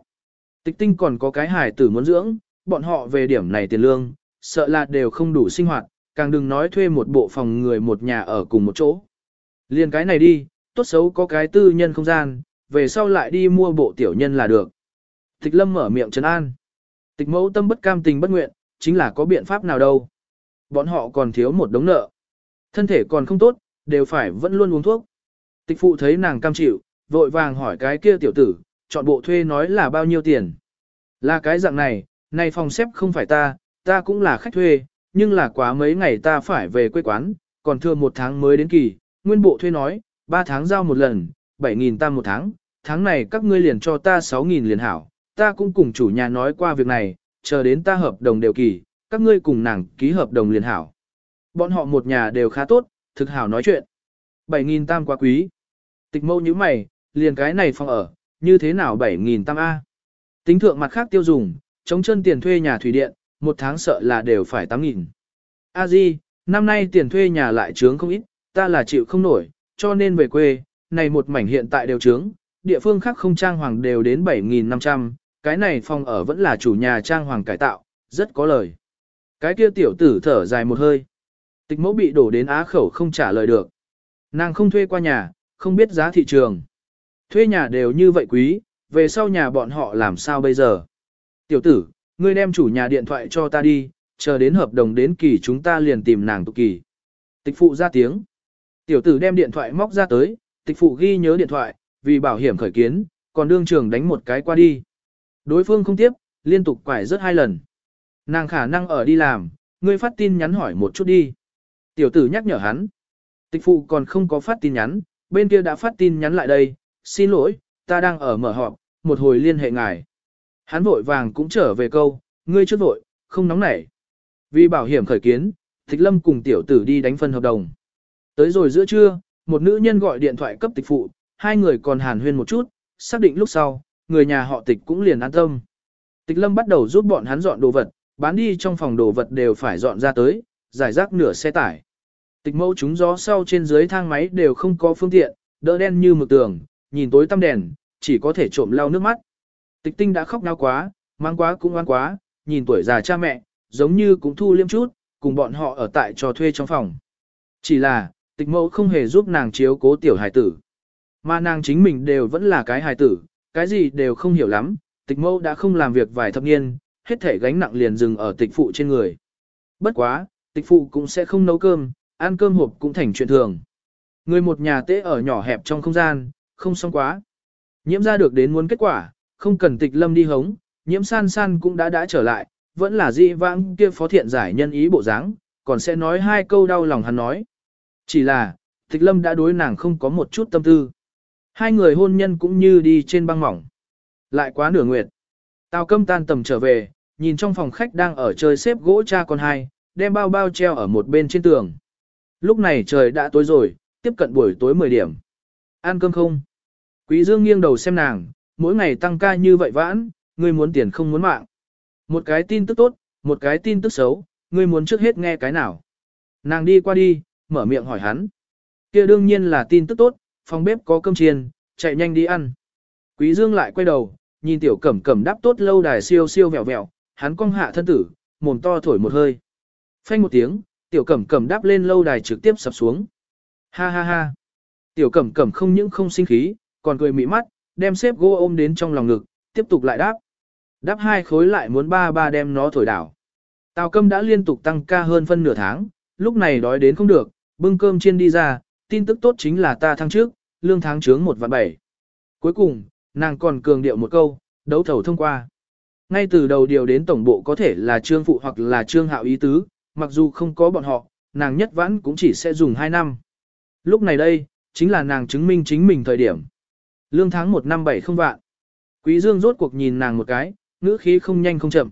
Tịch tinh còn có cái hài tử muốn dưỡng, bọn họ về điểm này tiền lương, sợ là đều không đủ sinh hoạt, càng đừng nói thuê một bộ phòng người một nhà ở cùng một chỗ. Liên cái này đi, tốt xấu có cái tư nhân không gian, về sau lại đi mua bộ tiểu nhân là được. Tịch lâm mở miệng trấn an. Tịch mẫu tâm bất cam tình bất nguyện, chính là có biện pháp nào đâu. Bọn họ còn thiếu một đống nợ. Thân thể còn không tốt, đều phải vẫn luôn uống thuốc. Tịch phụ thấy nàng cam chịu, vội vàng hỏi cái kia tiểu tử, chọn bộ thuê nói là bao nhiêu tiền. Là cái dạng này, này phòng xếp không phải ta, ta cũng là khách thuê, nhưng là quá mấy ngày ta phải về quê quán, còn thừa một tháng mới đến kỳ, nguyên bộ thuê nói, ba tháng giao một lần, 7.000 tam một tháng, tháng này các ngươi liền cho ta 6.000 liền hảo, ta cũng cùng chủ nhà nói qua việc này, chờ đến ta hợp đồng đều kỳ, các ngươi cùng nàng ký hợp đồng liền hảo. Bọn họ một nhà đều khá tốt, thực hảo nói chuyện. 7.000 tam quá quý. Tịch mâu như mày, liền cái này phòng ở, như thế nào 7.000 tam A. Tính thượng mặt khác tiêu dùng, chống chân tiền thuê nhà thủy điện, một tháng sợ là đều phải 8.000. A Di, năm nay tiền thuê nhà lại trướng không ít, ta là chịu không nổi, cho nên về quê, này một mảnh hiện tại đều trướng, địa phương khác không trang hoàng đều đến 7.500, cái này phòng ở vẫn là chủ nhà trang hoàng cải tạo, rất có lời. Cái kia tiểu tử thở dài một hơi. Tịch mẫu bị đổ đến á khẩu không trả lời được. Nàng không thuê qua nhà, không biết giá thị trường. Thuê nhà đều như vậy quý, về sau nhà bọn họ làm sao bây giờ? Tiểu tử, ngươi đem chủ nhà điện thoại cho ta đi, chờ đến hợp đồng đến kỳ chúng ta liền tìm nàng tụ kỳ. Tịch phụ ra tiếng. Tiểu tử đem điện thoại móc ra tới, tịch phụ ghi nhớ điện thoại, vì bảo hiểm khởi kiến, còn đương trường đánh một cái qua đi. Đối phương không tiếp, liên tục quải rất hai lần. Nàng khả năng ở đi làm, ngươi phát tin nhắn hỏi một chút đi. Tiểu tử nhắc nhở hắn. Tịch phụ còn không có phát tin nhắn, bên kia đã phát tin nhắn lại đây, xin lỗi, ta đang ở mở họp, một hồi liên hệ ngài. Hắn vội vàng cũng trở về câu, ngươi chưa vội, không nóng nảy. Vì bảo hiểm khởi kiến, Tịch Lâm cùng tiểu tử đi đánh phân hợp đồng. Tới rồi giữa trưa, một nữ nhân gọi điện thoại cấp tịch phụ, hai người còn hàn huyên một chút, xác định lúc sau, người nhà họ tịch cũng liền an tâm. Tịch Lâm bắt đầu giúp bọn hắn dọn đồ vật, bán đi trong phòng đồ vật đều phải dọn ra tới, giải rác nửa xe tải. Tịch mẫu chúng gió sau trên dưới thang máy đều không có phương tiện, đỡ đen như mực tường, nhìn tối tăm đèn, chỉ có thể trộm lau nước mắt. Tịch tinh đã khóc nao quá, mang quá cũng oan quá, nhìn tuổi già cha mẹ, giống như cũng thu liêm chút, cùng bọn họ ở tại trò thuê trong phòng. Chỉ là, tịch mẫu không hề giúp nàng chiếu cố tiểu hài tử. Mà nàng chính mình đều vẫn là cái hài tử, cái gì đều không hiểu lắm, tịch mẫu đã không làm việc vài thập niên, hết thể gánh nặng liền dừng ở tịch phụ trên người. Bất quá, tịch phụ cũng sẽ không nấu cơm, ăn cơm hộp cũng thành chuyện thường. Người một nhà tế ở nhỏ hẹp trong không gian, không xong quá. Nhiễm ra được đến muốn kết quả, không cần tịch lâm đi hống, nhiễm san san cũng đã đã trở lại, vẫn là dị vãng kia phó thiện giải nhân ý bộ dáng, còn sẽ nói hai câu đau lòng hắn nói. Chỉ là, tịch lâm đã đối nàng không có một chút tâm tư. Hai người hôn nhân cũng như đi trên băng mỏng. Lại quá nửa nguyệt. Tào câm tan tầm trở về, nhìn trong phòng khách đang ở chơi xếp gỗ cha con hai, đem bao bao treo ở một bên trên tường. Lúc này trời đã tối rồi, tiếp cận buổi tối 10 điểm. Ăn cơm không? Quý Dương nghiêng đầu xem nàng, mỗi ngày tăng ca như vậy vãn, ngươi muốn tiền không muốn mạng. Một cái tin tức tốt, một cái tin tức xấu, ngươi muốn trước hết nghe cái nào. Nàng đi qua đi, mở miệng hỏi hắn. kia đương nhiên là tin tức tốt, phòng bếp có cơm chiên, chạy nhanh đi ăn. Quý Dương lại quay đầu, nhìn tiểu cẩm cẩm đáp tốt lâu đài siêu siêu vẹo vẹo, hắn cong hạ thân tử, mồm to thổi một hơi. Phanh một tiếng, tiểu cẩm cẩm đáp lên lâu đài trực tiếp sập xuống. Ha ha ha. Tiểu cẩm cẩm không những không sinh khí, còn cười mị mắt, đem xếp gỗ ôm đến trong lòng ngực, tiếp tục lại đáp. Đáp hai khối lại muốn ba ba đem nó thổi đảo. Tào câm đã liên tục tăng ca hơn phân nửa tháng, lúc này đói đến không được, bưng cơm chiên đi ra, tin tức tốt chính là ta thăng trước, lương tháng trướng một vạn bảy. Cuối cùng, nàng còn cường điệu một câu, đấu thầu thông qua. Ngay từ đầu điều đến tổng bộ có thể là trương phụ hoặc là trương hạo ý tứ, mặc dù không có bọn họ, nàng nhất vãn cũng chỉ sẽ dùng 2 năm. Lúc này đây, chính là nàng chứng minh chính mình thời điểm. Lương tháng 1 năm 7 không vạn. Quý Dương rốt cuộc nhìn nàng một cái, ngữ khí không nhanh không chậm.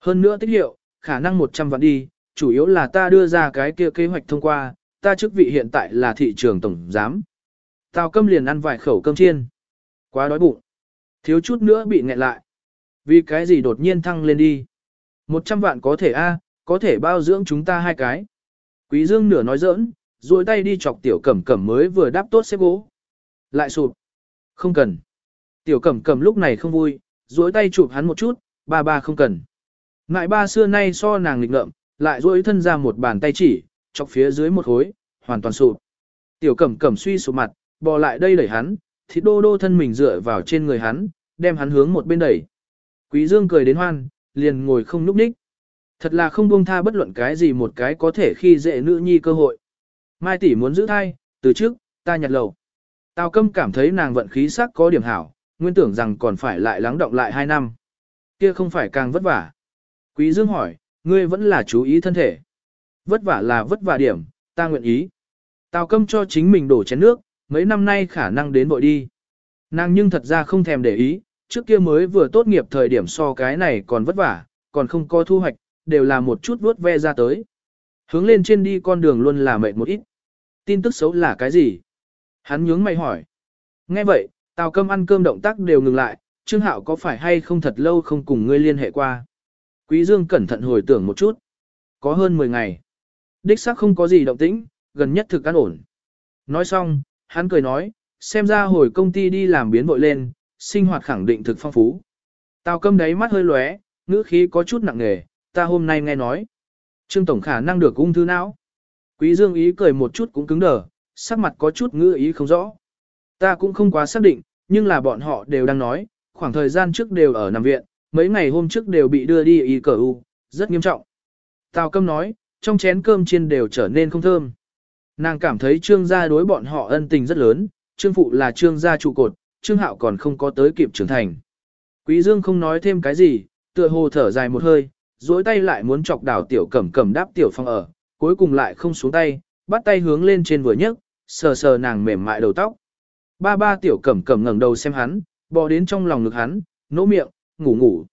Hơn nữa tích hiệu, khả năng 100 vạn đi, chủ yếu là ta đưa ra cái kia kế hoạch thông qua, ta chức vị hiện tại là thị trường tổng giám. Tào câm liền ăn vài khẩu cơm chiên. Quá đói bụng. Thiếu chút nữa bị nghẹn lại. Vì cái gì đột nhiên thăng lên đi. 100 vạn có thể a, có thể bao dưỡng chúng ta hai cái. Quý Dương nửa nói giỡn, duỗi tay đi chọc tiểu cẩm cẩm mới vừa đáp tốt xếp gỗ. Lại sụp. Không cần. Tiểu cẩm cẩm lúc này không vui, duỗi tay chụp hắn một chút, ba ba không cần. Ngại ba xưa nay so nàng nghịch ngợm, lại duỗi thân ra một bàn tay chỉ, chọc phía dưới một hối, hoàn toàn sụp. Tiểu cẩm cẩm suy sụp mặt, bò lại đây đẩy hắn, thịt đô đô thân mình dựa vào trên người hắn, đem hắn hướng một bên đẩy. Quý Dương cười đến hoan, liền ngồi không núp ních. Thật là không buông tha bất luận cái gì một cái có thể khi dễ nữ nhi cơ hội. Mai tỷ muốn giữ thai, từ trước, ta nhặt lầu. Tào câm cảm thấy nàng vận khí sắc có điểm hảo, nguyên tưởng rằng còn phải lại lắng động lại hai năm. Kia không phải càng vất vả. Quý Dương hỏi, ngươi vẫn là chú ý thân thể. Vất vả là vất vả điểm, ta nguyện ý. Tào câm cho chính mình đổ chén nước, mấy năm nay khả năng đến vội đi. Nàng nhưng thật ra không thèm để ý, trước kia mới vừa tốt nghiệp thời điểm so cái này còn vất vả, còn không có thu hoạch, đều là một chút vuốt ve ra tới. Hướng lên trên đi con đường luôn là mệt một ít. Tin tức xấu là cái gì? Hắn nhướng mày hỏi. Nghe vậy, Tào Câm ăn cơm động tác đều ngừng lại, Trương Hạo có phải hay không thật lâu không cùng ngươi liên hệ qua? Quý Dương cẩn thận hồi tưởng một chút. Có hơn 10 ngày. Đích xác không có gì động tĩnh, gần nhất thực an ổn. Nói xong, hắn cười nói, xem ra hồi công ty đi làm biến vội lên, sinh hoạt khẳng định thực phong phú. Tào câm đáy mắt hơi lóe, ngữ khí có chút nặng nề, ta hôm nay nghe nói. Trương Tổng khả năng được ung thư não. Quý Dương ý cười một chút cũng cứng đờ, sắc mặt có chút ngữ ý không rõ. Ta cũng không quá xác định, nhưng là bọn họ đều đang nói, khoảng thời gian trước đều ở nằm viện, mấy ngày hôm trước đều bị đưa đi y cờ u, rất nghiêm trọng. Tào câm nói, trong chén cơm chiên đều trở nên không thơm. Nàng cảm thấy trương gia đối bọn họ ân tình rất lớn, trương phụ là trương gia trụ cột, trương hạo còn không có tới kịp trưởng thành. Quý dương không nói thêm cái gì, tựa hồ thở dài một hơi, duỗi tay lại muốn chọc đảo tiểu cẩm cẩm đáp tiểu phong ở, cuối cùng lại không xuống tay, bắt tay hướng lên trên vừa nhấc, sờ sờ nàng mềm mại đầu tóc. Ba ba tiểu cẩm cẩm ngẩng đầu xem hắn, bò đến trong lòng ngực hắn, nỗ miệng, ngủ ngủ.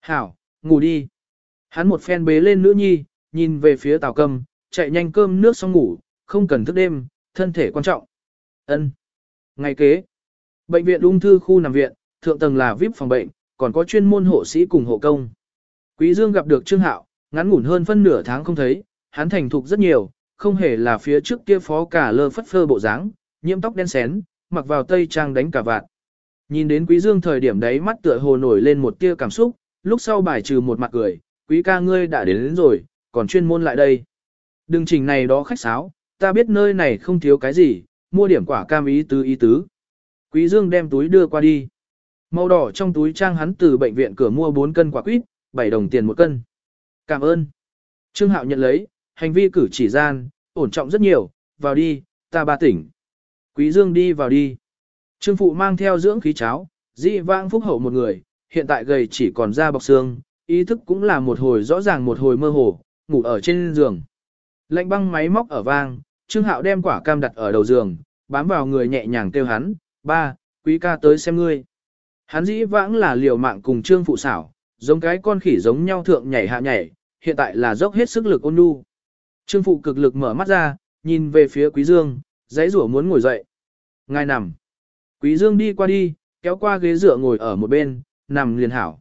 Hảo, ngủ đi. Hắn một phen bế lên nữ nhi, nhìn về phía tàu cầm, chạy nhanh cơm nước xong ngủ, không cần thức đêm, thân thể quan trọng. Ân. Ngày kế, bệnh viện ung thư khu nằm viện, thượng tầng là VIP phòng bệnh, còn có chuyên môn hộ sĩ cùng hộ công. Quý Dương gặp được Trương Hạo, ngắn ngủn hơn phân nửa tháng không thấy, hắn thành thục rất nhiều, không hề là phía trước kia phó cả lơ phất phơ bộ dáng, nhiễm tóc đen xén, mặc vào tây trang đánh cả vạt. Nhìn đến Quý Dương thời điểm đấy mắt tựa hồ nổi lên một tia cảm xúc, lúc sau bài trừ một mặt cười, quý ca ngươi đã đến, đến rồi, còn chuyên môn lại đây. Đừng trình này đó khách sáo, ta biết nơi này không thiếu cái gì, mua điểm quả cam ý tứ ý tứ. Quý Dương đem túi đưa qua đi. Màu đỏ trong túi trang hắn từ bệnh viện cửa mua 4 cân quả quýt, 7 đồng tiền một cân. Cảm ơn. Trương Hạo nhận lấy, hành vi cử chỉ gian, ổn trọng rất nhiều, vào đi, ta ba tỉnh. Quý Dương đi vào đi. Trương Phụ mang theo dưỡng khí cháo, dị vãng phúc hậu một người, hiện tại gầy chỉ còn da bọc xương, ý thức cũng là một hồi rõ ràng một hồi mơ hồ, ngủ ở trên giường. Lạnh băng máy móc ở vang, Trương Hạo đem quả cam đặt ở đầu giường, bám vào người nhẹ nhàng kêu hắn, ba, quý ca tới xem ngươi. Hắn dĩ vãng là liều mạng cùng Trương Phụ xảo, giống cái con khỉ giống nhau thượng nhảy hạ nhảy, hiện tại là dốc hết sức lực ôn nhu. Trương Phụ cực lực mở mắt ra, nhìn về phía Quý Dương, dãy rủa muốn ngồi dậy. Ngài nằm. Quý Dương đi qua đi, kéo qua ghế dựa ngồi ở một bên, nằm liền hảo.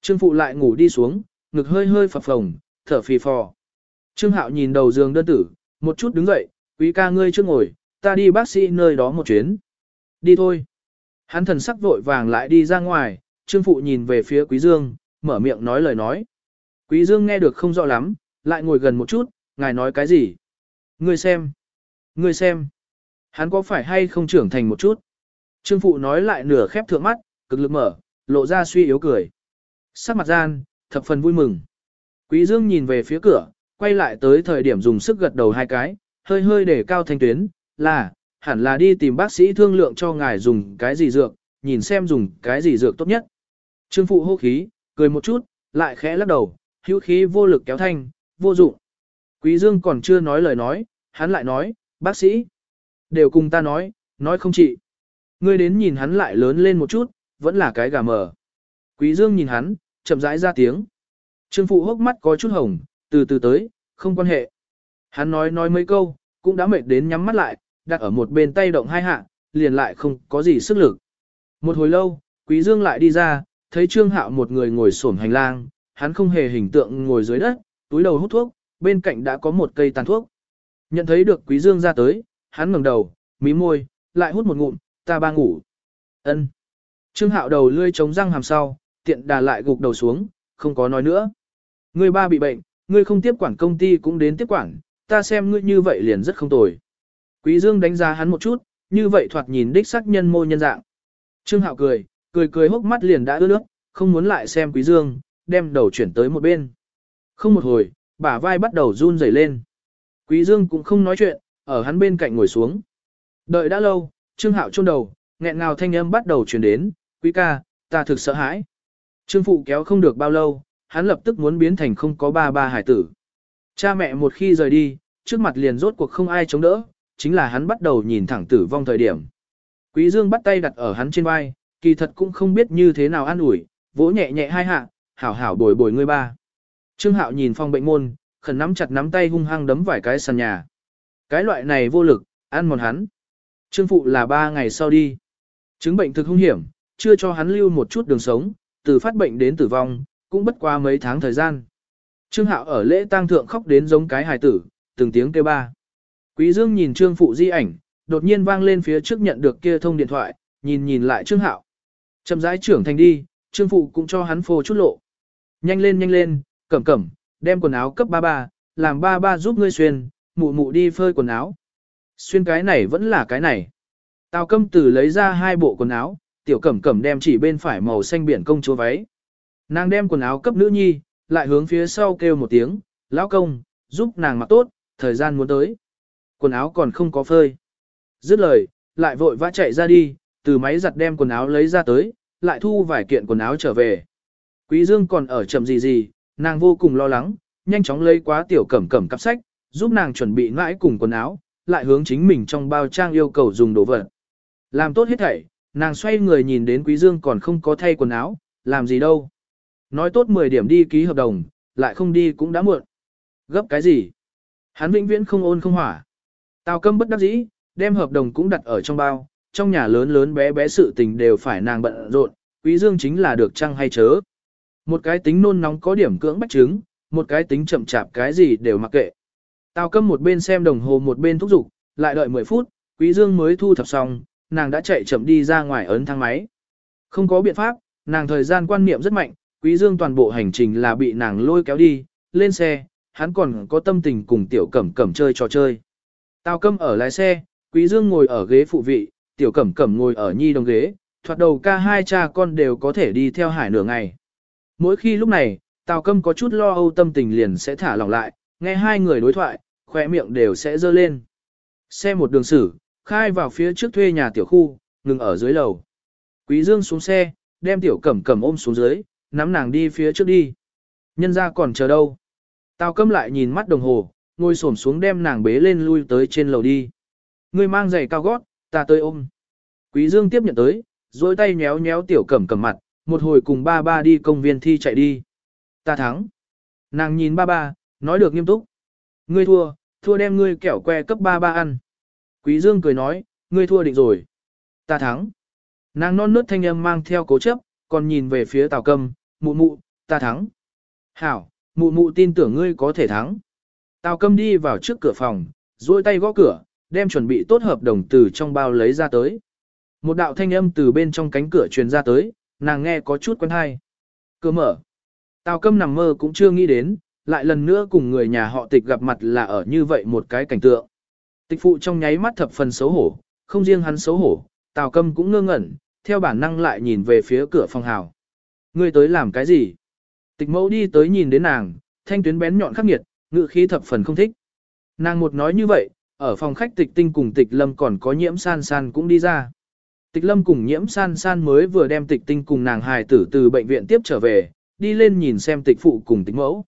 Trương Phụ lại ngủ đi xuống, ngực hơi hơi phập phồng, thở phì phò. Trương Hạo nhìn đầu giường đơn tử, một chút đứng dậy, quý ca ngươi trước ngồi, ta đi bác sĩ nơi đó một chuyến. Đi thôi. Hắn thần sắc vội vàng lại đi ra ngoài, Trương Phụ nhìn về phía Quý Dương, mở miệng nói lời nói. Quý Dương nghe được không rõ lắm, lại ngồi gần một chút, ngài nói cái gì? Ngươi xem. Ngươi xem. Hắn có phải hay không trưởng thành một chút? Trương Phụ nói lại nửa khép thượng mắt, cực lực mở, lộ ra suy yếu cười. Sắc mặt gian, thập phần vui mừng. Quý Dương nhìn về phía cửa, quay lại tới thời điểm dùng sức gật đầu hai cái, hơi hơi để cao thanh tuyến, là, hẳn là đi tìm bác sĩ thương lượng cho ngài dùng cái gì dược, nhìn xem dùng cái gì dược tốt nhất. Trương Phụ hô khí, cười một chút, lại khẽ lắc đầu, hữu khí vô lực kéo thanh, vô dụng. Quý Dương còn chưa nói lời nói, hắn lại nói, bác sĩ, đều cùng ta nói, nói không trị. Ngươi đến nhìn hắn lại lớn lên một chút, vẫn là cái gà mờ. Quý Dương nhìn hắn, chậm rãi ra tiếng. Trương Phụ hốc mắt có chút hồng, từ từ tới, không quan hệ. Hắn nói nói mấy câu, cũng đã mệt đến nhắm mắt lại, đặt ở một bên tay động hai hạ, liền lại không có gì sức lực. Một hồi lâu, Quý Dương lại đi ra, thấy Trương Hạo một người ngồi sổm hành lang, hắn không hề hình tượng ngồi dưới đất, túi đầu hút thuốc, bên cạnh đã có một cây tàn thuốc. Nhận thấy được Quý Dương ra tới, hắn ngẩng đầu, mí môi, lại hút một ngụm, ta ba ngủ. Ân. Trương Hạo đầu lươi chống răng hàm sau, tiện đà lại gục đầu xuống, không có nói nữa. Ngươi ba bị bệnh, ngươi không tiếp quản công ty cũng đến tiếp quản, ta xem ngươi như vậy liền rất không tồi. Quý Dương đánh giá hắn một chút, như vậy thoạt nhìn đích xác nhân mô nhân dạng. Trương Hạo cười, cười cười hốc mắt liền đã ướt nước, không muốn lại xem Quý Dương, đem đầu chuyển tới một bên. Không một hồi, bả vai bắt đầu run rẩy lên. Quý Dương cũng không nói chuyện, ở hắn bên cạnh ngồi xuống. Đợi đã lâu, Trương Hạo chôn đầu, nghẹn ngào thanh âm bắt đầu truyền đến, "Quý ca, ta thực sợ hãi." Trương phụ kéo không được bao lâu, hắn lập tức muốn biến thành không có ba ba hải tử. Cha mẹ một khi rời đi, trước mặt liền rốt cuộc không ai chống đỡ, chính là hắn bắt đầu nhìn thẳng tử vong thời điểm. Quý Dương bắt tay đặt ở hắn trên vai, kỳ thật cũng không biết như thế nào an ủi, vỗ nhẹ nhẹ hai hạ, hảo hảo bồi bồi ngươi ba. Trương Hạo nhìn phong bệnh môn, khẩn nắm chặt nắm tay hung hăng đấm vài cái sàn nhà. Cái loại này vô lực, ăn mòn hắn. Trương phụ là ba ngày sau đi. Chứng bệnh thực hung hiểm, chưa cho hắn lưu một chút đường sống, từ phát bệnh đến tử vong, cũng bất qua mấy tháng thời gian. Trương Hạo ở lễ tang thượng khóc đến giống cái hài tử, từng tiếng kêu ba. Quý Dương nhìn Trương phụ di ảnh, đột nhiên vang lên phía trước nhận được kia thông điện thoại, nhìn nhìn lại Trương Hạo. Chậm rãi trưởng thành đi, Trương phụ cũng cho hắn phô chút lộ. Nhanh lên nhanh lên, cẩm cẩm, đem quần áo cấp ba ba, làm ba ba giúp ngươi xuyên, mụ mụ đi phơi quần áo. Xuyên cái này vẫn là cái này. Tào câm tử lấy ra hai bộ quần áo, tiểu cẩm cẩm đem chỉ bên phải màu xanh biển công chúa váy. Nàng đem quần áo cấp nữ nhi, lại hướng phía sau kêu một tiếng, lão công, giúp nàng mặc tốt, thời gian muốn tới. Quần áo còn không có phơi. Dứt lời, lại vội vã chạy ra đi, từ máy giặt đem quần áo lấy ra tới, lại thu vài kiện quần áo trở về. Quý Dương còn ở chậm gì gì, nàng vô cùng lo lắng, nhanh chóng lấy quá tiểu cẩm cẩm cặp sách, giúp nàng chuẩn bị mãi cùng quần áo, lại hướng chính mình trong bao trang yêu cầu dùng đồ vật. Làm tốt hết thảy, nàng xoay người nhìn đến Quý Dương còn không có thay quần áo, làm gì đâu. Nói tốt 10 điểm đi ký hợp đồng, lại không đi cũng đã muộn. Gấp cái gì? Hắn vĩnh viễn không ôn không hỏa. Tào câm bất đắc dĩ, đem hợp đồng cũng đặt ở trong bao, trong nhà lớn lớn bé bé sự tình đều phải nàng bận rộn, Quý Dương chính là được chăng hay chớ. Một cái tính nôn nóng có điểm cưỡng bách chứng, một cái tính chậm chạp cái gì đều mặc kệ. Tào câm một bên xem đồng hồ một bên thúc giục, lại đợi 10 phút, Quý Dương mới thu thập xong, nàng đã chạy chậm đi ra ngoài ấn thang máy. Không có biện pháp, nàng thời gian quan niệm rất mạnh, Quý Dương toàn bộ hành trình là bị nàng lôi kéo đi, lên xe, hắn còn có tâm tình cùng tiểu cẩm cẩm chơi trò chơi. Tào câm ở lái xe, Quý Dương ngồi ở ghế phụ vị, tiểu cẩm cẩm ngồi ở nhi đồng ghế, thoạt đầu ca hai cha con đều có thể đi theo hải nửa ngày. Mỗi khi lúc này, Tào Câm có chút lo âu tâm tình liền sẽ thả lỏng lại, nghe hai người đối thoại, khỏe miệng đều sẽ dơ lên. Xe một đường xử, khai vào phía trước thuê nhà tiểu khu, ngừng ở dưới lầu. Quý Dương xuống xe, đem tiểu cẩm cẩm ôm xuống dưới, nắm nàng đi phía trước đi. Nhân ra còn chờ đâu. Tào Câm lại nhìn mắt đồng hồ, ngồi xổm xuống đem nàng bế lên lui tới trên lầu đi. Ngươi mang giày cao gót, ta tới ôm. Quý Dương tiếp nhận tới, rồi tay nhéo nhéo tiểu cẩm cẩm mặt, một hồi cùng ba ba đi công viên thi chạy đi. Ta thắng. Nàng nhìn ba ba, nói được nghiêm túc. Ngươi thua, thua đem ngươi kẹo que cấp ba ba ăn. Quý Dương cười nói, ngươi thua định rồi. Ta thắng. Nàng non nớt thanh âm mang theo cố chấp, còn nhìn về phía tào cầm, mụ mụ, ta thắng. Hảo, mụ mụ tin tưởng ngươi có thể thắng. Tào cầm đi vào trước cửa phòng, duỗi tay gõ cửa, đem chuẩn bị tốt hợp đồng từ trong bao lấy ra tới. Một đạo thanh âm từ bên trong cánh cửa truyền ra tới, nàng nghe có chút quen hay. Cơ mở. Tào câm nằm mơ cũng chưa nghĩ đến, lại lần nữa cùng người nhà họ tịch gặp mặt là ở như vậy một cái cảnh tượng. Tịch phụ trong nháy mắt thập phần xấu hổ, không riêng hắn xấu hổ, tào câm cũng ngơ ngẩn, theo bản năng lại nhìn về phía cửa phòng hào. Ngươi tới làm cái gì? Tịch mẫu đi tới nhìn đến nàng, thanh tuyến bén nhọn khắc nghiệt, ngự khí thập phần không thích. Nàng một nói như vậy, ở phòng khách tịch tinh cùng tịch lâm còn có nhiễm san san cũng đi ra. Tịch lâm cùng nhiễm san san mới vừa đem tịch tinh cùng nàng hài tử từ bệnh viện tiếp trở về, đi lên nhìn xem tịch phụ cùng tịch mẫu.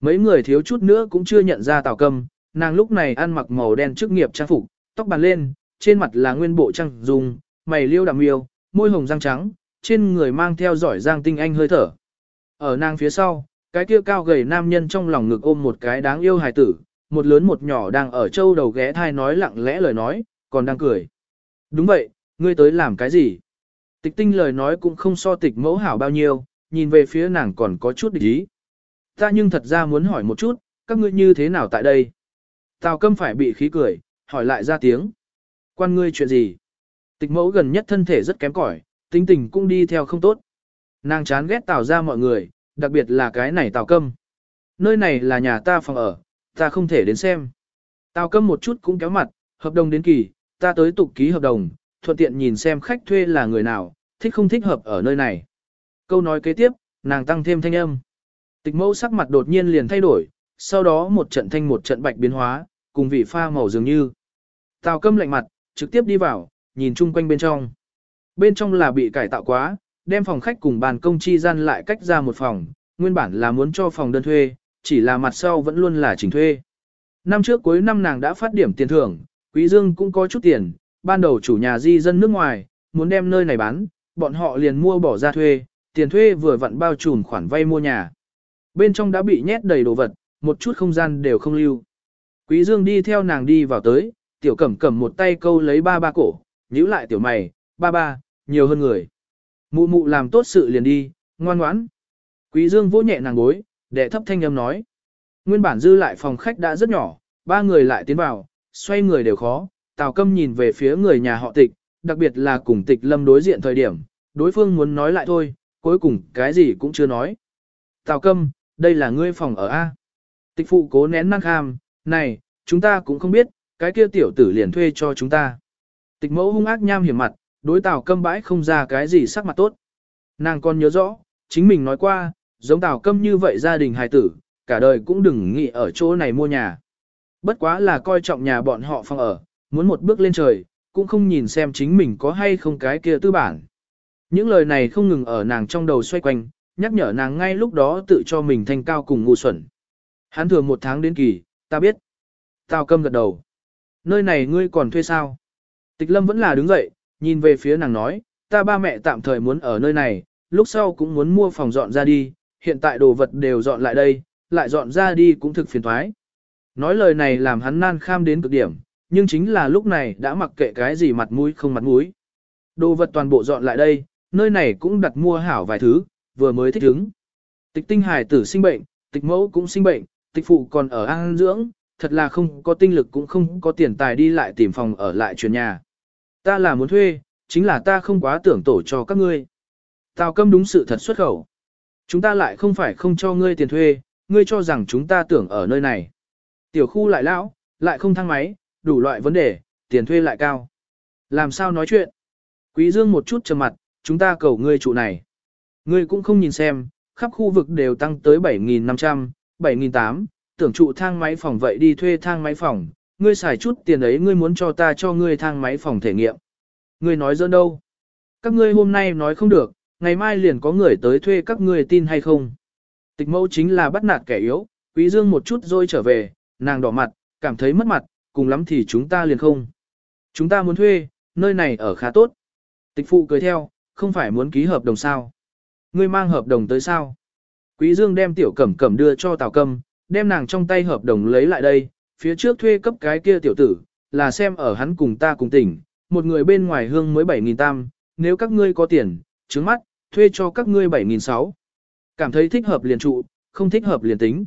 Mấy người thiếu chút nữa cũng chưa nhận ra tào câm, nàng lúc này ăn mặc màu đen chức nghiệp trang phục, tóc bàn lên, trên mặt là nguyên bộ trang dùng, mày liêu đạm miêu, môi hồng răng trắng, trên người mang theo giỏi giang tinh anh hơi thở. Ở nàng phía sau, cái kia cao gầy nam nhân trong lòng ngực ôm một cái đáng yêu hài tử, một lớn một nhỏ đang ở châu đầu ghé thai nói lặng lẽ lời nói, còn đang cười. Đúng vậy, ngươi tới làm cái gì? Tịch tinh lời nói cũng không so tịch mẫu hảo bao nhiêu, nhìn về phía nàng còn có chút địch ý. Ta nhưng thật ra muốn hỏi một chút, các ngươi như thế nào tại đây? Tào câm phải bị khí cười, hỏi lại ra tiếng. Quan ngươi chuyện gì? Tịch mẫu gần nhất thân thể rất kém cỏi, tinh tình cũng đi theo không tốt. Nàng chán ghét tào ra mọi người, đặc biệt là cái này tào câm. Nơi này là nhà ta phòng ở, ta không thể đến xem. Tào câm một chút cũng kéo mặt, hợp đồng đến kỳ, ta tới tục ký hợp đồng, thuận tiện nhìn xem khách thuê là người nào, thích không thích hợp ở nơi này. Câu nói kế tiếp, nàng tăng thêm thanh âm. Tịch mẫu sắc mặt đột nhiên liền thay đổi, sau đó một trận thanh một trận bạch biến hóa, cùng vị pha màu dường như. Tào câm lạnh mặt, trực tiếp đi vào, nhìn chung quanh bên trong. Bên trong là bị cải tạo quá, đem phòng khách cùng bàn công chi gian lại cách ra một phòng, nguyên bản là muốn cho phòng đơn thuê, chỉ là mặt sau vẫn luôn là chỉnh thuê. Năm trước cuối năm nàng đã phát điểm tiền thưởng, Quý Dương cũng có chút tiền, ban đầu chủ nhà di dân nước ngoài, muốn đem nơi này bán, bọn họ liền mua bỏ ra thuê, tiền thuê vừa vặn bao trùm khoản vay mua nhà. Bên trong đã bị nhét đầy đồ vật, một chút không gian đều không lưu. Quý Dương đi theo nàng đi vào tới, tiểu cẩm cẩm một tay câu lấy ba ba cổ, nhíu lại tiểu mày, ba ba, nhiều hơn người. Mụ mụ làm tốt sự liền đi, ngoan ngoãn. Quý Dương vỗ nhẹ nàng gối, đệ thấp thanh âm nói. Nguyên bản dư lại phòng khách đã rất nhỏ, ba người lại tiến vào, xoay người đều khó. Tào Câm nhìn về phía người nhà họ tịch, đặc biệt là cùng tịch lâm đối diện thời điểm, đối phương muốn nói lại thôi, cuối cùng cái gì cũng chưa nói. Tào Câm, đây là ngươi phòng ở A. Tịch phụ cố nén năng kham, này, chúng ta cũng không biết, cái kia tiểu tử liền thuê cho chúng ta. Tịch mẫu hung ác nham hiểm mặt, đối Tào Câm bãi không ra cái gì sắc mặt tốt. Nàng còn nhớ rõ, chính mình nói qua, giống Tào Câm như vậy gia đình hài tử, cả đời cũng đừng nghĩ ở chỗ này mua nhà. Bất quá là coi trọng nhà bọn họ phòng ở, muốn một bước lên trời, cũng không nhìn xem chính mình có hay không cái kia tư bản. Những lời này không ngừng ở nàng trong đầu xoay quanh, nhắc nhở nàng ngay lúc đó tự cho mình thanh cao cùng ngu xuẩn. Hắn thừa một tháng đến kỳ, ta biết. Tào câm gật đầu. Nơi này ngươi còn thuê sao? Tịch lâm vẫn là đứng dậy, nhìn về phía nàng nói, ta ba mẹ tạm thời muốn ở nơi này, lúc sau cũng muốn mua phòng dọn ra đi, hiện tại đồ vật đều dọn lại đây, lại dọn ra đi cũng thực phiền thoái. Nói lời này làm hắn nan kham đến cực điểm, nhưng chính là lúc này đã mặc kệ cái gì mặt mũi không mặt mũi. Đồ vật toàn bộ dọn lại đây, nơi này cũng đặt mua hảo vài thứ, vừa mới thích ứng. Tịch tinh hải tử sinh bệnh, tịch mẫu cũng sinh bệnh, tịch phụ còn ở an dưỡng, thật là không có tinh lực cũng không có tiền tài đi lại tìm phòng ở lại chuyển nhà. Ta là muốn thuê, chính là ta không quá tưởng tổ cho các ngươi. Tào câm đúng sự thật xuất khẩu. Chúng ta lại không phải không cho ngươi tiền thuê, ngươi cho rằng chúng ta tưởng ở nơi này. Tiểu khu lại lão, lại không thang máy, đủ loại vấn đề, tiền thuê lại cao. Làm sao nói chuyện? Quý Dương một chút trầm mặt, chúng ta cầu ngươi trụ này. Ngươi cũng không nhìn xem, khắp khu vực đều tăng tới 7.500, 7.800, tưởng trụ thang máy phòng vậy đi thuê thang máy phòng, ngươi xài chút tiền ấy ngươi muốn cho ta cho ngươi thang máy phòng thể nghiệm. Ngươi nói dỡ đâu? Các ngươi hôm nay nói không được, ngày mai liền có người tới thuê các ngươi tin hay không? Tịch mẫu chính là bắt nạt kẻ yếu, quý dương một chút rồi trở về, nàng đỏ mặt, cảm thấy mất mặt, cùng lắm thì chúng ta liền không. Chúng ta muốn thuê, nơi này ở khá tốt. Tịch phụ cười theo, không phải muốn ký hợp đồng sao. Ngươi mang hợp đồng tới sao? Quý dương đem tiểu cẩm cẩm đưa cho tào câm, đem nàng trong tay hợp đồng lấy lại đây, phía trước thuê cấp cái kia tiểu tử, là xem ở hắn cùng ta cùng tỉnh, một người bên ngoài hương mới 7.000 tam, nếu các ngươi có tiền, trứng mắt, thuê cho các ngươi 7.600. Cảm thấy thích hợp liền trụ, không thích hợp liền tính.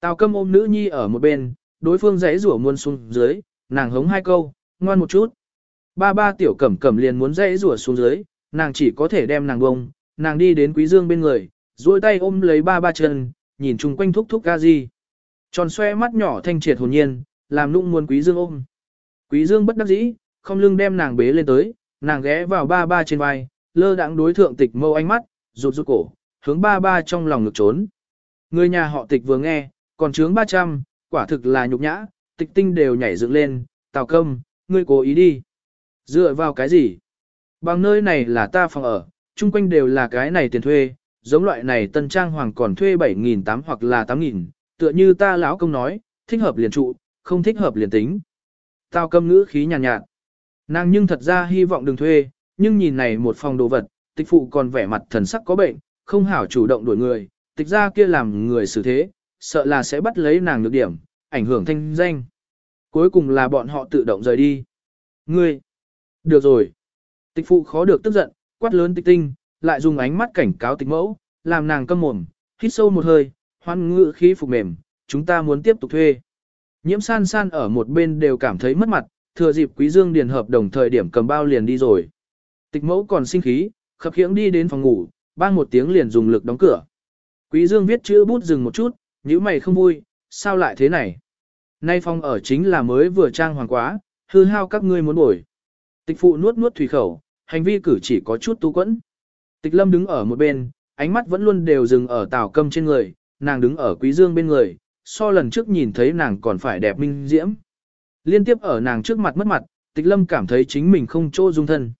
Tào câm ôm nữ nhi ở một bên, đối phương dãy rủa muôn xuống dưới, nàng hống hai câu, ngoan một chút. Ba ba tiểu cẩm cẩm liền muốn dãy rủa xuống dưới, nàng chỉ có thể đem nàng bông, nàng đi đến quý dương bên người, duỗi tay ôm lấy ba ba chân, nhìn chung quanh thúc thúc ca gì. Tròn xoe mắt nhỏ thanh triệt hồn nhiên, làm nụng muốn quý dương ôm. Quý dương bất đắc dĩ, không lưng đem nàng bế lên tới, nàng ghé vào ba ba trên vai, lơ đãng đối thượng tịch mâu ánh mắt, rụt rụt cổ, hướng ba ba trong lòng ngực trốn. Người nhà họ tịch vừa nghe, còn trướng 300, quả thực là nhục nhã, tịch tinh đều nhảy dựng lên, tào câm, ngươi cố ý đi. Dựa vào cái gì? Bằng nơi này là ta phòng ở, chung quanh đều là cái này tiền thuê, giống loại này tân trang hoàng còn thuê 7.800 hoặc là 8.000, tựa như ta lão công nói, thích hợp liền trụ, không thích hợp liền tính. Tao câm ngữ khí nhàn nhạt, nhạt. Nàng nhưng thật ra hy vọng đừng thuê, nhưng nhìn này một phòng đồ vật, tịch phụ còn vẻ mặt thần sắc có bệnh, không hảo chủ động đuổi người, tịch ra kia làm người xử thế, sợ là sẽ bắt lấy nàng được điểm, ảnh hưởng thanh danh. Cuối cùng là bọn họ tự động rời đi. Ngươi! Được rồi! Tịch phụ khó được tức giận, quát lớn tịch tinh, lại dùng ánh mắt cảnh cáo tịch mẫu, làm nàng câm mồm, hít sâu một hơi, hoan ngự khí phục mềm, chúng ta muốn tiếp tục thuê. Nhiễm san san ở một bên đều cảm thấy mất mặt, thừa dịp quý dương điền hợp đồng thời điểm cầm bao liền đi rồi. Tịch mẫu còn sinh khí, khập khiễng đi đến phòng ngủ, bang một tiếng liền dùng lực đóng cửa. Quý dương viết chữ bút dừng một chút, nếu mày không vui, sao lại thế này? Nay phong ở chính là mới vừa trang hoàng quá, hư hao các ngươi muốn bồi. Tịch phụ nuốt nuốt thủy khẩu, hành vi cử chỉ có chút tu quẫn. Tịch lâm đứng ở một bên, ánh mắt vẫn luôn đều dừng ở tào câm trên người, nàng đứng ở quý dương bên người, so lần trước nhìn thấy nàng còn phải đẹp minh diễm. Liên tiếp ở nàng trước mặt mất mặt, tịch lâm cảm thấy chính mình không chỗ dung thân.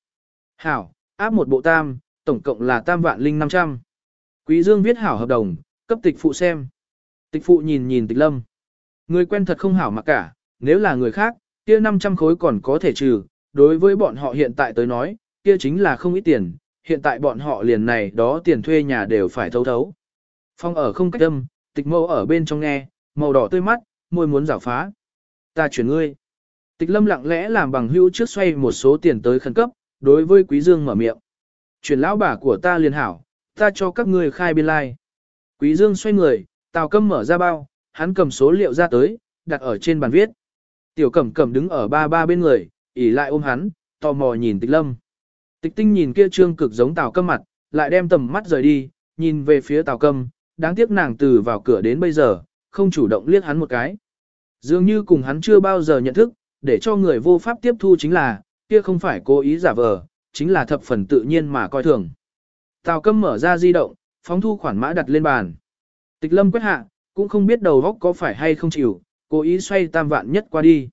Hảo, áp một bộ tam, tổng cộng là tam vạn linh năm trăm. Quý dương viết hảo hợp đồng, cấp tịch phụ xem. Tịch phụ nhìn nhìn tịch lâm. Người quen thật không hảo mà cả, nếu là người khác, kia 500 khối còn có thể trừ, đối với bọn họ hiện tại tới nói, kia chính là không ít tiền, hiện tại bọn họ liền này đó tiền thuê nhà đều phải thấu thấu. Phong ở không cách âm, tịch mâu ở bên trong nghe, màu đỏ tươi mắt, môi muốn rảo phá. ta chuyển ngươi. Tịch lâm lặng lẽ làm bằng hữu trước xoay một số tiền tới khẩn cấp, đối với quý dương mở miệng. Chuyển lão bà của ta liền hảo, ta cho các ngươi khai biên lai. Like. Quý dương xoay người, tào câm mở ra bao, hắn cầm số liệu ra tới, đặt ở trên bàn viết. Tiểu cẩm cẩm đứng ở ba ba bên người, ỉ lại ôm hắn, tò mò nhìn tịch lâm. Tịch tinh nhìn kia trương cực giống tào câm mặt, lại đem tầm mắt rời đi, nhìn về phía tào câm, đáng tiếc nàng từ vào cửa đến bây giờ, không chủ động liếc hắn một cái. Dường như cùng hắn chưa bao giờ nhận thức, để cho người vô pháp tiếp thu chính là, kia không phải cố ý giả vờ, chính là thập phần tự nhiên mà coi thường. Tào câm mở ra di động, phóng thu khoản mã đặt lên bàn. Tịch lâm quét hạ, cũng không biết đầu góc có phải hay không chịu, cố ý xoay tam vạn nhất qua đi.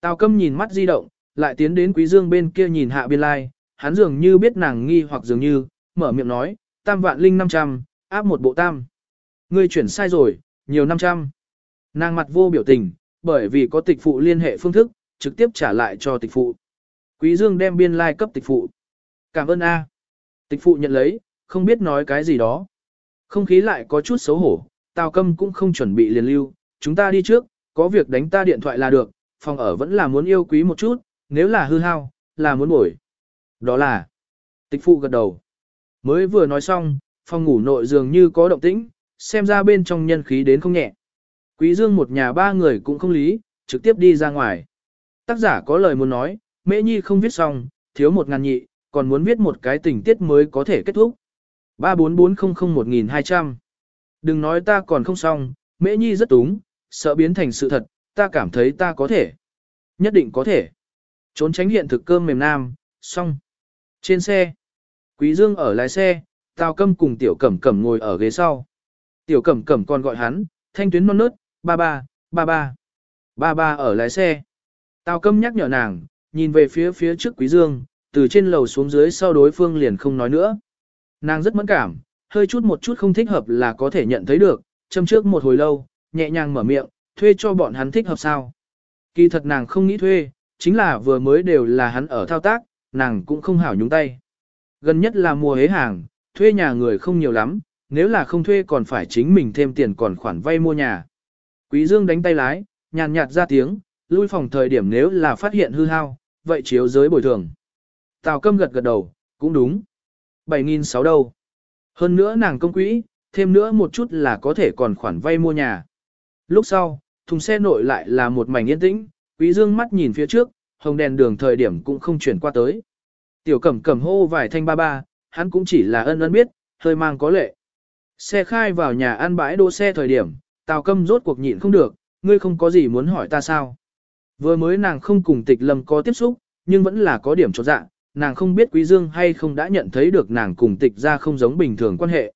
Tào câm nhìn mắt di động, lại tiến đến quý dương bên kia nhìn hạ biên lai, like, hắn dường như biết nàng nghi hoặc dường như, mở miệng nói, tam vạn linh năm trăm, áp một bộ tam. Ngươi chuyển sai rồi, nhiều năm trăm. Nàng mặt vô biểu tình, bởi vì có tịch phụ liên hệ phương thức, trực tiếp trả lại cho tịch phụ. Quý Dương đem biên lai like cấp tịch phụ. Cảm ơn A. Tịch phụ nhận lấy, không biết nói cái gì đó. Không khí lại có chút xấu hổ, Tào Câm cũng không chuẩn bị liền lưu, chúng ta đi trước, có việc đánh ta điện thoại là được, phòng ở vẫn là muốn yêu quý một chút, nếu là hư hao, là muốn bổi. Đó là, tịch phụ gật đầu. Mới vừa nói xong, phòng ngủ nội dường như có động tĩnh, xem ra bên trong nhân khí đến không nhẹ. Quý Dương một nhà ba người cũng không lý, trực tiếp đi ra ngoài. Tác giả có lời muốn nói, Mễ Nhi không viết xong, thiếu một ngàn nhị, còn muốn viết một cái tình tiết mới có thể kết thúc. 34400-1200 Đừng nói ta còn không xong, Mễ Nhi rất túng, sợ biến thành sự thật, ta cảm thấy ta có thể. Nhất định có thể. Trốn tránh hiện thực cơm mềm nam, xong. Trên xe, Quý Dương ở lái xe, Tào Câm cùng Tiểu Cẩm Cẩm ngồi ở ghế sau. Tiểu Cẩm Cẩm còn gọi hắn, thanh tuyến non nớt, ba ba, ba ba. Ba ba ở lái xe. Tào Câm nhắc nhở nàng, nhìn về phía phía trước Quý Dương, từ trên lầu xuống dưới sau đối phương liền không nói nữa. Nàng rất mẫn cảm, hơi chút một chút không thích hợp là có thể nhận thấy được, châm trước một hồi lâu, nhẹ nhàng mở miệng, thuê cho bọn hắn thích hợp sao. Kỳ thật nàng không nghĩ thuê, chính là vừa mới đều là hắn ở thao tác, nàng cũng không hảo nhúng tay. Gần nhất là mùa hế hàng, thuê nhà người không nhiều lắm, nếu là không thuê còn phải chính mình thêm tiền còn khoản vay mua nhà. Quý Dương đánh tay lái, nhàn nhạt ra tiếng, lui phòng thời điểm nếu là phát hiện hư hao, vậy chiếu giới bồi thường. Tào câm gật gật đầu, cũng đúng. 7.600 đâu. Hơn nữa nàng công quỹ, thêm nữa một chút là có thể còn khoản vay mua nhà. Lúc sau, thùng xe nội lại là một mảnh yên tĩnh, quý dương mắt nhìn phía trước, hồng đèn đường thời điểm cũng không chuyển qua tới. Tiểu cẩm cẩm hô vài thanh ba ba, hắn cũng chỉ là ân ân biết, hơi mang có lệ. Xe khai vào nhà ăn bãi đỗ xe thời điểm, tào câm rốt cuộc nhịn không được, ngươi không có gì muốn hỏi ta sao. Vừa mới nàng không cùng tịch lâm có tiếp xúc, nhưng vẫn là có điểm cho dạng, nàng không biết Quý Dương hay không đã nhận thấy được nàng cùng tịch ra không giống bình thường quan hệ.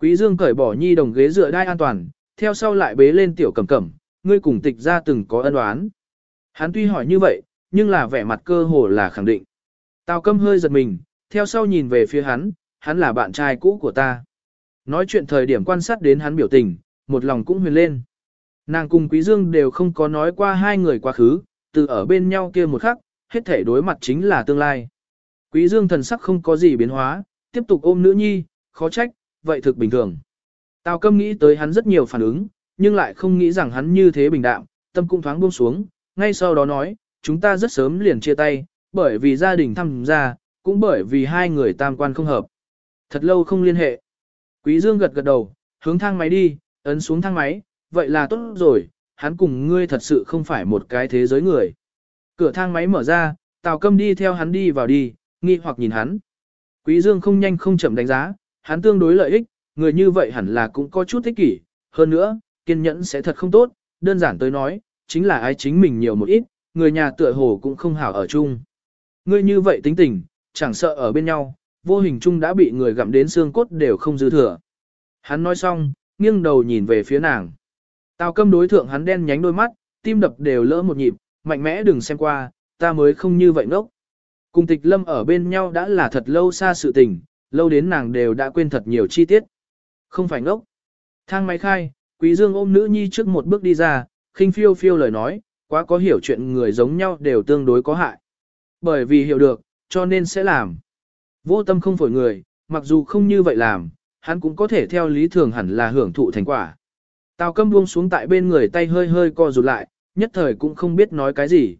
Quý Dương cởi bỏ nhi đồng ghế dựa đai an toàn, theo sau lại bế lên tiểu cẩm cẩm, ngươi cùng tịch ra từng có ân oán. Hắn tuy hỏi như vậy, nhưng là vẻ mặt cơ hồ là khẳng định. Tào câm hơi giật mình, theo sau nhìn về phía hắn, hắn là bạn trai cũ của ta. Nói chuyện thời điểm quan sát đến hắn biểu tình, một lòng cũng huyền lên. Nàng cùng Quý Dương đều không có nói qua hai người quá khứ, từ ở bên nhau kia một khắc, hết thể đối mặt chính là tương lai. Quý Dương thần sắc không có gì biến hóa, tiếp tục ôm nữ nhi, khó trách, vậy thực bình thường. Tào câm nghĩ tới hắn rất nhiều phản ứng, nhưng lại không nghĩ rằng hắn như thế bình đạm, tâm cũng thoáng buông xuống, ngay sau đó nói, chúng ta rất sớm liền chia tay, bởi vì gia đình thăm ra, cũng bởi vì hai người tam quan không hợp. Thật lâu không liên hệ. Quý Dương gật gật đầu, hướng thang máy đi, ấn xuống thang máy, vậy là tốt rồi, hắn cùng ngươi thật sự không phải một cái thế giới người. Cửa thang máy mở ra, Tào Câm đi theo hắn đi vào đi, nghi hoặc nhìn hắn. Quý Dương không nhanh không chậm đánh giá, hắn tương đối lợi ích, người như vậy hẳn là cũng có chút thích kỷ, hơn nữa, kiên nhẫn sẽ thật không tốt, đơn giản tới nói, chính là ai chính mình nhiều một ít, người nhà tựa hồ cũng không hảo ở chung. người như vậy tính tình, chẳng sợ ở bên nhau, vô hình chung đã bị người gặm đến xương cốt đều không dư thừa. Hắn nói xong, nghiêng đầu nhìn về phía nàng. Tào câm đối thượng hắn đen nhánh đôi mắt, tim đập đều lỡ một nhịp, mạnh mẽ đừng xem qua, ta mới không như vậy ngốc. Cùng tịch lâm ở bên nhau đã là thật lâu xa sự tình, lâu đến nàng đều đã quên thật nhiều chi tiết. Không phải ngốc. Thang máy khai, quý dương ôm nữ nhi trước một bước đi ra, khinh phiêu phiêu lời nói, quá có hiểu chuyện người giống nhau đều tương đối có hại. Bởi vì hiểu được, cho nên sẽ làm. Vô tâm không phổi người, mặc dù không như vậy làm, hắn cũng có thể theo lý thường hẳn là hưởng thụ thành quả. Tào câm buông xuống tại bên người tay hơi hơi co rụt lại, nhất thời cũng không biết nói cái gì.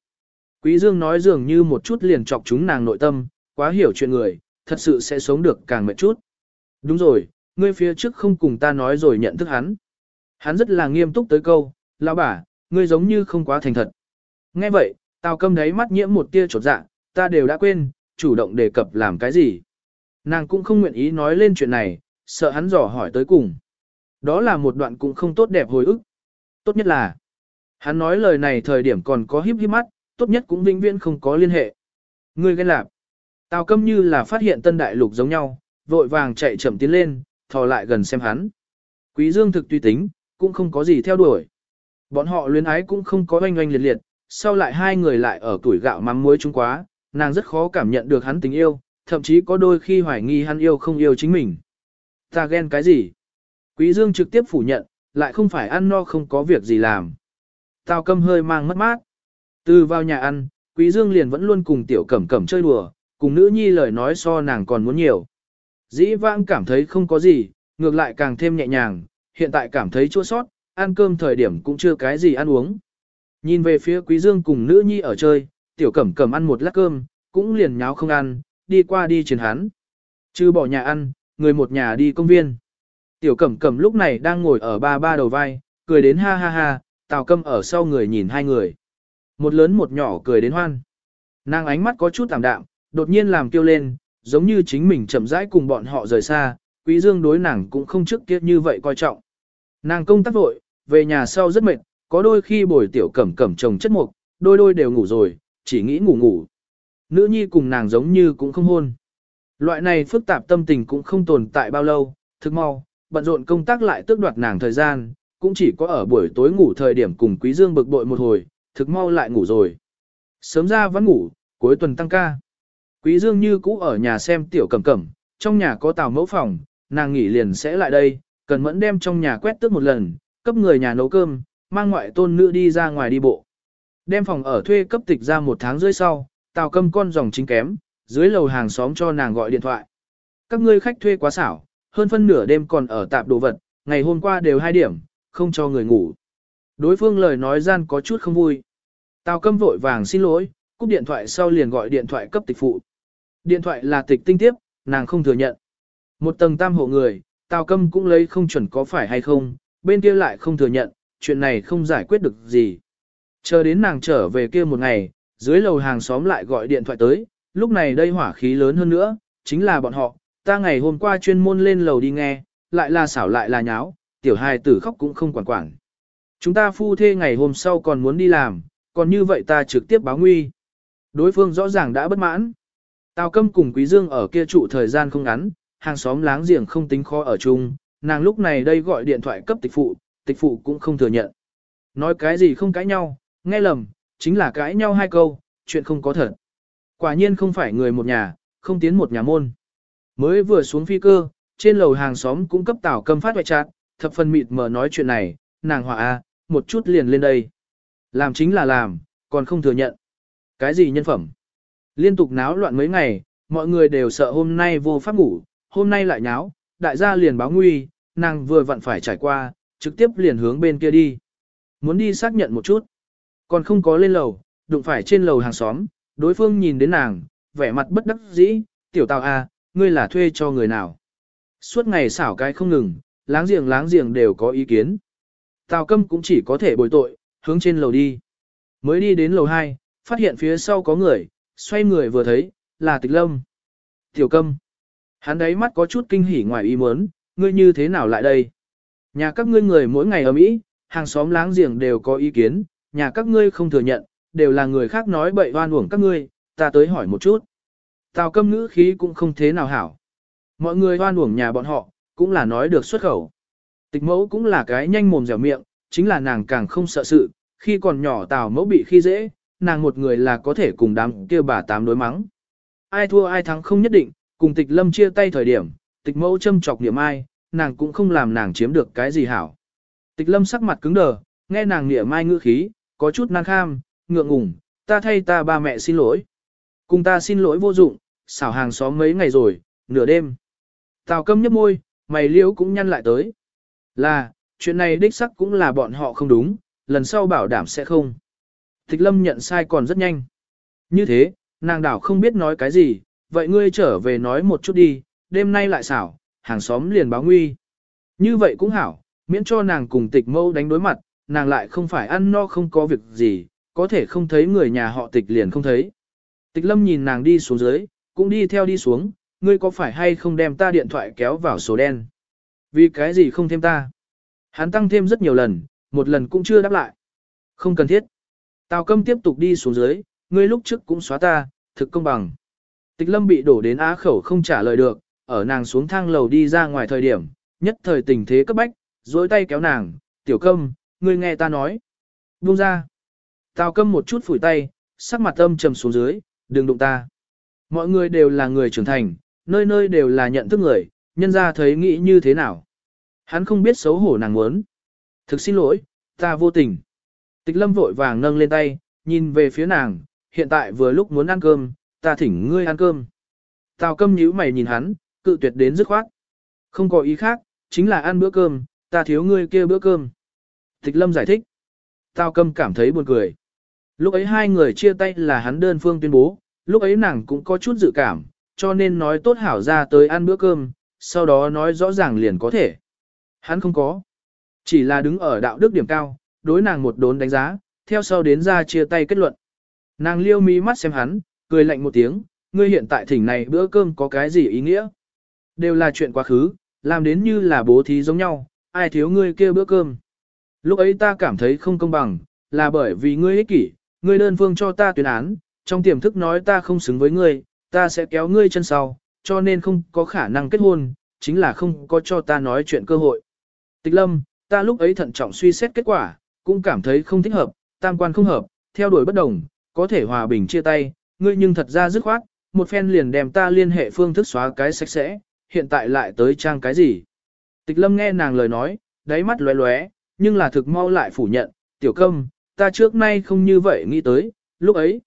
Quý Dương nói dường như một chút liền chọc chúng nàng nội tâm, quá hiểu chuyện người, thật sự sẽ sống được càng mệt chút. Đúng rồi, ngươi phía trước không cùng ta nói rồi nhận thức hắn. Hắn rất là nghiêm túc tới câu, lão bà, ngươi giống như không quá thành thật. Nghe vậy, tào câm đấy mắt nhiễm một tia trột dạ, ta đều đã quên, chủ động đề cập làm cái gì. Nàng cũng không nguyện ý nói lên chuyện này, sợ hắn dò hỏi tới cùng. Đó là một đoạn cũng không tốt đẹp hồi ức. Tốt nhất là, hắn nói lời này thời điểm còn có híp híp mắt, tốt nhất cũng vĩnh viễn không có liên hệ. Ngươi ghen lạp. Tào câm như là phát hiện tân đại lục giống nhau, vội vàng chạy chậm tiến lên, thò lại gần xem hắn. Quý dương thực tùy tính, cũng không có gì theo đuổi. Bọn họ luyến ái cũng không có oanh oanh liệt liệt, sau lại hai người lại ở tuổi gạo mắm muối chung quá, nàng rất khó cảm nhận được hắn tình yêu, thậm chí có đôi khi hoài nghi hắn yêu không yêu chính mình. Ta ghen cái gì? Quý Dương trực tiếp phủ nhận, lại không phải ăn no không có việc gì làm. Tào câm hơi mang mất mát. Từ vào nhà ăn, Quý Dương liền vẫn luôn cùng tiểu cẩm cẩm chơi đùa, cùng nữ nhi lời nói so nàng còn muốn nhiều. Dĩ vãng cảm thấy không có gì, ngược lại càng thêm nhẹ nhàng, hiện tại cảm thấy chua sót, ăn cơm thời điểm cũng chưa cái gì ăn uống. Nhìn về phía Quý Dương cùng nữ nhi ở chơi, tiểu cẩm cẩm ăn một lát cơm, cũng liền nháo không ăn, đi qua đi trên hắn. Chứ bỏ nhà ăn, người một nhà đi công viên. Tiểu cẩm cẩm lúc này đang ngồi ở ba ba đầu vai, cười đến ha ha ha, tào câm ở sau người nhìn hai người. Một lớn một nhỏ cười đến hoan. Nàng ánh mắt có chút tạm đạm, đột nhiên làm kêu lên, giống như chính mình chậm rãi cùng bọn họ rời xa, quý dương đối nàng cũng không trước kia như vậy coi trọng. Nàng công tác vội, về nhà sau rất mệt, có đôi khi bồi tiểu cẩm cẩm chồng chất mục, đôi đôi đều ngủ rồi, chỉ nghĩ ngủ ngủ. Nữ nhi cùng nàng giống như cũng không hôn. Loại này phức tạp tâm tình cũng không tồn tại bao lâu, thức mau, bận rộn công tác lại tước đoạt nàng thời gian, cũng chỉ có ở buổi tối ngủ thời điểm cùng Quý Dương bực bội một hồi, thực mau lại ngủ rồi. Sớm ra vẫn ngủ, cuối tuần tăng ca. Quý Dương như cũ ở nhà xem tiểu cẩm cẩm, trong nhà có tàu mẫu phòng, nàng nghỉ liền sẽ lại đây, cần mẫn đem trong nhà quét tước một lần, cấp người nhà nấu cơm, mang ngoại tôn nữ đi ra ngoài đi bộ. Đem phòng ở thuê cấp tịch ra một tháng rưỡi sau, tàu cầm con dòng chính kém, dưới lầu hàng xóm cho nàng gọi điện thoại. Các ngươi khách thuê quá xảo, hơn phân nửa đêm còn ở tạp đồ vật, ngày hôm qua đều hai điểm, không cho người ngủ. Đối phương lời nói gian có chút không vui. Tào câm vội vàng xin lỗi, cúp điện thoại sau liền gọi điện thoại cấp tịch phụ. Điện thoại là tịch tinh tiếp, nàng không thừa nhận. Một tầng tam hộ người, Tào câm cũng lấy không chuẩn có phải hay không, bên kia lại không thừa nhận, chuyện này không giải quyết được gì. Chờ đến nàng trở về kia một ngày, dưới lầu hàng xóm lại gọi điện thoại tới, lúc này đây hỏa khí lớn hơn nữa, chính là bọn họ, ta ngày hôm qua chuyên môn lên lầu đi nghe, lại là xảo lại là nháo, tiểu hài tử khóc cũng không quản quản. Chúng ta phu thê ngày hôm sau còn muốn đi làm, còn như vậy ta trực tiếp báo nguy. Đối phương rõ ràng đã bất mãn. Tào câm cùng Quý Dương ở kia trụ thời gian không ngắn, hàng xóm láng giềng không tính khó ở chung, nàng lúc này đây gọi điện thoại cấp tịch phụ, tịch phụ cũng không thừa nhận. Nói cái gì không cãi nhau, nghe lầm, chính là cãi nhau hai câu, chuyện không có thật. Quả nhiên không phải người một nhà, không tiến một nhà môn. Mới vừa xuống phi cơ, trên lầu hàng xóm cũng cấp tào câm phát hoại chát, thập phần mịt mờ nói chuyện này, nàng họa a, à, một chút liền lên đây. Làm chính là làm, còn không thừa nhận. Cái gì nhân phẩm? Liên tục náo loạn mấy ngày, mọi người đều sợ hôm nay vô pháp ngủ, hôm nay lại nháo, đại gia liền báo nguy, nàng vừa vặn phải trải qua, trực tiếp liền hướng bên kia đi. Muốn đi xác nhận một chút. Còn không có lên lầu, đụng phải trên lầu hàng xóm, đối phương nhìn đến nàng, vẻ mặt bất đắc dĩ, tiểu tào a, ngươi là thuê cho người nào. Suốt ngày xảo cái không ngừng, láng giềng láng giềng đều có ý kiến. Tào câm cũng chỉ có thể bồi tội, hướng trên lầu đi. Mới đi đến lầu 2, phát hiện phía sau có người, xoay người vừa thấy, là tịch lâm. Tiểu câm. Hắn đấy mắt có chút kinh hỉ ngoài ý muốn, ngươi như thế nào lại đây? Nhà các ngươi người mỗi ngày ở Mỹ, hàng xóm láng giềng đều có ý kiến, nhà các ngươi không thừa nhận, đều là người khác nói bậy oan uổng các ngươi, ta tới hỏi một chút. Tào câm ngữ khí cũng không thế nào hảo. Mọi người oan uổng nhà bọn họ, cũng là nói được xuất khẩu. Tịch mẫu cũng là cái nhanh mồm dẻo miệng, chính là nàng càng không sợ sự, khi còn nhỏ tào mẫu bị khi dễ, nàng một người là có thể cùng đám kia bà tám đối mắng. Ai thua ai thắng không nhất định, cùng tịch lâm chia tay thời điểm, tịch mẫu châm chọc niệm ai, nàng cũng không làm nàng chiếm được cái gì hảo. Tịch lâm sắc mặt cứng đờ, nghe nàng niệm mai ngữ khí, có chút năng kham, ngượng ngùng, ta thay ta ba mẹ xin lỗi. Cùng ta xin lỗi vô dụng, xảo hàng xóm mấy ngày rồi, nửa đêm. Tào câm nhấp môi, mày liễu cũng nhăn lại tới. Là, chuyện này đích sắc cũng là bọn họ không đúng, lần sau bảo đảm sẽ không. Tịch lâm nhận sai còn rất nhanh. Như thế, nàng đảo không biết nói cái gì, vậy ngươi trở về nói một chút đi, đêm nay lại xảo, hàng xóm liền báo nguy. Như vậy cũng hảo, miễn cho nàng cùng tịch mâu đánh đối mặt, nàng lại không phải ăn no không có việc gì, có thể không thấy người nhà họ tịch liền không thấy. Tịch lâm nhìn nàng đi xuống dưới, cũng đi theo đi xuống, ngươi có phải hay không đem ta điện thoại kéo vào số đen? Vì cái gì không thêm ta? Hắn tăng thêm rất nhiều lần, một lần cũng chưa đáp lại. Không cần thiết. Tào câm tiếp tục đi xuống dưới, ngươi lúc trước cũng xóa ta, thực công bằng. Tịch lâm bị đổ đến á khẩu không trả lời được, ở nàng xuống thang lầu đi ra ngoài thời điểm, nhất thời tình thế cấp bách, duỗi tay kéo nàng, tiểu câm, ngươi nghe ta nói. Buông ra. Tào câm một chút phủi tay, sắc mặt âm trầm xuống dưới, đừng đụng ta. Mọi người đều là người trưởng thành, nơi nơi đều là nhận thức người, nhân ra thấy nghĩ như thế nào. Hắn không biết xấu hổ nàng muốn. Thực xin lỗi, ta vô tình. Tịch lâm vội vàng nâng lên tay, nhìn về phía nàng, hiện tại vừa lúc muốn ăn cơm, ta thỉnh ngươi ăn cơm. Tào câm nhíu mày nhìn hắn, cự tuyệt đến dứt khoát. Không có ý khác, chính là ăn bữa cơm, ta thiếu ngươi kia bữa cơm. Tịch lâm giải thích. Tào câm cảm thấy buồn cười. Lúc ấy hai người chia tay là hắn đơn phương tuyên bố, lúc ấy nàng cũng có chút dự cảm, cho nên nói tốt hảo ra tới ăn bữa cơm, sau đó nói rõ ràng liền có thể. Hắn không có. Chỉ là đứng ở đạo đức điểm cao, đối nàng một đốn đánh giá, theo sau đến ra chia tay kết luận. Nàng liêu mi mắt xem hắn, cười lạnh một tiếng, ngươi hiện tại thỉnh này bữa cơm có cái gì ý nghĩa? Đều là chuyện quá khứ, làm đến như là bố thí giống nhau, ai thiếu ngươi kia bữa cơm. Lúc ấy ta cảm thấy không công bằng, là bởi vì ngươi ích kỷ, ngươi đơn phương cho ta tuyên án, trong tiềm thức nói ta không xứng với ngươi, ta sẽ kéo ngươi chân sau, cho nên không có khả năng kết hôn, chính là không có cho ta nói chuyện cơ hội. Tịch lâm, ta lúc ấy thận trọng suy xét kết quả, cũng cảm thấy không thích hợp, tam quan không hợp, theo đuổi bất đồng, có thể hòa bình chia tay, ngươi nhưng thật ra dứt khoát, một phen liền đem ta liên hệ phương thức xóa cái sạch sẽ, hiện tại lại tới trang cái gì. Tịch lâm nghe nàng lời nói, đáy mắt lóe lóe, nhưng là thực mau lại phủ nhận, tiểu công, ta trước nay không như vậy nghĩ tới, lúc ấy.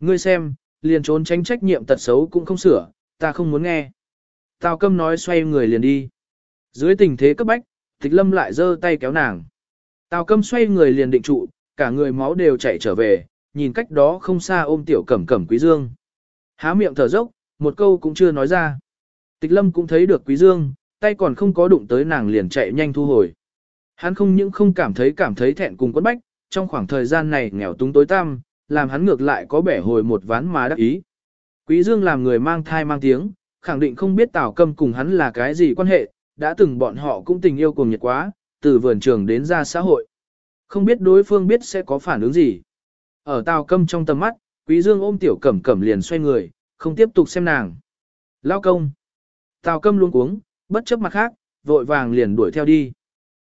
Ngươi xem, liền trốn tránh trách nhiệm tật xấu cũng không sửa, ta không muốn nghe. Tào câm nói xoay người liền đi. Dưới tình thế cấp bách, tịch lâm lại giơ tay kéo nàng. Tào câm xoay người liền định trụ, cả người máu đều chạy trở về, nhìn cách đó không xa ôm tiểu cẩm cẩm quý dương. Há miệng thở dốc, một câu cũng chưa nói ra. Tịch lâm cũng thấy được quý dương, tay còn không có đụng tới nàng liền chạy nhanh thu hồi. Hắn không những không cảm thấy cảm thấy thẹn cùng quấn bách, trong khoảng thời gian này nghèo túng tối tăm, làm hắn ngược lại có bẻ hồi một ván mà đắc ý. Quý Dương làm người mang thai mang tiếng, khẳng định không biết Tào Câm cùng hắn là cái gì quan hệ, đã từng bọn họ cũng tình yêu cùng nhiệt quá, từ vườn trường đến ra xã hội. Không biết đối phương biết sẽ có phản ứng gì. Ở Tào Câm trong tầm mắt, Quý Dương ôm tiểu cẩm cẩm liền xoay người, không tiếp tục xem nàng. Lao công. Tào Câm luôn cuống, bất chấp mặt khác, vội vàng liền đuổi theo đi.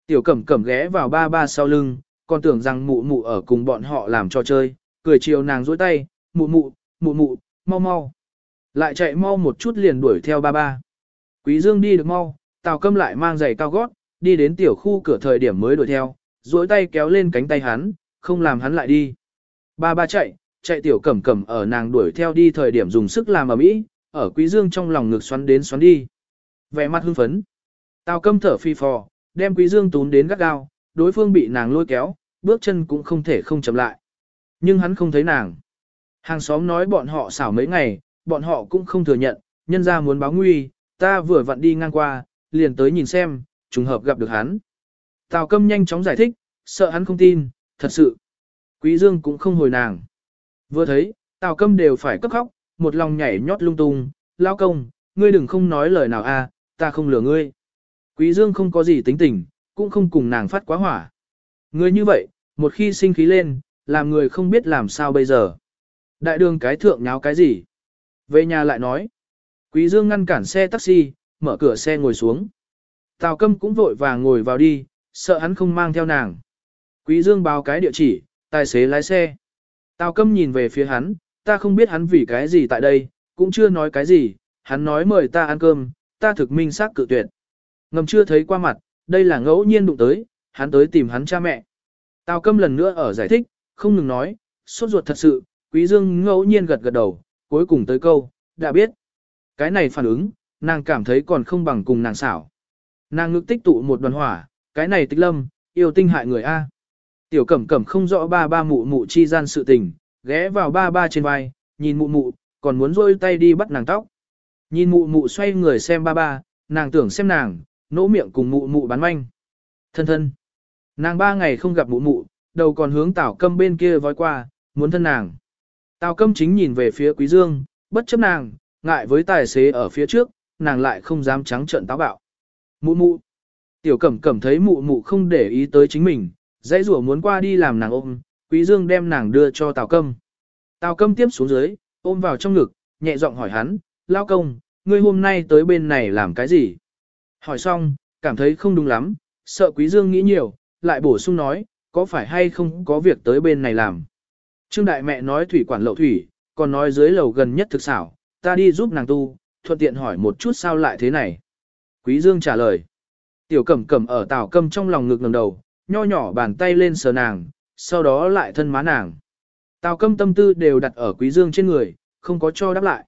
Tiểu cẩm cẩm ghé vào ba ba sau lưng, còn tưởng rằng mụ mụ ở cùng bọn họ làm trò chơi, cười chiều nàng dối tay, mụ mụ, mụ mụ, mau mau. Lại chạy mau một chút liền đuổi theo ba ba. Quý Dương đi được mau, Tào Câm lại mang giày cao gót, đi đến tiểu khu cửa thời điểm mới đuổi theo, duỗi tay kéo lên cánh tay hắn, không làm hắn lại đi. Ba ba chạy, chạy tiểu cẩm cẩm ở nàng đuổi theo đi thời điểm dùng sức làm ở mỹ, ở Quý Dương trong lòng ngực xoắn đến xoắn đi. Vẻ mặt hưng phấn. Tào Câm thở phi phò, đem Quý Dương tún đến gắt gao, đối phương bị nàng lôi kéo, bước chân cũng không thể không chậm lại. Nhưng hắn không thấy nàng. Hàng xóm nói bọn họ xảo mấy ngày, bọn họ cũng không thừa nhận, nhân ra muốn báo nguy, ta vừa vặn đi ngang qua, liền tới nhìn xem, trùng hợp gặp được hắn. Tào câm nhanh chóng giải thích, sợ hắn không tin, thật sự. Quý Dương cũng không hồi nàng. Vừa thấy, Tào câm đều phải cấp khóc, một lòng nhảy nhót lung tung, lao công, ngươi đừng không nói lời nào a, ta không lừa ngươi. Quý Dương không có gì tính tình, cũng không cùng nàng phát quá hỏa. Ngươi như vậy, một khi sinh khí lên, làm người không biết làm sao bây giờ. Đại đường cái thượng nháo cái gì? Về nhà lại nói. Quý Dương ngăn cản xe taxi, mở cửa xe ngồi xuống. Tào Câm cũng vội vàng ngồi vào đi, sợ hắn không mang theo nàng. Quý Dương báo cái địa chỉ, tài xế lái xe. Tào Câm nhìn về phía hắn, ta không biết hắn vì cái gì tại đây, cũng chưa nói cái gì, hắn nói mời ta ăn cơm, ta thực minh xác cự tuyệt. Ngầm chưa thấy qua mặt, đây là ngẫu nhiên đụng tới, hắn tới tìm hắn cha mẹ. Tào Câm lần nữa ở giải thích, không ngừng nói, sốt ruột thật sự, Quý Dương ngẫu nhiên gật gật đầu, cuối cùng tới câu, đã biết. Cái này phản ứng, nàng cảm thấy còn không bằng cùng nàng xảo. Nàng ngực tích tụ một đoàn hỏa, cái này tích lâm, yêu tinh hại người A. Tiểu cẩm cẩm không rõ ba ba mụ mụ chi gian sự tình, ghé vào ba ba trên vai, nhìn mụ mụ, còn muốn rôi tay đi bắt nàng tóc. Nhìn mụ mụ xoay người xem ba ba, nàng tưởng xem nàng, nỗ miệng cùng mụ mụ bán manh. Thân thân. Nàng ba ngày không gặp mụ mụ, đầu còn hướng tảo câm bên kia vói qua, muốn thân nàng. Tào câm chính nhìn về phía quý dương, bất chấp nàng, ngại với tài xế ở phía trước, nàng lại không dám trắng trợn táo bạo. Mụ mụ. Tiểu cẩm cẩm thấy mụ mụ không để ý tới chính mình, dãy rủa muốn qua đi làm nàng ôm, quý dương đem nàng đưa cho tào câm. Tào câm tiếp xuống dưới, ôm vào trong ngực, nhẹ giọng hỏi hắn, lao công, ngươi hôm nay tới bên này làm cái gì? Hỏi xong, cảm thấy không đúng lắm, sợ quý dương nghĩ nhiều, lại bổ sung nói, có phải hay không có việc tới bên này làm? Trương đại mẹ nói thủy quản lậu thủy, còn nói dưới lầu gần nhất thực xảo, ta đi giúp nàng tu, thuận tiện hỏi một chút sao lại thế này. Quý Dương trả lời. Tiểu cẩm cẩm ở tào câm trong lòng ngực ngẩng đầu, nho nhỏ bàn tay lên sờ nàng, sau đó lại thân má nàng. Tào câm tâm tư đều đặt ở quý dương trên người, không có cho đáp lại.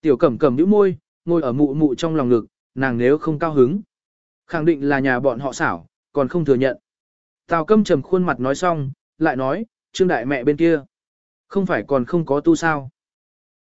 Tiểu cẩm cẩm nhíu môi, ngồi ở mụ mụ trong lòng ngực, nàng nếu không cao hứng. Khẳng định là nhà bọn họ xảo, còn không thừa nhận. Tào câm trầm khuôn mặt nói xong, lại nói, trương đại mẹ bên kia. Không phải còn không có tu sao.